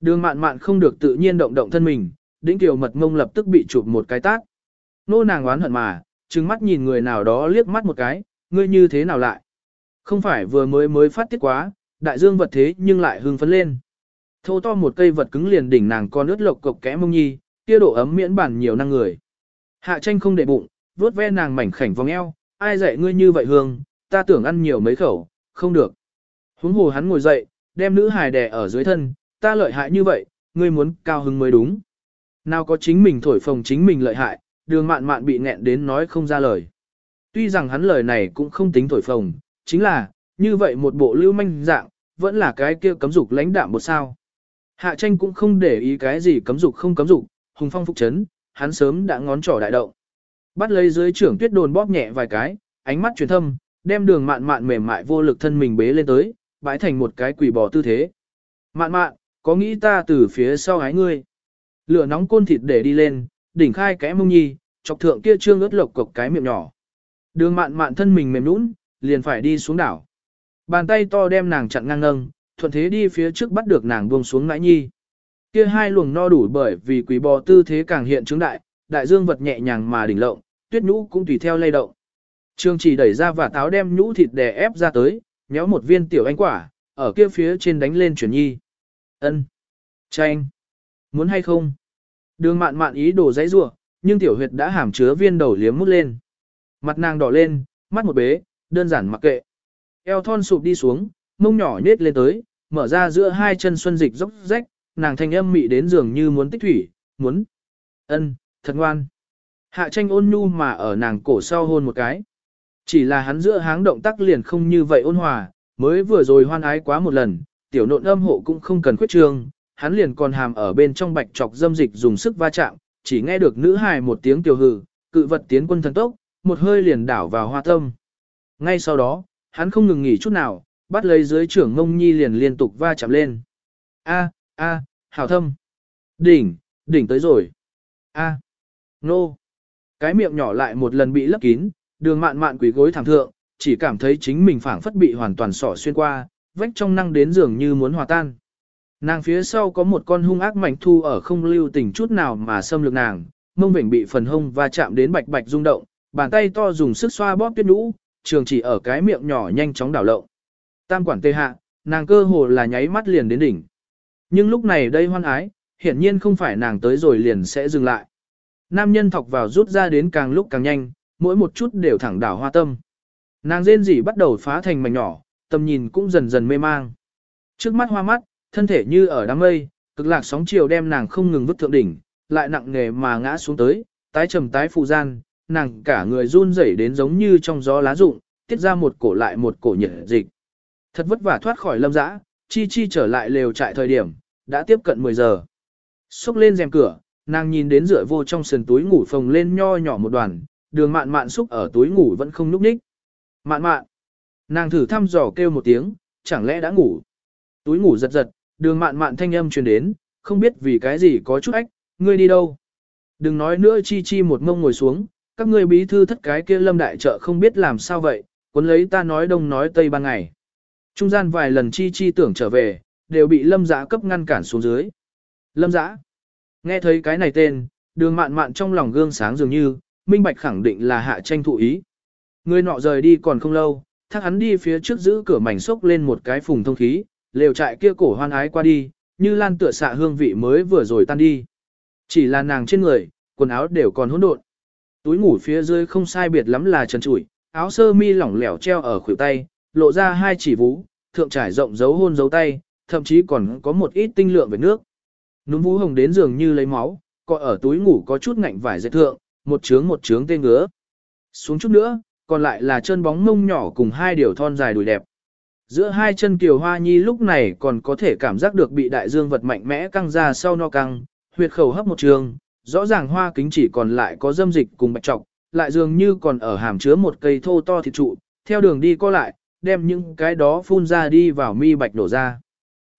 Đường mạn mạn không được tự nhiên động động thân mình, đĩnh tiểu mật mông lập tức bị chụp một cái tát. Nô nàng oán hận mà, trừng mắt nhìn người nào đó liếc mắt một cái, ngươi như thế nào lại? Không phải vừa mới mới phát tiết quá, đại dương vật thế nhưng lại hưng phấn lên. Thô to một cây vật cứng liền đỉnh nàng con ướt lộc cộc kẽ mông nhi, kia độ ấm miễn bản nhiều năng người. Hạ tranh không để bụng, vuốt ve nàng mảnh khảnh vòng eo, ai dạy ngươi như vậy hương, ta tưởng ăn nhiều mấy khẩu, không được. Huống hồ hắn ngồi dậy, đem nữ hài đè ở dưới thân, ta lợi hại như vậy, ngươi muốn cao hứng mới đúng. Nào có chính mình thổi phồng chính mình lợi hại, đường mạn mạn bị nghẹn đến nói không ra lời. Tuy rằng hắn lời này cũng không tính thổi phồng, chính là, như vậy một bộ lưu manh dạng, vẫn là cái kia cấm dục lãnh đạm một sao. Hạ tranh cũng không để ý cái gì cấm dục không cấm dục, hùng phong phục chấn, hắn sớm đã ngón trỏ đại động. Bắt lấy dưới trưởng tuyết đồn bóp nhẹ vài cái, ánh mắt truyền thâm, đem đường mạn mạn mềm mại vô lực thân mình bế lên tới, bãi thành một cái quỷ bò tư thế. Mạn mạn, có nghĩ ta từ phía sau hái ngươi. Lửa nóng côn thịt để đi lên, đỉnh khai kẽ mông nhi, chọc thượng kia trương ướt lộc cộc cái miệng nhỏ. Đường mạn mạn thân mình mềm nũng, liền phải đi xuống đảo. Bàn tay to đem nàng chặn ngang nâng, thuận thế đi phía trước bắt được nàng buông xuống ngãi nhi. Kia hai luồng no đủ bởi vì quỷ bò tư thế càng hiện chứng đại, đại dương vật nhẹ nhàng mà đỉnh lộng, tuyết nhũ cũng tùy theo lay động. Trương chỉ đẩy ra và táo đem nhũ thịt đè ép ra tới, nhéo một viên tiểu anh quả, ở kia phía trên đánh lên chuyển nhi. ân Chanh. Muốn hay không? Đường mạn mạn ý đồ dãy rủa nhưng tiểu huyệt đã hàm chứa viên đầu liếm mút lên. Mặt nàng đỏ lên, mắt một bế, đơn giản mặc kệ. Eo thon sụp đi xuống, mông nhỏ nhết lên tới, mở ra giữa hai chân xuân dịch dốc rách, nàng thanh âm mị đến giường như muốn tích thủy, muốn. ân thật ngoan. Hạ tranh ôn nhu mà ở nàng cổ sau hôn một cái. Chỉ là hắn giữa háng động tác liền không như vậy ôn hòa, mới vừa rồi hoan ái quá một lần, tiểu nộn âm hộ cũng không cần khuyết trương, hắn liền còn hàm ở bên trong bạch trọc dâm dịch dùng sức va chạm, chỉ nghe được nữ hài một tiếng tiểu hừ, cự vật tiến quân thần tốc, một hơi liền đảo vào hoa tâm. Ngay sau đó, hắn không ngừng nghỉ chút nào, bắt lấy dưới trưởng ngông nhi liền liên tục va chạm lên. A, a, hảo thâm. Đỉnh, đỉnh tới rồi. A, nô. Cái miệng nhỏ lại một lần bị lấp kín, đường mạn mạn quỷ gối thẳng thượng, chỉ cảm thấy chính mình phảng phất bị hoàn toàn sỏ xuyên qua, vách trong năng đến dường như muốn hòa tan. Nàng phía sau có một con hung ác mảnh thu ở không lưu tình chút nào mà xâm lược nàng, mông vỉnh bị phần hông và chạm đến bạch bạch rung động, bàn tay to dùng sức xoa bóp tuyết nhũ, trường chỉ ở cái miệng nhỏ nhanh chóng đảo lộn. Tam quản tê hạ, nàng cơ hồ là nháy mắt liền đến đỉnh. Nhưng lúc này đây hoan ái, hiển nhiên không phải nàng tới rồi liền sẽ dừng lại. Nam nhân thọc vào rút ra đến càng lúc càng nhanh, mỗi một chút đều thẳng đảo hoa tâm. Nàng rên rỉ bắt đầu phá thành mảnh nhỏ, tầm nhìn cũng dần dần mê mang. Trước mắt hoa mắt, thân thể như ở đám mây, cực lạc sóng chiều đem nàng không ngừng vứt thượng đỉnh, lại nặng nghề mà ngã xuống tới, tái trầm tái phụ gian, nàng cả người run rẩy đến giống như trong gió lá rụng, tiết ra một cổ lại một cổ nhiệt dịch. Thật vất vả thoát khỏi lâm dã, chi chi trở lại lều trại thời điểm, đã tiếp cận 10 giờ. Xúc lên rèm cửa, nàng nhìn đến rửa vô trong sườn túi ngủ phồng lên nho nhỏ một đoàn, đường mạn mạn xúc ở túi ngủ vẫn không núp ních. Mạn mạn. Nàng thử thăm dò kêu một tiếng, chẳng lẽ đã ngủ. Túi ngủ giật giật, đường mạn mạn thanh âm truyền đến, không biết vì cái gì có chút ách, ngươi đi đâu. Đừng nói nữa chi chi một mông ngồi xuống, các ngươi bí thư thất cái kia lâm đại trợ không biết làm sao vậy, cuốn lấy ta nói đông nói tây ban ngày. Trung gian vài lần chi chi tưởng trở về, đều bị lâm giã cấp ngăn cản xuống dưới. Lâm giã. Nghe thấy cái này tên, đường mạn mạn trong lòng gương sáng dường như, minh bạch khẳng định là hạ tranh thụ ý. Người nọ rời đi còn không lâu, thác hắn đi phía trước giữ cửa mảnh xốc lên một cái phùng thông khí, lều trại kia cổ hoan ái qua đi, như lan tựa xạ hương vị mới vừa rồi tan đi. Chỉ là nàng trên người, quần áo đều còn hỗn độn. Túi ngủ phía dưới không sai biệt lắm là trần trụi, áo sơ mi lỏng lẻo treo ở khuỷu tay, lộ ra hai chỉ vú, thượng trải rộng dấu hôn dấu tay, thậm chí còn có một ít tinh lượng về nước. Núm vú hồng đến giường như lấy máu, cọ ở túi ngủ có chút ngạnh vải dệt thượng, một trướng một trướng tê ngứa. Xuống chút nữa, còn lại là chân bóng mông nhỏ cùng hai điều thon dài đùi đẹp. Giữa hai chân kiều hoa nhi lúc này còn có thể cảm giác được bị đại dương vật mạnh mẽ căng ra sau no căng, huyệt khẩu hấp một trường, rõ ràng hoa kính chỉ còn lại có dâm dịch cùng bạch trọc, lại dường như còn ở hàm chứa một cây thô to thịt trụ, theo đường đi co lại, đem những cái đó phun ra đi vào mi bạch đổ ra.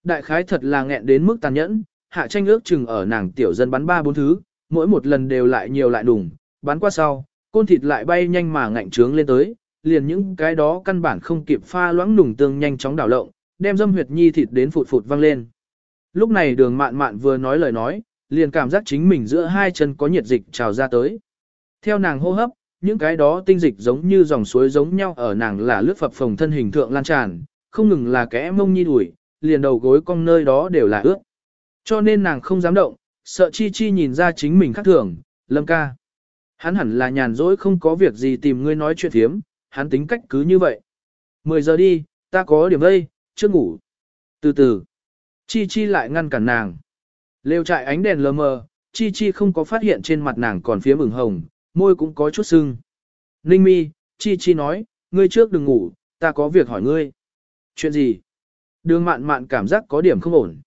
Đại khái thật là nghẹn đến mức tàn nhẫn, hạ tranh ước chừng ở nàng tiểu dân bắn ba bốn thứ, mỗi một lần đều lại nhiều lại đủng, bắn qua sau, côn thịt lại bay nhanh mà ngạnh trướng lên tới, liền những cái đó căn bản không kịp pha loãng nùng tương nhanh chóng đảo lộn, đem dâm huyệt nhi thịt đến phụt phụt văng lên. Lúc này đường mạn mạn vừa nói lời nói, liền cảm giác chính mình giữa hai chân có nhiệt dịch trào ra tới. Theo nàng hô hấp, những cái đó tinh dịch giống như dòng suối giống nhau ở nàng là lướt phập phồng thân hình thượng lan tràn, không ngừng là kẽ mông nhi đuổi, liền đầu gối cong nơi đó đều là ướt. Cho nên nàng không dám động, sợ chi chi nhìn ra chính mình khác thường, lâm ca. Hắn hẳn là nhàn rỗi không có việc gì tìm ngươi nói chuyện thiếm, hắn tính cách cứ như vậy. 10 giờ đi, ta có điểm đây, chưa ngủ. Từ từ, chi chi lại ngăn cản nàng. Lêu trại ánh đèn lờ mờ, chi chi không có phát hiện trên mặt nàng còn phía ửng hồng, môi cũng có chút sưng. Ninh mi, chi chi nói, ngươi trước đừng ngủ, ta có việc hỏi ngươi. Chuyện gì? Đường mạn mạn cảm giác có điểm không ổn.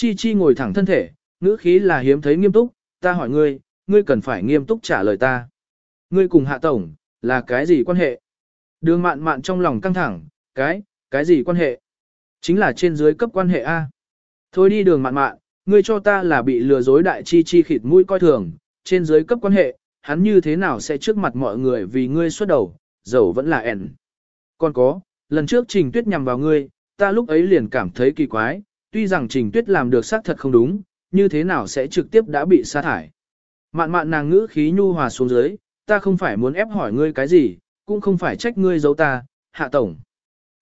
Chi chi ngồi thẳng thân thể, ngữ khí là hiếm thấy nghiêm túc, ta hỏi ngươi, ngươi cần phải nghiêm túc trả lời ta. Ngươi cùng hạ tổng, là cái gì quan hệ? Đường mạn mạn trong lòng căng thẳng, cái, cái gì quan hệ? Chính là trên dưới cấp quan hệ A. Thôi đi đường mạn mạn, ngươi cho ta là bị lừa dối đại chi chi khịt mũi coi thường, trên dưới cấp quan hệ, hắn như thế nào sẽ trước mặt mọi người vì ngươi xuất đầu, dầu vẫn là ẻn. Còn có, lần trước trình tuyết nhằm vào ngươi, ta lúc ấy liền cảm thấy kỳ quái, tuy rằng trình tuyết làm được xác thật không đúng, như thế nào sẽ trực tiếp đã bị sa thải. Mạn mạn nàng ngữ khí nhu hòa xuống dưới, ta không phải muốn ép hỏi ngươi cái gì, cũng không phải trách ngươi giấu ta, hạ tổng.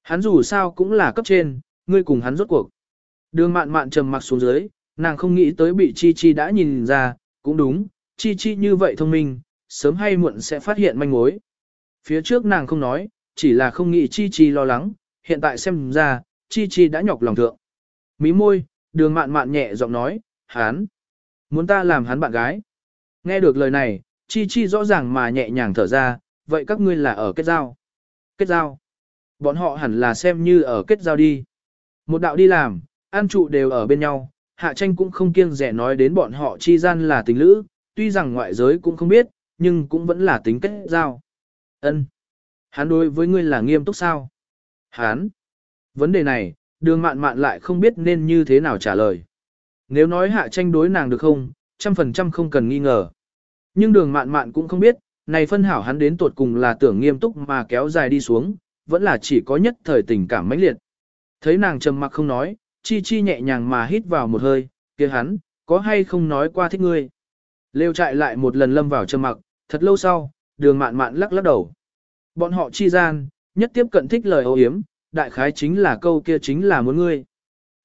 Hắn dù sao cũng là cấp trên, ngươi cùng hắn rốt cuộc. Đường mạn mạn trầm mặc xuống dưới, nàng không nghĩ tới bị Chi Chi đã nhìn ra, cũng đúng, Chi Chi như vậy thông minh, sớm hay muộn sẽ phát hiện manh mối. Phía trước nàng không nói, chỉ là không nghĩ Chi Chi lo lắng, hiện tại xem ra, Chi Chi đã nhọc lòng thượng. Mí môi, đường mạn mạn nhẹ giọng nói, hắn, muốn ta làm hắn bạn gái. Nghe được lời này, Chi Chi rõ ràng mà nhẹ nhàng thở ra, vậy các ngươi là ở kết giao. Kết giao. Bọn họ hẳn là xem như ở kết giao đi. Một đạo đi làm, an trụ đều ở bên nhau, hạ tranh cũng không kiêng rẻ nói đến bọn họ chi gian là tình lữ, tuy rằng ngoại giới cũng không biết, nhưng cũng vẫn là tính kết giao. Ân, Hắn đối với ngươi là nghiêm túc sao? Hắn. Vấn đề này, đường mạn mạn lại không biết nên như thế nào trả lời. Nếu nói hạ tranh đối nàng được không, trăm phần trăm không cần nghi ngờ. Nhưng đường mạn mạn cũng không biết, này phân hảo hắn đến tuột cùng là tưởng nghiêm túc mà kéo dài đi xuống, vẫn là chỉ có nhất thời tình cảm mãnh liệt. Thấy nàng trầm mặc không nói, chi chi nhẹ nhàng mà hít vào một hơi, kia hắn, có hay không nói qua thích ngươi. Lêu chạy lại một lần lâm vào trầm mặc, thật lâu sau, đường mạn mạn lắc lắc đầu. Bọn họ chi gian, nhất tiếp cận thích lời ô hiếm, đại khái chính là câu kia chính là muốn ngươi.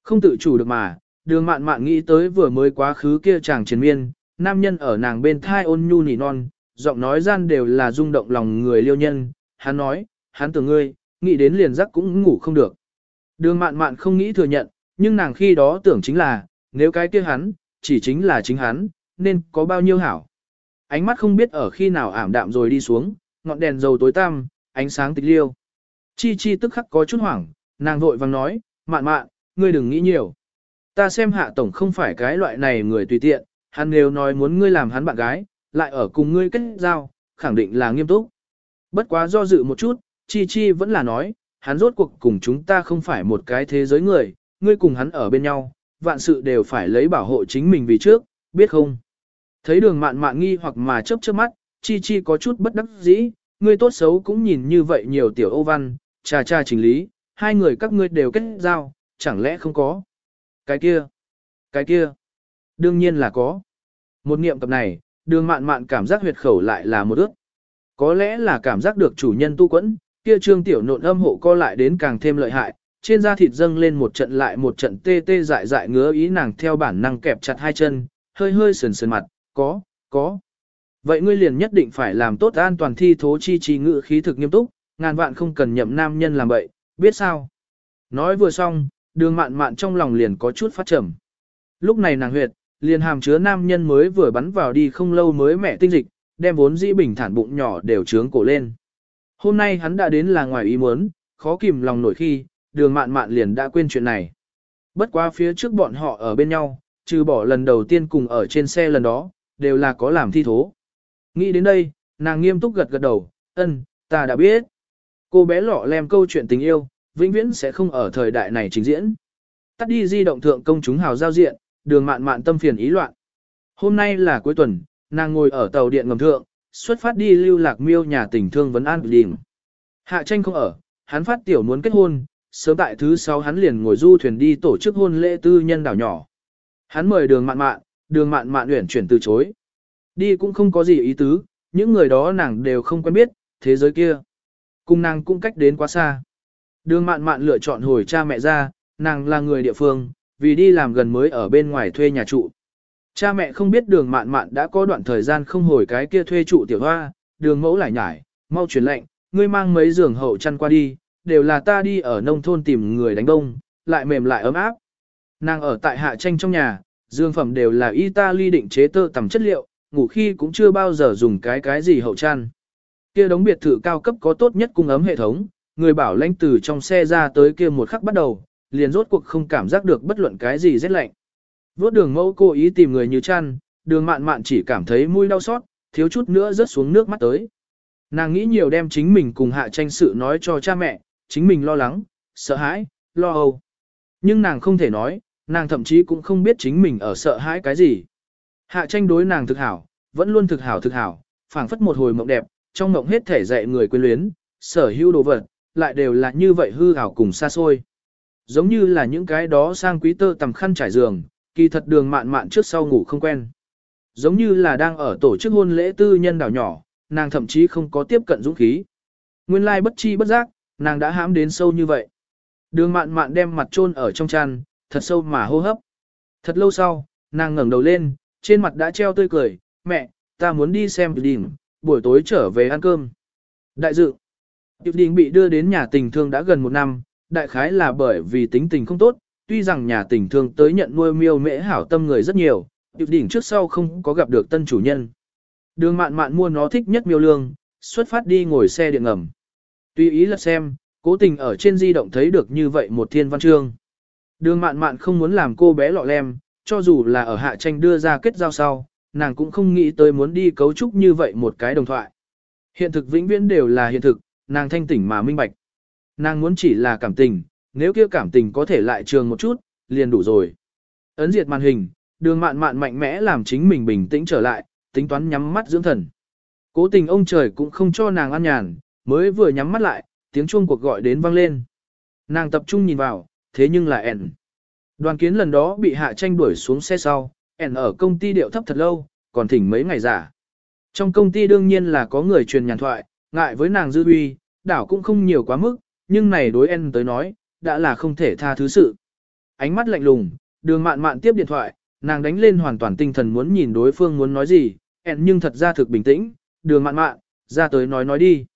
Không tự chủ được mà, đường mạn mạn nghĩ tới vừa mới quá khứ kia chàng chiến miên, nam nhân ở nàng bên thai ôn nhu nỉ non, giọng nói gian đều là rung động lòng người liêu nhân, hắn nói, hắn tưởng ngươi, nghĩ đến liền giấc cũng ngủ không được. Đường mạn mạn không nghĩ thừa nhận, nhưng nàng khi đó tưởng chính là, nếu cái kia hắn, chỉ chính là chính hắn, nên có bao nhiêu hảo. Ánh mắt không biết ở khi nào ảm đạm rồi đi xuống, ngọn đèn dầu tối tăm, ánh sáng tịch liêu. Chi chi tức khắc có chút hoảng, nàng vội vàng nói, mạn mạn, ngươi đừng nghĩ nhiều. Ta xem hạ tổng không phải cái loại này người tùy tiện, hắn nếu nói muốn ngươi làm hắn bạn gái, lại ở cùng ngươi kết giao, khẳng định là nghiêm túc. Bất quá do dự một chút, Chi Chi vẫn là nói, hắn rốt cuộc cùng chúng ta không phải một cái thế giới người, ngươi cùng hắn ở bên nhau, vạn sự đều phải lấy bảo hộ chính mình vì trước, biết không? Thấy đường mạn mạn nghi hoặc mà chớp chớp mắt, Chi Chi có chút bất đắc dĩ, ngươi tốt xấu cũng nhìn như vậy nhiều tiểu ô văn, trà trà chỉnh lý, hai người các ngươi đều kết giao, chẳng lẽ không có? Cái kia, cái kia, đương nhiên là có. Một niệm tập này, đường mạn mạn cảm giác huyệt khẩu lại là một ước. Có lẽ là cảm giác được chủ nhân tu quẫn, kia trương tiểu nộn âm hộ co lại đến càng thêm lợi hại, trên da thịt dâng lên một trận lại một trận tê tê dại dại ngứa ý nàng theo bản năng kẹp chặt hai chân, hơi hơi sườn sườn mặt, có, có. Vậy ngươi liền nhất định phải làm tốt an toàn thi thố chi trì ngự khí thực nghiêm túc, ngàn vạn không cần nhậm nam nhân làm bậy, biết sao? Nói vừa xong, đường mạn mạn trong lòng liền có chút phát trầm. Lúc này nàng huyệt, liền hàm chứa nam nhân mới vừa bắn vào đi không lâu mới mẹ tinh dịch, đem vốn dĩ bình thản bụng nhỏ đều trướng cổ lên. Hôm nay hắn đã đến là ngoài ý muốn, khó kìm lòng nổi khi, đường mạn mạn liền đã quên chuyện này. Bất quá phía trước bọn họ ở bên nhau, trừ bỏ lần đầu tiên cùng ở trên xe lần đó, đều là có làm thi thố. Nghĩ đến đây, nàng nghiêm túc gật gật đầu, ân, ta đã biết. Cô bé lọ lem câu chuyện tình yêu, vĩnh viễn sẽ không ở thời đại này trình diễn. Tắt đi di động thượng công chúng hào giao diện, đường mạn mạn tâm phiền ý loạn. Hôm nay là cuối tuần, nàng ngồi ở tàu điện ngầm thượng, xuất phát đi lưu lạc miêu nhà tình thương vấn an đình. Hạ tranh không ở, hắn phát tiểu muốn kết hôn, sớm tại thứ sáu hắn liền ngồi du thuyền đi tổ chức hôn lễ tư nhân đảo nhỏ. Hắn mời đường mạn mạn, đường mạn mạn uyển chuyển từ chối. Đi cũng không có gì ý tứ, những người đó nàng đều không quen biết, thế giới kia. Cùng nàng cũng cách đến quá xa. Đường mạn mạn lựa chọn hồi cha mẹ ra, nàng là người địa phương, vì đi làm gần mới ở bên ngoài thuê nhà trụ. Cha mẹ không biết đường mạn mạn đã có đoạn thời gian không hồi cái kia thuê trụ tiểu hoa, đường mẫu lại nhải, mau chuyển lệnh, ngươi mang mấy giường hậu chăn qua đi, đều là ta đi ở nông thôn tìm người đánh đông, lại mềm lại ấm áp. Nàng ở tại hạ tranh trong nhà, dương phẩm đều là Italy định chế tơ tầm chất liệu, ngủ khi cũng chưa bao giờ dùng cái cái gì hậu chăn. Kia đống biệt thự cao cấp có tốt nhất cung ấm hệ thống, người bảo lãnh từ trong xe ra tới kia một khắc bắt đầu, liền rốt cuộc không cảm giác được bất luận cái gì rét lạnh. Vốt đường mẫu cố ý tìm người như chăn, đường mạn mạn chỉ cảm thấy mũi đau xót, thiếu chút nữa rớt xuống nước mắt tới. Nàng nghĩ nhiều đem chính mình cùng hạ tranh sự nói cho cha mẹ, chính mình lo lắng, sợ hãi, lo âu. Nhưng nàng không thể nói, nàng thậm chí cũng không biết chính mình ở sợ hãi cái gì. Hạ tranh đối nàng thực hảo, vẫn luôn thực hảo thực hảo, phảng phất một hồi mộng đẹp, trong mộng hết thể dạy người quyến luyến, sở hữu đồ vật, lại đều là như vậy hư ảo cùng xa xôi. Giống như là những cái đó sang quý tơ tầm khăn trải giường, kỳ thật đường mạn mạn trước sau ngủ không quen. Giống như là đang ở tổ chức hôn lễ tư nhân đảo nhỏ, nàng thậm chí không có tiếp cận dũng khí. Nguyên lai bất chi bất giác, nàng đã hãm đến sâu như vậy. Đường mạn mạn đem mặt chôn ở trong chăn, thật sâu mà hô hấp. Thật lâu sau, nàng ngẩng đầu lên, trên mặt đã treo tươi cười, mẹ, ta muốn đi xem đỉnh, buổi tối trở về ăn cơm. Đại dự, Diệp Đình bị đưa đến nhà tình thương đã gần một năm, đại khái là bởi vì tính tình không tốt, tuy rằng nhà tình thương tới nhận nuôi miêu mễ hảo tâm người rất nhiều, Diệp Đình trước sau không có gặp được tân chủ nhân. Đường mạn mạn mua nó thích nhất miêu lương, xuất phát đi ngồi xe điện ngầm. Tuy ý là xem, cố tình ở trên di động thấy được như vậy một thiên văn chương. Đường mạn mạn không muốn làm cô bé lọ lem, cho dù là ở hạ tranh đưa ra kết giao sau, nàng cũng không nghĩ tới muốn đi cấu trúc như vậy một cái đồng thoại. Hiện thực vĩnh viễn đều là hiện thực, nàng thanh tỉnh mà minh bạch. Nàng muốn chỉ là cảm tình, nếu kia cảm tình có thể lại trường một chút, liền đủ rồi. Ấn diệt màn hình, đường mạn mạn mạnh mẽ làm chính mình bình tĩnh trở lại, tính toán nhắm mắt dưỡng thần. Cố tình ông trời cũng không cho nàng ăn nhàn, mới vừa nhắm mắt lại, tiếng chuông cuộc gọi đến vang lên. Nàng tập trung nhìn vào, thế nhưng là ẻn. Đoàn kiến lần đó bị hạ tranh đuổi xuống xe sau, ẻn ở công ty điệu thấp thật lâu, còn thỉnh mấy ngày giả. Trong công ty đương nhiên là có người truyền nhàn thoại, ngại với nàng dư uy, đảo cũng không nhiều quá mức, nhưng này đối en tới nói, đã là không thể tha thứ sự. Ánh mắt lạnh lùng, đường mạn mạn tiếp điện thoại, nàng đánh lên hoàn toàn tinh thần muốn nhìn đối phương muốn nói gì, en nhưng thật ra thực bình tĩnh, đường mạn mạn, ra tới nói nói đi.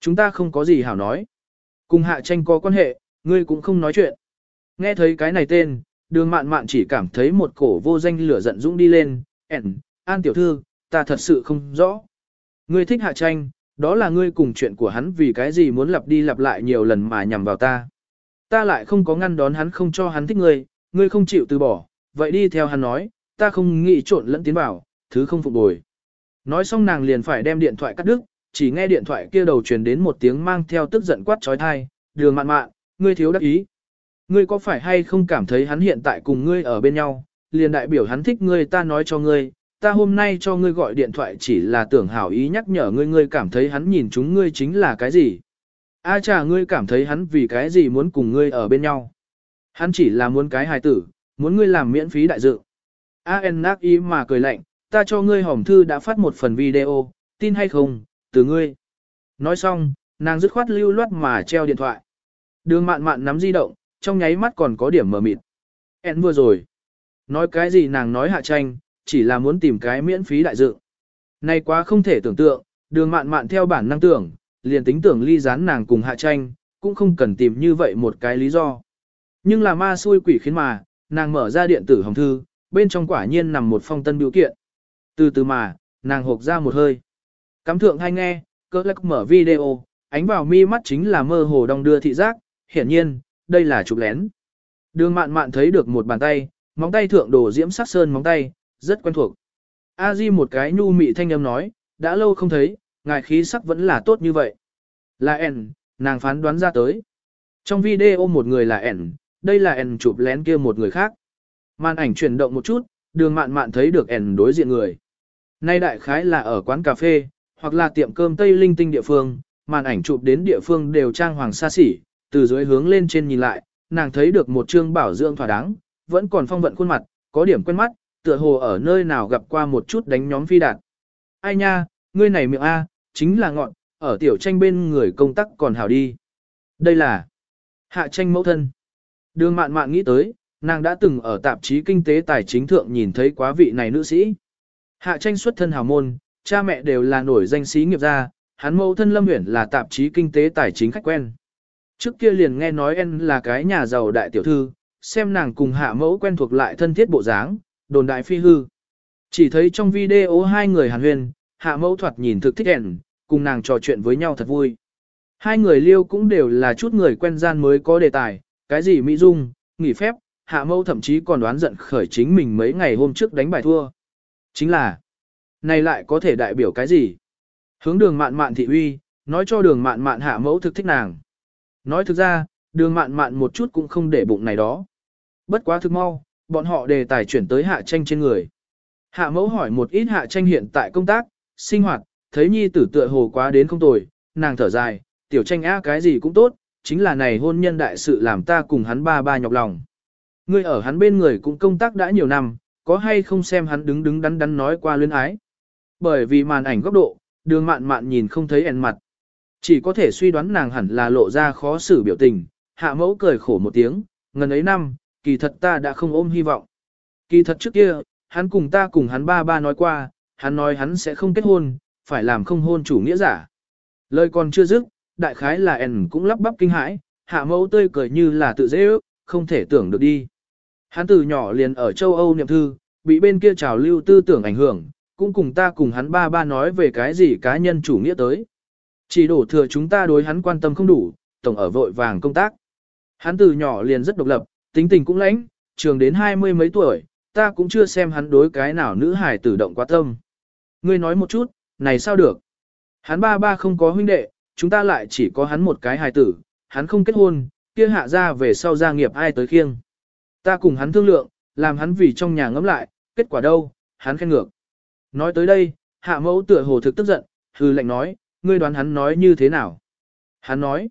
Chúng ta không có gì hảo nói. Cùng hạ tranh có quan hệ, ngươi cũng không nói chuyện. Nghe thấy cái này tên, đường mạn mạn chỉ cảm thấy một cổ vô danh lửa giận dũng đi lên, ẻn, an tiểu thư, ta thật sự không rõ. Ngươi thích hạ tranh, đó là ngươi cùng chuyện của hắn vì cái gì muốn lặp đi lặp lại nhiều lần mà nhằm vào ta. Ta lại không có ngăn đón hắn không cho hắn thích ngươi, ngươi không chịu từ bỏ, vậy đi theo hắn nói, ta không nghĩ trộn lẫn tiến vào, thứ không phục bồi. Nói xong nàng liền phải đem điện thoại cắt đứt, chỉ nghe điện thoại kia đầu truyền đến một tiếng mang theo tức giận quát trói thai, đường mạn mạn, ngươi thiếu đắc ý. Ngươi có phải hay không cảm thấy hắn hiện tại cùng ngươi ở bên nhau, liền đại biểu hắn thích ngươi ta nói cho ngươi, ta hôm nay cho ngươi gọi điện thoại chỉ là tưởng hảo ý nhắc nhở ngươi ngươi cảm thấy hắn nhìn chúng ngươi chính là cái gì. A à ngươi cảm thấy hắn vì cái gì muốn cùng ngươi ở bên nhau. Hắn chỉ là muốn cái hài tử, muốn ngươi làm miễn phí đại dự. A en nác ý mà cười lạnh, ta cho ngươi hòm thư đã phát một phần video, tin hay không, từ ngươi. Nói xong, nàng dứt khoát lưu loát mà treo điện thoại. Đường mạn mạn nắm di động, trong nháy mắt còn có điểm mờ mịt. En vừa rồi. Nói cái gì nàng nói hạ tranh, chỉ là muốn tìm cái miễn phí đại dự. Này quá không thể tưởng tượng, đường mạn mạn theo bản năng tưởng, liền tính tưởng ly gián nàng cùng hạ tranh, cũng không cần tìm như vậy một cái lý do. Nhưng là ma xui quỷ khiến mà, nàng mở ra điện tử hồng thư, bên trong quả nhiên nằm một phong tân biểu kiện. Từ từ mà, nàng hộp ra một hơi. Cắm thượng hay nghe, cỡ lắc mở video, ánh vào mi mắt chính là mơ hồ đong đưa thị giác, hiển nhiên, đây là chụp lén. Đường mạn mạn thấy được một bàn tay, móng tay thượng đồ diễm sắc sơn móng tay, rất quen thuộc. A Di một cái nhu mị thanh âm nói, đã lâu không thấy, ngài khí sắc vẫn là tốt như vậy. Là ẻn, nàng phán đoán ra tới. Trong video một người là ẻn, đây là ẻn chụp lén kia một người khác. Màn ảnh chuyển động một chút, đường mạn mạn thấy được ẻn đối diện người. Nay đại khái là ở quán cà phê, hoặc là tiệm cơm Tây Linh Tinh địa phương, màn ảnh chụp đến địa phương đều trang hoàng xa xỉ, từ dưới hướng lên trên nhìn lại, nàng thấy được một trương bảo dưỡng thỏa đáng, vẫn còn phong vận khuôn mặt, có điểm quen mắt, tựa hồ ở nơi nào gặp qua một chút đánh nhóm phi đạn Ai nha, ngươi này miệng A, chính là ngọn, ở tiểu tranh bên người công tác còn hảo đi. Đây là hạ tranh mẫu thân. Đường mạn mạn nghĩ tới, nàng đã từng ở tạp chí kinh tế tài chính thượng nhìn thấy quá vị này nữ sĩ. Hạ tranh xuất thân hào môn, cha mẹ đều là nổi danh sĩ nghiệp gia, hắn mẫu thân Lâm Uyển là tạp chí kinh tế tài chính khách quen. Trước kia liền nghe nói en là cái nhà giàu đại tiểu thư, xem nàng cùng hạ mẫu quen thuộc lại thân thiết bộ dáng, đồn đại phi hư. Chỉ thấy trong video hai người hàn huyền, hạ mẫu thoạt nhìn thực thích ẻn, cùng nàng trò chuyện với nhau thật vui. Hai người liêu cũng đều là chút người quen gian mới có đề tài, cái gì mỹ dung, nghỉ phép, hạ mẫu thậm chí còn đoán giận khởi chính mình mấy ngày hôm trước đánh bài thua. Chính là, này lại có thể đại biểu cái gì? Hướng đường mạn mạn thị uy, nói cho đường mạn mạn hạ mẫu thực thích nàng. Nói thực ra, đường mạn mạn một chút cũng không để bụng này đó. Bất quá thực mau, bọn họ đề tài chuyển tới hạ tranh trên người. Hạ mẫu hỏi một ít hạ tranh hiện tại công tác, sinh hoạt, thấy nhi tử tựa hồ quá đến không tồi, nàng thở dài, tiểu tranh á cái gì cũng tốt, chính là này hôn nhân đại sự làm ta cùng hắn ba ba nhọc lòng. Ngươi ở hắn bên người cũng công tác đã nhiều năm, có hay không xem hắn đứng đứng đắn đắn nói qua luyến ái. Bởi vì màn ảnh góc độ, đường mạn mạn nhìn không thấy ẻn mặt. Chỉ có thể suy đoán nàng hẳn là lộ ra khó xử biểu tình, hạ mẫu cười khổ một tiếng, ngần ấy năm, kỳ thật ta đã không ôm hy vọng. Kỳ thật trước kia, hắn cùng ta cùng hắn ba ba nói qua, hắn nói hắn sẽ không kết hôn, phải làm không hôn chủ nghĩa giả. Lời còn chưa dứt, đại khái là ẻn cũng lắp bắp kinh hãi, hạ mẫu tươi cười như là tự dễ ước, không thể tưởng được đi. Hắn từ nhỏ liền ở châu Âu niệm thư, bị bên kia trào lưu tư tưởng ảnh hưởng, cũng cùng ta cùng hắn ba ba nói về cái gì cá nhân chủ nghĩa tới. Chỉ đổ thừa chúng ta đối hắn quan tâm không đủ, tổng ở vội vàng công tác. Hắn từ nhỏ liền rất độc lập, tính tình cũng lãnh, trường đến hai mươi mấy tuổi, ta cũng chưa xem hắn đối cái nào nữ hài tử động quá tâm. Ngươi nói một chút, này sao được? Hắn ba ba không có huynh đệ, chúng ta lại chỉ có hắn một cái hài tử, hắn không kết hôn, kia hạ ra về sau gia nghiệp ai tới khiêng. Ta cùng hắn thương lượng, làm hắn vì trong nhà ngẫm lại, kết quả đâu, hắn khen ngược. Nói tới đây, hạ mẫu tựa hồ thực tức giận, hư lệnh nói, ngươi đoán hắn nói như thế nào? Hắn nói,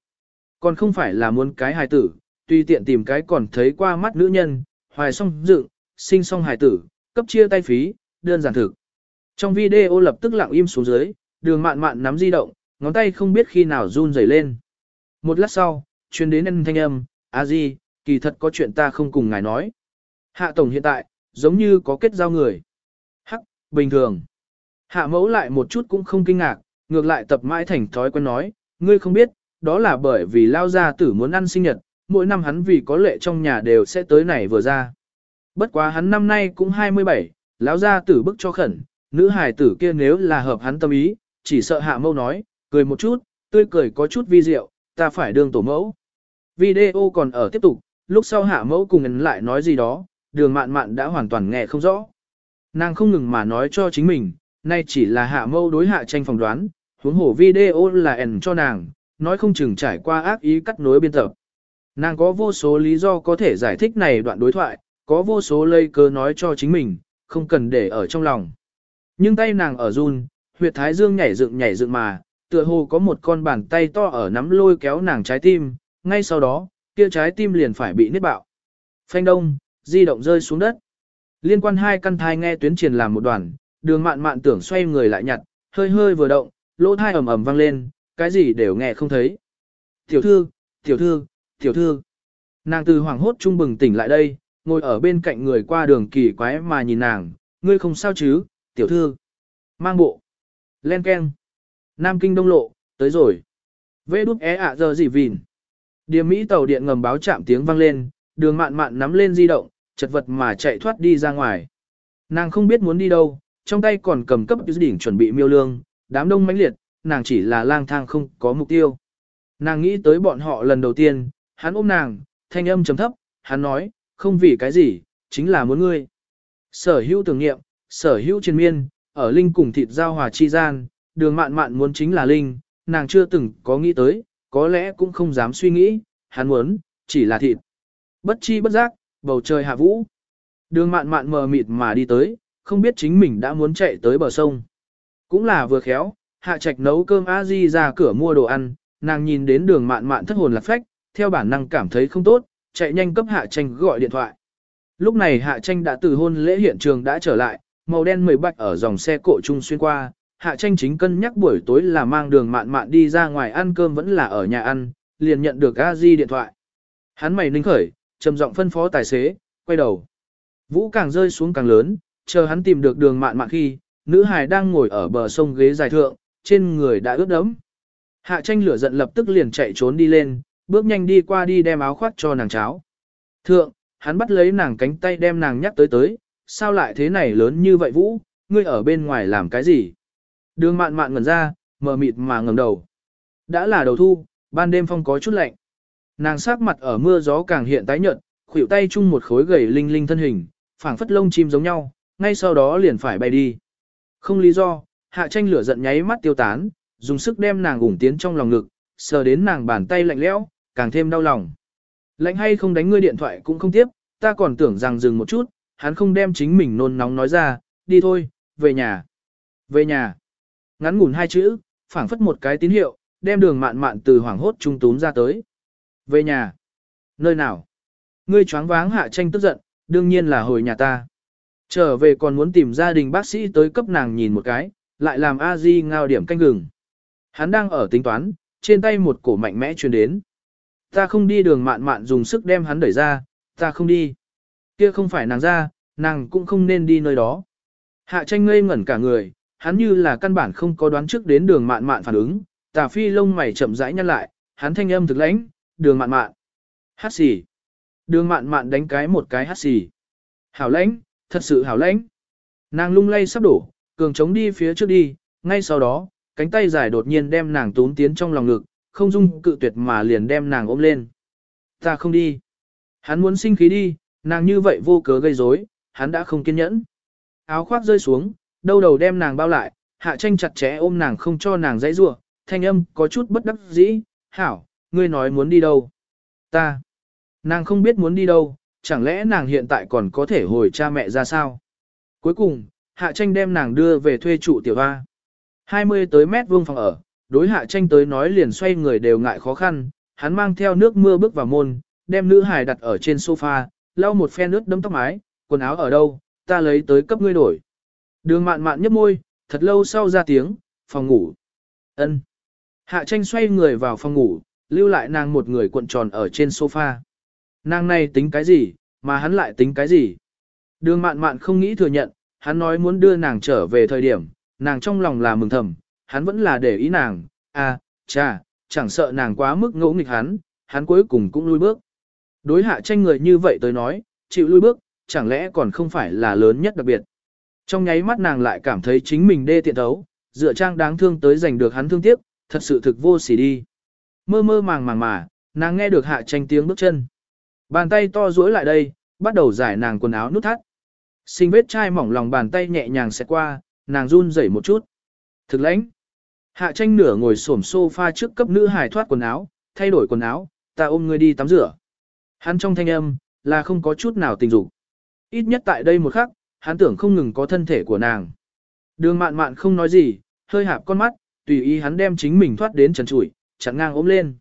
còn không phải là muốn cái hài tử, tùy tiện tìm cái còn thấy qua mắt nữ nhân, hoài song dựng, sinh song hài tử, cấp chia tay phí, đơn giản thực. Trong video lập tức lặng im xuống dưới, đường mạn mạn nắm di động, ngón tay không biết khi nào run rẩy lên. Một lát sau, truyền đến ân thanh âm, a di, kỳ thật có chuyện ta không cùng ngài nói. Hạ tổng hiện tại, giống như có kết giao người. Hắc, bình thường. Hạ mẫu lại một chút cũng không kinh ngạc, ngược lại tập mãi thành thói quen nói, ngươi không biết, đó là bởi vì lao gia tử muốn ăn sinh nhật, mỗi năm hắn vì có lệ trong nhà đều sẽ tới này vừa ra. Bất quá hắn năm nay cũng 27, lão gia tử bức cho khẩn, nữ hài tử kia nếu là hợp hắn tâm ý, chỉ sợ hạ mâu nói, cười một chút, tươi cười có chút vi diệu, ta phải đương tổ mẫu. Video còn ở tiếp tục, lúc sau hạ mẫu cùng ấn lại nói gì đó, đường mạn mạn đã hoàn toàn nghe không rõ. Nàng không ngừng mà nói cho chính mình, nay chỉ là hạ mâu đối hạ tranh phòng đoán, huống hổ video là ẩn cho nàng, nói không chừng trải qua ác ý cắt nối biên tập. Nàng có vô số lý do có thể giải thích này đoạn đối thoại, có vô số lây cơ nói cho chính mình, không cần để ở trong lòng. Nhưng tay nàng ở run, huyệt thái dương nhảy dựng nhảy dựng mà, tựa hồ có một con bàn tay to ở nắm lôi kéo nàng trái tim, ngay sau đó, kia trái tim liền phải bị nứt bạo. Phanh đông, di động rơi xuống đất. Liên quan hai căn thai nghe tuyến truyền làm một đoàn, đường mạn mạn tưởng xoay người lại nhặt, hơi hơi vừa động, lỗ thai ầm ầm vang lên, cái gì đều nghe không thấy. Tiểu thư, tiểu thư, tiểu thư. Nàng từ hoàng hốt trung bừng tỉnh lại đây, ngồi ở bên cạnh người qua đường kỳ quái mà nhìn nàng, ngươi không sao chứ, tiểu thư. Mang bộ. Len keng Nam Kinh Đông Lộ, tới rồi. Vê đút é ạ giờ gì vìn. Điểm Mỹ tàu điện ngầm báo chạm tiếng vang lên, đường mạn mạn nắm lên di động, chật vật mà chạy thoát đi ra ngoài. Nàng không biết muốn đi đâu, trong tay còn cầm cấp đỉnh chuẩn bị miêu lương, đám đông mãnh liệt, nàng chỉ là lang thang không có mục tiêu. Nàng nghĩ tới bọn họ lần đầu tiên, hắn ôm nàng, thanh âm trầm thấp, hắn nói, không vì cái gì, chính là muốn ngươi. Sở hữu tưởng nghiệm, sở hữu triền miên, ở linh cùng thịt giao hòa chi gian, đường mạn mạn muốn chính là linh, nàng chưa từng có nghĩ tới, có lẽ cũng không dám suy nghĩ, hắn muốn, chỉ là thịt. Bất chi bất giác, bầu trời hạ vũ. Đường mạn mạn mờ mịt mà đi tới, không biết chính mình đã muốn chạy tới bờ sông. Cũng là vừa khéo, hạ trạch nấu cơm a di ra cửa mua đồ ăn, nàng nhìn đến đường mạn mạn thất hồn lạc phách, theo bản năng cảm thấy không tốt, chạy nhanh cấp hạ tranh gọi điện thoại. Lúc này hạ tranh đã từ hôn lễ hiện trường đã trở lại, màu đen mười bạch ở dòng xe cộ trung xuyên qua, hạ tranh chính cân nhắc buổi tối là mang đường mạn mạn đi ra ngoài ăn cơm vẫn là ở nhà ăn, liền nhận được a di điện thoại. Hắn mày ninh khởi, trầm giọng phân phó tài xế, quay đầu. Vũ càng rơi xuống càng lớn, chờ hắn tìm được đường mạn mạn khi, nữ hài đang ngồi ở bờ sông ghế dài thượng, trên người đã ướt đẫm. Hạ tranh lửa giận lập tức liền chạy trốn đi lên, bước nhanh đi qua đi đem áo khoác cho nàng cháo. Thượng, hắn bắt lấy nàng cánh tay đem nàng nhắc tới tới, sao lại thế này lớn như vậy Vũ, ngươi ở bên ngoài làm cái gì? Đường mạn mạn ngẩn ra, mờ mịt mà ngẩng đầu. Đã là đầu thu, ban đêm phong có chút lạnh. Nàng sát mặt ở mưa gió càng hiện tái nhợt, khuỷu tay chung một khối gầy linh linh thân hình, phảng phất lông chim giống nhau, ngay sau đó liền phải bay đi. Không lý do, hạ tranh lửa giận nháy mắt tiêu tán, dùng sức đem nàng ủng tiến trong lòng ngực, sờ đến nàng bàn tay lạnh lẽo, càng thêm đau lòng. Lạnh hay không đánh ngươi điện thoại cũng không tiếp, ta còn tưởng rằng dừng một chút, hắn không đem chính mình nôn nóng nói ra, đi thôi, về nhà. Về nhà. Ngắn ngủn hai chữ, phảng phất một cái tín hiệu, đem đường mạn mạn từ hoảng hốt trung túm ra tới. Về nhà. Nơi nào? Ngươi choáng váng hạ tranh tức giận, đương nhiên là hồi nhà ta. Trở về còn muốn tìm gia đình bác sĩ tới cấp nàng nhìn một cái, lại làm a di ngao điểm canh gừng. Hắn đang ở tính toán, trên tay một cổ mạnh mẽ truyền đến. Ta không đi đường mạn mạn dùng sức đem hắn đẩy ra, ta không đi. Kia không phải nàng ra, nàng cũng không nên đi nơi đó. Hạ tranh ngây ngẩn cả người, hắn như là căn bản không có đoán trước đến đường mạn mạn phản ứng, tà phi lông mày chậm rãi nhăn lại, hắn thanh âm thực lãnh, đường mạn mạn. Hát xì. Đường mạn mạn đánh cái một cái hát xì. Hảo lãnh, thật sự hảo lãnh. Nàng lung lay sắp đổ, cường chống đi phía trước đi, ngay sau đó, cánh tay dài đột nhiên đem nàng tún tiến trong lòng ngực, không dung cự tuyệt mà liền đem nàng ôm lên. Ta không đi. Hắn muốn sinh khí đi, nàng như vậy vô cớ gây rối, hắn đã không kiên nhẫn. Áo khoác rơi xuống, đâu đầu đem nàng bao lại, hạ tranh chặt chẽ ôm nàng không cho nàng dãy rủa thanh âm có chút bất đắc dĩ, hảo, ngươi nói muốn đi đâu? Ta. Nàng không biết muốn đi đâu, chẳng lẽ nàng hiện tại còn có thể hồi cha mẹ ra sao? Cuối cùng, hạ tranh đem nàng đưa về thuê trụ tiểu hoa. 20 tới mét vuông phòng ở, đối hạ tranh tới nói liền xoay người đều ngại khó khăn, hắn mang theo nước mưa bước vào môn, đem nữ hài đặt ở trên sofa, lau một phen nước đấm tóc mái, quần áo ở đâu, ta lấy tới cấp ngươi đổi. Đường mạn mạn nhấp môi, thật lâu sau ra tiếng, phòng ngủ. ân Hạ tranh xoay người vào phòng ngủ, lưu lại nàng một người cuộn tròn ở trên sofa. Nàng này tính cái gì, mà hắn lại tính cái gì? Đường mạn mạn không nghĩ thừa nhận, hắn nói muốn đưa nàng trở về thời điểm, nàng trong lòng là mừng thầm, hắn vẫn là để ý nàng, à, cha, chẳng sợ nàng quá mức ngỗ nghịch hắn, hắn cuối cùng cũng lui bước. Đối hạ tranh người như vậy tới nói, chịu lui bước, chẳng lẽ còn không phải là lớn nhất đặc biệt. Trong nháy mắt nàng lại cảm thấy chính mình đê tiện thấu, dựa trang đáng thương tới giành được hắn thương tiếc, thật sự thực vô sỉ đi. Mơ mơ màng màng mà, nàng nghe được hạ tranh tiếng bước chân. Bàn tay to duỗi lại đây, bắt đầu giải nàng quần áo nút thắt. Sinh vết chai mỏng lòng bàn tay nhẹ nhàng xẹt qua, nàng run rẩy một chút. Thực lãnh. Hạ tranh nửa ngồi xổm sofa trước cấp nữ hài thoát quần áo, thay đổi quần áo, ta ôm ngươi đi tắm rửa. Hắn trong thanh âm, là không có chút nào tình dục. Ít nhất tại đây một khắc, hắn tưởng không ngừng có thân thể của nàng. Đường mạn mạn không nói gì, hơi hạp con mắt, tùy ý hắn đem chính mình thoát đến trần trụi, chặn ngang ôm lên.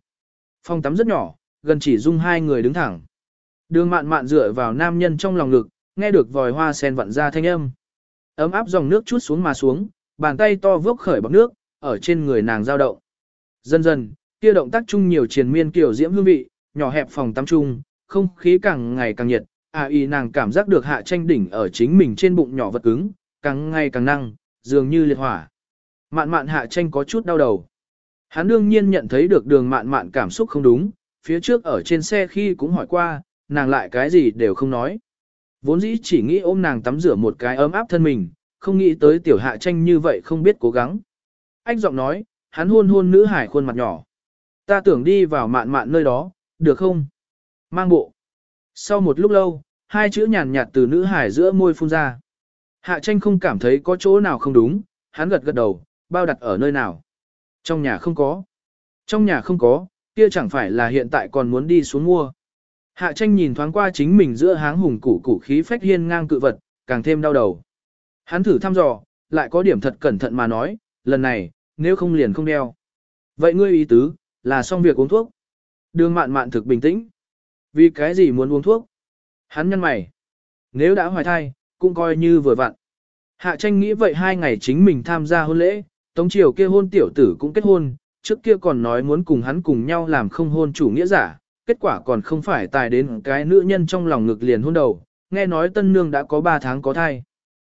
Phòng tắm rất nhỏ, gần chỉ dung hai người đứng thẳng. Đường mạn mạn dựa vào nam nhân trong lòng ngực, nghe được vòi hoa sen vặn ra thanh âm. Ấm áp dòng nước chút xuống mà xuống, bàn tay to vốc khởi bọc nước, ở trên người nàng giao động. Dần dần, kia động tác chung nhiều triền miên kiểu diễm hương vị, nhỏ hẹp phòng tắm chung, không khí càng ngày càng nhiệt, à y nàng cảm giác được hạ tranh đỉnh ở chính mình trên bụng nhỏ vật cứng, càng ngày càng năng, dường như liệt hỏa. Mạn mạn hạ tranh có chút đau đầu. Hắn đương nhiên nhận thấy được đường mạn mạn cảm xúc không đúng, phía trước ở trên xe khi cũng hỏi qua, nàng lại cái gì đều không nói. Vốn dĩ chỉ nghĩ ôm nàng tắm rửa một cái ấm áp thân mình, không nghĩ tới tiểu hạ tranh như vậy không biết cố gắng. Anh giọng nói, hắn hôn hôn nữ hải khuôn mặt nhỏ. Ta tưởng đi vào mạn mạn nơi đó, được không? Mang bộ. Sau một lúc lâu, hai chữ nhàn nhạt từ nữ hải giữa môi phun ra. Hạ tranh không cảm thấy có chỗ nào không đúng, hắn gật gật đầu, bao đặt ở nơi nào. Trong nhà không có. Trong nhà không có, kia chẳng phải là hiện tại còn muốn đi xuống mua. Hạ tranh nhìn thoáng qua chính mình giữa háng hùng củ củ khí phách hiên ngang cự vật, càng thêm đau đầu. Hắn thử thăm dò, lại có điểm thật cẩn thận mà nói, lần này, nếu không liền không đeo. Vậy ngươi ý tứ, là xong việc uống thuốc. Đường mạn mạn thực bình tĩnh. Vì cái gì muốn uống thuốc? Hắn nhăn mày. Nếu đã hoài thai, cũng coi như vừa vặn. Hạ tranh nghĩ vậy hai ngày chính mình tham gia hôn lễ, tống triều kia hôn tiểu tử cũng kết hôn, trước kia còn nói muốn cùng hắn cùng nhau làm không hôn chủ nghĩa giả, kết quả còn không phải tài đến cái nữ nhân trong lòng ngực liền hôn đầu, nghe nói tân nương đã có 3 tháng có thai.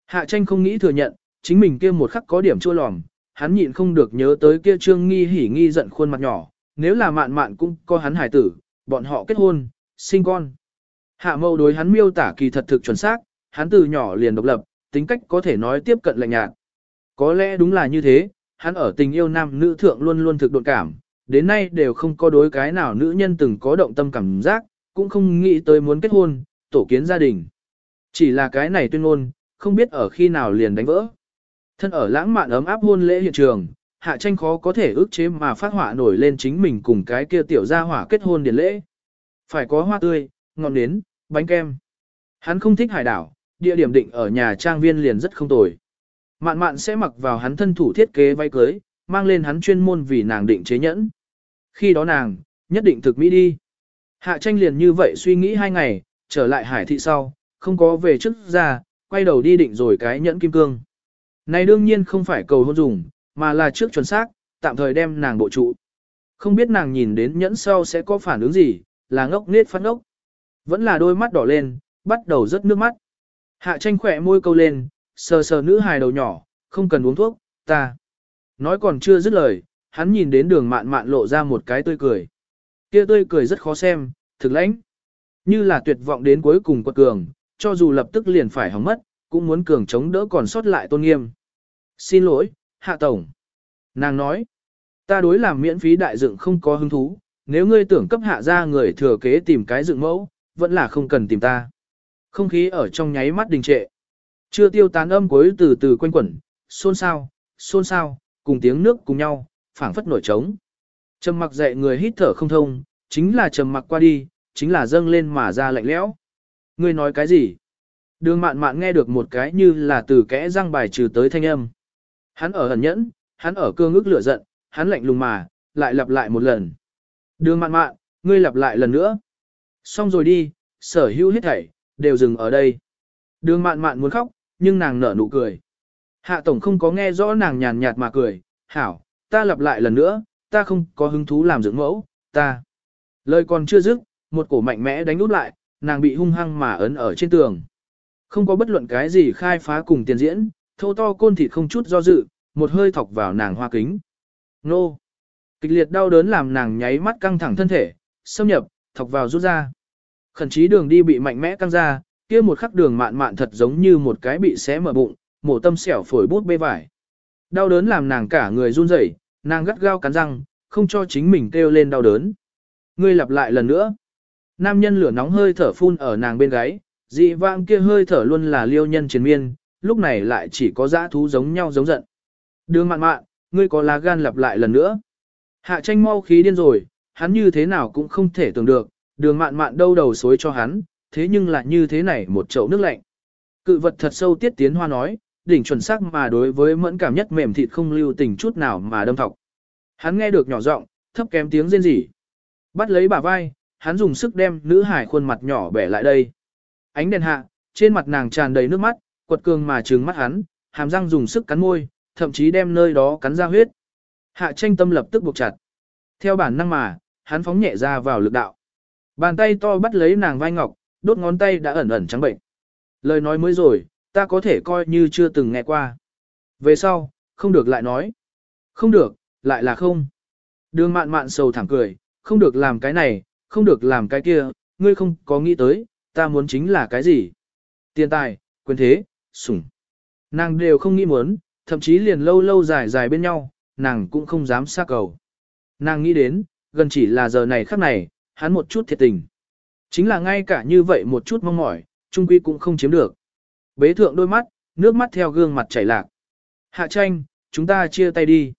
Hạ tranh không nghĩ thừa nhận, chính mình kia một khắc có điểm chua lòm, hắn nhịn không được nhớ tới kia trương nghi hỉ nghi giận khuôn mặt nhỏ, nếu là mạn mạn cũng có hắn hải tử, bọn họ kết hôn, sinh con. Hạ mâu đối hắn miêu tả kỳ thật thực chuẩn xác, hắn từ nhỏ liền độc lập, tính cách có thể nói tiếp cận lạnh nhạt. Có lẽ đúng là như thế, hắn ở tình yêu nam nữ thượng luôn luôn thực đột cảm, đến nay đều không có đối cái nào nữ nhân từng có động tâm cảm giác, cũng không nghĩ tới muốn kết hôn, tổ kiến gia đình. Chỉ là cái này tuyên ngôn, không biết ở khi nào liền đánh vỡ. Thân ở lãng mạn ấm áp hôn lễ hiện trường, hạ tranh khó có thể ước chế mà phát họa nổi lên chính mình cùng cái kia tiểu gia hỏa kết hôn điển lễ. Phải có hoa tươi, ngọn nến, bánh kem. Hắn không thích hải đảo, địa điểm định ở nhà trang viên liền rất không tồi. Mạn mạn sẽ mặc vào hắn thân thủ thiết kế váy cưới, mang lên hắn chuyên môn vì nàng định chế nhẫn. Khi đó nàng, nhất định thực mỹ đi. Hạ tranh liền như vậy suy nghĩ hai ngày, trở lại hải thị sau, không có về trước ra, quay đầu đi định rồi cái nhẫn kim cương. Này đương nhiên không phải cầu hôn dùng, mà là trước chuẩn xác, tạm thời đem nàng bộ trụ. Không biết nàng nhìn đến nhẫn sau sẽ có phản ứng gì, là ngốc nết phát ngốc. Vẫn là đôi mắt đỏ lên, bắt đầu rớt nước mắt. Hạ tranh khỏe môi câu lên, sờ sờ nữ hài đầu nhỏ, không cần uống thuốc, ta. Nói còn chưa dứt lời, hắn nhìn đến đường mạn mạn lộ ra một cái tươi cười. Kia tươi cười rất khó xem, thực lãnh. Như là tuyệt vọng đến cuối cùng quật cường, cho dù lập tức liền phải hỏng mất, cũng muốn cường chống đỡ còn sót lại tôn nghiêm. Xin lỗi, Hạ Tổng. Nàng nói, ta đối làm miễn phí đại dựng không có hứng thú, nếu ngươi tưởng cấp hạ ra người thừa kế tìm cái dựng mẫu, vẫn là không cần tìm ta. Không khí ở trong nháy mắt đình trệ. Chưa tiêu tán âm cuối từ từ quanh quẩn, xôn xao, xôn xao, cùng tiếng nước cùng nhau, phảng phất nổi trống. Trầm mặc dậy người hít thở không thông, chính là trầm mặc qua đi, chính là dâng lên mà ra lạnh lẽo. Ngươi nói cái gì? Đường mạn mạn nghe được một cái như là từ kẽ răng bài trừ tới thanh âm. Hắn ở hẩn nhẫn, hắn ở cương ức lửa giận, hắn lạnh lùng mà, lại lặp lại một lần. Đường mạn mạn, ngươi lặp lại lần nữa. Xong rồi đi, sở hữu hết thảy, đều dừng ở đây. Đường mạn mạn muốn khóc, nhưng nàng nở nụ cười. Hạ tổng không có nghe rõ nàng nhàn nhạt mà cười, hảo, ta lặp lại lần nữa, ta không có hứng thú làm dưỡng mẫu, ta. Lời còn chưa dứt, một cổ mạnh mẽ đánh út lại, nàng bị hung hăng mà ấn ở trên tường. Không có bất luận cái gì khai phá cùng tiền diễn, thô to côn thịt không chút do dự, một hơi thọc vào nàng hoa kính. Nô! Kịch liệt đau đớn làm nàng nháy mắt căng thẳng thân thể, xâm nhập, thọc vào rút ra. Khẩn chí đường đi bị mạnh mẽ căng ra, kia một khắc đường mạn mạn thật giống như một cái bị xé mở bụng, mổ tâm xẻo phổi bút bê vải. Đau đớn làm nàng cả người run rẩy, nàng gắt gao cắn răng, không cho chính mình kêu lên đau đớn. Ngươi lặp lại lần nữa. Nam nhân lửa nóng hơi thở phun ở nàng bên gáy, dị vãng kia hơi thở luôn là liêu nhân chiến miên, lúc này lại chỉ có dã thú giống nhau giống giận. Đường mạn mạn, ngươi có lá gan lặp lại lần nữa. Hạ tranh mau khí điên rồi, hắn như thế nào cũng không thể tưởng được, đường mạn mạn đâu đầu xối cho hắn, thế nhưng lại như thế này một chậu nước lạnh. Cự vật thật sâu tiết tiến hoa nói, đỉnh chuẩn xác mà đối với mẫn cảm nhất mềm thịt không lưu tình chút nào mà đâm thọc. Hắn nghe được nhỏ giọng, thấp kém tiếng rên rỉ. Bắt lấy bả vai, hắn dùng sức đem nữ hải khuôn mặt nhỏ bẻ lại đây. Ánh đèn hạ, trên mặt nàng tràn đầy nước mắt, quật cường mà trừng mắt hắn, hàm răng dùng sức cắn môi, thậm chí đem nơi đó cắn ra huyết. Hạ tranh tâm lập tức buộc chặt. Theo bản năng mà, hắn phóng nhẹ ra vào lực đạo. Bàn tay to bắt lấy nàng vai ngọc, đốt ngón tay đã ẩn ẩn trắng bệnh. Lời nói mới rồi, ta có thể coi như chưa từng nghe qua. Về sau, không được lại nói. Không được, lại là không. Đường mạn mạn sầu thẳng cười, không được làm cái này, không được làm cái kia, ngươi không có nghĩ tới, ta muốn chính là cái gì. Tiền tài, quyền thế, sủng. Nàng đều không nghĩ muốn, thậm chí liền lâu lâu dài dài bên nhau, nàng cũng không dám xa cầu. Nàng nghĩ đến, gần chỉ là giờ này khắc này, hắn một chút thiệt tình. Chính là ngay cả như vậy một chút mong mỏi, trung quy cũng không chiếm được. Bế thượng đôi mắt, nước mắt theo gương mặt chảy lạc. Hạ tranh, chúng ta chia tay đi.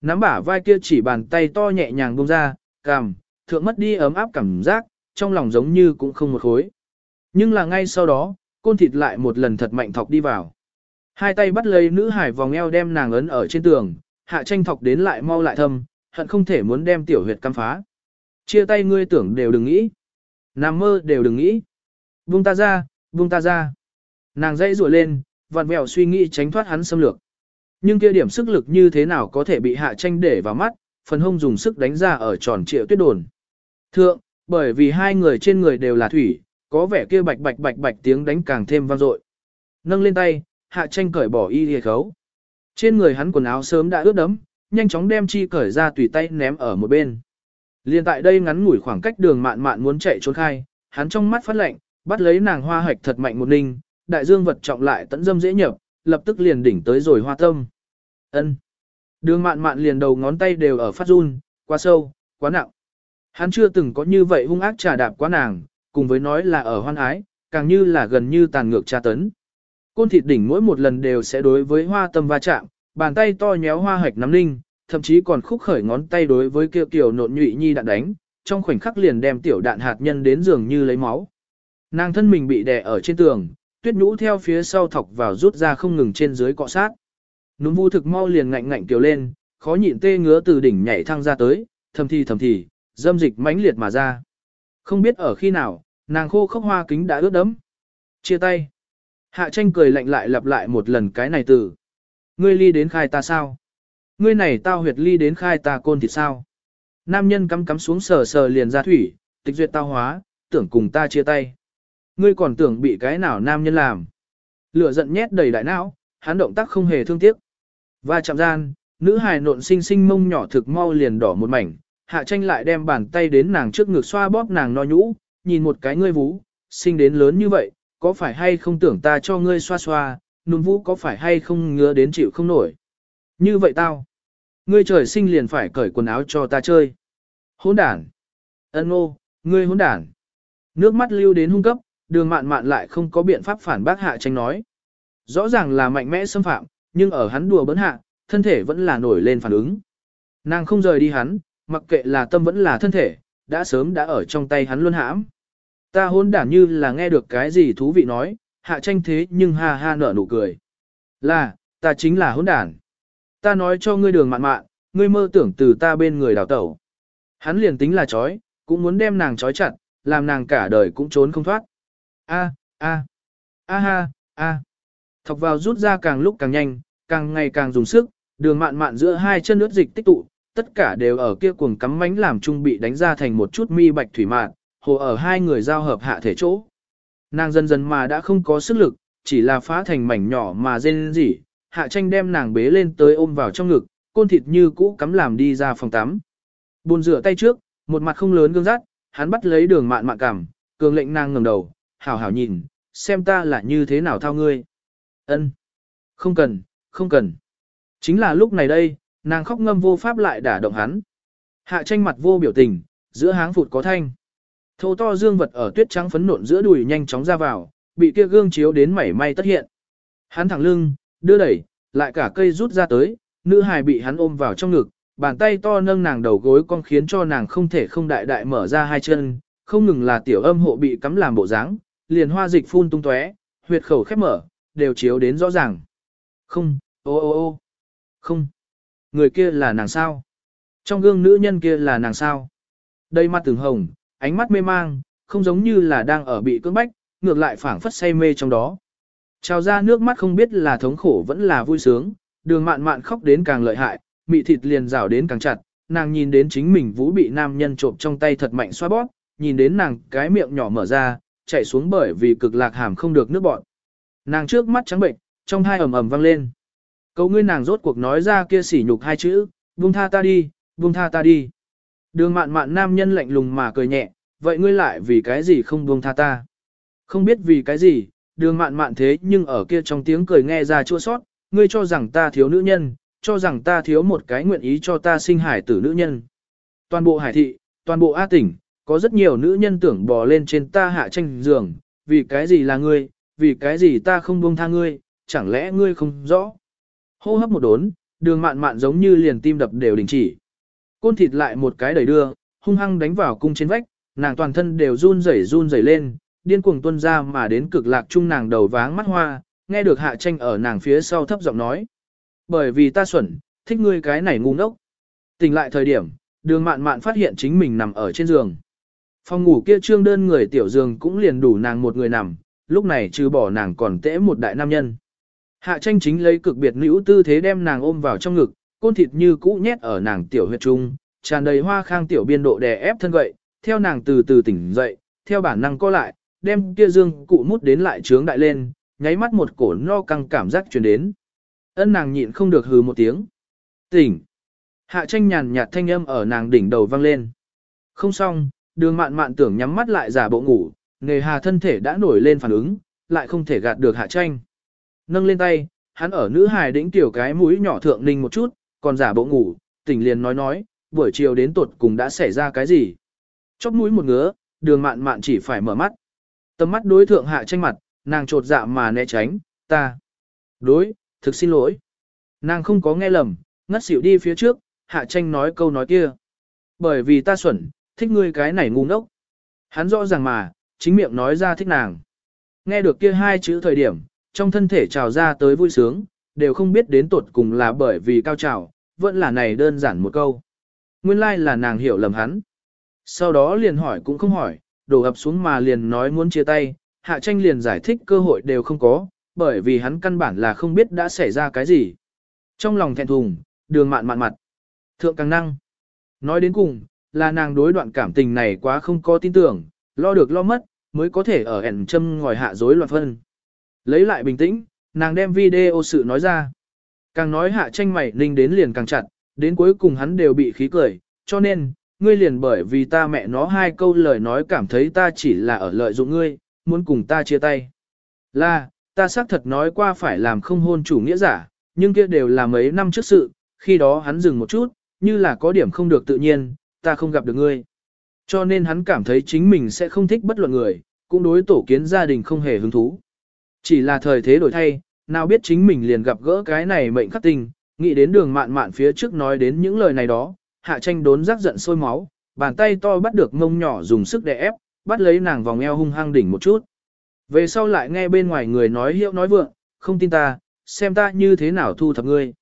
Nắm bả vai kia chỉ bàn tay to nhẹ nhàng buông ra, cằm, thượng mất đi ấm áp cảm giác, trong lòng giống như cũng không một khối. Nhưng là ngay sau đó, côn thịt lại một lần thật mạnh thọc đi vào. Hai tay bắt lấy nữ hải vòng eo đem nàng ấn ở trên tường, hạ tranh thọc đến lại mau lại thâm, hận không thể muốn đem tiểu huyệt cắm phá. Chia tay ngươi tưởng đều đừng nghĩ. Nằm mơ đều đừng nghĩ. Buông ta ra, buông ta ra. Nàng dãy rùa lên, vặn vẹo suy nghĩ tránh thoát hắn xâm lược. Nhưng kia điểm sức lực như thế nào có thể bị hạ tranh để vào mắt, phần hông dùng sức đánh ra ở tròn trịa tuyết đồn. Thượng, bởi vì hai người trên người đều là thủy, có vẻ kia bạch bạch bạch bạch tiếng đánh càng thêm vang dội. Nâng lên tay, hạ tranh cởi bỏ y hề khấu. Trên người hắn quần áo sớm đã ướt đẫm, nhanh chóng đem chi cởi ra tùy tay ném ở một bên. Liên tại đây ngắn ngủi khoảng cách đường mạn mạn muốn chạy trốn khai, hắn trong mắt phát lạnh, bắt lấy nàng hoa hạch thật mạnh một ninh, đại dương vật trọng lại tận dâm dễ nhập, lập tức liền đỉnh tới rồi hoa tâm. ân Đường mạn mạn liền đầu ngón tay đều ở phát run, quá sâu, quá nặng. Hắn chưa từng có như vậy hung ác trà đạp quá nàng, cùng với nói là ở hoan ái, càng như là gần như tàn ngược tra tấn. Côn thịt đỉnh mỗi một lần đều sẽ đối với hoa tâm va chạm, bàn tay to nhéo hoa hạch nắm ninh, thậm chí còn khúc khởi ngón tay đối với kia kiểu nộn nhụy nhi đạn đánh, trong khoảnh khắc liền đem tiểu đạn hạt nhân đến giường như lấy máu. Nàng thân mình bị đè ở trên tường, tuyết nhũ theo phía sau thọc vào rút ra không ngừng trên dưới cọ sát. Núm vu thực mau liền ngạnh ngạnh kiều lên, khó nhịn tê ngứa từ đỉnh nhảy thăng ra tới, thầm thì thầm thì, dâm dịch mãnh liệt mà ra. Không biết ở khi nào, nàng khô khốc hoa kính đã ướt đẫm. Chia tay. Hạ tranh cười lạnh lại lặp lại một lần cái này từ. Ngươi ly đến khai ta sao? Ngươi này tao huyệt ly đến khai ta côn thịt sao? Nam nhân cắm cắm xuống sờ sờ liền ra thủy, tịch duyệt tao hóa, tưởng cùng ta chia tay. Ngươi còn tưởng bị cái nào nam nhân làm. Lửa giận nhét đầy đại não, hắn động tác không hề thương tiếc. Và chạm gian, nữ hài nộn sinh sinh mông nhỏ thực mau liền đỏ một mảnh, hạ tranh lại đem bàn tay đến nàng trước ngực xoa bóp nàng no nhũ, nhìn một cái ngươi vú, sinh đến lớn như vậy, có phải hay không tưởng ta cho ngươi xoa xoa, núm vũ có phải hay không ngứa đến chịu không nổi. Như vậy tao, ngươi trời sinh liền phải cởi quần áo cho ta chơi. Hỗn đản. Ân ô, ngươi hỗn đản. Nước mắt lưu đến hung cấp, đường mạn mạn lại không có biện pháp phản bác hạ tranh nói. Rõ ràng là mạnh mẽ xâm phạm, nhưng ở hắn đùa bấn hạ, thân thể vẫn là nổi lên phản ứng. Nàng không rời đi hắn, mặc kệ là tâm vẫn là thân thể, đã sớm đã ở trong tay hắn luôn hãm. Ta hôn đản như là nghe được cái gì thú vị nói, hạ tranh thế nhưng ha ha nở nụ cười. Là, ta chính là hôn đản. Ta nói cho ngươi đường mạn mạn, ngươi mơ tưởng từ ta bên người đào tẩu. Hắn liền tính là chói, cũng muốn đem nàng chói chặt, làm nàng cả đời cũng trốn không thoát. A, a, a ha, a. Thọc vào rút ra càng lúc càng nhanh, càng ngày càng dùng sức, đường mạn mạn giữa hai chân nước dịch tích tụ, tất cả đều ở kia cuồng cắm mánh làm trung bị đánh ra thành một chút mi bạch thủy mạn, hồ ở hai người giao hợp hạ thể chỗ. Nàng dần dần mà đã không có sức lực, chỉ là phá thành mảnh nhỏ mà rên rỉ, hạ tranh đem nàng bế lên tới ôm vào trong ngực, côn thịt như cũ cắm làm đi ra phòng tắm. Buồn rửa tay trước, một mặt không lớn gương rát, hắn bắt lấy đường mạn mạn cảm, cường lệnh nàng ngẩng đầu, hảo hảo nhìn, xem ta là như thế nào thao ngươi. Ân, Không cần, không cần. Chính là lúc này đây, nàng khóc ngâm vô pháp lại đả động hắn. Hạ tranh mặt vô biểu tình, giữa háng phụt có thanh. Thô to dương vật ở tuyết trắng phấn nộn giữa đùi nhanh chóng ra vào, bị kia gương chiếu đến mảy may tất hiện. Hắn thẳng lưng, đưa đẩy, lại cả cây rút ra tới, nữ hài bị hắn ôm vào trong ngực, bàn tay to nâng nàng đầu gối con khiến cho nàng không thể không đại đại mở ra hai chân, không ngừng là tiểu âm hộ bị cắm làm bộ dáng, liền hoa dịch phun tung tóe, huyệt khẩu khép mở, đều chiếu đến rõ ràng. Không, ô ô ô, không, người kia là nàng sao? Trong gương nữ nhân kia là nàng sao? Đây mắt từng hồng, ánh mắt mê mang, không giống như là đang ở bị cưỡng bách, ngược lại phảng phất say mê trong đó. Trào ra nước mắt không biết là thống khổ vẫn là vui sướng, đường mạn mạn khóc đến càng lợi hại, mị thịt liền rào đến càng chặt, nàng nhìn đến chính mình vũ bị nam nhân trộm trong tay thật mạnh xoa bóp, nhìn đến nàng cái miệng nhỏ mở ra, chạy xuống bởi vì cực lạc hàm không được nước bọn. Nàng trước mắt trắng bệnh, trong hai ầm ầm vang lên. cầu ngươi nàng rốt cuộc nói ra kia sỉ nhục hai chữ, buông tha ta đi, buông tha ta đi. Đường mạn mạn nam nhân lạnh lùng mà cười nhẹ, vậy ngươi lại vì cái gì không buông tha ta? Không biết vì cái gì, đường mạn mạn thế nhưng ở kia trong tiếng cười nghe ra chua sót, ngươi cho rằng ta thiếu nữ nhân, cho rằng ta thiếu một cái nguyện ý cho ta sinh hải tử nữ nhân. Toàn bộ hải thị, toàn bộ A tỉnh, có rất nhiều nữ nhân tưởng bò lên trên ta hạ tranh giường, vì cái gì là ngươi, vì cái gì ta không buông tha ngươi, chẳng lẽ ngươi không rõ. Hô hấp một đốn, đường mạn mạn giống như liền tim đập đều đình chỉ. Côn thịt lại một cái đẩy đưa, hung hăng đánh vào cung trên vách, nàng toàn thân đều run rẩy run rẩy lên, điên cuồng tuân ra mà đến cực lạc chung nàng đầu váng mắt hoa, nghe được hạ tranh ở nàng phía sau thấp giọng nói. Bởi vì ta xuẩn, thích ngươi cái này ngu ngốc. Tỉnh lại thời điểm, đường mạn mạn phát hiện chính mình nằm ở trên giường. Phòng ngủ kia trương đơn người tiểu giường cũng liền đủ nàng một người nằm, lúc này trừ bỏ nàng còn tễ một đại nam nhân. Hạ tranh chính lấy cực biệt nữ tư thế đem nàng ôm vào trong ngực, côn thịt như cũ nhét ở nàng tiểu huyệt trung, tràn đầy hoa khang tiểu biên độ đè ép thân gậy, theo nàng từ từ tỉnh dậy, theo bản năng co lại, đem kia dương cụ mút đến lại trướng đại lên, nháy mắt một cổ no căng cảm giác truyền đến. Ân nàng nhịn không được hừ một tiếng. Tỉnh. Hạ tranh nhàn nhạt thanh âm ở nàng đỉnh đầu vang lên. Không xong, đường mạn mạn tưởng nhắm mắt lại giả bộ ngủ, nghề hà thân thể đã nổi lên phản ứng, lại không thể gạt được hạ tranh. Nâng lên tay, hắn ở nữ hài đỉnh tiểu cái mũi nhỏ thượng ninh một chút, còn giả bộ ngủ, tỉnh liền nói nói, buổi chiều đến tuột cùng đã xảy ra cái gì. Chóp mũi một ngứa, đường mạn mạn chỉ phải mở mắt. Tầm mắt đối thượng hạ tranh mặt, nàng trột dạ mà né tránh, ta. Đối, thực xin lỗi. Nàng không có nghe lầm, ngất xỉu đi phía trước, hạ tranh nói câu nói kia. Bởi vì ta xuẩn, thích ngươi cái này ngu ngốc. Hắn rõ ràng mà, chính miệng nói ra thích nàng. Nghe được kia hai chữ thời điểm, trong thân thể trào ra tới vui sướng, đều không biết đến tột cùng là bởi vì cao trào, vẫn là này đơn giản một câu. Nguyên lai like là nàng hiểu lầm hắn. Sau đó liền hỏi cũng không hỏi, đổ ập xuống mà liền nói muốn chia tay, hạ tranh liền giải thích cơ hội đều không có, bởi vì hắn căn bản là không biết đã xảy ra cái gì. Trong lòng thẹn thùng, đường mạn mạn mặt. Thượng càng năng. Nói đến cùng, là nàng đối đoạn cảm tình này quá không có tin tưởng, lo được lo mất, mới có thể ở ẻn châm ngòi hạ dối loạn phân. Lấy lại bình tĩnh, nàng đem video sự nói ra. Càng nói hạ tranh mày ninh đến liền càng chặt, đến cuối cùng hắn đều bị khí cười, cho nên, ngươi liền bởi vì ta mẹ nó hai câu lời nói cảm thấy ta chỉ là ở lợi dụng ngươi, muốn cùng ta chia tay. Là, ta xác thật nói qua phải làm không hôn chủ nghĩa giả, nhưng kia đều là mấy năm trước sự, khi đó hắn dừng một chút, như là có điểm không được tự nhiên, ta không gặp được ngươi. Cho nên hắn cảm thấy chính mình sẽ không thích bất luận người, cũng đối tổ kiến gia đình không hề hứng thú. Chỉ là thời thế đổi thay, nào biết chính mình liền gặp gỡ cái này mệnh khắc tình, nghĩ đến đường mạn mạn phía trước nói đến những lời này đó, hạ tranh đốn rắc giận sôi máu, bàn tay to bắt được mông nhỏ dùng sức đè ép, bắt lấy nàng vòng eo hung hăng đỉnh một chút. Về sau lại nghe bên ngoài người nói hiệu nói vượng, không tin ta, xem ta như thế nào thu thập ngươi.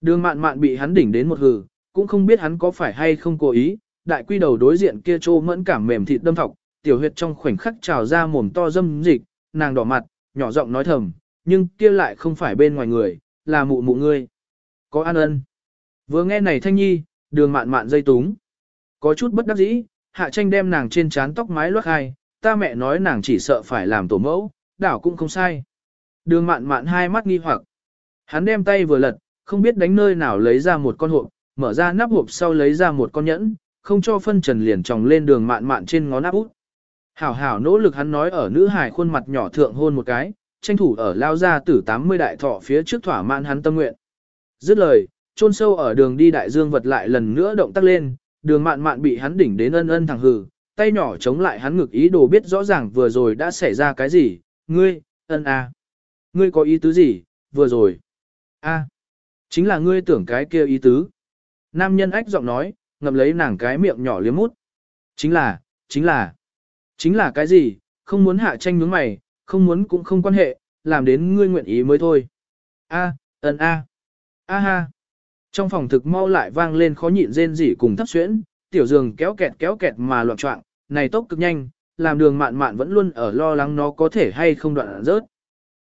Đường mạn mạn bị hắn đỉnh đến một hừ, cũng không biết hắn có phải hay không cố ý, đại quy đầu đối diện kia trô mẫn cảm mềm thịt đâm thọc, tiểu huyệt trong khoảnh khắc trào ra mồm to dâm dịch, nàng đỏ mặt, nhỏ giọng nói thầm, nhưng kia lại không phải bên ngoài người, là mụ mụ ngươi. Có an ân. Vừa nghe này thanh nhi, đường mạn mạn dây túng. Có chút bất đắc dĩ, hạ tranh đem nàng trên trán tóc mái loát hai, ta mẹ nói nàng chỉ sợ phải làm tổ mẫu, đảo cũng không sai. Đường mạn mạn hai mắt nghi hoặc. Hắn đem tay vừa lật, không biết đánh nơi nào lấy ra một con hộp, mở ra nắp hộp sau lấy ra một con nhẫn, không cho phân trần liền tròng lên đường mạn mạn trên ngón áp út. Hảo hảo nỗ lực hắn nói ở nữ hài khuôn mặt nhỏ thượng hôn một cái, tranh thủ ở lao ra tử 80 đại thọ phía trước thỏa mãn hắn tâm nguyện. Dứt lời, chôn sâu ở đường đi đại dương vật lại lần nữa động tác lên, đường mạn mạn bị hắn đỉnh đến ân ân thẳng hừ, tay nhỏ chống lại hắn ngực ý đồ biết rõ ràng vừa rồi đã xảy ra cái gì, ngươi, ân a, Ngươi có ý tứ gì, vừa rồi? a, chính là ngươi tưởng cái kia ý tứ. Nam nhân ách giọng nói, ngậm lấy nàng cái miệng nhỏ liếm mút. Chính là, chính là, chính là cái gì, không muốn hạ tranh nhướng mày, không muốn cũng không quan hệ, làm đến ngươi nguyện ý mới thôi. A, ấn a, a ha. Trong phòng thực mau lại vang lên khó nhịn rên rỉ cùng thấp xuyễn, tiểu giường kéo kẹt kéo kẹt mà loạn trọng, này tốc cực nhanh, làm đường mạn mạn vẫn luôn ở lo lắng nó có thể hay không đoạn rớt.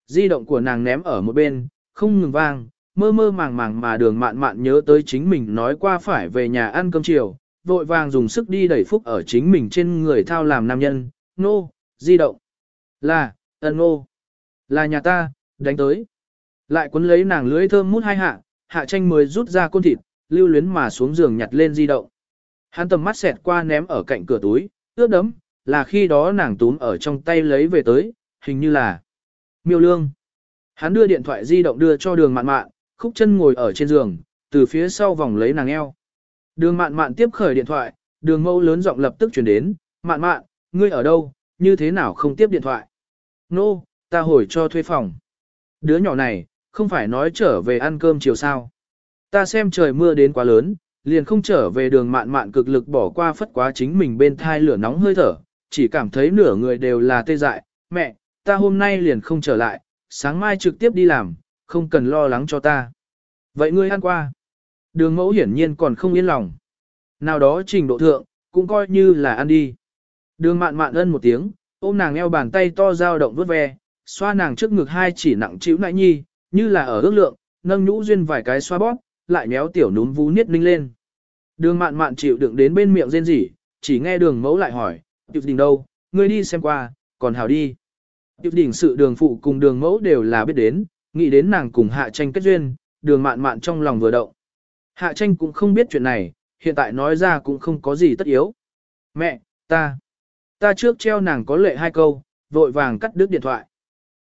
Di động của nàng ném ở một bên, không ngừng vang, mơ mơ màng màng mà đường mạn mạn nhớ tới chính mình nói qua phải về nhà ăn cơm chiều, vội vàng dùng sức đi đẩy phúc ở chính mình trên người thao làm nam nhân, nô, no, di động. Là, ân nô, là nhà ta, đánh tới. Lại cuốn lấy nàng lưới thơm mút hai hạ, hạ tranh mới rút ra côn thịt, lưu luyến mà xuống giường nhặt lên di động. Hắn tầm mắt xẹt qua ném ở cạnh cửa túi, ướt đấm, là khi đó nàng túm ở trong tay lấy về tới, hình như là miêu lương. Hắn đưa điện thoại di động đưa cho đường mạn mạn, khúc chân ngồi ở trên giường, từ phía sau vòng lấy nàng eo. Đường mạn mạn tiếp khởi điện thoại, đường mẫu lớn giọng lập tức chuyển đến, mạn mạn, ngươi ở đâu, như thế nào không tiếp điện thoại. Nô, no, ta hồi cho thuê phòng. Đứa nhỏ này, không phải nói trở về ăn cơm chiều sao. Ta xem trời mưa đến quá lớn, liền không trở về đường mạn mạn cực lực bỏ qua phất quá chính mình bên thai lửa nóng hơi thở, chỉ cảm thấy nửa người đều là tê dại, mẹ, ta hôm nay liền không trở lại, sáng mai trực tiếp đi làm, không cần lo lắng cho ta. Vậy ngươi ăn qua. Đường mẫu hiển nhiên còn không yên lòng. Nào đó trình độ thượng, cũng coi như là ăn đi. Đường mạn mạn ân một tiếng, ôm nàng eo bàn tay to dao động vuốt ve, xoa nàng trước ngực hai chỉ nặng chịu nãi nhi, như là ở ước lượng, nâng nhũ duyên vài cái xoa bóp, lại méo tiểu núm vú niết ninh lên. Đường mạn mạn chịu đựng đến bên miệng rên rỉ, chỉ nghe đường mẫu lại hỏi, tiểu đình đâu, ngươi đi xem qua, còn hào đi. Tiểu đình sự đường phụ cùng đường mẫu đều là biết đến, nghĩ đến nàng cùng hạ tranh kết duyên, đường mạn mạn trong lòng vừa động. Hạ tranh cũng không biết chuyện này, hiện tại nói ra cũng không có gì tất yếu. Mẹ, ta, ta trước treo nàng có lệ hai câu, vội vàng cắt đứt điện thoại.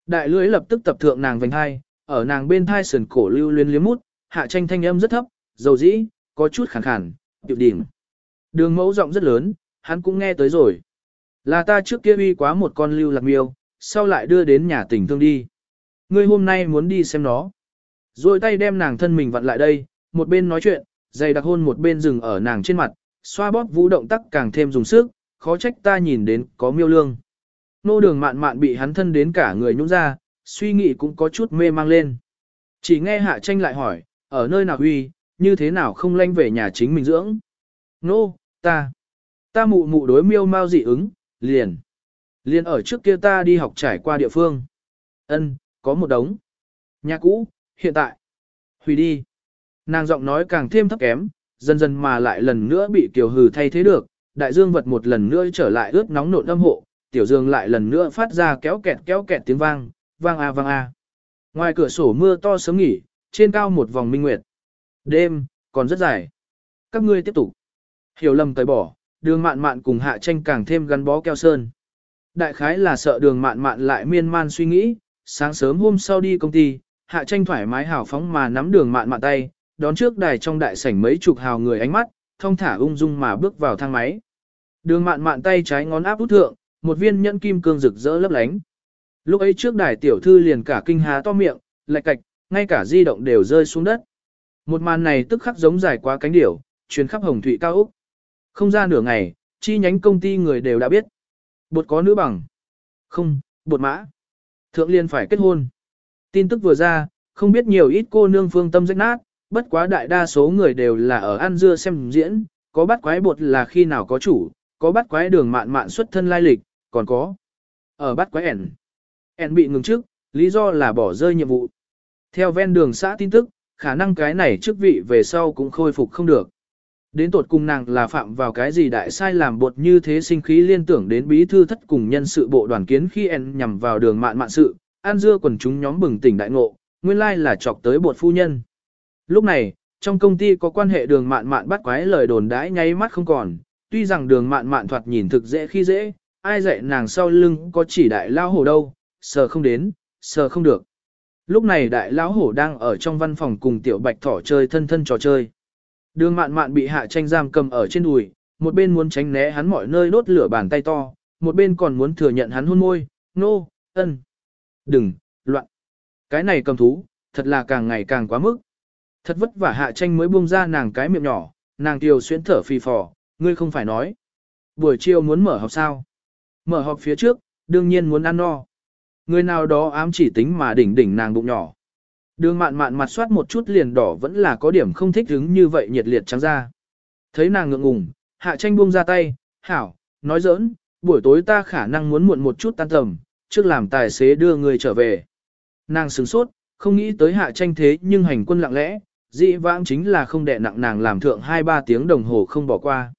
Đại lưỡi lập tức tập thượng nàng vành hai, ở nàng bên thai sườn cổ lưu luyến liếm mút, hạ tranh thanh âm rất thấp, dầu dĩ, có chút khàn khàn, tiểu đỉnh. Đường mẫu giọng rất lớn, hắn cũng nghe tới rồi. Là ta trước kia uy quá một con lưu lạc miêu, sau lại đưa đến nhà tình thương đi. Ngươi hôm nay muốn đi xem nó. Rồi tay đem nàng thân mình vặn lại đây, một bên nói chuyện, dày đặc hôn một bên dừng ở nàng trên mặt, xoa bóp vũ động tác càng thêm dùng sức, khó trách ta nhìn đến có miêu lương. Nô đường mạn mạn bị hắn thân đến cả người nhũng ra, suy nghĩ cũng có chút mê mang lên. Chỉ nghe hạ tranh lại hỏi, ở nơi nào huy, như thế nào không lanh về nhà chính mình dưỡng. Nô, ta, ta mụ mụ đối miêu mau dị ứng, liền. Liền ở trước kia ta đi học trải qua địa phương. Ân, có một đống. Nhà cũ, hiện tại. Hủy đi. Nàng giọng nói càng thêm thấp kém, dần dần mà lại lần nữa bị tiểu hừ thay thế được, đại dương vật một lần nữa trở lại ướt nóng nộn âm hộ, tiểu dương lại lần nữa phát ra kéo kẹt kéo kẹt tiếng vang, vang a à, vang a. À. Ngoài cửa sổ mưa to sớm nghỉ, trên cao một vòng minh nguyệt. Đêm, còn rất dài. Các ngươi tiếp tục. Hiểu lầm tẩy bỏ, đường mạn mạn cùng hạ tranh càng thêm gắn bó keo sơn. Đại khái là sợ đường mạn mạn lại miên man suy nghĩ, sáng sớm hôm sau đi công ty, hạ tranh thoải mái hào phóng mà nắm đường mạn mạn tay, đón trước đài trong đại sảnh mấy chục hào người ánh mắt, thông thả ung dung mà bước vào thang máy. Đường mạn mạn tay trái ngón áp út thượng, một viên nhẫn kim cương rực rỡ lấp lánh. Lúc ấy trước đài tiểu thư liền cả kinh há to miệng, lạch cạch, ngay cả di động đều rơi xuống đất. Một màn này tức khắc giống dài quá cánh điểu, truyền khắp hồng Thụy cao Úc. Không ra nửa ngày, chi nhánh công ty người đều đã biết. Bột có nữ bằng. Không, bột mã. Thượng liên phải kết hôn. Tin tức vừa ra, không biết nhiều ít cô nương phương tâm rách nát, bất quá đại đa số người đều là ở ăn dưa xem diễn, có bắt quái bột là khi nào có chủ, có bắt quái đường mạn mạn xuất thân lai lịch, còn có. Ở bắt quái ẻn. ẻn bị ngừng trước, lý do là bỏ rơi nhiệm vụ. Theo ven đường xã tin tức, khả năng cái này chức vị về sau cũng khôi phục không được. Đến tột cùng nàng là phạm vào cái gì đại sai làm bột như thế sinh khí liên tưởng đến bí thư thất cùng nhân sự bộ đoàn kiến khi en nhằm vào đường mạn mạn sự, an dưa quần chúng nhóm bừng tỉnh đại ngộ, nguyên lai là chọc tới bột phu nhân. Lúc này, trong công ty có quan hệ đường mạn mạn bắt quái lời đồn đãi nháy mắt không còn, tuy rằng đường mạn mạn thoạt nhìn thực dễ khi dễ, ai dạy nàng sau lưng có chỉ đại lao hổ đâu, sờ không đến, sờ không được. Lúc này đại lão hổ đang ở trong văn phòng cùng tiểu bạch thỏ chơi thân thân trò chơi. Đường mạn mạn bị hạ tranh giam cầm ở trên đùi, một bên muốn tránh né hắn mọi nơi đốt lửa bàn tay to, một bên còn muốn thừa nhận hắn hôn môi, nô, no, ân. Đừng, loạn. Cái này cầm thú, thật là càng ngày càng quá mức. Thật vất vả hạ tranh mới buông ra nàng cái miệng nhỏ, nàng tiều xuyến thở phì phò, ngươi không phải nói. Buổi chiều muốn mở họp sao? Mở họp phía trước, đương nhiên muốn ăn no. Người nào đó ám chỉ tính mà đỉnh đỉnh nàng bụng nhỏ. Đường mạn mạn mặt soát một chút liền đỏ vẫn là có điểm không thích hứng như vậy nhiệt liệt trắng ra. Thấy nàng ngượng ngùng, hạ tranh buông ra tay, hảo, nói giỡn, buổi tối ta khả năng muốn muộn một chút tan tầm, trước làm tài xế đưa người trở về. Nàng sửng sốt, không nghĩ tới hạ tranh thế nhưng hành quân lặng lẽ, dị vãng chính là không đẹ nặng nàng làm thượng 2-3 tiếng đồng hồ không bỏ qua.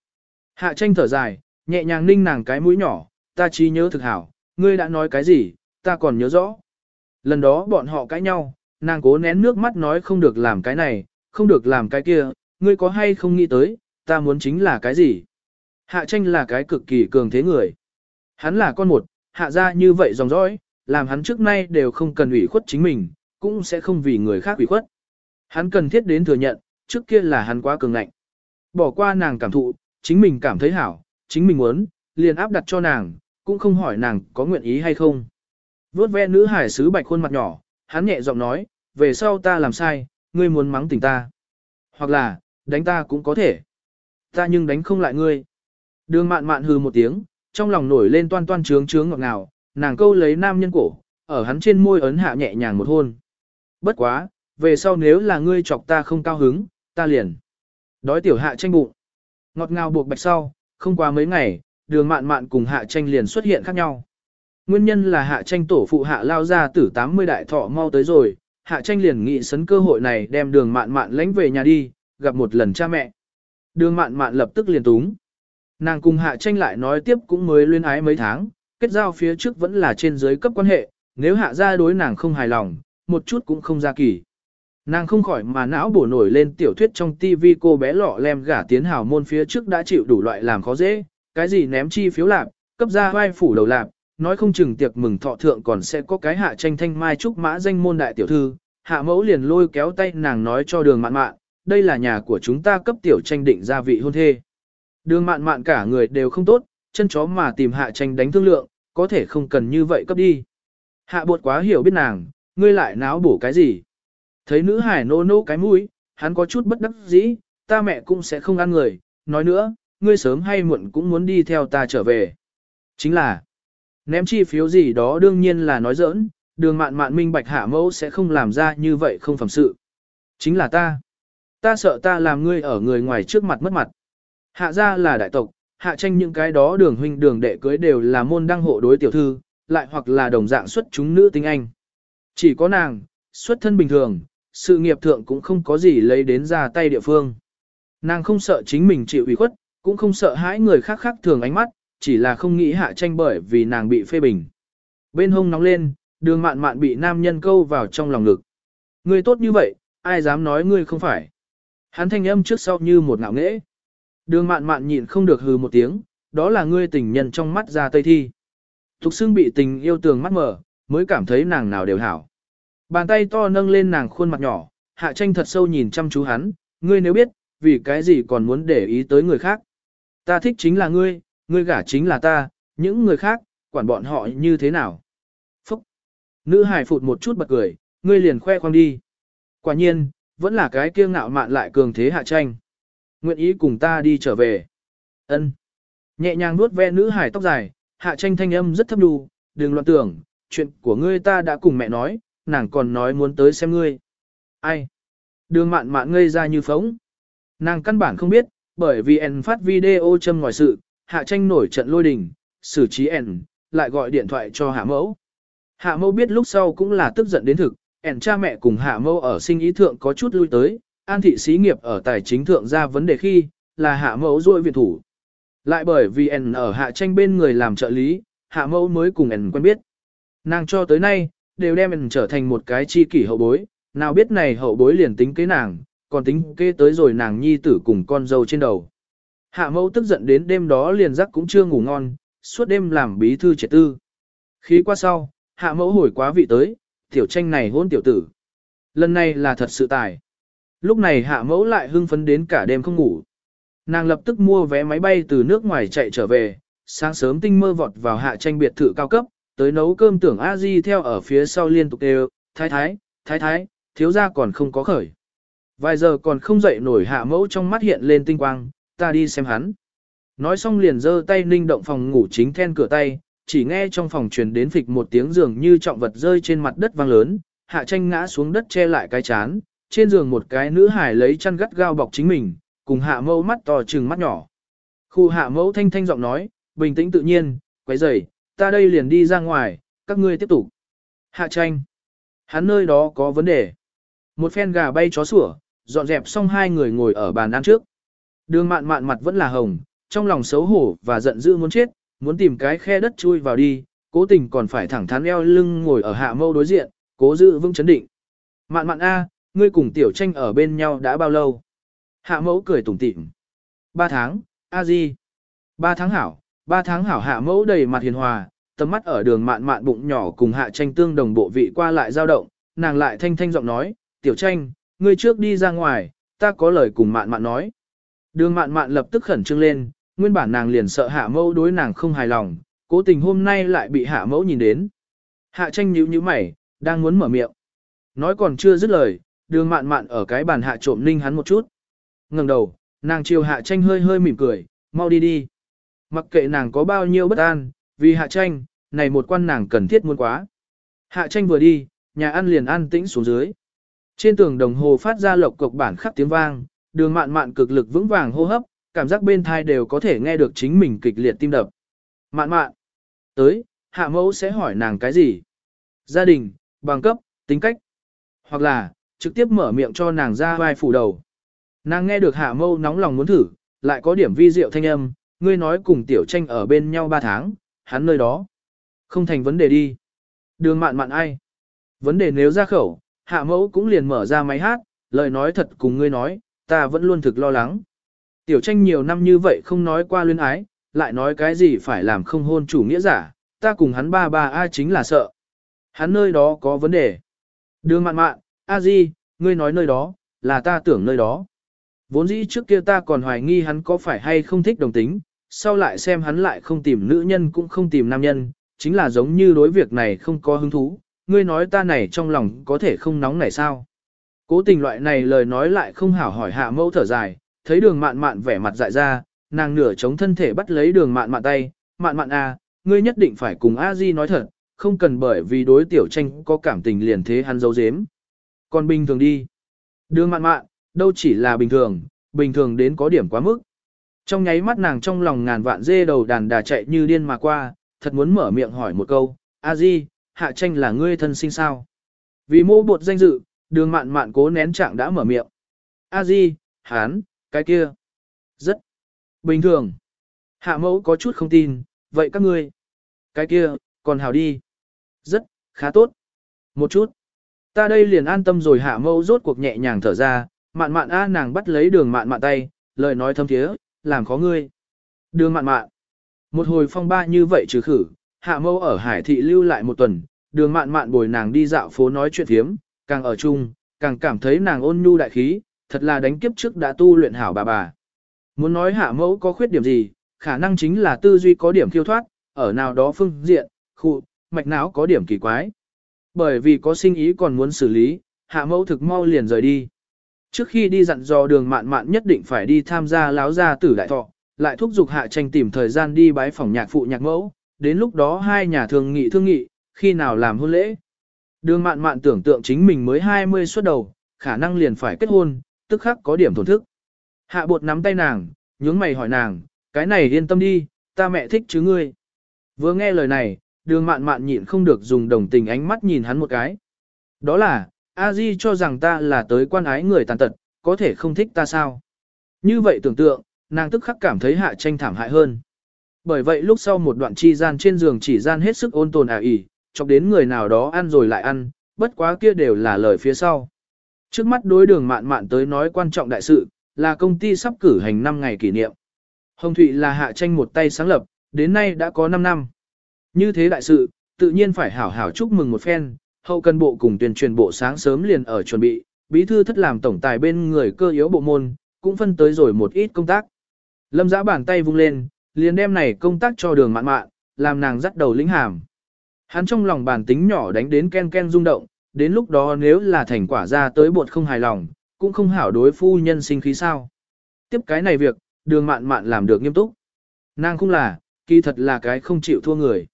Hạ tranh thở dài, nhẹ nhàng ninh nàng cái mũi nhỏ, ta chỉ nhớ thực hảo, ngươi đã nói cái gì, ta còn nhớ rõ. Lần đó bọn họ cãi nhau, nàng cố nén nước mắt nói không được làm cái này, không được làm cái kia, ngươi có hay không nghĩ tới, ta muốn chính là cái gì. Hạ tranh là cái cực kỳ cường thế người. Hắn là con một, hạ ra như vậy dòng dõi, làm hắn trước nay đều không cần ủy khuất chính mình, cũng sẽ không vì người khác ủy khuất. Hắn cần thiết đến thừa nhận, trước kia là hắn quá cường ngạnh. Bỏ qua nàng cảm thụ, chính mình cảm thấy hảo, chính mình muốn, liền áp đặt cho nàng, cũng không hỏi nàng có nguyện ý hay không. Vốt ve nữ hải sứ bạch khuôn mặt nhỏ, hắn nhẹ giọng nói, về sau ta làm sai, ngươi muốn mắng tỉnh ta. Hoặc là, đánh ta cũng có thể. Ta nhưng đánh không lại ngươi. Đường mạn mạn hừ một tiếng, trong lòng nổi lên toan toan trướng trướng ngọt ngào, nàng câu lấy nam nhân cổ, ở hắn trên môi ấn hạ nhẹ nhàng một hôn. Bất quá, về sau nếu là ngươi chọc ta không cao hứng, ta liền. Đói tiểu hạ tranh bụng. Ngọt ngào buộc bạch sau, không qua mấy ngày, đường mạn mạn cùng hạ tranh liền xuất hiện khác nhau. Nguyên nhân là hạ tranh tổ phụ hạ lao ra tử 80 đại thọ mau tới rồi, hạ tranh liền nghị sấn cơ hội này đem đường mạn mạn lánh về nhà đi, gặp một lần cha mẹ. Đường mạn mạn lập tức liền túng. Nàng cùng hạ tranh lại nói tiếp cũng mới luyên ái mấy tháng, kết giao phía trước vẫn là trên dưới cấp quan hệ, nếu hạ ra đối nàng không hài lòng, một chút cũng không ra kỳ. Nàng không khỏi mà não bổ nổi lên tiểu thuyết trong tivi cô bé lọ lem gả tiến hào môn phía trước đã chịu đủ loại làm khó dễ, cái gì ném chi phiếu lạp, cấp ra vai phủ đầu lạp, nói không chừng tiệc mừng thọ thượng còn sẽ có cái hạ tranh thanh mai trúc mã danh môn đại tiểu thư, hạ mẫu liền lôi kéo tay nàng nói cho đường mạn mạn, đây là nhà của chúng ta cấp tiểu tranh định gia vị hôn thê. Đường mạn mạn cả người đều không tốt, chân chó mà tìm hạ tranh đánh thương lượng, có thể không cần như vậy cấp đi. Hạ bột quá hiểu biết nàng, ngươi lại náo bổ cái gì? Thấy nữ hải nô nô cái mũi, hắn có chút bất đắc dĩ, ta mẹ cũng sẽ không ăn người, nói nữa, ngươi sớm hay muộn cũng muốn đi theo ta trở về. Chính là, ném chi phiếu gì đó đương nhiên là nói giỡn, đường mạn mạn minh bạch hạ mẫu sẽ không làm ra như vậy không phẩm sự. Chính là ta. Ta sợ ta làm ngươi ở người ngoài trước mặt mất mặt. Hạ ra là đại tộc, hạ tranh những cái đó đường huynh đường đệ cưới đều là môn đăng hộ đối tiểu thư, lại hoặc là đồng dạng xuất chúng nữ tinh anh. Chỉ có nàng, xuất thân bình thường, sự nghiệp thượng cũng không có gì lấy đến ra tay địa phương. Nàng không sợ chính mình chịu ủy khuất, cũng không sợ hãi người khác khác thường ánh mắt, chỉ là không nghĩ hạ tranh bởi vì nàng bị phê bình. Bên hông nóng lên, đường mạn mạn bị nam nhân câu vào trong lòng ngực. Ngươi tốt như vậy, ai dám nói ngươi không phải. Hắn thanh âm trước sau như một ngạo nghễ. Đường mạn mạn nhịn không được hừ một tiếng, đó là ngươi tình nhân trong mắt ra tây thi. Thục xương bị tình yêu tường mắt mở, mới cảm thấy nàng nào đều hảo. Bàn tay to nâng lên nàng khuôn mặt nhỏ, hạ tranh thật sâu nhìn chăm chú hắn, ngươi nếu biết, vì cái gì còn muốn để ý tới người khác. Ta thích chính là ngươi, ngươi gả chính là ta, những người khác, quản bọn họ như thế nào. Phúc! Nữ hải phụt một chút bật cười, ngươi liền khoe khoang đi. Quả nhiên, vẫn là cái kia ngạo mạn lại cường thế hạ tranh. Nguyện ý cùng ta đi trở về. Ân. Nhẹ nhàng nuốt ve nữ hải tóc dài, hạ tranh thanh âm rất thấp đù, đừng loạn tưởng, chuyện của ngươi ta đã cùng mẹ nói, nàng còn nói muốn tới xem ngươi. Ai? Đường mạn mạn ngây ra như phóng. Nàng căn bản không biết, bởi vì En phát video châm ngoài sự, hạ tranh nổi trận lôi đình, xử trí ẻn, lại gọi điện thoại cho hạ mẫu. Hạ mẫu biết lúc sau cũng là tức giận đến thực, ẻn cha mẹ cùng hạ mẫu ở sinh ý thượng có chút lui tới, an thị xí nghiệp ở tài chính thượng ra vấn đề khi, là hạ mẫu ruôi viện thủ. Lại bởi vì ẻn ở hạ tranh bên người làm trợ lý, hạ mẫu mới cùng ẻn quen biết. Nàng cho tới nay, đều đem ẻn trở thành một cái chi kỷ hậu bối, nào biết này hậu bối liền tính kế nàng, còn tính kế tới rồi nàng nhi tử cùng con dâu trên đầu. Hạ mẫu tức giận đến đêm đó liền giấc cũng chưa ngủ ngon, suốt đêm làm bí thư triệt tư. Khi qua sau, hạ mẫu hồi quá vị tới, tiểu tranh này hôn tiểu tử. Lần này là thật sự tài. Lúc này hạ mẫu lại hưng phấn đến cả đêm không ngủ. Nàng lập tức mua vé máy bay từ nước ngoài chạy trở về, sáng sớm tinh mơ vọt vào hạ tranh biệt thự cao cấp, tới nấu cơm tưởng a di theo ở phía sau liên tục đều, thái thái, thái thái, thiếu gia còn không có khởi. Vài giờ còn không dậy nổi hạ mẫu trong mắt hiện lên tinh quang, ta đi xem hắn. Nói xong liền giơ tay ninh động phòng ngủ chính then cửa tay, chỉ nghe trong phòng truyền đến phịch một tiếng giường như trọng vật rơi trên mặt đất vang lớn, hạ tranh ngã xuống đất che lại cái chán, trên giường một cái nữ hải lấy chăn gắt gao bọc chính mình, cùng hạ mẫu mắt to trừng mắt nhỏ. Khu hạ mẫu thanh thanh giọng nói, bình tĩnh tự nhiên, quấy rầy, ta đây liền đi ra ngoài, các ngươi tiếp tục. Hạ tranh, hắn nơi đó có vấn đề. Một phen gà bay chó sủa, dọn dẹp xong hai người ngồi ở bàn ăn trước. Đường mạn mạn mặt vẫn là hồng, trong lòng xấu hổ và giận dữ muốn chết, muốn tìm cái khe đất chui vào đi, cố tình còn phải thẳng thắn eo lưng ngồi ở hạ mâu đối diện, cố giữ vững chấn định. Mạn mạn A, ngươi cùng tiểu tranh ở bên nhau đã bao lâu? Hạ mẫu cười tủm tỉm. Ba tháng, A di. Ba tháng hảo, ba tháng hảo hạ mẫu đầy mặt hiền hòa, tầm mắt ở đường mạn mạn bụng nhỏ cùng hạ tranh tương đồng bộ vị qua lại dao động, nàng lại thanh thanh giọng nói, tiểu tranh, ngươi trước đi ra ngoài, ta có lời cùng mạn mạn nói. Đường mạn mạn lập tức khẩn trương lên, nguyên bản nàng liền sợ hạ mẫu đối nàng không hài lòng, cố tình hôm nay lại bị hạ mẫu nhìn đến. Hạ tranh nhíu nhíu mày, đang muốn mở miệng. Nói còn chưa dứt lời, đường mạn mạn ở cái bàn hạ trộm ninh hắn một chút. ngẩng đầu, nàng chiều hạ tranh hơi hơi mỉm cười, mau đi đi. Mặc kệ nàng có bao nhiêu bất an, vì hạ tranh, này một quan nàng cần thiết muốn quá. Hạ tranh vừa đi, nhà ăn liền ăn tĩnh xuống dưới. Trên tường đồng hồ phát ra lộc cộc bản khắp tiếng vang, đường mạn mạn cực lực vững vàng hô hấp, cảm giác bên thai đều có thể nghe được chính mình kịch liệt tim đập. Mạn mạn, tới, hạ mẫu sẽ hỏi nàng cái gì? Gia đình, bằng cấp, tính cách. Hoặc là, trực tiếp mở miệng cho nàng ra vai phủ đầu. Nàng nghe được hạ mẫu nóng lòng muốn thử, lại có điểm vi diệu thanh âm, ngươi nói cùng tiểu tranh ở bên nhau 3 tháng, hắn nơi đó. Không thành vấn đề đi. Đường mạn mạn ai? Vấn đề nếu ra khẩu, hạ mẫu cũng liền mở ra máy hát, lời nói thật cùng ngươi nói, ta vẫn luôn thực lo lắng. Tiểu tranh nhiều năm như vậy không nói qua luyến ái, lại nói cái gì phải làm không hôn chủ nghĩa giả, ta cùng hắn ba ba A chính là sợ. Hắn nơi đó có vấn đề. Đường mạn mạn, A Di, ngươi nói nơi đó, là ta tưởng nơi đó. Vốn dĩ trước kia ta còn hoài nghi hắn có phải hay không thích đồng tính, sau lại xem hắn lại không tìm nữ nhân cũng không tìm nam nhân, chính là giống như đối việc này không có hứng thú, ngươi nói ta này trong lòng có thể không nóng này sao? Cố tình loại này lời nói lại không hảo hỏi hạ mẫu thở dài, thấy đường mạn mạn vẻ mặt dại ra, nàng nửa chống thân thể bắt lấy đường mạn mạn tay, mạn mạn à, ngươi nhất định phải cùng a di nói thật, không cần bởi vì đối tiểu tranh có cảm tình liền thế hắn giấu giếm. Còn bình thường đi. Đường mạn mạn, đâu chỉ là bình thường, bình thường đến có điểm quá mức. Trong nháy mắt nàng trong lòng ngàn vạn dê đầu đàn đà chạy như điên mà qua, thật muốn mở miệng hỏi một câu, a di, hạ tranh là ngươi thân sinh sao? Vì mô bột danh dự, đường mạn mạn cố nén trạng đã mở miệng. a di, hán, cái kia. Rất bình thường. Hạ mẫu có chút không tin, vậy các ngươi. Cái kia, còn hào đi. Rất, khá tốt. Một chút. Ta đây liền an tâm rồi hạ mẫu rốt cuộc nhẹ nhàng thở ra, mạn mạn a nàng bắt lấy đường mạn mạn tay, lời nói thâm thiế, làm khó ngươi. Đường mạn mạn. Một hồi phong ba như vậy trừ khử, hạ mẫu ở hải thị lưu lại một tuần, đường mạn mạn bồi nàng đi dạo phố nói chuyện thiếm, càng ở chung, càng cảm thấy nàng ôn nhu đại khí, thật là đánh kiếp trước đã tu luyện hảo bà bà. Muốn nói hạ mẫu có khuyết điểm gì, khả năng chính là tư duy có điểm khiêu thoát, ở nào đó phương diện, khu, mạch não có điểm kỳ quái. Bởi vì có sinh ý còn muốn xử lý, hạ mẫu thực mau liền rời đi. Trước khi đi dặn dò đường mạn mạn nhất định phải đi tham gia láo gia tử đại thọ, lại thúc giục hạ tranh tìm thời gian đi bái phòng nhạc phụ nhạc mẫu, đến lúc đó hai nhà thường nghị thương nghị, khi nào làm hôn lễ. Đường mạn mạn tưởng tượng chính mình mới 20 xuất đầu, khả năng liền phải kết hôn, tức khắc có điểm thổn thức. Hạ bột nắm tay nàng, nhướng mày hỏi nàng, cái này yên tâm đi, ta mẹ thích chứ ngươi. Vừa nghe lời này, đường mạn mạn nhịn không được dùng đồng tình ánh mắt nhìn hắn một cái. Đó là, a di cho rằng ta là tới quan ái người tàn tật, có thể không thích ta sao. Như vậy tưởng tượng, nàng tức khắc cảm thấy hạ tranh thảm hại hơn. Bởi vậy lúc sau một đoạn chi gian trên giường chỉ gian hết sức ôn tồn ả ỉ, chọc đến người nào đó ăn rồi lại ăn, bất quá kia đều là lời phía sau. Trước mắt đối đường mạn mạn tới nói quan trọng đại sự, là công ty sắp cử hành 5 ngày kỷ niệm. Hồng Thụy là hạ tranh một tay sáng lập, đến nay đã có 5 năm. Như thế đại sự, tự nhiên phải hảo hảo chúc mừng một phen, hậu cần bộ cùng tuyên truyền bộ sáng sớm liền ở chuẩn bị, bí thư thất làm tổng tài bên người cơ yếu bộ môn, cũng phân tới rồi một ít công tác. Lâm giã bàn tay vung lên, liền đem này công tác cho đường mạn mạn, làm nàng dắt đầu lĩnh hàm. Hắn trong lòng bàn tính nhỏ đánh đến ken ken rung động, đến lúc đó nếu là thành quả ra tới bột không hài lòng, cũng không hảo đối phu nhân sinh khí sao. Tiếp cái này việc, đường mạn mạn làm được nghiêm túc. Nàng không là, kỳ thật là cái không chịu thua người.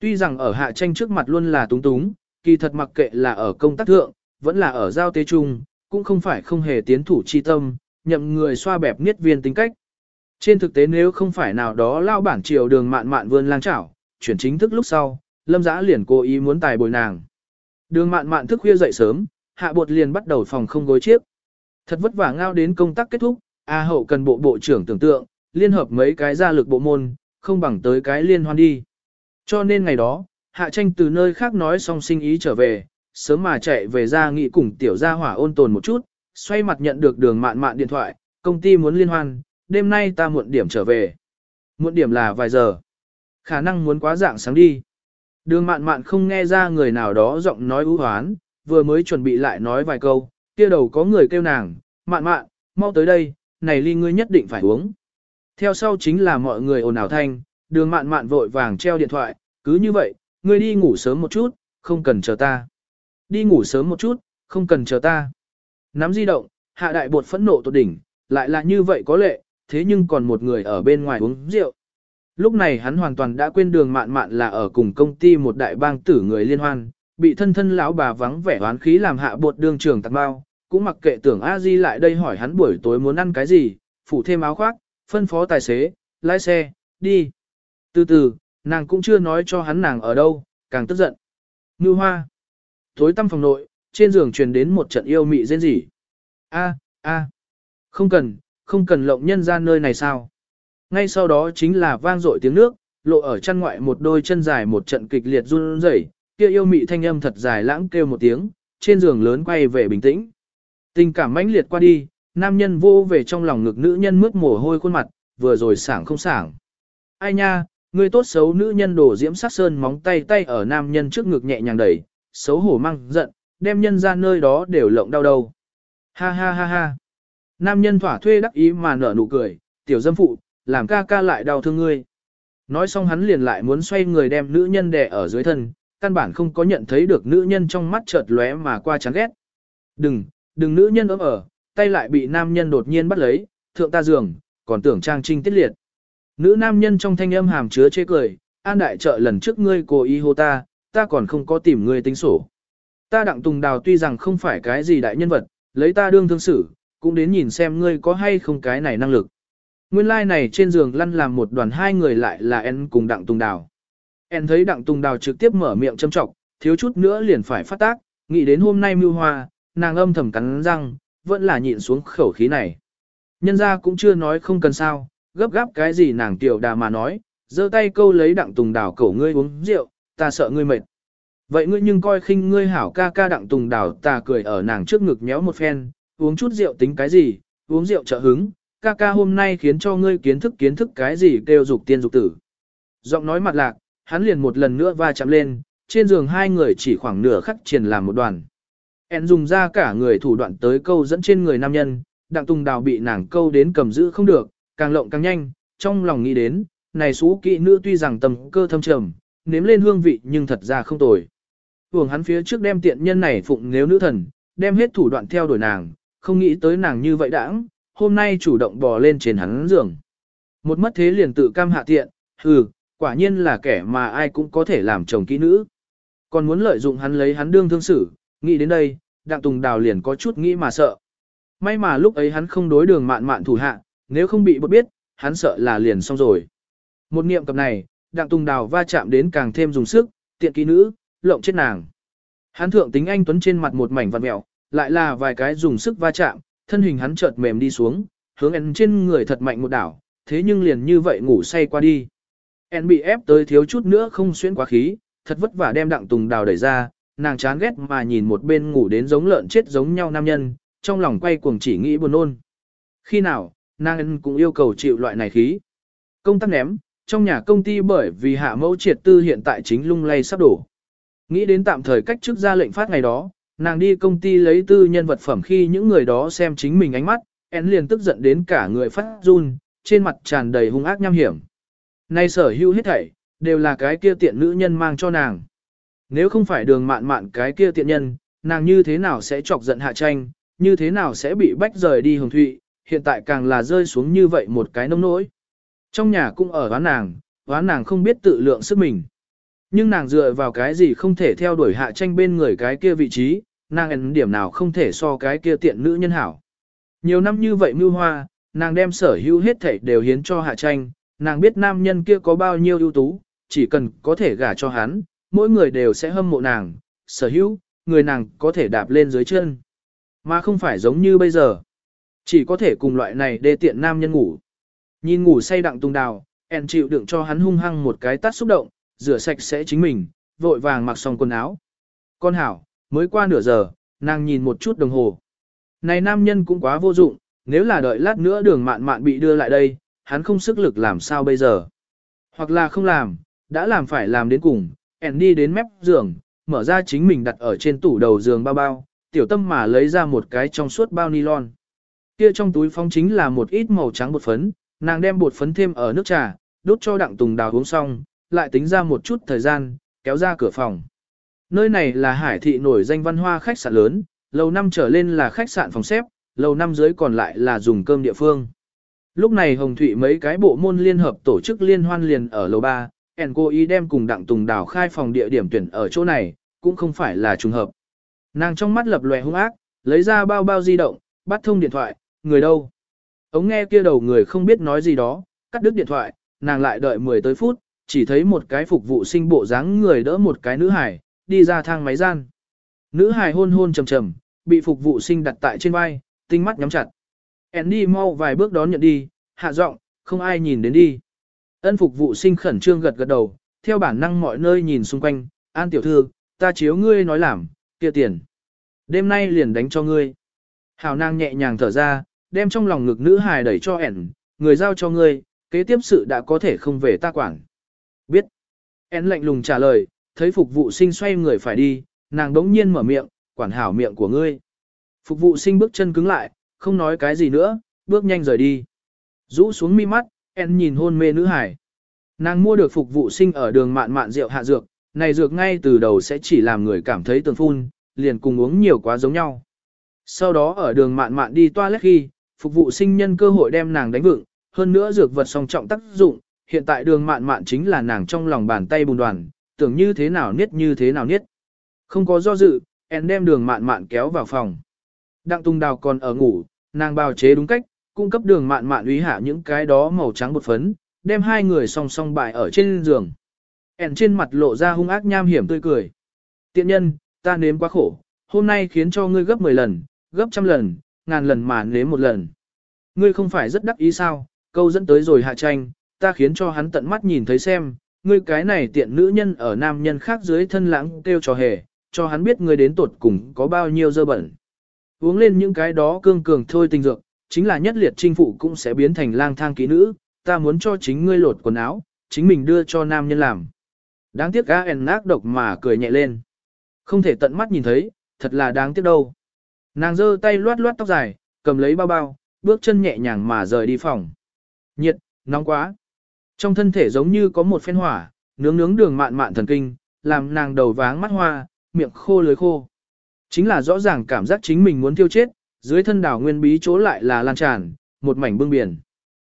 Tuy rằng ở hạ tranh trước mặt luôn là túng túng, kỳ thật mặc kệ là ở công tác thượng, vẫn là ở giao tế chung, cũng không phải không hề tiến thủ chi tâm, nhậm người xoa bẹp niết viên tính cách. Trên thực tế nếu không phải nào đó lao bản triều đường mạn mạn vươn lang chảo, chuyển chính thức lúc sau, lâm giã liền cố ý muốn tài bồi nàng. Đường mạn mạn thức khuya dậy sớm, hạ bột liền bắt đầu phòng không gối chiếc. Thật vất vả ngao đến công tác kết thúc, A hậu cần bộ bộ trưởng tưởng tượng, liên hợp mấy cái gia lực bộ môn, không bằng tới cái liên hoan đi. Cho nên ngày đó, hạ tranh từ nơi khác nói xong sinh ý trở về, sớm mà chạy về ra nghị cùng tiểu gia hỏa ôn tồn một chút, xoay mặt nhận được đường mạn mạn điện thoại, công ty muốn liên hoan, đêm nay ta muộn điểm trở về. Muộn điểm là vài giờ. Khả năng muốn quá dạng sáng đi. Đường mạn mạn không nghe ra người nào đó giọng nói ưu hoán, vừa mới chuẩn bị lại nói vài câu, kia đầu có người kêu nàng, mạn mạn, mau tới đây, này ly ngươi nhất định phải uống. Theo sau chính là mọi người ồn ào thanh, đường mạn mạn vội vàng treo điện thoại, cứ như vậy, ngươi đi ngủ sớm một chút, không cần chờ ta. Đi ngủ sớm một chút, không cần chờ ta. Nắm di động, hạ đại bột phẫn nộ tột đỉnh, lại là như vậy có lệ, thế nhưng còn một người ở bên ngoài uống rượu. Lúc này hắn hoàn toàn đã quên đường mạn mạn là ở cùng công ty một đại bang tử người liên hoan, bị thân thân lão bà vắng vẻ oán khí làm hạ bột đường trường tạc bao, cũng mặc kệ tưởng a di lại đây hỏi hắn buổi tối muốn ăn cái gì, phủ thêm áo khoác, phân phó tài xế, lái xe, đi. Từ từ, nàng cũng chưa nói cho hắn nàng ở đâu, càng tức giận. Ngư hoa. Tối tăm phòng nội, trên giường truyền đến một trận yêu mị rên rỉ. A, a, không cần, không cần lộng nhân ra nơi này sao. Ngay sau đó chính là vang dội tiếng nước, lộ ở chân ngoại một đôi chân dài một trận kịch liệt run rẩy, kia yêu mị thanh âm thật dài lãng kêu một tiếng, trên giường lớn quay về bình tĩnh. Tình cảm mãnh liệt qua đi, nam nhân vô về trong lòng ngực nữ nhân mướt mồ hôi khuôn mặt, vừa rồi sảng không sảng. Ai nha, người tốt xấu nữ nhân đổ diễm sát sơn móng tay tay ở nam nhân trước ngực nhẹ nhàng đẩy, xấu hổ mang giận, đem nhân ra nơi đó đều lộng đau đầu. Ha ha ha ha. Nam nhân thỏa thuê đắc ý mà nở nụ cười, tiểu dâm phụ, làm ca ca lại đau thương ngươi. Nói xong hắn liền lại muốn xoay người đem nữ nhân đè ở dưới thân, căn bản không có nhận thấy được nữ nhân trong mắt chợt lóe mà qua chán ghét. Đừng, đừng nữ nhân ấm ở, tay lại bị nam nhân đột nhiên bắt lấy, thượng ta giường, còn tưởng trang trinh tiết liệt. Nữ nam nhân trong thanh âm hàm chứa chê cười, an đại trợ lần trước ngươi cố ý hô ta, ta còn không có tìm ngươi tính sổ. Ta đặng tùng đào tuy rằng không phải cái gì đại nhân vật, lấy ta đương thương xử, cũng đến nhìn xem ngươi có hay không cái này năng lực. Nguyên lai like này trên giường lăn làm một đoàn hai người lại là En cùng đặng tùng đào. En thấy đặng tùng đào trực tiếp mở miệng châm trọng, thiếu chút nữa liền phải phát tác, nghĩ đến hôm nay mưu hoa, nàng âm thầm cắn răng, vẫn là nhịn xuống khẩu khí này. Nhân ra cũng chưa nói không cần sao, gấp gáp cái gì nàng tiểu đà mà nói, giơ tay câu lấy đặng tùng đào cổ ngươi uống rượu, ta sợ ngươi mệt. Vậy ngươi nhưng coi khinh ngươi hảo ca ca đặng tùng đào ta cười ở nàng trước ngực méo một phen, uống chút rượu tính cái gì, uống rượu trợ hứng, ca ca hôm nay khiến cho ngươi kiến thức kiến thức cái gì kêu dục tiên dục tử. Giọng nói mặt lạc, hắn liền một lần nữa va chạm lên, trên giường hai người chỉ khoảng nửa khắc triển làm một đoàn. En dùng ra cả người thủ đoạn tới câu dẫn trên người nam nhân, đặng tùng đào bị nàng câu đến cầm giữ không được, càng lộng càng nhanh, trong lòng nghĩ đến, này xú kỵ nữ tuy rằng tầm cơ thâm trầm, nếm lên hương vị nhưng thật ra không tồi. Hưởng hắn phía trước đem tiện nhân này phụng nếu nữ thần, đem hết thủ đoạn theo đuổi nàng, không nghĩ tới nàng như vậy đãng, hôm nay chủ động bò lên trên hắn giường. Một mất thế liền tự cam hạ tiện, hừ, quả nhiên là kẻ mà ai cũng có thể làm chồng kỹ nữ. Còn muốn lợi dụng hắn lấy hắn đương thương xử, nghĩ đến đây, đặng tùng đào liền có chút nghĩ mà sợ. May mà lúc ấy hắn không đối đường mạn mạn thủ hạ, nếu không bị bất biết, hắn sợ là liền xong rồi. Một niệm cập này, đặng tùng đào va chạm đến càng thêm dùng sức, tiện kỹ nữ, lộng chết nàng. Hắn thượng tính anh tuấn trên mặt một mảnh vằn mẹo, lại là vài cái dùng sức va chạm, thân hình hắn chợt mềm đi xuống, hướng en trên người thật mạnh một đảo, thế nhưng liền như vậy ngủ say qua đi. En bị ép tới thiếu chút nữa không xuyên quá khí, thật vất vả đem đặng tùng đào đẩy ra, nàng chán ghét mà nhìn một bên ngủ đến giống lợn chết giống nhau nam nhân, trong lòng quay cuồng chỉ nghĩ buồn nôn. Khi nào, nàng cũng yêu cầu chịu loại này khí. Công tắc ném, trong nhà công ty bởi vì hạ mẫu triệt tư hiện tại chính lung lay sắp đổ. Nghĩ đến tạm thời cách trước ra lệnh phát ngày đó, nàng đi công ty lấy tư nhân vật phẩm khi những người đó xem chính mình ánh mắt, én liền tức giận đến cả người phát run, trên mặt tràn đầy hung ác nham hiểm. Nay sở hữu hết thảy, đều là cái kia tiện nữ nhân mang cho nàng. Nếu không phải đường mạn mạn cái kia tiện nhân, nàng như thế nào sẽ chọc giận hạ tranh, như thế nào sẽ bị bách rời đi hồng thụy, hiện tại càng là rơi xuống như vậy một cái nông nỗi. Trong nhà cũng ở ván nàng, ván nàng không biết tự lượng sức mình. Nhưng nàng dựa vào cái gì không thể theo đuổi hạ tranh bên người cái kia vị trí, nàng ấn điểm nào không thể so cái kia tiện nữ nhân hảo. Nhiều năm như vậy mưu hoa, nàng đem sở hữu hết thảy đều hiến cho hạ tranh, nàng biết nam nhân kia có bao nhiêu ưu tú, chỉ cần có thể gả cho hắn, mỗi người đều sẽ hâm mộ nàng, sở hữu, người nàng có thể đạp lên dưới chân. Mà không phải giống như bây giờ. Chỉ có thể cùng loại này đê tiện nam nhân ngủ. Nhìn ngủ say đặng tung đào, en chịu đựng cho hắn hung hăng một cái tát xúc động, rửa sạch sẽ chính mình, vội vàng mặc xong quần áo. Con hảo, mới qua nửa giờ, nàng nhìn một chút đồng hồ. Này nam nhân cũng quá vô dụng, nếu là đợi lát nữa đường mạn mạn bị đưa lại đây, hắn không sức lực làm sao bây giờ. Hoặc là không làm, đã làm phải làm đến cùng, ẻn đi đến mép giường, mở ra chính mình đặt ở trên tủ đầu giường bao bao, tiểu tâm mà lấy ra một cái trong suốt bao nylon. Kia trong túi phong chính là một ít màu trắng bột phấn, nàng đem bột phấn thêm ở nước trà, đốt cho đặng tùng đào uống xong, lại tính ra một chút thời gian, kéo ra cửa phòng. Nơi này là hải thị nổi danh văn hoa khách sạn lớn, lầu năm trở lên là khách sạn phòng xếp, lầu năm dưới còn lại là dùng cơm địa phương. Lúc này Hồng Thụy mấy cái bộ môn liên hợp tổ chức liên hoan liền ở lầu 3, ẻn cô ý đem cùng đặng tùng đào khai phòng địa điểm tuyển ở chỗ này, cũng không phải là trùng hợp. Nàng trong mắt lập lòe hung ác, lấy ra bao bao di động, bắt thông điện thoại, người đâu? Ống nghe kia đầu người không biết nói gì đó, cắt đứt điện thoại, nàng lại đợi 10 tới phút, chỉ thấy một cái phục vụ sinh bộ dáng người đỡ một cái nữ hải, đi ra thang máy gian. Nữ hài hôn hôn trầm trầm, bị phục vụ sinh đặt tại trên vai, tinh mắt nhắm chặt. Andy mau vài bước đón nhận đi, hạ giọng, không ai nhìn đến đi. Ân phục vụ sinh khẩn trương gật gật đầu, theo bản năng mọi nơi nhìn xung quanh, an tiểu thư, ta chiếu ngươi nói làm, kia tiền. Đêm nay liền đánh cho ngươi. Hảo nàng nhẹ nhàng thở ra, đem trong lòng ngực nữ hài đẩy cho ẻn, người giao cho ngươi, kế tiếp sự đã có thể không về ta quản. Biết. ẻn lạnh lùng trả lời, thấy phục vụ sinh xoay người phải đi, nàng đống nhiên mở miệng, quản hảo miệng của ngươi. Phục vụ sinh bước chân cứng lại, không nói cái gì nữa, bước nhanh rời đi. Rũ xuống mi mắt, en nhìn hôn mê nữ hải. Nàng mua được phục vụ sinh ở đường mạn mạn rượu hạ dược, này dược ngay từ đầu sẽ chỉ làm người cảm thấy tường phun, liền cùng uống nhiều quá giống nhau. Sau đó ở đường mạn mạn đi toilet khi, phục vụ sinh nhân cơ hội đem nàng đánh vựng, hơn nữa dược vật song trọng tác dụng, hiện tại đường mạn mạn chính là nàng trong lòng bàn tay bùn đoàn, tưởng như thế nào niết như thế nào niết. Không có do dự, en đem đường mạn mạn kéo vào phòng. Đặng tung đào còn ở ngủ, nàng bào chế đúng cách, cung cấp đường mạn mạn uy hạ những cái đó màu trắng bột phấn, đem hai người song song bài ở trên giường. En trên mặt lộ ra hung ác nham hiểm tươi cười. Tiện nhân, ta nếm quá khổ, hôm nay khiến cho ngươi gấp 10 lần, gấp trăm lần, ngàn lần mà nếm một lần. Ngươi không phải rất đắc ý sao, câu dẫn tới rồi hạ tranh, ta khiến cho hắn tận mắt nhìn thấy xem, ngươi cái này tiện nữ nhân ở nam nhân khác dưới thân lãng kêu trò hề, cho hắn biết ngươi đến tuột cùng có bao nhiêu dơ bẩn. Uống lên những cái đó cương cường thôi tình dược, chính là nhất liệt trinh phụ cũng sẽ biến thành lang thang kỹ nữ, ta muốn cho chính ngươi lột quần áo, chính mình đưa cho nam nhân làm. Đáng tiếc gã ẻn nác độc mà cười nhẹ lên. Không thể tận mắt nhìn thấy, thật là đáng tiếc đâu. Nàng giơ tay loát loát tóc dài, cầm lấy bao bao, bước chân nhẹ nhàng mà rời đi phòng. Nhiệt, nóng quá. Trong thân thể giống như có một phen hỏa, nướng nướng đường mạn mạn thần kinh, làm nàng đầu váng mắt hoa, miệng khô lưới khô. Chính là rõ ràng cảm giác chính mình muốn tiêu chết, dưới thân đảo nguyên bí chỗ lại là lan tràn, một mảnh bưng biển.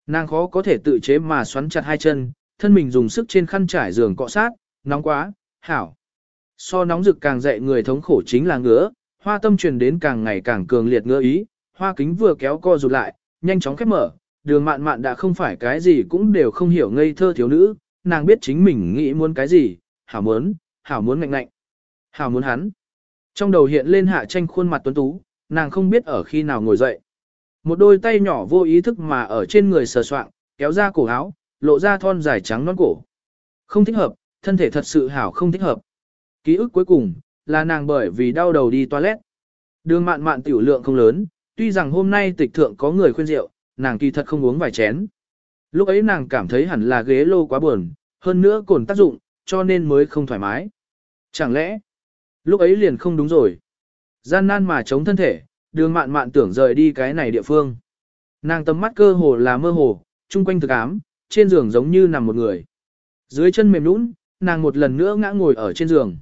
Nàng khó có thể tự chế mà xoắn chặt hai chân, thân mình dùng sức trên khăn trải giường cọ sát, nóng quá, hảo. So nóng rực càng dậy người thống khổ chính là ngứa, hoa tâm truyền đến càng ngày càng cường liệt ngứa ý, hoa kính vừa kéo co rụt lại, nhanh chóng khép mở, đường mạn mạn đã không phải cái gì cũng đều không hiểu ngây thơ thiếu nữ, nàng biết chính mình nghĩ muốn cái gì, hảo muốn, hảo muốn ngạnh ngạnh, hảo muốn hắn. Trong đầu hiện lên hạ tranh khuôn mặt tuấn tú, nàng không biết ở khi nào ngồi dậy. Một đôi tay nhỏ vô ý thức mà ở trên người sờ soạng, kéo ra cổ áo, lộ ra thon dài trắng non cổ. Không thích hợp, thân thể thật sự hảo không thích hợp. Ký ức cuối cùng, là nàng bởi vì đau đầu đi toilet. Đường mạn mạn tiểu lượng không lớn, tuy rằng hôm nay tịch thượng có người khuyên rượu, nàng kỳ thật không uống vài chén. Lúc ấy nàng cảm thấy hẳn là ghế lô quá buồn, hơn nữa cồn tác dụng, cho nên mới không thoải mái. Chẳng lẽ, lúc ấy liền không đúng rồi. Gian nan mà chống thân thể, đường mạn mạn tưởng rời đi cái này địa phương. Nàng tầm mắt cơ hồ là mơ hồ, chung quanh thực ám, trên giường giống như nằm một người. Dưới chân mềm nũng, nàng một lần nữa ngã ngồi ở trên giường.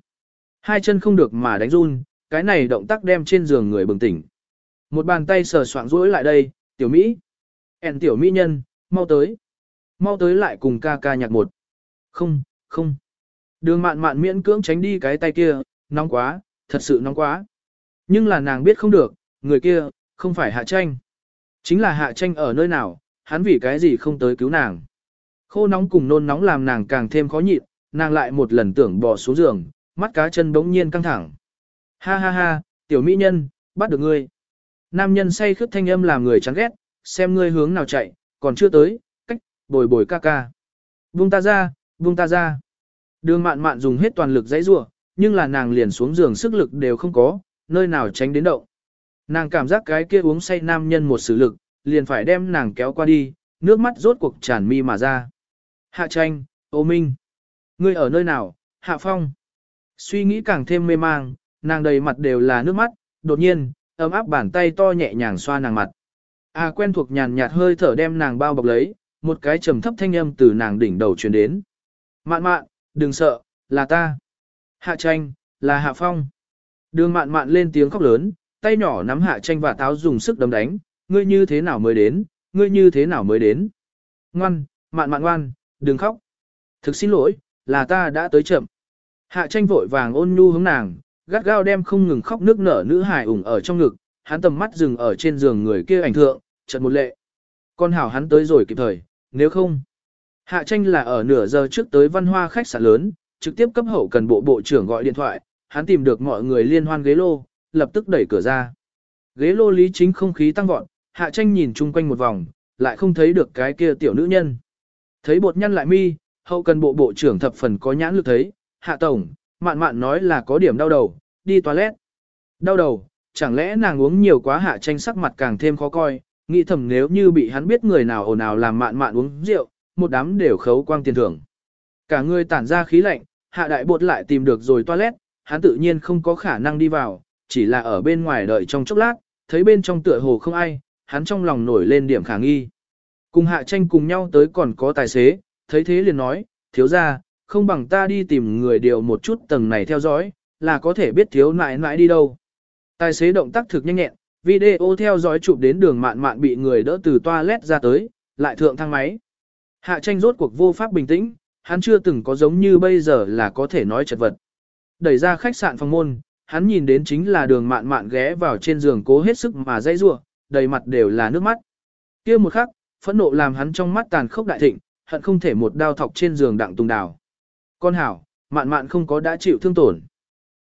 Hai chân không được mà đánh run, cái này động tác đem trên giường người bừng tỉnh. Một bàn tay sờ soạng rũi lại đây, tiểu Mỹ. Ản tiểu Mỹ nhân, mau tới. Mau tới lại cùng ca ca nhạc một. Không, không. Đường mạn mạn miễn cưỡng tránh đi cái tay kia, nóng quá, thật sự nóng quá. Nhưng là nàng biết không được, người kia, không phải hạ tranh. Chính là hạ tranh ở nơi nào, hắn vì cái gì không tới cứu nàng. Khô nóng cùng nôn nóng làm nàng càng thêm khó nhịn, nàng lại một lần tưởng bỏ xuống giường, mắt cá chân bỗng nhiên căng thẳng. Ha ha ha, tiểu mỹ nhân, bắt được ngươi. Nam nhân say khướt thanh âm làm người chán ghét, xem ngươi hướng nào chạy, còn chưa tới, cách, bồi bồi ca ca. Buông ta ra, buông ta ra. Đường mạn mạn dùng hết toàn lực dãy rủa, nhưng là nàng liền xuống giường sức lực đều không có, nơi nào tránh đến động. Nàng cảm giác cái kia uống say nam nhân một sử lực, liền phải đem nàng kéo qua đi, nước mắt rốt cuộc tràn mi mà ra. Hạ tranh, ô minh. Ngươi ở nơi nào, hạ phong. Suy nghĩ càng thêm mê mang, nàng đầy mặt đều là nước mắt, đột nhiên, ấm áp bàn tay to nhẹ nhàng xoa nàng mặt. À quen thuộc nhàn nhạt hơi thở đem nàng bao bọc lấy, một cái trầm thấp thanh âm từ nàng đỉnh đầu truyền đến. Mạn mạn, đừng sợ, là ta. Hạ tranh, là hạ phong. Đường mạn mạn lên tiếng khóc lớn, tay nhỏ nắm hạ tranh và táo dùng sức đấm đánh, ngươi như thế nào mới đến, ngươi như thế nào mới đến. Ngoan, mạn mạn ngoan, đừng khóc. Thực xin lỗi, là ta đã tới chậm. Hạ tranh vội vàng ôn nhu hướng nàng, gắt gao đem không ngừng khóc nước nở nữ hài ủng ở trong ngực, hắn tầm mắt dừng ở trên giường người kia ảnh thượng, chợt một lệ. Con hảo hắn tới rồi kịp thời, nếu không. Hạ tranh là ở nửa giờ trước tới văn hoa khách sạn lớn, trực tiếp cấp hậu cần bộ bộ trưởng gọi điện thoại, hắn tìm được mọi người liên hoan ghế lô, lập tức đẩy cửa ra. Ghế lô lý chính không khí tăng vọt, hạ tranh nhìn chung quanh một vòng, lại không thấy được cái kia tiểu nữ nhân. Thấy bột nhăn lại mi, hậu cần bộ bộ trưởng thập phần có nhãn lực thấy, hạ tổng, mạn mạn nói là có điểm đau đầu, đi toilet. Đau đầu, chẳng lẽ nàng uống nhiều quá hạ tranh sắc mặt càng thêm khó coi, nghĩ thầm nếu như bị hắn biết người nào ồn ào làm mạn mạn uống rượu, một đám đều khấu quang tiền thưởng. Cả người tản ra khí lạnh, hạ đại bột lại tìm được rồi toilet, hắn tự nhiên không có khả năng đi vào, chỉ là ở bên ngoài đợi trong chốc lát, thấy bên trong tựa hồ không ai, hắn trong lòng nổi lên điểm khả nghi. Cùng hạ tranh cùng nhau tới còn có tài xế, thấy thế liền nói, thiếu ra, không bằng ta đi tìm người điều một chút tầng này theo dõi, là có thể biết thiếu nãi nãi đi đâu. Tài xế động tác thực nhanh nhẹn, video theo dõi chụp đến đường mạn mạn bị người đỡ từ toilet ra tới, lại thượng thang máy. Hạ tranh rốt cuộc vô pháp bình tĩnh, hắn chưa từng có giống như bây giờ là có thể nói chật vật. Đẩy ra khách sạn phòng môn, hắn nhìn đến chính là đường mạn mạn ghé vào trên giường cố hết sức mà dây rua, đầy mặt đều là nước mắt. kia một khắc, phẫn nộ làm hắn trong mắt tàn khốc đại thịnh, hận không thể một đao thọc trên giường đặng tùng đào. Con hảo, mạn mạn không có đã chịu thương tổn.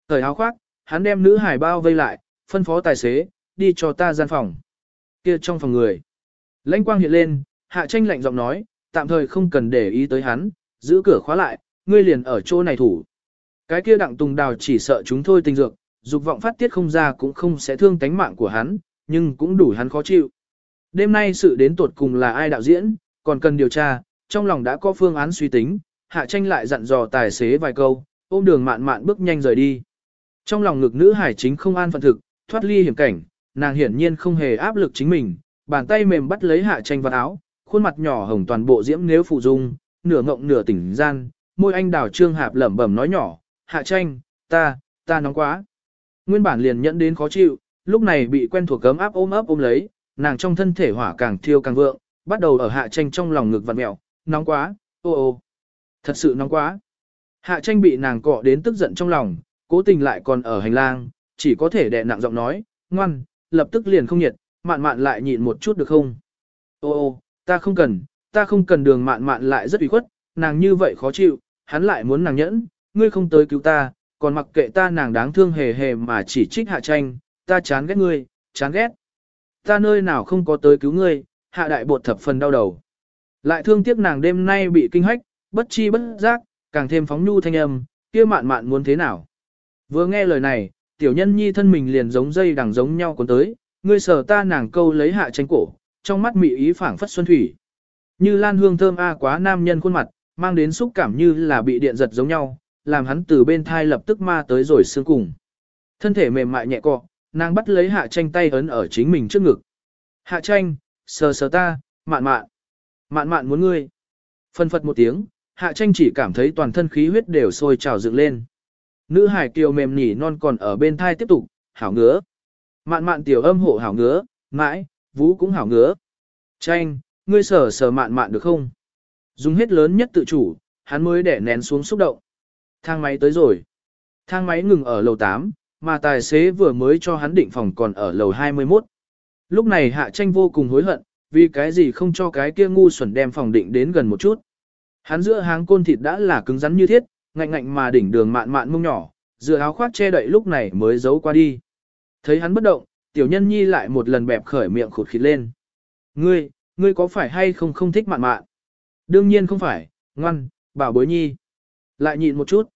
Thời áo khoác, hắn đem nữ hải bao vây lại, phân phó tài xế, đi cho ta gian phòng. Kia trong phòng người. Lãnh quang hiện lên, hạ tranh lạnh giọng nói, tạm thời không cần để ý tới hắn, giữ cửa khóa lại, ngươi liền ở chỗ này thủ. Cái kia đặng tùng đào chỉ sợ chúng thôi tình dược, dục vọng phát tiết không ra cũng không sẽ thương tánh mạng của hắn, nhưng cũng đủ hắn khó chịu. Đêm nay sự đến tột cùng là ai đạo diễn, còn cần điều tra, trong lòng đã có phương án suy tính, hạ tranh lại dặn dò tài xế vài câu, ôm đường mạn mạn bước nhanh rời đi. Trong lòng ngực nữ hải chính không an phận thực, thoát ly hiểm cảnh, nàng hiển nhiên không hề áp lực chính mình, bàn tay mềm bắt lấy hạ tranh vào áo, khuôn mặt nhỏ hồng toàn bộ diễm nếu phụ dung, nửa ngộng nửa tỉnh gian, môi anh đào trương hạp lẩm bẩm nói nhỏ, hạ tranh, ta, ta nóng quá. Nguyên bản liền nhẫn đến khó chịu, lúc này bị quen thuộc cấm áp ôm ấp ôm lấy, nàng trong thân thể hỏa càng thiêu càng vượng, bắt đầu ở hạ tranh trong lòng ngực vặn mẹo, nóng quá, ô ô, thật sự nóng quá. Hạ tranh bị nàng cọ đến tức giận trong lòng, cố tình lại còn ở hành lang, chỉ có thể đè nặng giọng nói, ngoan, lập tức liền không nhiệt, mạn mạn lại nhịn một chút được không? Ô ô, ta không cần, ta không cần đường mạn mạn lại rất ủy khuất, nàng như vậy khó chịu, hắn lại muốn nàng nhẫn, ngươi không tới cứu ta, còn mặc kệ ta nàng đáng thương hề hề mà chỉ trích hạ tranh, ta chán ghét ngươi, chán ghét. Ta nơi nào không có tới cứu ngươi, hạ đại bột thập phần đau đầu. Lại thương tiếc nàng đêm nay bị kinh hách, bất chi bất giác, càng thêm phóng nhu thanh âm, kia mạn mạn muốn thế nào. Vừa nghe lời này, tiểu nhân nhi thân mình liền giống dây đằng giống nhau cuốn tới, ngươi sờ ta nàng câu lấy hạ tranh cổ, trong mắt mị ý phảng phất xuân thủy. Như lan hương thơm a quá nam nhân khuôn mặt, mang đến xúc cảm như là bị điện giật giống nhau, làm hắn từ bên thai lập tức ma tới rồi xương cùng. Thân thể mềm mại nhẹ cọ, nàng bắt lấy hạ tranh tay ấn ở chính mình trước ngực. Hạ tranh, sờ sờ ta, mạn mạn. Mạn mạn muốn ngươi. Phân phật một tiếng, hạ tranh chỉ cảm thấy toàn thân khí huyết đều sôi trào dựng lên. Nữ hải kiều mềm nhỉ non còn ở bên thai tiếp tục, hảo ngứa. Mạn mạn tiểu âm hộ hảo ngứa, mãi, vũ cũng hảo ngứa. Tranh, ngươi sờ sờ mạn mạn được không? Dùng hết lớn nhất tự chủ, hắn mới để nén xuống xúc động. Thang máy tới rồi. Thang máy ngừng ở lầu 8, mà tài xế vừa mới cho hắn định phòng còn ở lầu 21. Lúc này hạ tranh vô cùng hối hận, vì cái gì không cho cái kia ngu xuẩn đem phòng định đến gần một chút. Hắn giữa háng côn thịt đã là cứng rắn như thiết, ngạnh ngạnh mà đỉnh đường mạn mạn mông nhỏ, dựa áo khoác che đậy lúc này mới giấu qua đi. Thấy hắn bất động, tiểu nhân nhi lại một lần bẹp khởi miệng khụt khịt lên. Ngươi, ngươi có phải hay không không thích mạn mạn? Đương nhiên không phải, ngoan, bảo bối nhi. Lại nhịn một chút.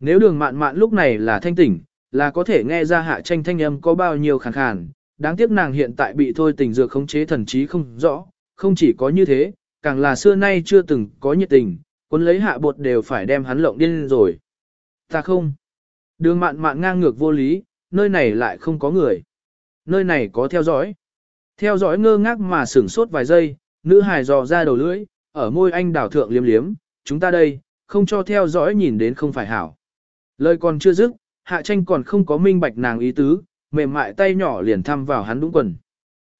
Nếu đường mạn mạn lúc này là thanh tỉnh, là có thể nghe ra hạ tranh thanh âm có bao nhiêu khàn khàn, đáng tiếc nàng hiện tại bị thôi tình dược khống chế thần trí không rõ, không chỉ có như thế, càng là xưa nay chưa từng có nhiệt tình, cuốn lấy hạ bột đều phải đem hắn lộng điên rồi. Ta không. Đường mạn mạn ngang ngược vô lý, nơi này lại không có người. Nơi này có theo dõi. Theo dõi ngơ ngác mà sửng sốt vài giây, nữ hài dò ra đầu lưỡi, ở môi anh đảo thượng liếm liếm, chúng ta đây, không cho theo dõi nhìn đến không phải hảo. Lời còn chưa dứt, hạ tranh còn không có minh bạch nàng ý tứ, mềm mại tay nhỏ liền thăm vào hắn đúng quần.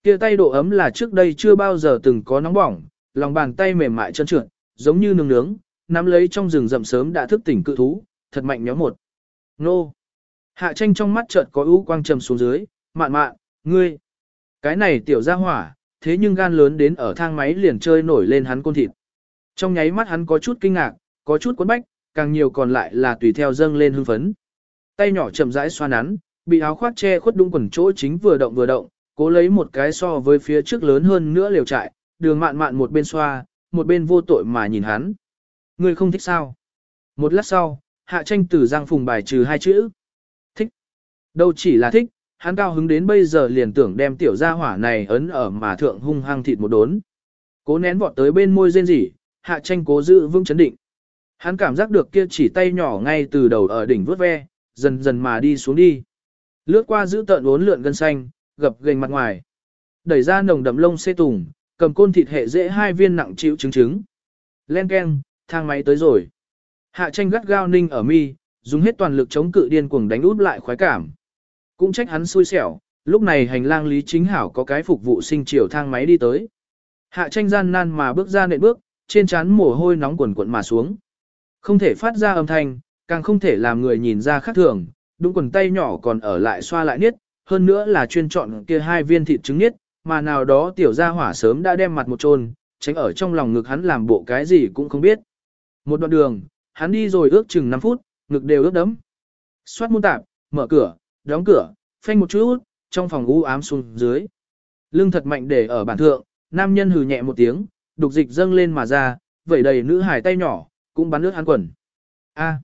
Kia tay độ ấm là trước đây chưa bao giờ từng có nóng bỏng, lòng bàn tay mềm mại chân trượt, giống như nướng nướng, nắm lấy trong rừng rậm sớm đã thức tỉnh cự thú, thật mạnh nhóm một. Nô! Hạ tranh trong mắt chợt có ưu quang trầm xuống dưới, mạn mạn, ngươi! Cái này tiểu ra hỏa, thế nhưng gan lớn đến ở thang máy liền chơi nổi lên hắn côn thịt. Trong nháy mắt hắn có chút kinh ngạc, có chút cuốn bách, càng nhiều còn lại là tùy theo dâng lên hưng phấn. Tay nhỏ chậm rãi xoa nắn, bị áo khoác che khuất đúng quần chỗ chính vừa động vừa động, cố lấy một cái so với phía trước lớn hơn nữa liều trại, đường mạn mạn một bên xoa, một bên vô tội mà nhìn hắn. Ngươi không thích sao? Một lát sau, hạ tranh từ giang phùng bài trừ hai chữ. Thích. Đâu chỉ là thích, hắn cao hứng đến bây giờ liền tưởng đem tiểu gia hỏa này ấn ở mà thượng hung hăng thịt một đốn. Cố nén vọt tới bên môi rên rỉ, hạ tranh cố giữ vững chấn định. Hắn cảm giác được kia chỉ tay nhỏ ngay từ đầu ở đỉnh vớt ve, dần dần mà đi xuống đi. Lướt qua giữ tợn uốn lượn gân xanh, gập gềnh mặt ngoài. Đẩy ra nồng đậm lông xê tùng, cầm côn thịt hệ dễ hai viên nặng chịu trứng trứng. Len keng, thang máy tới rồi. Hạ tranh gắt gao ninh ở mi, dùng hết toàn lực chống cự điên cuồng đánh út lại khoái cảm. Cũng trách hắn xui xẻo, lúc này hành lang lý chính hảo có cái phục vụ sinh chiều thang máy đi tới. Hạ tranh gian nan mà bước ra nệm bước, trên trán mồ hôi nóng quần quận mà xuống. Không thể phát ra âm thanh, càng không thể làm người nhìn ra khác thường, đúng quần tay nhỏ còn ở lại xoa lại niết, hơn nữa là chuyên chọn kia hai viên thịt trứng niết, mà nào đó tiểu gia hỏa sớm đã đem mặt một trôn, tránh ở trong lòng ngực hắn làm bộ cái gì cũng không biết. Một đoạn đường, hắn đi rồi ước chừng 5 phút, ngực đều ướt đẫm. Xoát môn tạp, mở cửa, đóng cửa, phanh một chút, trong phòng u ám xuống dưới. Lưng thật mạnh để ở bản thượng, nam nhân hừ nhẹ một tiếng, đục dịch dâng lên mà ra, vẩy đầy nữ hải tay nhỏ, cũng bắn nước hắn quần. A.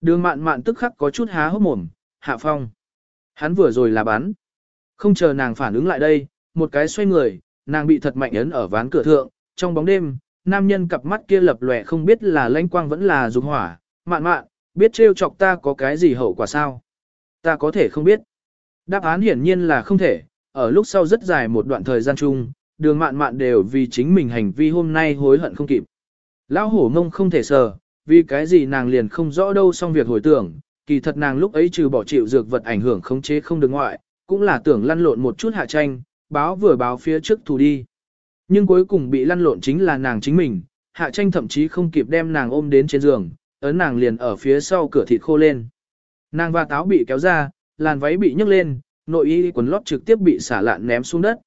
Đường mạn mạn tức khắc có chút há hốc mồm, hạ phong. Hắn vừa rồi là bắn. Không chờ nàng phản ứng lại đây, một cái xoay người, nàng bị thật mạnh ấn ở ván cửa thượng, trong bóng đêm, nam nhân cặp mắt kia lập lòe không biết là lãnh quang vẫn là dục hỏa, mạn mạn, biết trêu chọc ta có cái gì hậu quả sao? Ta có thể không biết. Đáp án hiển nhiên là không thể, ở lúc sau rất dài một đoạn thời gian chung, đường mạn mạn đều vì chính mình hành vi hôm nay hối hận không kịp. Lão hổ mông không thể sờ, vì cái gì nàng liền không rõ đâu xong việc hồi tưởng, kỳ thật nàng lúc ấy trừ bỏ chịu dược vật ảnh hưởng khống chế không được ngoại, cũng là tưởng lăn lộn một chút hạ tranh, báo vừa báo phía trước thù đi. Nhưng cuối cùng bị lăn lộn chính là nàng chính mình, hạ tranh thậm chí không kịp đem nàng ôm đến trên giường, ấn nàng liền ở phía sau cửa thịt khô lên. Nàng và táo bị kéo ra, làn váy bị nhấc lên, nội y quần lót trực tiếp bị xả lạn ném xuống đất.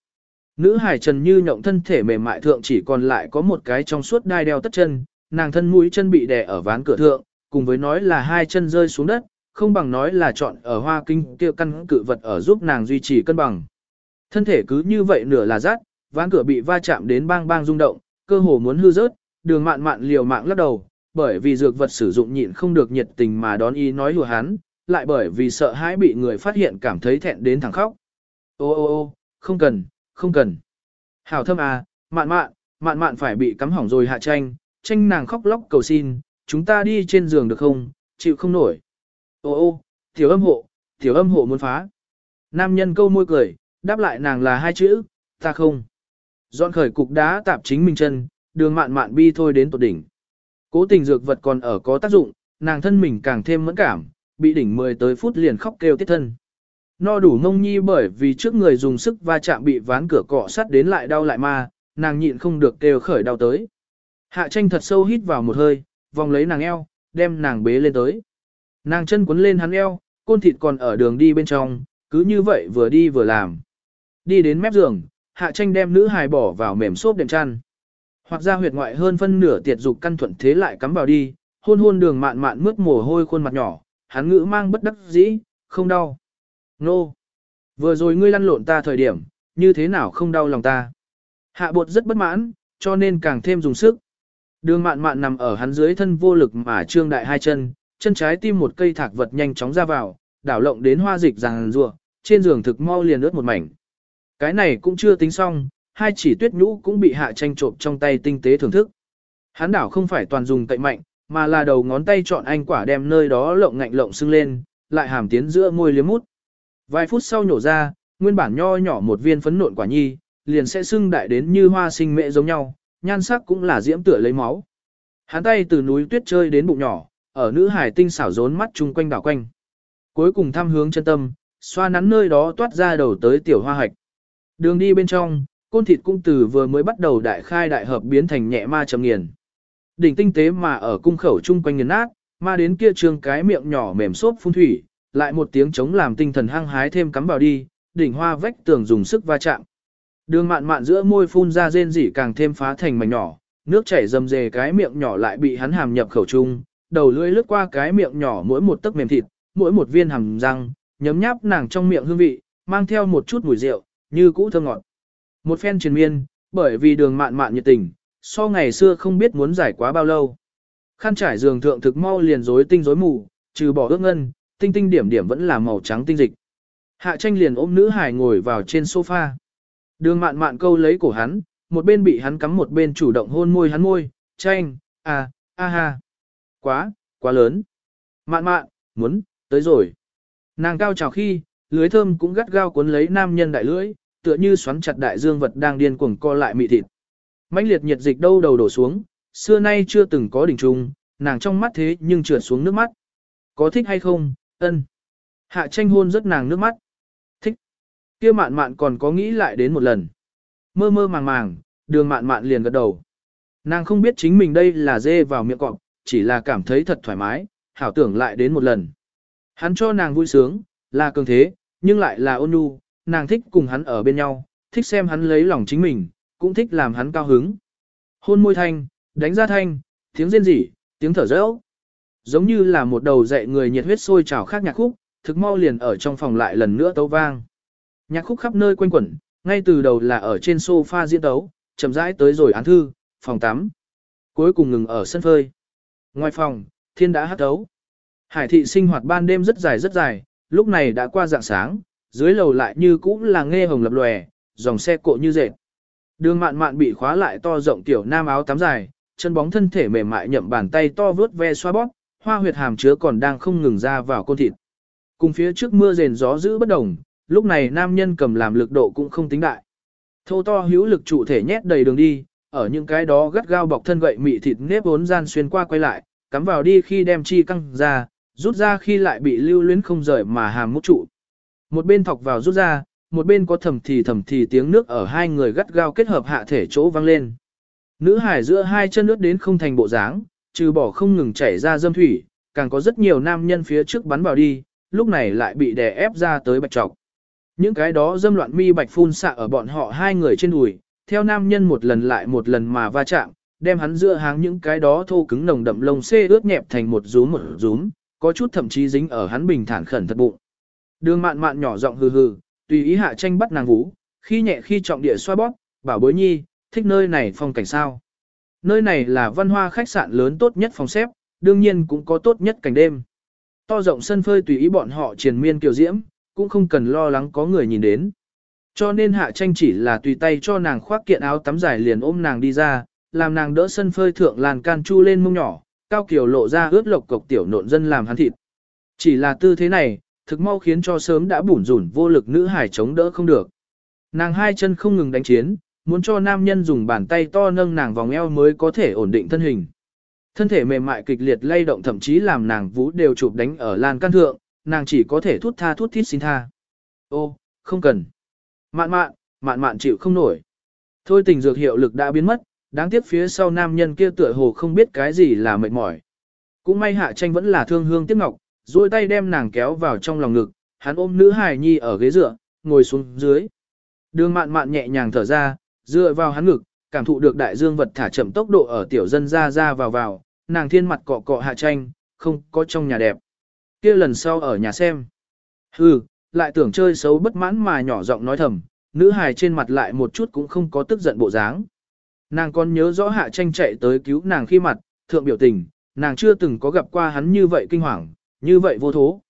Nữ hải trần như nhộng thân thể mềm mại thượng chỉ còn lại có một cái trong suốt đai đeo tất chân, nàng thân mũi chân bị đè ở ván cửa thượng, cùng với nói là hai chân rơi xuống đất, không bằng nói là chọn ở hoa kinh kia căn cự vật ở giúp nàng duy trì cân bằng. Thân thể cứ như vậy nửa là rát, ván cửa bị va chạm đến bang bang rung động, cơ hồ muốn hư rớt, đường mạn mạn liều mạng lắc đầu, bởi vì dược vật sử dụng nhịn không được nhiệt tình mà đón ý nói hùa hắn, lại bởi vì sợ hãi bị người phát hiện cảm thấy thẹn đến thẳng khóc. Ô ô ô, không cần, không cần. Hảo thâm à, mạn mạn, mạn mạn phải bị cắm hỏng rồi hạ tranh, tranh nàng khóc lóc cầu xin, chúng ta đi trên giường được không, chịu không nổi. Ô ô, tiểu âm hộ, tiểu âm hộ muốn phá. Nam nhân câu môi cười, đáp lại nàng là hai chữ, ta không. Dọn khởi cục đá tạp chính mình chân, đường mạn mạn bi thôi đến tột đỉnh. Cố tình dược vật còn ở có tác dụng, nàng thân mình càng thêm mẫn cảm, bị đỉnh 10 tới phút liền khóc kêu tiết thân. No đủ mông nhi bởi vì trước người dùng sức va chạm bị ván cửa cọ sắt đến lại đau lại ma, nàng nhịn không được kêu khởi đau tới. Hạ tranh thật sâu hít vào một hơi, vòng lấy nàng eo, đem nàng bế lên tới. Nàng chân quấn lên hắn eo, côn thịt còn ở đường đi bên trong, cứ như vậy vừa đi vừa làm. Đi đến mép giường, hạ tranh đem nữ hài bỏ vào mềm xốp đệm chăn. Hoặc ra huyệt ngoại hơn phân nửa tiệt dục căn thuận thế lại cắm vào đi, hôn hôn đường mạn mạn mướt mồ hôi khuôn mặt nhỏ, hắn ngữ mang bất đắc dĩ, không đau. Nô! Vừa rồi ngươi lăn lộn ta thời điểm, như thế nào không đau lòng ta? Hạ bột rất bất mãn, cho nên càng thêm dùng sức. Đường mạn mạn nằm ở hắn dưới thân vô lực mà trương đại hai chân, chân trái tim một cây thạc vật nhanh chóng ra vào, đảo lộng đến hoa dịch ràng rùa, trên giường thực mau liền ướt một mảnh. Cái này cũng chưa tính xong, hai chỉ tuyết nhũ cũng bị hạ tranh trộm trong tay tinh tế thưởng thức. Hắn đảo không phải toàn dùng cậy mạnh, mà là đầu ngón tay chọn anh quả đem nơi đó lộng ngạnh lộng sưng lên, lại hàm tiến giữa môi liếm mút. Vài phút sau nhổ ra, nguyên bản nho nhỏ một viên phấn nộn quả nhi, liền sẽ sưng đại đến như hoa sinh mẹ giống nhau, nhan sắc cũng là diễm tựa lấy máu. Hắn tay từ núi tuyết chơi đến bụng nhỏ, ở nữ hải tinh xảo rốn mắt chung quanh đảo quanh. Cuối cùng thăm hướng chân tâm, xoa nắn nơi đó toát ra đầu tới tiểu hoa hạch. Đường đi bên trong, côn thịt cung từ vừa mới bắt đầu đại khai đại hợp biến thành nhẹ ma trầm nghiền. Đỉnh tinh tế mà ở cung khẩu chung quanh nghiền nát, ma đến kia trường cái miệng nhỏ mềm xốp phun thủy, lại một tiếng chống làm tinh thần hăng hái thêm cắm vào đi, đỉnh hoa vách tường dùng sức va chạm. Đường mạn mạn giữa môi phun ra rên rỉ càng thêm phá thành mảnh nhỏ, nước chảy dầm dề cái miệng nhỏ lại bị hắn hàm nhập khẩu trung, đầu lưỡi lướt qua cái miệng nhỏ mỗi một tấc mềm thịt, mỗi một viên hàm răng, nhấm nháp nàng trong miệng hương vị, mang theo một chút mùi rượu, như cũ thơ ngọt. Một phen triền miên, bởi vì đường mạn mạn nhiệt tình, so ngày xưa không biết muốn giải quá bao lâu. Khăn trải giường thượng thực mau liền rối tinh rối mù, trừ bỏ ước ngân, tinh tinh điểm điểm vẫn là màu trắng tinh dịch. Hạ tranh liền ôm nữ hải ngồi vào trên sofa. Đường mạn mạn câu lấy cổ hắn, một bên bị hắn cắm một bên chủ động hôn môi hắn môi, tranh, à, a ha. Quá, quá lớn. Mạn mạn, muốn, tới rồi. Nàng cao trào khi, lưới thơm cũng gắt gao cuốn lấy nam nhân đại lưỡi, tựa như xoắn chặt đại dương vật đang điên cuồng co lại mị thịt. mãnh liệt nhiệt dịch đâu đầu đổ xuống, xưa nay chưa từng có đỉnh trung, nàng trong mắt thế nhưng trượt xuống nước mắt. Có thích hay không, ân. Hạ tranh hôn rất nàng nước mắt. Thích. kia mạn mạn còn có nghĩ lại đến một lần. Mơ mơ màng màng, đường mạn mạn liền gật đầu. Nàng không biết chính mình đây là dê vào miệng cọp, chỉ là cảm thấy thật thoải mái, hảo tưởng lại đến một lần. Hắn cho nàng vui sướng, là cường thế, nhưng lại là ôn nhu, nàng thích cùng hắn ở bên nhau, thích xem hắn lấy lòng chính mình, cũng thích làm hắn cao hứng. Hôn môi thanh, đánh ra thanh, tiếng rên rỉ, tiếng thở rỡ. Giống như là một đầu dạy người nhiệt huyết sôi trào khác nhạc khúc, thực mau liền ở trong phòng lại lần nữa tấu vang. Nhạc khúc khắp nơi quanh quẩn, ngay từ đầu là ở trên sofa diễn tấu, chậm rãi tới rồi án thư, phòng tắm. Cuối cùng ngừng ở sân phơi. Ngoài phòng, thiên đã hát tấu. Hải thị sinh hoạt ban đêm rất dài rất dài, lúc này đã qua dạng sáng, dưới lầu lại như cũ là nghe hồng lập lòe, dòng xe cộ như dệt. Đường mạn mạn bị khóa lại to rộng tiểu nam áo tắm dài, chân bóng thân thể mềm mại nhậm bàn tay to vướt ve xoa bóp, hoa huyệt hàm chứa còn đang không ngừng ra vào côn thịt. Cùng phía trước mưa rền gió giữ bất đồng, lúc này nam nhân cầm làm lực độ cũng không tính đại. Thô to hữu lực trụ thể nhét đầy đường đi, ở những cái đó gắt gao bọc thân gậy mị thịt nếp vốn gian xuyên qua quay lại, cắm vào đi khi đem chi căng ra, rút ra khi lại bị lưu luyến không rời mà hàm mút trụ. Một bên thọc vào rút ra, một bên có thầm thì thầm thì tiếng nước ở hai người gắt gao kết hợp hạ thể chỗ vang lên. Nữ hải giữa hai chân nước đến không thành bộ dáng, trừ bỏ không ngừng chảy ra dâm thủy, càng có rất nhiều nam nhân phía trước bắn vào đi, lúc này lại bị đè ép ra tới bạch trọc. Những cái đó dâm loạn mi bạch phun xạ ở bọn họ hai người trên đùi, theo nam nhân một lần lại một lần mà va chạm, đem hắn giữa háng những cái đó thô cứng nồng đậm lông xê ướt nhẹp thành một rúm một rúm, có chút thậm chí dính ở hắn bình thản khẩn thật bụng. Đường mạn mạn nhỏ giọng hừ hừ, tùy ý hạ tranh bắt nàng vũ, khi nhẹ khi trọng địa xoa bóp, bảo bối nhi, thích nơi này phong cảnh sao. Nơi này là văn hoa khách sạn lớn tốt nhất phòng xếp, đương nhiên cũng có tốt nhất cảnh đêm. To rộng sân phơi tùy ý bọn họ triền miên kiều diễm, cũng không cần lo lắng có người nhìn đến. Cho nên hạ tranh chỉ là tùy tay cho nàng khoác kiện áo tắm dài liền ôm nàng đi ra, làm nàng đỡ sân phơi thượng làn can chu lên mông nhỏ, cao kiều lộ ra ướt lộc cộc tiểu nộn dân làm hắn thịt. Chỉ là tư thế này, thực mau khiến cho sớm đã bủn rủn vô lực nữ hải chống đỡ không được. Nàng hai chân không ngừng đánh chiến, muốn cho nam nhân dùng bàn tay to nâng nàng vòng eo mới có thể ổn định thân hình. Thân thể mềm mại kịch liệt lay động thậm chí làm nàng vũ đều chụp đánh ở lan can thượng, nàng chỉ có thể thút tha thút thít xin tha. Ô, không cần. Mạn mạn, mạn mạn chịu không nổi. Thôi tình dược hiệu lực đã biến mất, đáng tiếc phía sau nam nhân kia tựa hồ không biết cái gì là mệt mỏi. Cũng may hạ tranh vẫn là thương hương tiếc ngọc, duỗi tay đem nàng kéo vào trong lòng ngực, hắn ôm nữ hài nhi ở ghế dựa, ngồi xuống dưới. Đường mạn mạn nhẹ nhàng thở ra, dựa vào hắn ngực, cảm thụ được đại dương vật thả chậm tốc độ ở tiểu dân ra ra vào vào, nàng thiên mặt cọ cọ hạ tranh, không có trong nhà đẹp. kia lần sau ở nhà xem. Hừ, lại tưởng chơi xấu bất mãn mà nhỏ giọng nói thầm, nữ hài trên mặt lại một chút cũng không có tức giận bộ dáng. Nàng còn nhớ rõ hạ tranh chạy tới cứu nàng khi mặt, thượng biểu tình, nàng chưa từng có gặp qua hắn như vậy kinh hoàng, như vậy vô thố.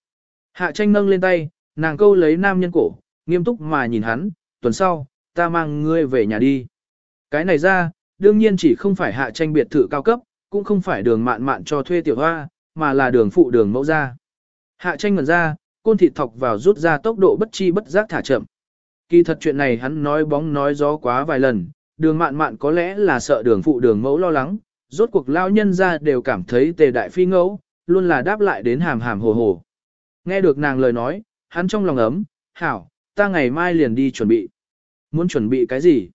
Hạ tranh nâng lên tay, nàng câu lấy nam nhân cổ, nghiêm túc mà nhìn hắn, tuần sau, ta mang ngươi về nhà đi. Cái này ra, đương nhiên chỉ không phải hạ tranh biệt thự cao cấp, cũng không phải đường mạn mạn cho thuê tiểu hoa, mà là đường phụ đường mẫu ra. Hạ tranh ngần ra, côn thịt thọc vào rút ra tốc độ bất chi bất giác thả chậm. Kỳ thật chuyện này hắn nói bóng nói gió quá vài lần, đường mạn mạn có lẽ là sợ đường phụ đường mẫu lo lắng, rốt cuộc lao nhân ra đều cảm thấy tề đại phi ngẫu, luôn là đáp lại đến hàm hàm hồ hồ. Nghe được nàng lời nói, hắn trong lòng ấm, hảo, ta ngày mai liền đi chuẩn bị. Muốn chuẩn bị cái gì?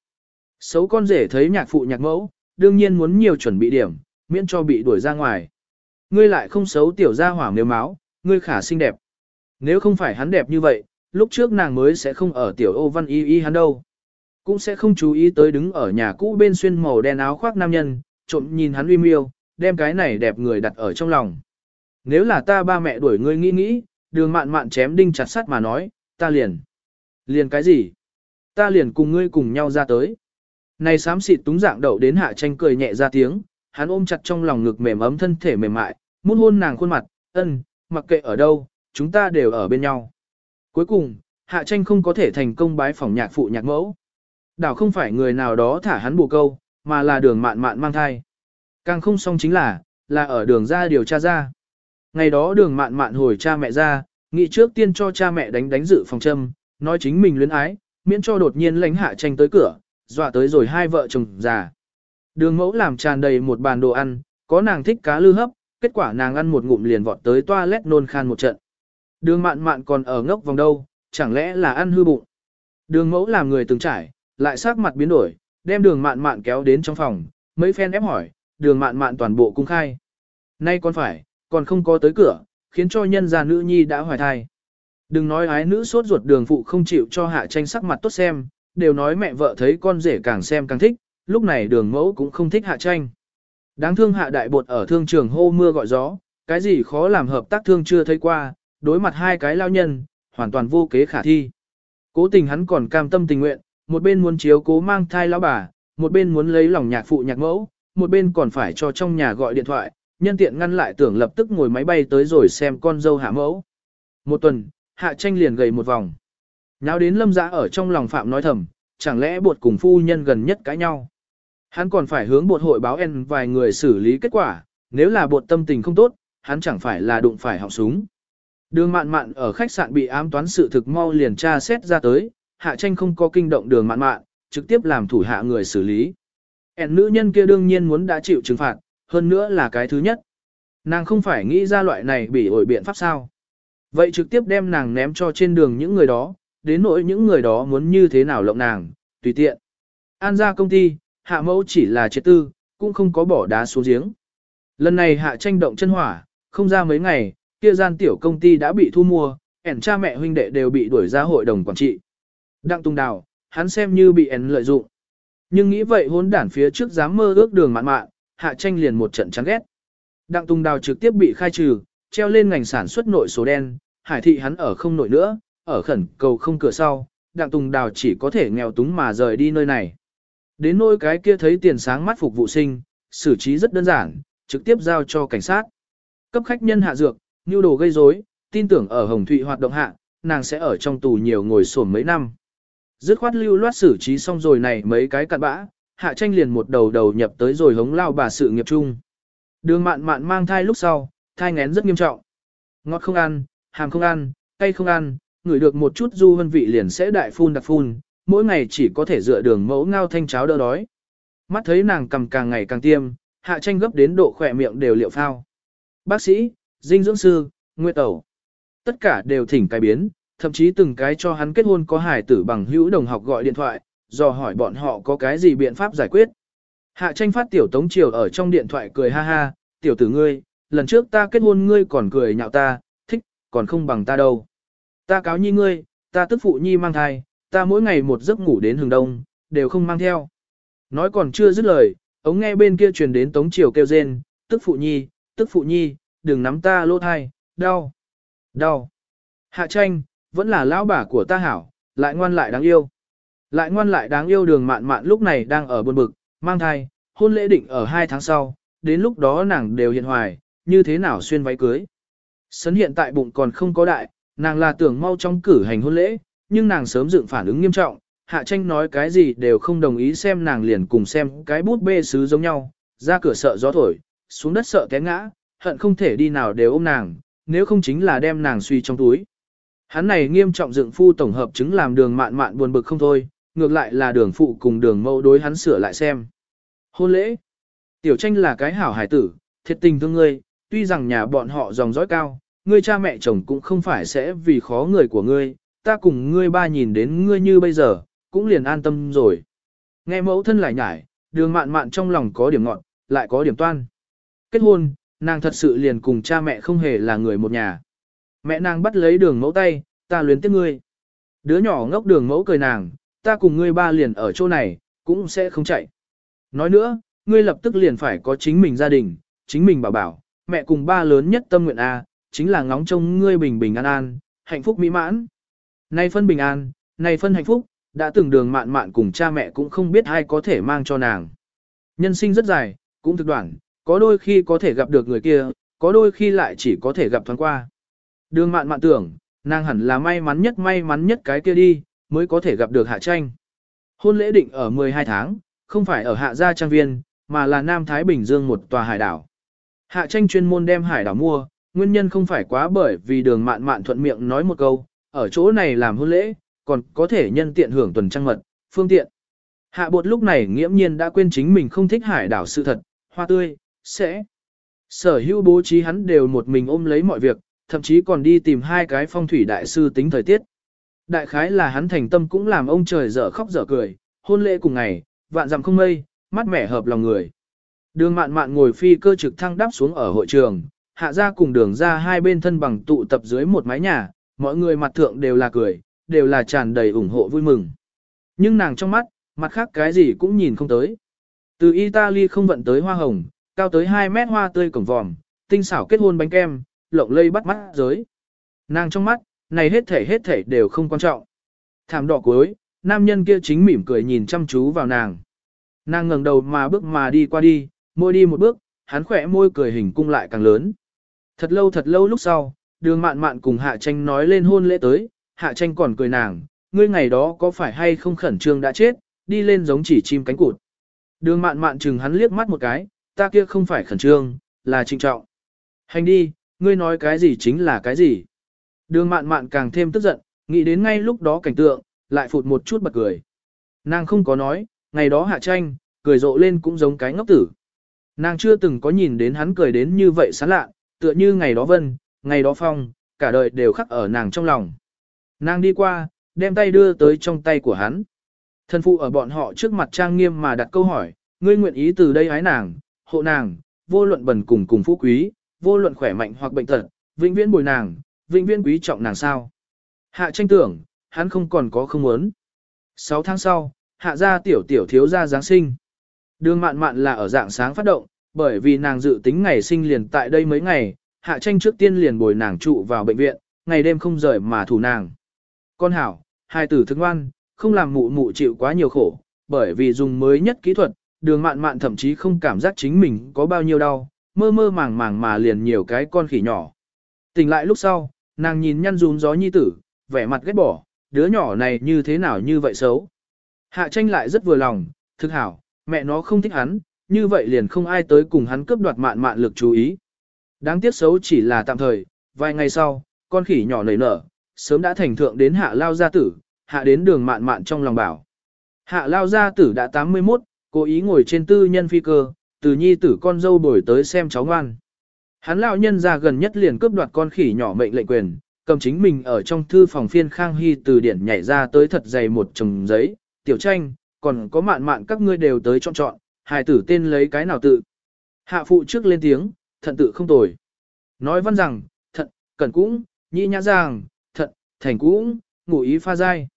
Xấu con rể thấy nhạc phụ nhạc mẫu, đương nhiên muốn nhiều chuẩn bị điểm, miễn cho bị đuổi ra ngoài. Ngươi lại không xấu tiểu ra hỏa nếu máu, ngươi khả xinh đẹp. Nếu không phải hắn đẹp như vậy, lúc trước nàng mới sẽ không ở tiểu ô văn y y hắn đâu. Cũng sẽ không chú ý tới đứng ở nhà cũ bên xuyên màu đen áo khoác nam nhân, trộm nhìn hắn uy miêu, đem cái này đẹp người đặt ở trong lòng. Nếu là ta ba mẹ đuổi ngươi nghĩ nghĩ, đường mạn mạn chém đinh chặt sắt mà nói, ta liền. Liền cái gì? Ta liền cùng ngươi cùng nhau ra tới. Này xám xịt túng dạng đậu đến hạ tranh cười nhẹ ra tiếng, hắn ôm chặt trong lòng ngực mềm ấm thân thể mềm mại, muốn hôn nàng khuôn mặt, ân, mặc kệ ở đâu, chúng ta đều ở bên nhau. Cuối cùng, hạ tranh không có thể thành công bái phỏng nhạc phụ nhạc mẫu. Đảo không phải người nào đó thả hắn bù câu, mà là đường mạn mạn mang thai. Càng không xong chính là, là ở đường ra điều tra ra. Ngày đó đường mạn mạn hồi cha mẹ ra, nghĩ trước tiên cho cha mẹ đánh đánh dự phòng châm, nói chính mình luyến ái, miễn cho đột nhiên lánh hạ tranh tới cửa, dọa tới rồi hai vợ chồng già. Đường mẫu làm tràn đầy một bàn đồ ăn, có nàng thích cá lư hấp, kết quả nàng ăn một ngụm liền vọt tới toilet nôn khan một trận. Đường mạn mạn còn ở ngốc vòng đâu, chẳng lẽ là ăn hư bụng. Đường mẫu làm người từng trải, lại sắc mặt biến đổi, đem đường mạn mạn kéo đến trong phòng, mấy phen ép hỏi, đường mạn mạn toàn bộ cung khai. Nay còn phải, còn không có tới cửa, khiến cho nhân gia nữ nhi đã hoài thai. Đừng nói ái nữ sốt ruột đường phụ không chịu cho hạ tranh sắc mặt tốt xem, đều nói mẹ vợ thấy con rể càng xem càng thích, lúc này đường mẫu cũng không thích hạ tranh. Đáng thương hạ đại bột ở thương trường hô mưa gọi gió, cái gì khó làm hợp tác thương chưa thấy qua, đối mặt hai cái lao nhân, hoàn toàn vô kế khả thi. Cố tình hắn còn cam tâm tình nguyện, một bên muốn chiếu cố mang thai lão bà, một bên muốn lấy lòng nhạc phụ nhạc mẫu, một bên còn phải cho trong nhà gọi điện thoại, nhân tiện ngăn lại tưởng lập tức ngồi máy bay tới rồi xem con dâu hạ mẫu. Một tuần, hạ tranh liền gầy một vòng. Nháo đến lâm dã ở trong lòng phạm nói thầm, chẳng lẽ bột cùng phu nhân gần nhất cãi nhau. Hắn còn phải hướng bột hội báo en vài người xử lý kết quả, nếu là bột tâm tình không tốt, hắn chẳng phải là đụng phải họng súng. Đường mạn mạn ở khách sạn bị ám toán sự thực mau liền tra xét ra tới, hạ tranh không có kinh động đường mạn mạn, trực tiếp làm thủ hạ người xử lý. En nữ nhân kia đương nhiên muốn đã chịu trừng phạt, hơn nữa là cái thứ nhất. Nàng không phải nghĩ ra loại này bị ổi biện pháp sao. Vậy trực tiếp đem nàng ném cho trên đường những người đó, đến nỗi những người đó muốn như thế nào lộng nàng, tùy tiện. An ra công ty, hạ mẫu chỉ là chế tư, cũng không có bỏ đá xuống giếng. Lần này hạ tranh động chân hỏa, không ra mấy ngày, kia gian tiểu công ty đã bị thu mua, ẻn cha mẹ huynh đệ đều bị đuổi ra hội đồng quản trị. Đặng Tùng Đào, hắn xem như bị ẻn lợi dụng. Nhưng nghĩ vậy hốn đản phía trước dám mơ ước đường mạn mạn, hạ tranh liền một trận chán ghét. Đặng Tùng Đào trực tiếp bị khai trừ, treo lên ngành sản xuất nội số đen, hải thị hắn ở không nổi nữa, ở khẩn cầu không cửa sau, Đặng Tùng Đào chỉ có thể nghèo túng mà rời đi nơi này. Đến nỗi cái kia thấy tiền sáng mắt phục vụ sinh, xử trí rất đơn giản, trực tiếp giao cho cảnh sát. Cấp khách nhân hạ dược, nhu đồ gây rối, tin tưởng ở Hồng Thụy hoạt động hạ, nàng sẽ ở trong tù nhiều ngồi sổm mấy năm. Dứt khoát lưu loát xử trí xong rồi này mấy cái cặn bã, hạ tranh liền một đầu đầu nhập tới rồi hống lao bà sự nghiệp chung. Đường mạn mạn mang thai lúc sau, thai ngén rất nghiêm trọng. Ngọt không ăn, hàm không ăn, cay không ăn, ngửi được một chút du hân vị liền sẽ đại phun đặc phun, mỗi ngày chỉ có thể dựa đường mẫu ngao thanh cháo đỡ đói. Mắt thấy nàng cầm càng ngày càng tiêm, hạ tranh gấp đến độ khỏe miệng đều liệu phao. Bác sĩ, dinh dưỡng sư, nguyệt tẩu. Tất cả đều thỉnh cái biến, thậm chí từng cái cho hắn kết hôn có hài tử bằng hữu đồng học gọi điện thoại, dò hỏi bọn họ có cái gì biện pháp giải quyết. Hạ tranh phát tiểu tống triều ở trong điện thoại cười ha ha, tiểu tử ngươi, lần trước ta kết hôn ngươi còn cười nhạo ta, thích, còn không bằng ta đâu. Ta cáo nhi ngươi, ta tức phụ nhi mang thai, ta mỗi ngày một giấc ngủ đến hừng đông, đều không mang theo. Nói còn chưa dứt lời, ống nghe bên kia truyền đến tống triều kêu rên, tức phụ nhi, tức phụ nhi, đừng nắm ta lỗ thai, đau, đau. Hạ tranh, vẫn là lão bà của ta hảo, lại ngoan lại đáng yêu. Lại ngoan lại đáng yêu đường mạn mạn lúc này đang ở buồn bực, mang thai, hôn lễ định ở hai tháng sau, đến lúc đó nàng đều hiện hoài, như thế nào xuyên váy cưới. Sấn hiện tại bụng còn không có đại, nàng là tưởng mau trong cử hành hôn lễ, nhưng nàng sớm dựng phản ứng nghiêm trọng, hạ tranh nói cái gì đều không đồng ý xem nàng liền cùng xem cái bút bê sứ giống nhau, ra cửa sợ gió thổi, xuống đất sợ té ngã, hận không thể đi nào đều ôm nàng, nếu không chính là đem nàng suy trong túi. Hắn này nghiêm trọng dựng phu tổng hợp chứng làm đường mạn mạn buồn bực không thôi, ngược lại là đường phụ cùng đường mẫu đối hắn sửa lại xem. Hôn lễ. Tiểu tranh là cái hảo hải tử, thiệt tình thương ngươi, tuy rằng nhà bọn họ dòng dõi cao, ngươi cha mẹ chồng cũng không phải sẽ vì khó người của ngươi, ta cùng ngươi ba nhìn đến ngươi như bây giờ, cũng liền an tâm rồi. Nghe mẫu thân lại nhải, đường mạn mạn trong lòng có điểm ngọn, lại có điểm toan. Kết hôn, nàng thật sự liền cùng cha mẹ không hề là người một nhà. Mẹ nàng bắt lấy đường mẫu tay, ta luyến tiếc ngươi. Đứa nhỏ ngốc đường mẫu cười nàng, ta cùng ngươi ba liền ở chỗ này, cũng sẽ không chạy. Nói nữa, ngươi lập tức liền phải có chính mình gia đình, chính mình bảo bảo, mẹ cùng ba lớn nhất tâm nguyện A, chính là ngóng trông ngươi bình bình an an, hạnh phúc mỹ mãn. Nay phân bình an, nay phân hạnh phúc, đã từng đường mạn mạn cùng cha mẹ cũng không biết ai có thể mang cho nàng. Nhân sinh rất dài, cũng thực đoạn, có đôi khi có thể gặp được người kia, có đôi khi lại chỉ có thể gặp thoáng qua. Đường mạn mạn tưởng, nàng hẳn là may mắn nhất may mắn nhất cái kia đi, mới có thể gặp được hạ tranh. Hôn lễ định ở 12 tháng, không phải ở hạ gia trang viên, mà là Nam Thái Bình Dương một tòa hải đảo. Hạ tranh chuyên môn đem hải đảo mua, nguyên nhân không phải quá bởi vì đường mạn mạn thuận miệng nói một câu, ở chỗ này làm hôn lễ, còn có thể nhân tiện hưởng tuần trăng mật, phương tiện. Hạ bột lúc này nghiễm nhiên đã quên chính mình không thích hải đảo sự thật, hoa tươi, sẽ Sở hữu bố trí hắn đều một mình ôm lấy mọi việc, thậm chí còn đi tìm hai cái phong thủy đại sư tính thời tiết. Đại khái là hắn thành tâm cũng làm ông trời dở khóc dở cười, hôn lễ cùng ngày, vạn dặm không mây, mắt mẻ hợp lòng người. Đường mạn mạn ngồi phi cơ trực thăng đáp xuống ở hội trường, hạ ra cùng đường ra hai bên thân bằng tụ tập dưới một mái nhà, mọi người mặt thượng đều là cười, đều là tràn đầy ủng hộ vui mừng. Nhưng nàng trong mắt, mặt khác cái gì cũng nhìn không tới. Từ Italy không vận tới hoa hồng, cao tới 2 mét hoa tươi cổng vòm, tinh xảo kết hôn bánh kem, lộng lây bắt mắt giới. Nàng trong mắt, này hết thể hết thể đều không quan trọng. Thảm đỏ cuối, nam nhân kia chính mỉm cười nhìn chăm chú vào nàng. Nàng ngẩng đầu mà bước mà đi qua đi, môi đi một bước, hắn khỏe môi cười hình cung lại càng lớn. Thật lâu thật lâu lúc sau, đường mạn mạn cùng hạ tranh nói lên hôn lễ tới, hạ tranh còn cười nàng, ngươi ngày đó có phải hay không khẩn trương đã chết, đi lên giống chỉ chim cánh cụt. Đường mạn mạn chừng hắn liếc mắt một cái, ta kia không phải khẩn trương, là trinh trọng. Hành đi, ngươi nói cái gì chính là cái gì. Đường mạn mạn càng thêm tức giận, nghĩ đến ngay lúc đó cảnh tượng, lại phụt một chút bật cười. Nàng không có nói, ngày đó hạ tranh, cười rộ lên cũng giống cái ngốc tử. Nàng chưa từng có nhìn đến hắn cười đến như vậy sán lạ, tựa như ngày đó vân, ngày đó phong, cả đời đều khắc ở nàng trong lòng. Nàng đi qua, đem tay đưa tới trong tay của hắn. Thân phụ ở bọn họ trước mặt trang nghiêm mà đặt câu hỏi, ngươi nguyện ý từ đây ái nàng, hộ nàng, vô luận bần cùng cùng phú quý, vô luận khỏe mạnh hoặc bệnh tật, vĩnh viễn bồi nàng, vĩnh viễn quý trọng nàng sao. Hạ tranh tưởng, hắn không còn có không muốn. 6 tháng sau, hạ gia tiểu tiểu thiếu gia Giáng sinh. Đường mạn mạn là ở dạng sáng phát động, bởi vì nàng dự tính ngày sinh liền tại đây mấy ngày, hạ tranh trước tiên liền bồi nàng trụ vào bệnh viện, ngày đêm không rời mà thủ nàng. Con hảo, hai tử thức ngoan, không làm mụ mụ chịu quá nhiều khổ, bởi vì dùng mới nhất kỹ thuật, đường mạn mạn thậm chí không cảm giác chính mình có bao nhiêu đau, mơ mơ màng màng mà liền nhiều cái con khỉ nhỏ. Tỉnh lại lúc sau, nàng nhìn nhăn rún gió nhi tử, vẻ mặt ghét bỏ, đứa nhỏ này như thế nào như vậy xấu. Hạ tranh lại rất vừa lòng, thực hảo, mẹ nó không thích hắn, như vậy liền không ai tới cùng hắn cướp đoạt mạn mạn lực chú ý. Đáng tiếc xấu chỉ là tạm thời, vài ngày sau, con khỉ nhỏ nảy nở, sớm đã thành thượng đến hạ lao gia tử, hạ đến đường mạn mạn trong lòng bảo. Hạ lao gia tử đã 81, cố ý ngồi trên tư nhân phi cơ, từ nhi tử con dâu đổi tới xem cháu ngoan. Hắn lão nhân ra gần nhất liền cướp đoạt con khỉ nhỏ mệnh lệnh quyền, cầm chính mình ở trong thư phòng phiên khang hy từ điển nhảy ra tới thật dày một chồng giấy, tiểu tranh, còn có mạn mạn các ngươi đều tới chọn chọn, hài tử tên lấy cái nào tự. Hạ phụ trước lên tiếng, thận tự không tồi. Nói văn rằng, thận, cẩn cũng, nhị nhã giang, thận, thành cũng, ngủ ý pha dai.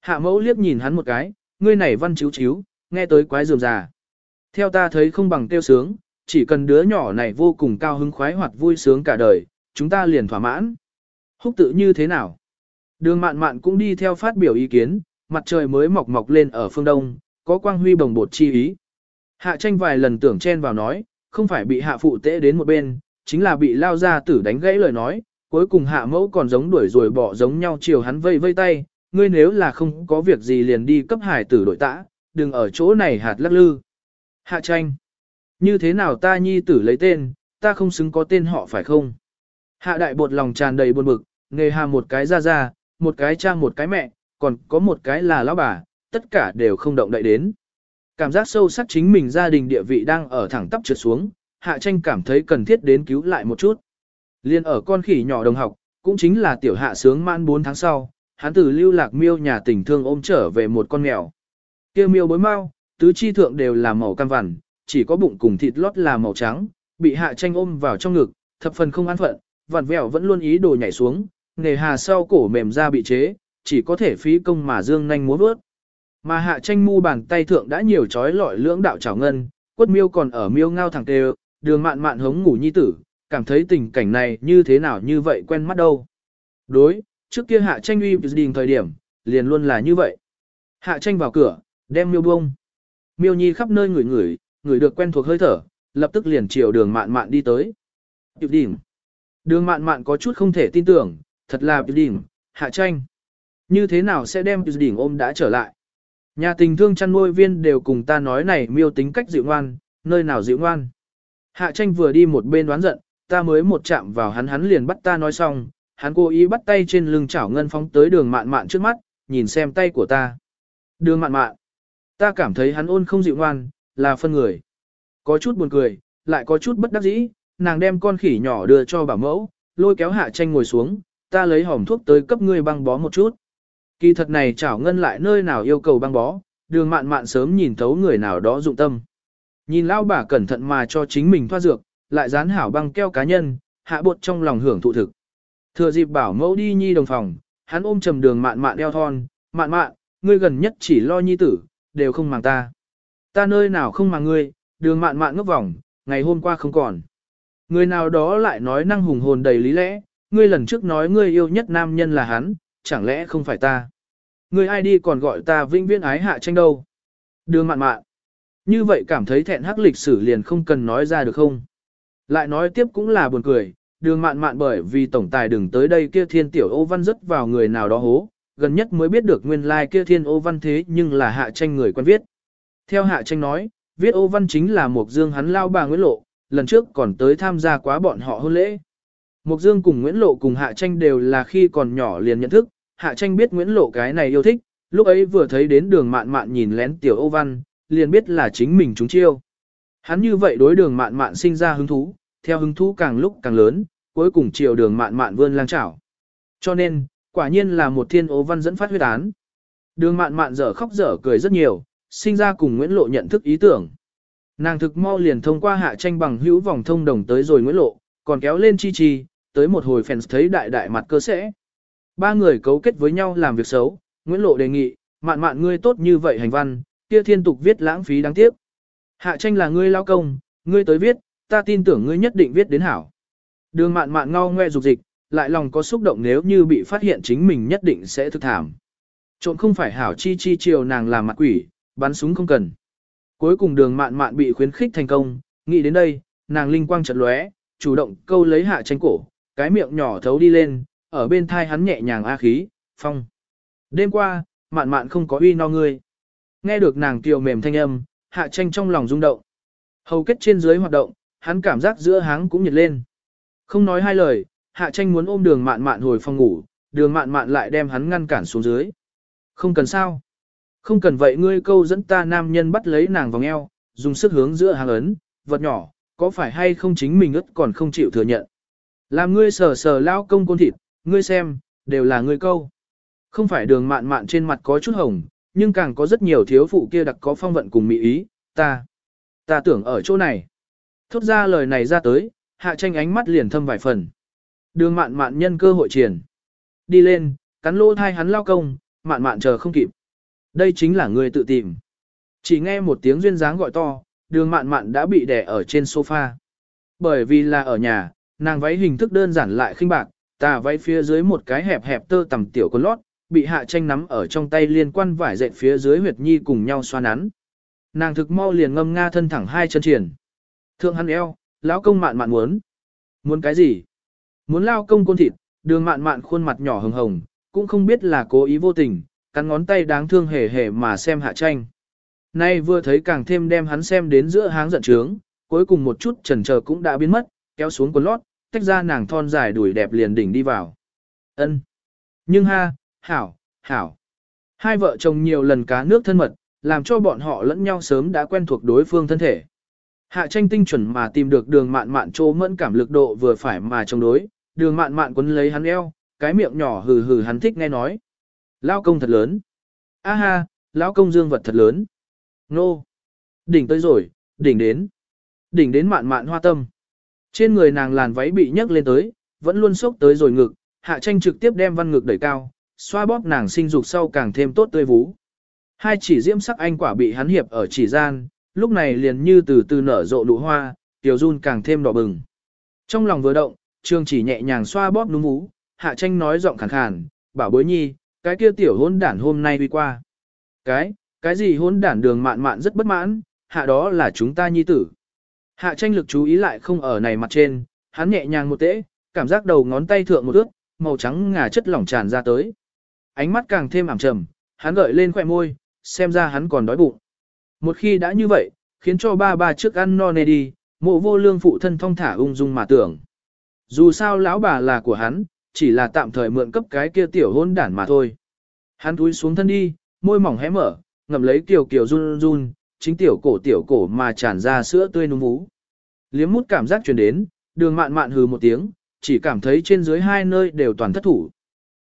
Hạ mẫu liếc nhìn hắn một cái, ngươi này văn chiếu chiếu, nghe tới quái dường già. Theo ta thấy không bằng tiêu sướng, chỉ cần đứa nhỏ này vô cùng cao hứng khoái hoặc vui sướng cả đời, chúng ta liền thỏa mãn. Húc tự như thế nào? Đường mạn mạn cũng đi theo phát biểu ý kiến, mặt trời mới mọc mọc lên ở phương đông, có quang huy bồng bột chi ý. Hạ tranh vài lần tưởng chen vào nói, không phải bị hạ phụ tễ đến một bên, chính là bị lao ra tử đánh gãy lời nói, cuối cùng hạ mẫu còn giống đuổi rồi bỏ giống nhau chiều hắn vây vây tay, ngươi nếu là không có việc gì liền đi cấp hải tử đội tã, đừng ở chỗ này hạt lắc lư. Hạ tranh, như thế nào ta nhi tử lấy tên, ta không xứng có tên họ phải không? Hạ đại bột lòng tràn đầy buồn bực, nghề hà một cái ra ra, một cái cha một cái mẹ, còn có một cái là lão bà, tất cả đều không động đậy đến. Cảm giác sâu sắc chính mình gia đình địa vị đang ở thẳng tắp trượt xuống, hạ tranh cảm thấy cần thiết đến cứu lại một chút. Liên ở con khỉ nhỏ đồng học, cũng chính là tiểu hạ sướng mãn 4 tháng sau, hắn từ lưu lạc miêu nhà tình thương ôm trở về một con mèo. Kia miêu bối mau, tứ chi thượng đều là màu cam vằn, chỉ có bụng cùng thịt lót là màu trắng, bị hạ tranh ôm vào trong ngực, thập phần không an phận, vặn vẹo vẫn luôn ý đồ nhảy xuống, nề hà sau cổ mềm ra bị chế, chỉ có thể phí công mà dương nhanh múa vớt. Mà hạ tranh mu bàn tay thượng đã nhiều trói lọi lưỡng đạo trảo ngân, quất miêu còn ở miêu ngao thẳng tê đường mạn mạn hống ngủ nhi tử, cảm thấy tình cảnh này như thế nào như vậy quen mắt đâu. Đối, trước kia hạ tranh uy đình thời điểm, liền luôn là như vậy. Hạ tranh vào cửa, đem miêu bông. Miêu nhi khắp nơi ngửi ngửi, Người được quen thuộc hơi thở, lập tức liền chiều đường mạn mạn đi tới. Điệp đỉnh. Đường mạn mạn có chút không thể tin tưởng, thật là điệp đỉnh, hạ tranh. Như thế nào sẽ đem điệp đỉnh ôm đã trở lại? Nhà tình thương chăn nuôi viên đều cùng ta nói này miêu tính cách dịu ngoan, nơi nào dịu ngoan. Hạ tranh vừa đi một bên đoán giận, ta mới một chạm vào hắn hắn liền bắt ta nói xong, hắn cố ý bắt tay trên lưng chảo ngân phóng tới đường mạn mạn trước mắt, nhìn xem tay của ta. Đường mạn mạn. Ta cảm thấy hắn ôn không dịu ngoan, là phân người. Có chút buồn cười, lại có chút bất đắc dĩ, nàng đem con khỉ nhỏ đưa cho bảo mẫu, lôi kéo hạ tranh ngồi xuống, ta lấy hỏng thuốc tới cấp ngươi băng bó một chút. Kỳ thật này chảo ngân lại nơi nào yêu cầu băng bó, đường mạn mạn sớm nhìn thấu người nào đó dụng tâm. Nhìn lao bà cẩn thận mà cho chính mình thoa dược, lại dán hảo băng keo cá nhân, hạ bột trong lòng hưởng thụ thực. Thừa dịp bảo mẫu đi nhi đồng phòng, hắn ôm trầm đường mạn mạn eo thon, mạn mạn, ngươi gần nhất chỉ lo nhi tử, đều không màng ta. Ta nơi nào không mà ngươi, đường mạn mạn ngốc vòng, ngày hôm qua không còn. Người nào đó lại nói năng hùng hồn đầy lý lẽ, ngươi lần trước nói ngươi yêu nhất nam nhân là hắn, chẳng lẽ không phải ta. Ngươi ai đi còn gọi ta vinh viễn ái hạ tranh đâu. Đường mạn mạn. Như vậy cảm thấy thẹn hắc lịch sử liền không cần nói ra được không. Lại nói tiếp cũng là buồn cười, đường mạn mạn bởi vì tổng tài đừng tới đây kia thiên tiểu ô văn rất vào người nào đó hố, gần nhất mới biết được nguyên lai like kia thiên ô văn thế nhưng là hạ tranh người quen viết. Theo hạ tranh nói, viết ô văn chính là Mục dương hắn lao bà Nguyễn Lộ, lần trước còn tới tham gia quá bọn họ hôn lễ. Mục Dương cùng Nguyễn Lộ cùng Hạ Tranh đều là khi còn nhỏ liền nhận thức, Hạ Tranh biết Nguyễn Lộ cái này yêu thích, lúc ấy vừa thấy đến đường mạn mạn nhìn lén tiểu Âu Văn, liền biết là chính mình chúng chiêu. Hắn như vậy đối đường mạn mạn sinh ra hứng thú, theo hứng thú càng lúc càng lớn, cuối cùng chiều đường mạn mạn vươn lang chảo. Cho nên, quả nhiên là một thiên Âu Văn dẫn phát huyết án. Đường mạn mạn dở khóc dở cười rất nhiều, sinh ra cùng Nguyễn Lộ nhận thức ý tưởng. Nàng thực mau liền thông qua hạ tranh bằng hữu vòng thông đồng tới rồi Nguyễn Lộ, còn kéo lên chi chi, tới một hồi fans thấy đại đại mặt cơ sẽ. Ba người cấu kết với nhau làm việc xấu, Nguyễn Lộ đề nghị, mạn mạn ngươi tốt như vậy hành văn, kia thiên tục viết lãng phí đáng tiếc. Hạ tranh là ngươi lao công, ngươi tới viết, ta tin tưởng ngươi nhất định viết đến hảo. Đường mạn mạn ngao ngoe dục dịch, lại lòng có xúc động nếu như bị phát hiện chính mình nhất định sẽ thực thảm. Trộn không phải hảo chi chi chiều nàng làm mặt quỷ, bắn súng không cần. Cuối cùng đường mạn mạn bị khuyến khích thành công, nghĩ đến đây, nàng linh quang chợt lóe, chủ động câu lấy hạ tranh cổ, cái miệng nhỏ thấu đi lên, ở bên thai hắn nhẹ nhàng a khí, phong. Đêm qua, mạn mạn không có uy no ngươi. Nghe được nàng kiều mềm thanh âm, hạ tranh trong lòng rung động. Hầu kết trên dưới hoạt động, hắn cảm giác giữa háng cũng nhiệt lên. Không nói hai lời, hạ tranh muốn ôm đường mạn mạn hồi phòng ngủ, đường mạn mạn lại đem hắn ngăn cản xuống dưới. Không cần sao. Không cần vậy ngươi câu dẫn ta nam nhân bắt lấy nàng vòng eo, dùng sức hướng giữa hàng ấn, vật nhỏ, có phải hay không chính mình ức còn không chịu thừa nhận. Làm ngươi sờ sờ lao công côn thịt, ngươi xem, đều là ngươi câu. Không phải đường mạn mạn trên mặt có chút hồng, nhưng càng có rất nhiều thiếu phụ kia đặc có phong vận cùng mỹ ý, ta, ta tưởng ở chỗ này. Thốt ra lời này ra tới, hạ tranh ánh mắt liền thâm vài phần. Đường mạn mạn nhân cơ hội triển. Đi lên, cắn lỗ thai hắn lao công, mạn mạn chờ không kịp. Đây chính là người tự tìm. Chỉ nghe một tiếng duyên dáng gọi to, đường mạn mạn đã bị đè ở trên sofa. Bởi vì là ở nhà, nàng váy hình thức đơn giản lại khinh bạc, tà váy phía dưới một cái hẹp hẹp tơ tầm tiểu con lót, bị hạ tranh nắm ở trong tay liên quan vải dệt phía dưới huyệt nhi cùng nhau xoa nắn. Nàng thực mau liền ngâm nga thân thẳng hai chân triển. Thượng hắn eo, lão công mạn mạn muốn. Muốn cái gì? Muốn lao công côn thịt, đường mạn mạn khuôn mặt nhỏ hồng hồng, cũng không biết là cố ý vô tình, cắn ngón tay đáng thương hề hề mà xem hạ tranh. Nay vừa thấy càng thêm đem hắn xem đến giữa háng giận trướng, cuối cùng một chút trần chờ cũng đã biến mất, kéo xuống quần lót, tách ra nàng thon dài đuổi đẹp liền đỉnh đi vào. Ân. Nhưng ha, hảo, hảo. Hai vợ chồng nhiều lần cá nước thân mật, làm cho bọn họ lẫn nhau sớm đã quen thuộc đối phương thân thể. Hạ tranh tinh chuẩn mà tìm được đường mạn mạn trô mẫn cảm lực độ vừa phải mà chống đối, đường mạn mạn quấn lấy hắn eo, cái miệng nhỏ hừ hừ hắn thích nghe nói. Lao công thật lớn. A ha, lão công dương vật thật lớn. Nô. Đỉnh tới rồi, đỉnh đến. Đỉnh đến mạn mạn hoa tâm. Trên người nàng làn váy bị nhấc lên tới, vẫn luôn sốc tới rồi ngực, hạ tranh trực tiếp đem văn ngực đẩy cao, xoa bóp nàng sinh dục sau càng thêm tốt tươi vú. Hai chỉ diễm sắc anh quả bị hắn hiệp ở chỉ gian, lúc này liền như từ từ nở rộ nụ hoa, tiểu run càng thêm đỏ bừng. Trong lòng vừa động, trương chỉ nhẹ nhàng xoa bóp núm vú, hạ tranh nói giọng khàn khàn, bảo bối nhi, cái kia tiểu hôn đản hôm nay đi qua. Cái, cái gì hôn đản đường mạn mạn rất bất mãn, hạ đó là chúng ta nhi tử. Hạ tranh lực chú ý lại không ở này mặt trên, hắn nhẹ nhàng một tễ, cảm giác đầu ngón tay thượng một ướt, màu trắng ngà chất lỏng tràn ra tới. Ánh mắt càng thêm ảm trầm, hắn gợi lên khỏe môi, xem ra hắn còn đói bụng. Một khi đã như vậy, khiến cho ba ba trước ăn no nê đi, mộ vô lương phụ thân thong thả ung dung mà tưởng. Dù sao lão bà là của hắn, chỉ là tạm thời mượn cấp cái kia tiểu hôn đản mà thôi. Hắn túi xuống thân đi, môi mỏng hé mở, ngậm lấy kiều kiều run run, chính tiểu cổ tiểu cổ mà tràn ra sữa tươi núm vú. Liếm mút cảm giác truyền đến, đường mạn mạn hừ một tiếng, chỉ cảm thấy trên dưới hai nơi đều toàn thất thủ.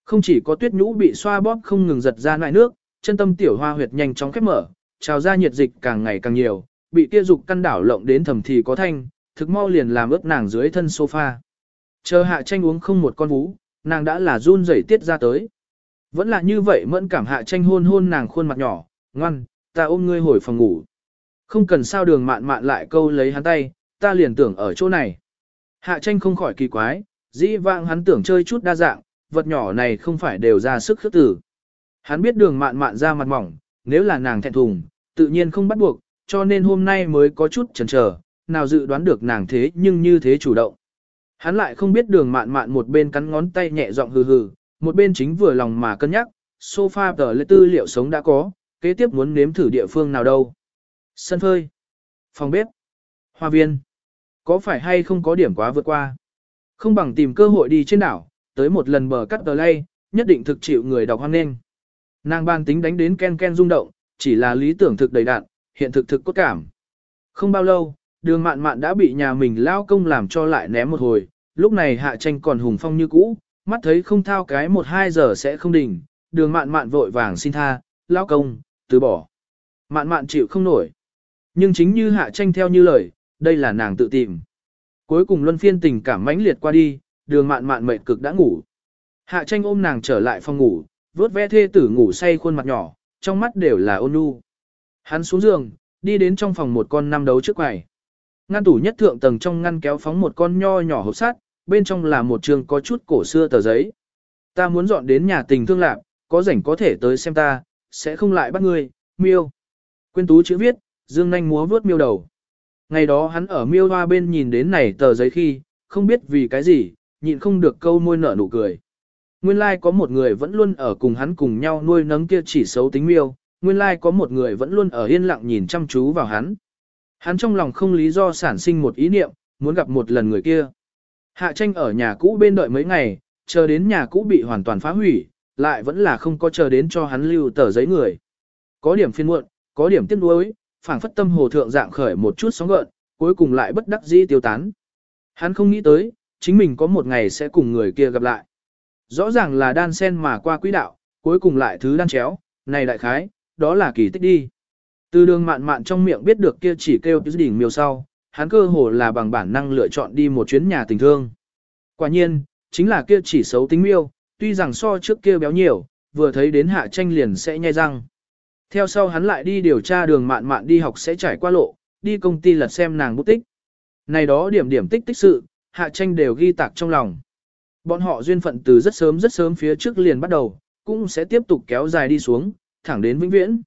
Không chỉ có tuyết nhũ bị xoa bóp không ngừng giật ra lại nước, chân tâm tiểu hoa huyệt nhanh chóng khép mở, trào ra nhiệt dịch càng ngày càng nhiều, bị kia dục căn đảo lộng đến thầm thì có thanh, thực mau liền làm ướt nàng dưới thân sofa. Chờ hạ tranh uống không một con vú, nàng đã là run rẩy tiết ra tới. Vẫn là như vậy mẫn cảm hạ tranh hôn hôn nàng khuôn mặt nhỏ, ngoan, ta ôm ngươi hồi phòng ngủ. Không cần sao đường mạn mạn lại câu lấy hắn tay, ta liền tưởng ở chỗ này. Hạ tranh không khỏi kỳ quái, dĩ vãng hắn tưởng chơi chút đa dạng, vật nhỏ này không phải đều ra sức khước tử. Hắn biết đường mạn mạn ra mặt mỏng, nếu là nàng thẹn thùng, tự nhiên không bắt buộc, cho nên hôm nay mới có chút chần chờ, nào dự đoán được nàng thế nhưng như thế chủ động. Hắn lại không biết đường mạn mạn một bên cắn ngón tay nhẹ giọng hừ hừ, một bên chính vừa lòng mà cân nhắc, sofa tờ lệ tư liệu sống đã có, kế tiếp muốn nếm thử địa phương nào đâu. Sân phơi, phòng bếp, hoa viên, có phải hay không có điểm quá vượt qua. Không bằng tìm cơ hội đi trên đảo, tới một lần bờ cắt tờ lay, nhất định thực chịu người đọc hoan nên Nàng ban tính đánh đến ken ken rung động, chỉ là lý tưởng thực đầy đạn, hiện thực thực cốt cảm. Không bao lâu, đường mạn mạn đã bị nhà mình lao công làm cho lại ném một hồi, lúc này hạ tranh còn hùng phong như cũ, mắt thấy không thao cái một hai giờ sẽ không đỉnh, đường mạn mạn vội vàng xin tha, lao công, từ bỏ. Mạn mạn chịu không nổi. Nhưng chính như hạ tranh theo như lời, đây là nàng tự tìm. Cuối cùng luân phiên tình cảm mãnh liệt qua đi, đường mạn mạn mệt cực đã ngủ. Hạ tranh ôm nàng trở lại phòng ngủ, vớt ve thê tử ngủ say khuôn mặt nhỏ, trong mắt đều là ôn nhu. Hắn xuống giường, đi đến trong phòng một con năm đấu trước quầy. Ngăn tủ nhất thượng tầng trong ngăn kéo phóng một con nho nhỏ hộp sắt, bên trong là một trường có chút cổ xưa tờ giấy. Ta muốn dọn đến nhà tình thương lạc, có rảnh có thể tới xem ta, sẽ không lại bắt ngươi, miêu. Quyên tú chữ viết, dương nanh múa vướt miêu đầu. Ngày đó hắn ở miêu hoa bên nhìn đến này tờ giấy khi, không biết vì cái gì, nhịn không được câu môi nở nụ cười. Nguyên lai like có một người vẫn luôn ở cùng hắn cùng nhau nuôi nấng kia chỉ xấu tính miêu, nguyên lai like có một người vẫn luôn ở yên lặng nhìn chăm chú vào hắn. Hắn trong lòng không lý do sản sinh một ý niệm, muốn gặp một lần người kia. Hạ tranh ở nhà cũ bên đợi mấy ngày, chờ đến nhà cũ bị hoàn toàn phá hủy, lại vẫn là không có chờ đến cho hắn lưu tờ giấy người. Có điểm phiên muộn, có điểm tiếc nuối, phảng phất tâm hồ thượng dạng khởi một chút sóng gợn, cuối cùng lại bất đắc dĩ tiêu tán. Hắn không nghĩ tới, chính mình có một ngày sẽ cùng người kia gặp lại. Rõ ràng là đan sen mà qua quỹ đạo, cuối cùng lại thứ đan chéo, này đại khái, đó là kỳ tích đi. Từ đường mạn mạn trong miệng biết được kia chỉ kêu tứ đỉnh miêu sau, hắn cơ hồ là bằng bản năng lựa chọn đi một chuyến nhà tình thương. Quả nhiên, chính là kia chỉ xấu tính miêu, tuy rằng so trước kia béo nhiều, vừa thấy đến hạ tranh liền sẽ nhai răng. Theo sau hắn lại đi điều tra đường mạn mạn đi học sẽ trải qua lộ, đi công ty lật xem nàng bút tích. Này đó điểm điểm tích tích sự, hạ tranh đều ghi tạc trong lòng. Bọn họ duyên phận từ rất sớm rất sớm phía trước liền bắt đầu, cũng sẽ tiếp tục kéo dài đi xuống, thẳng đến vĩnh viễn.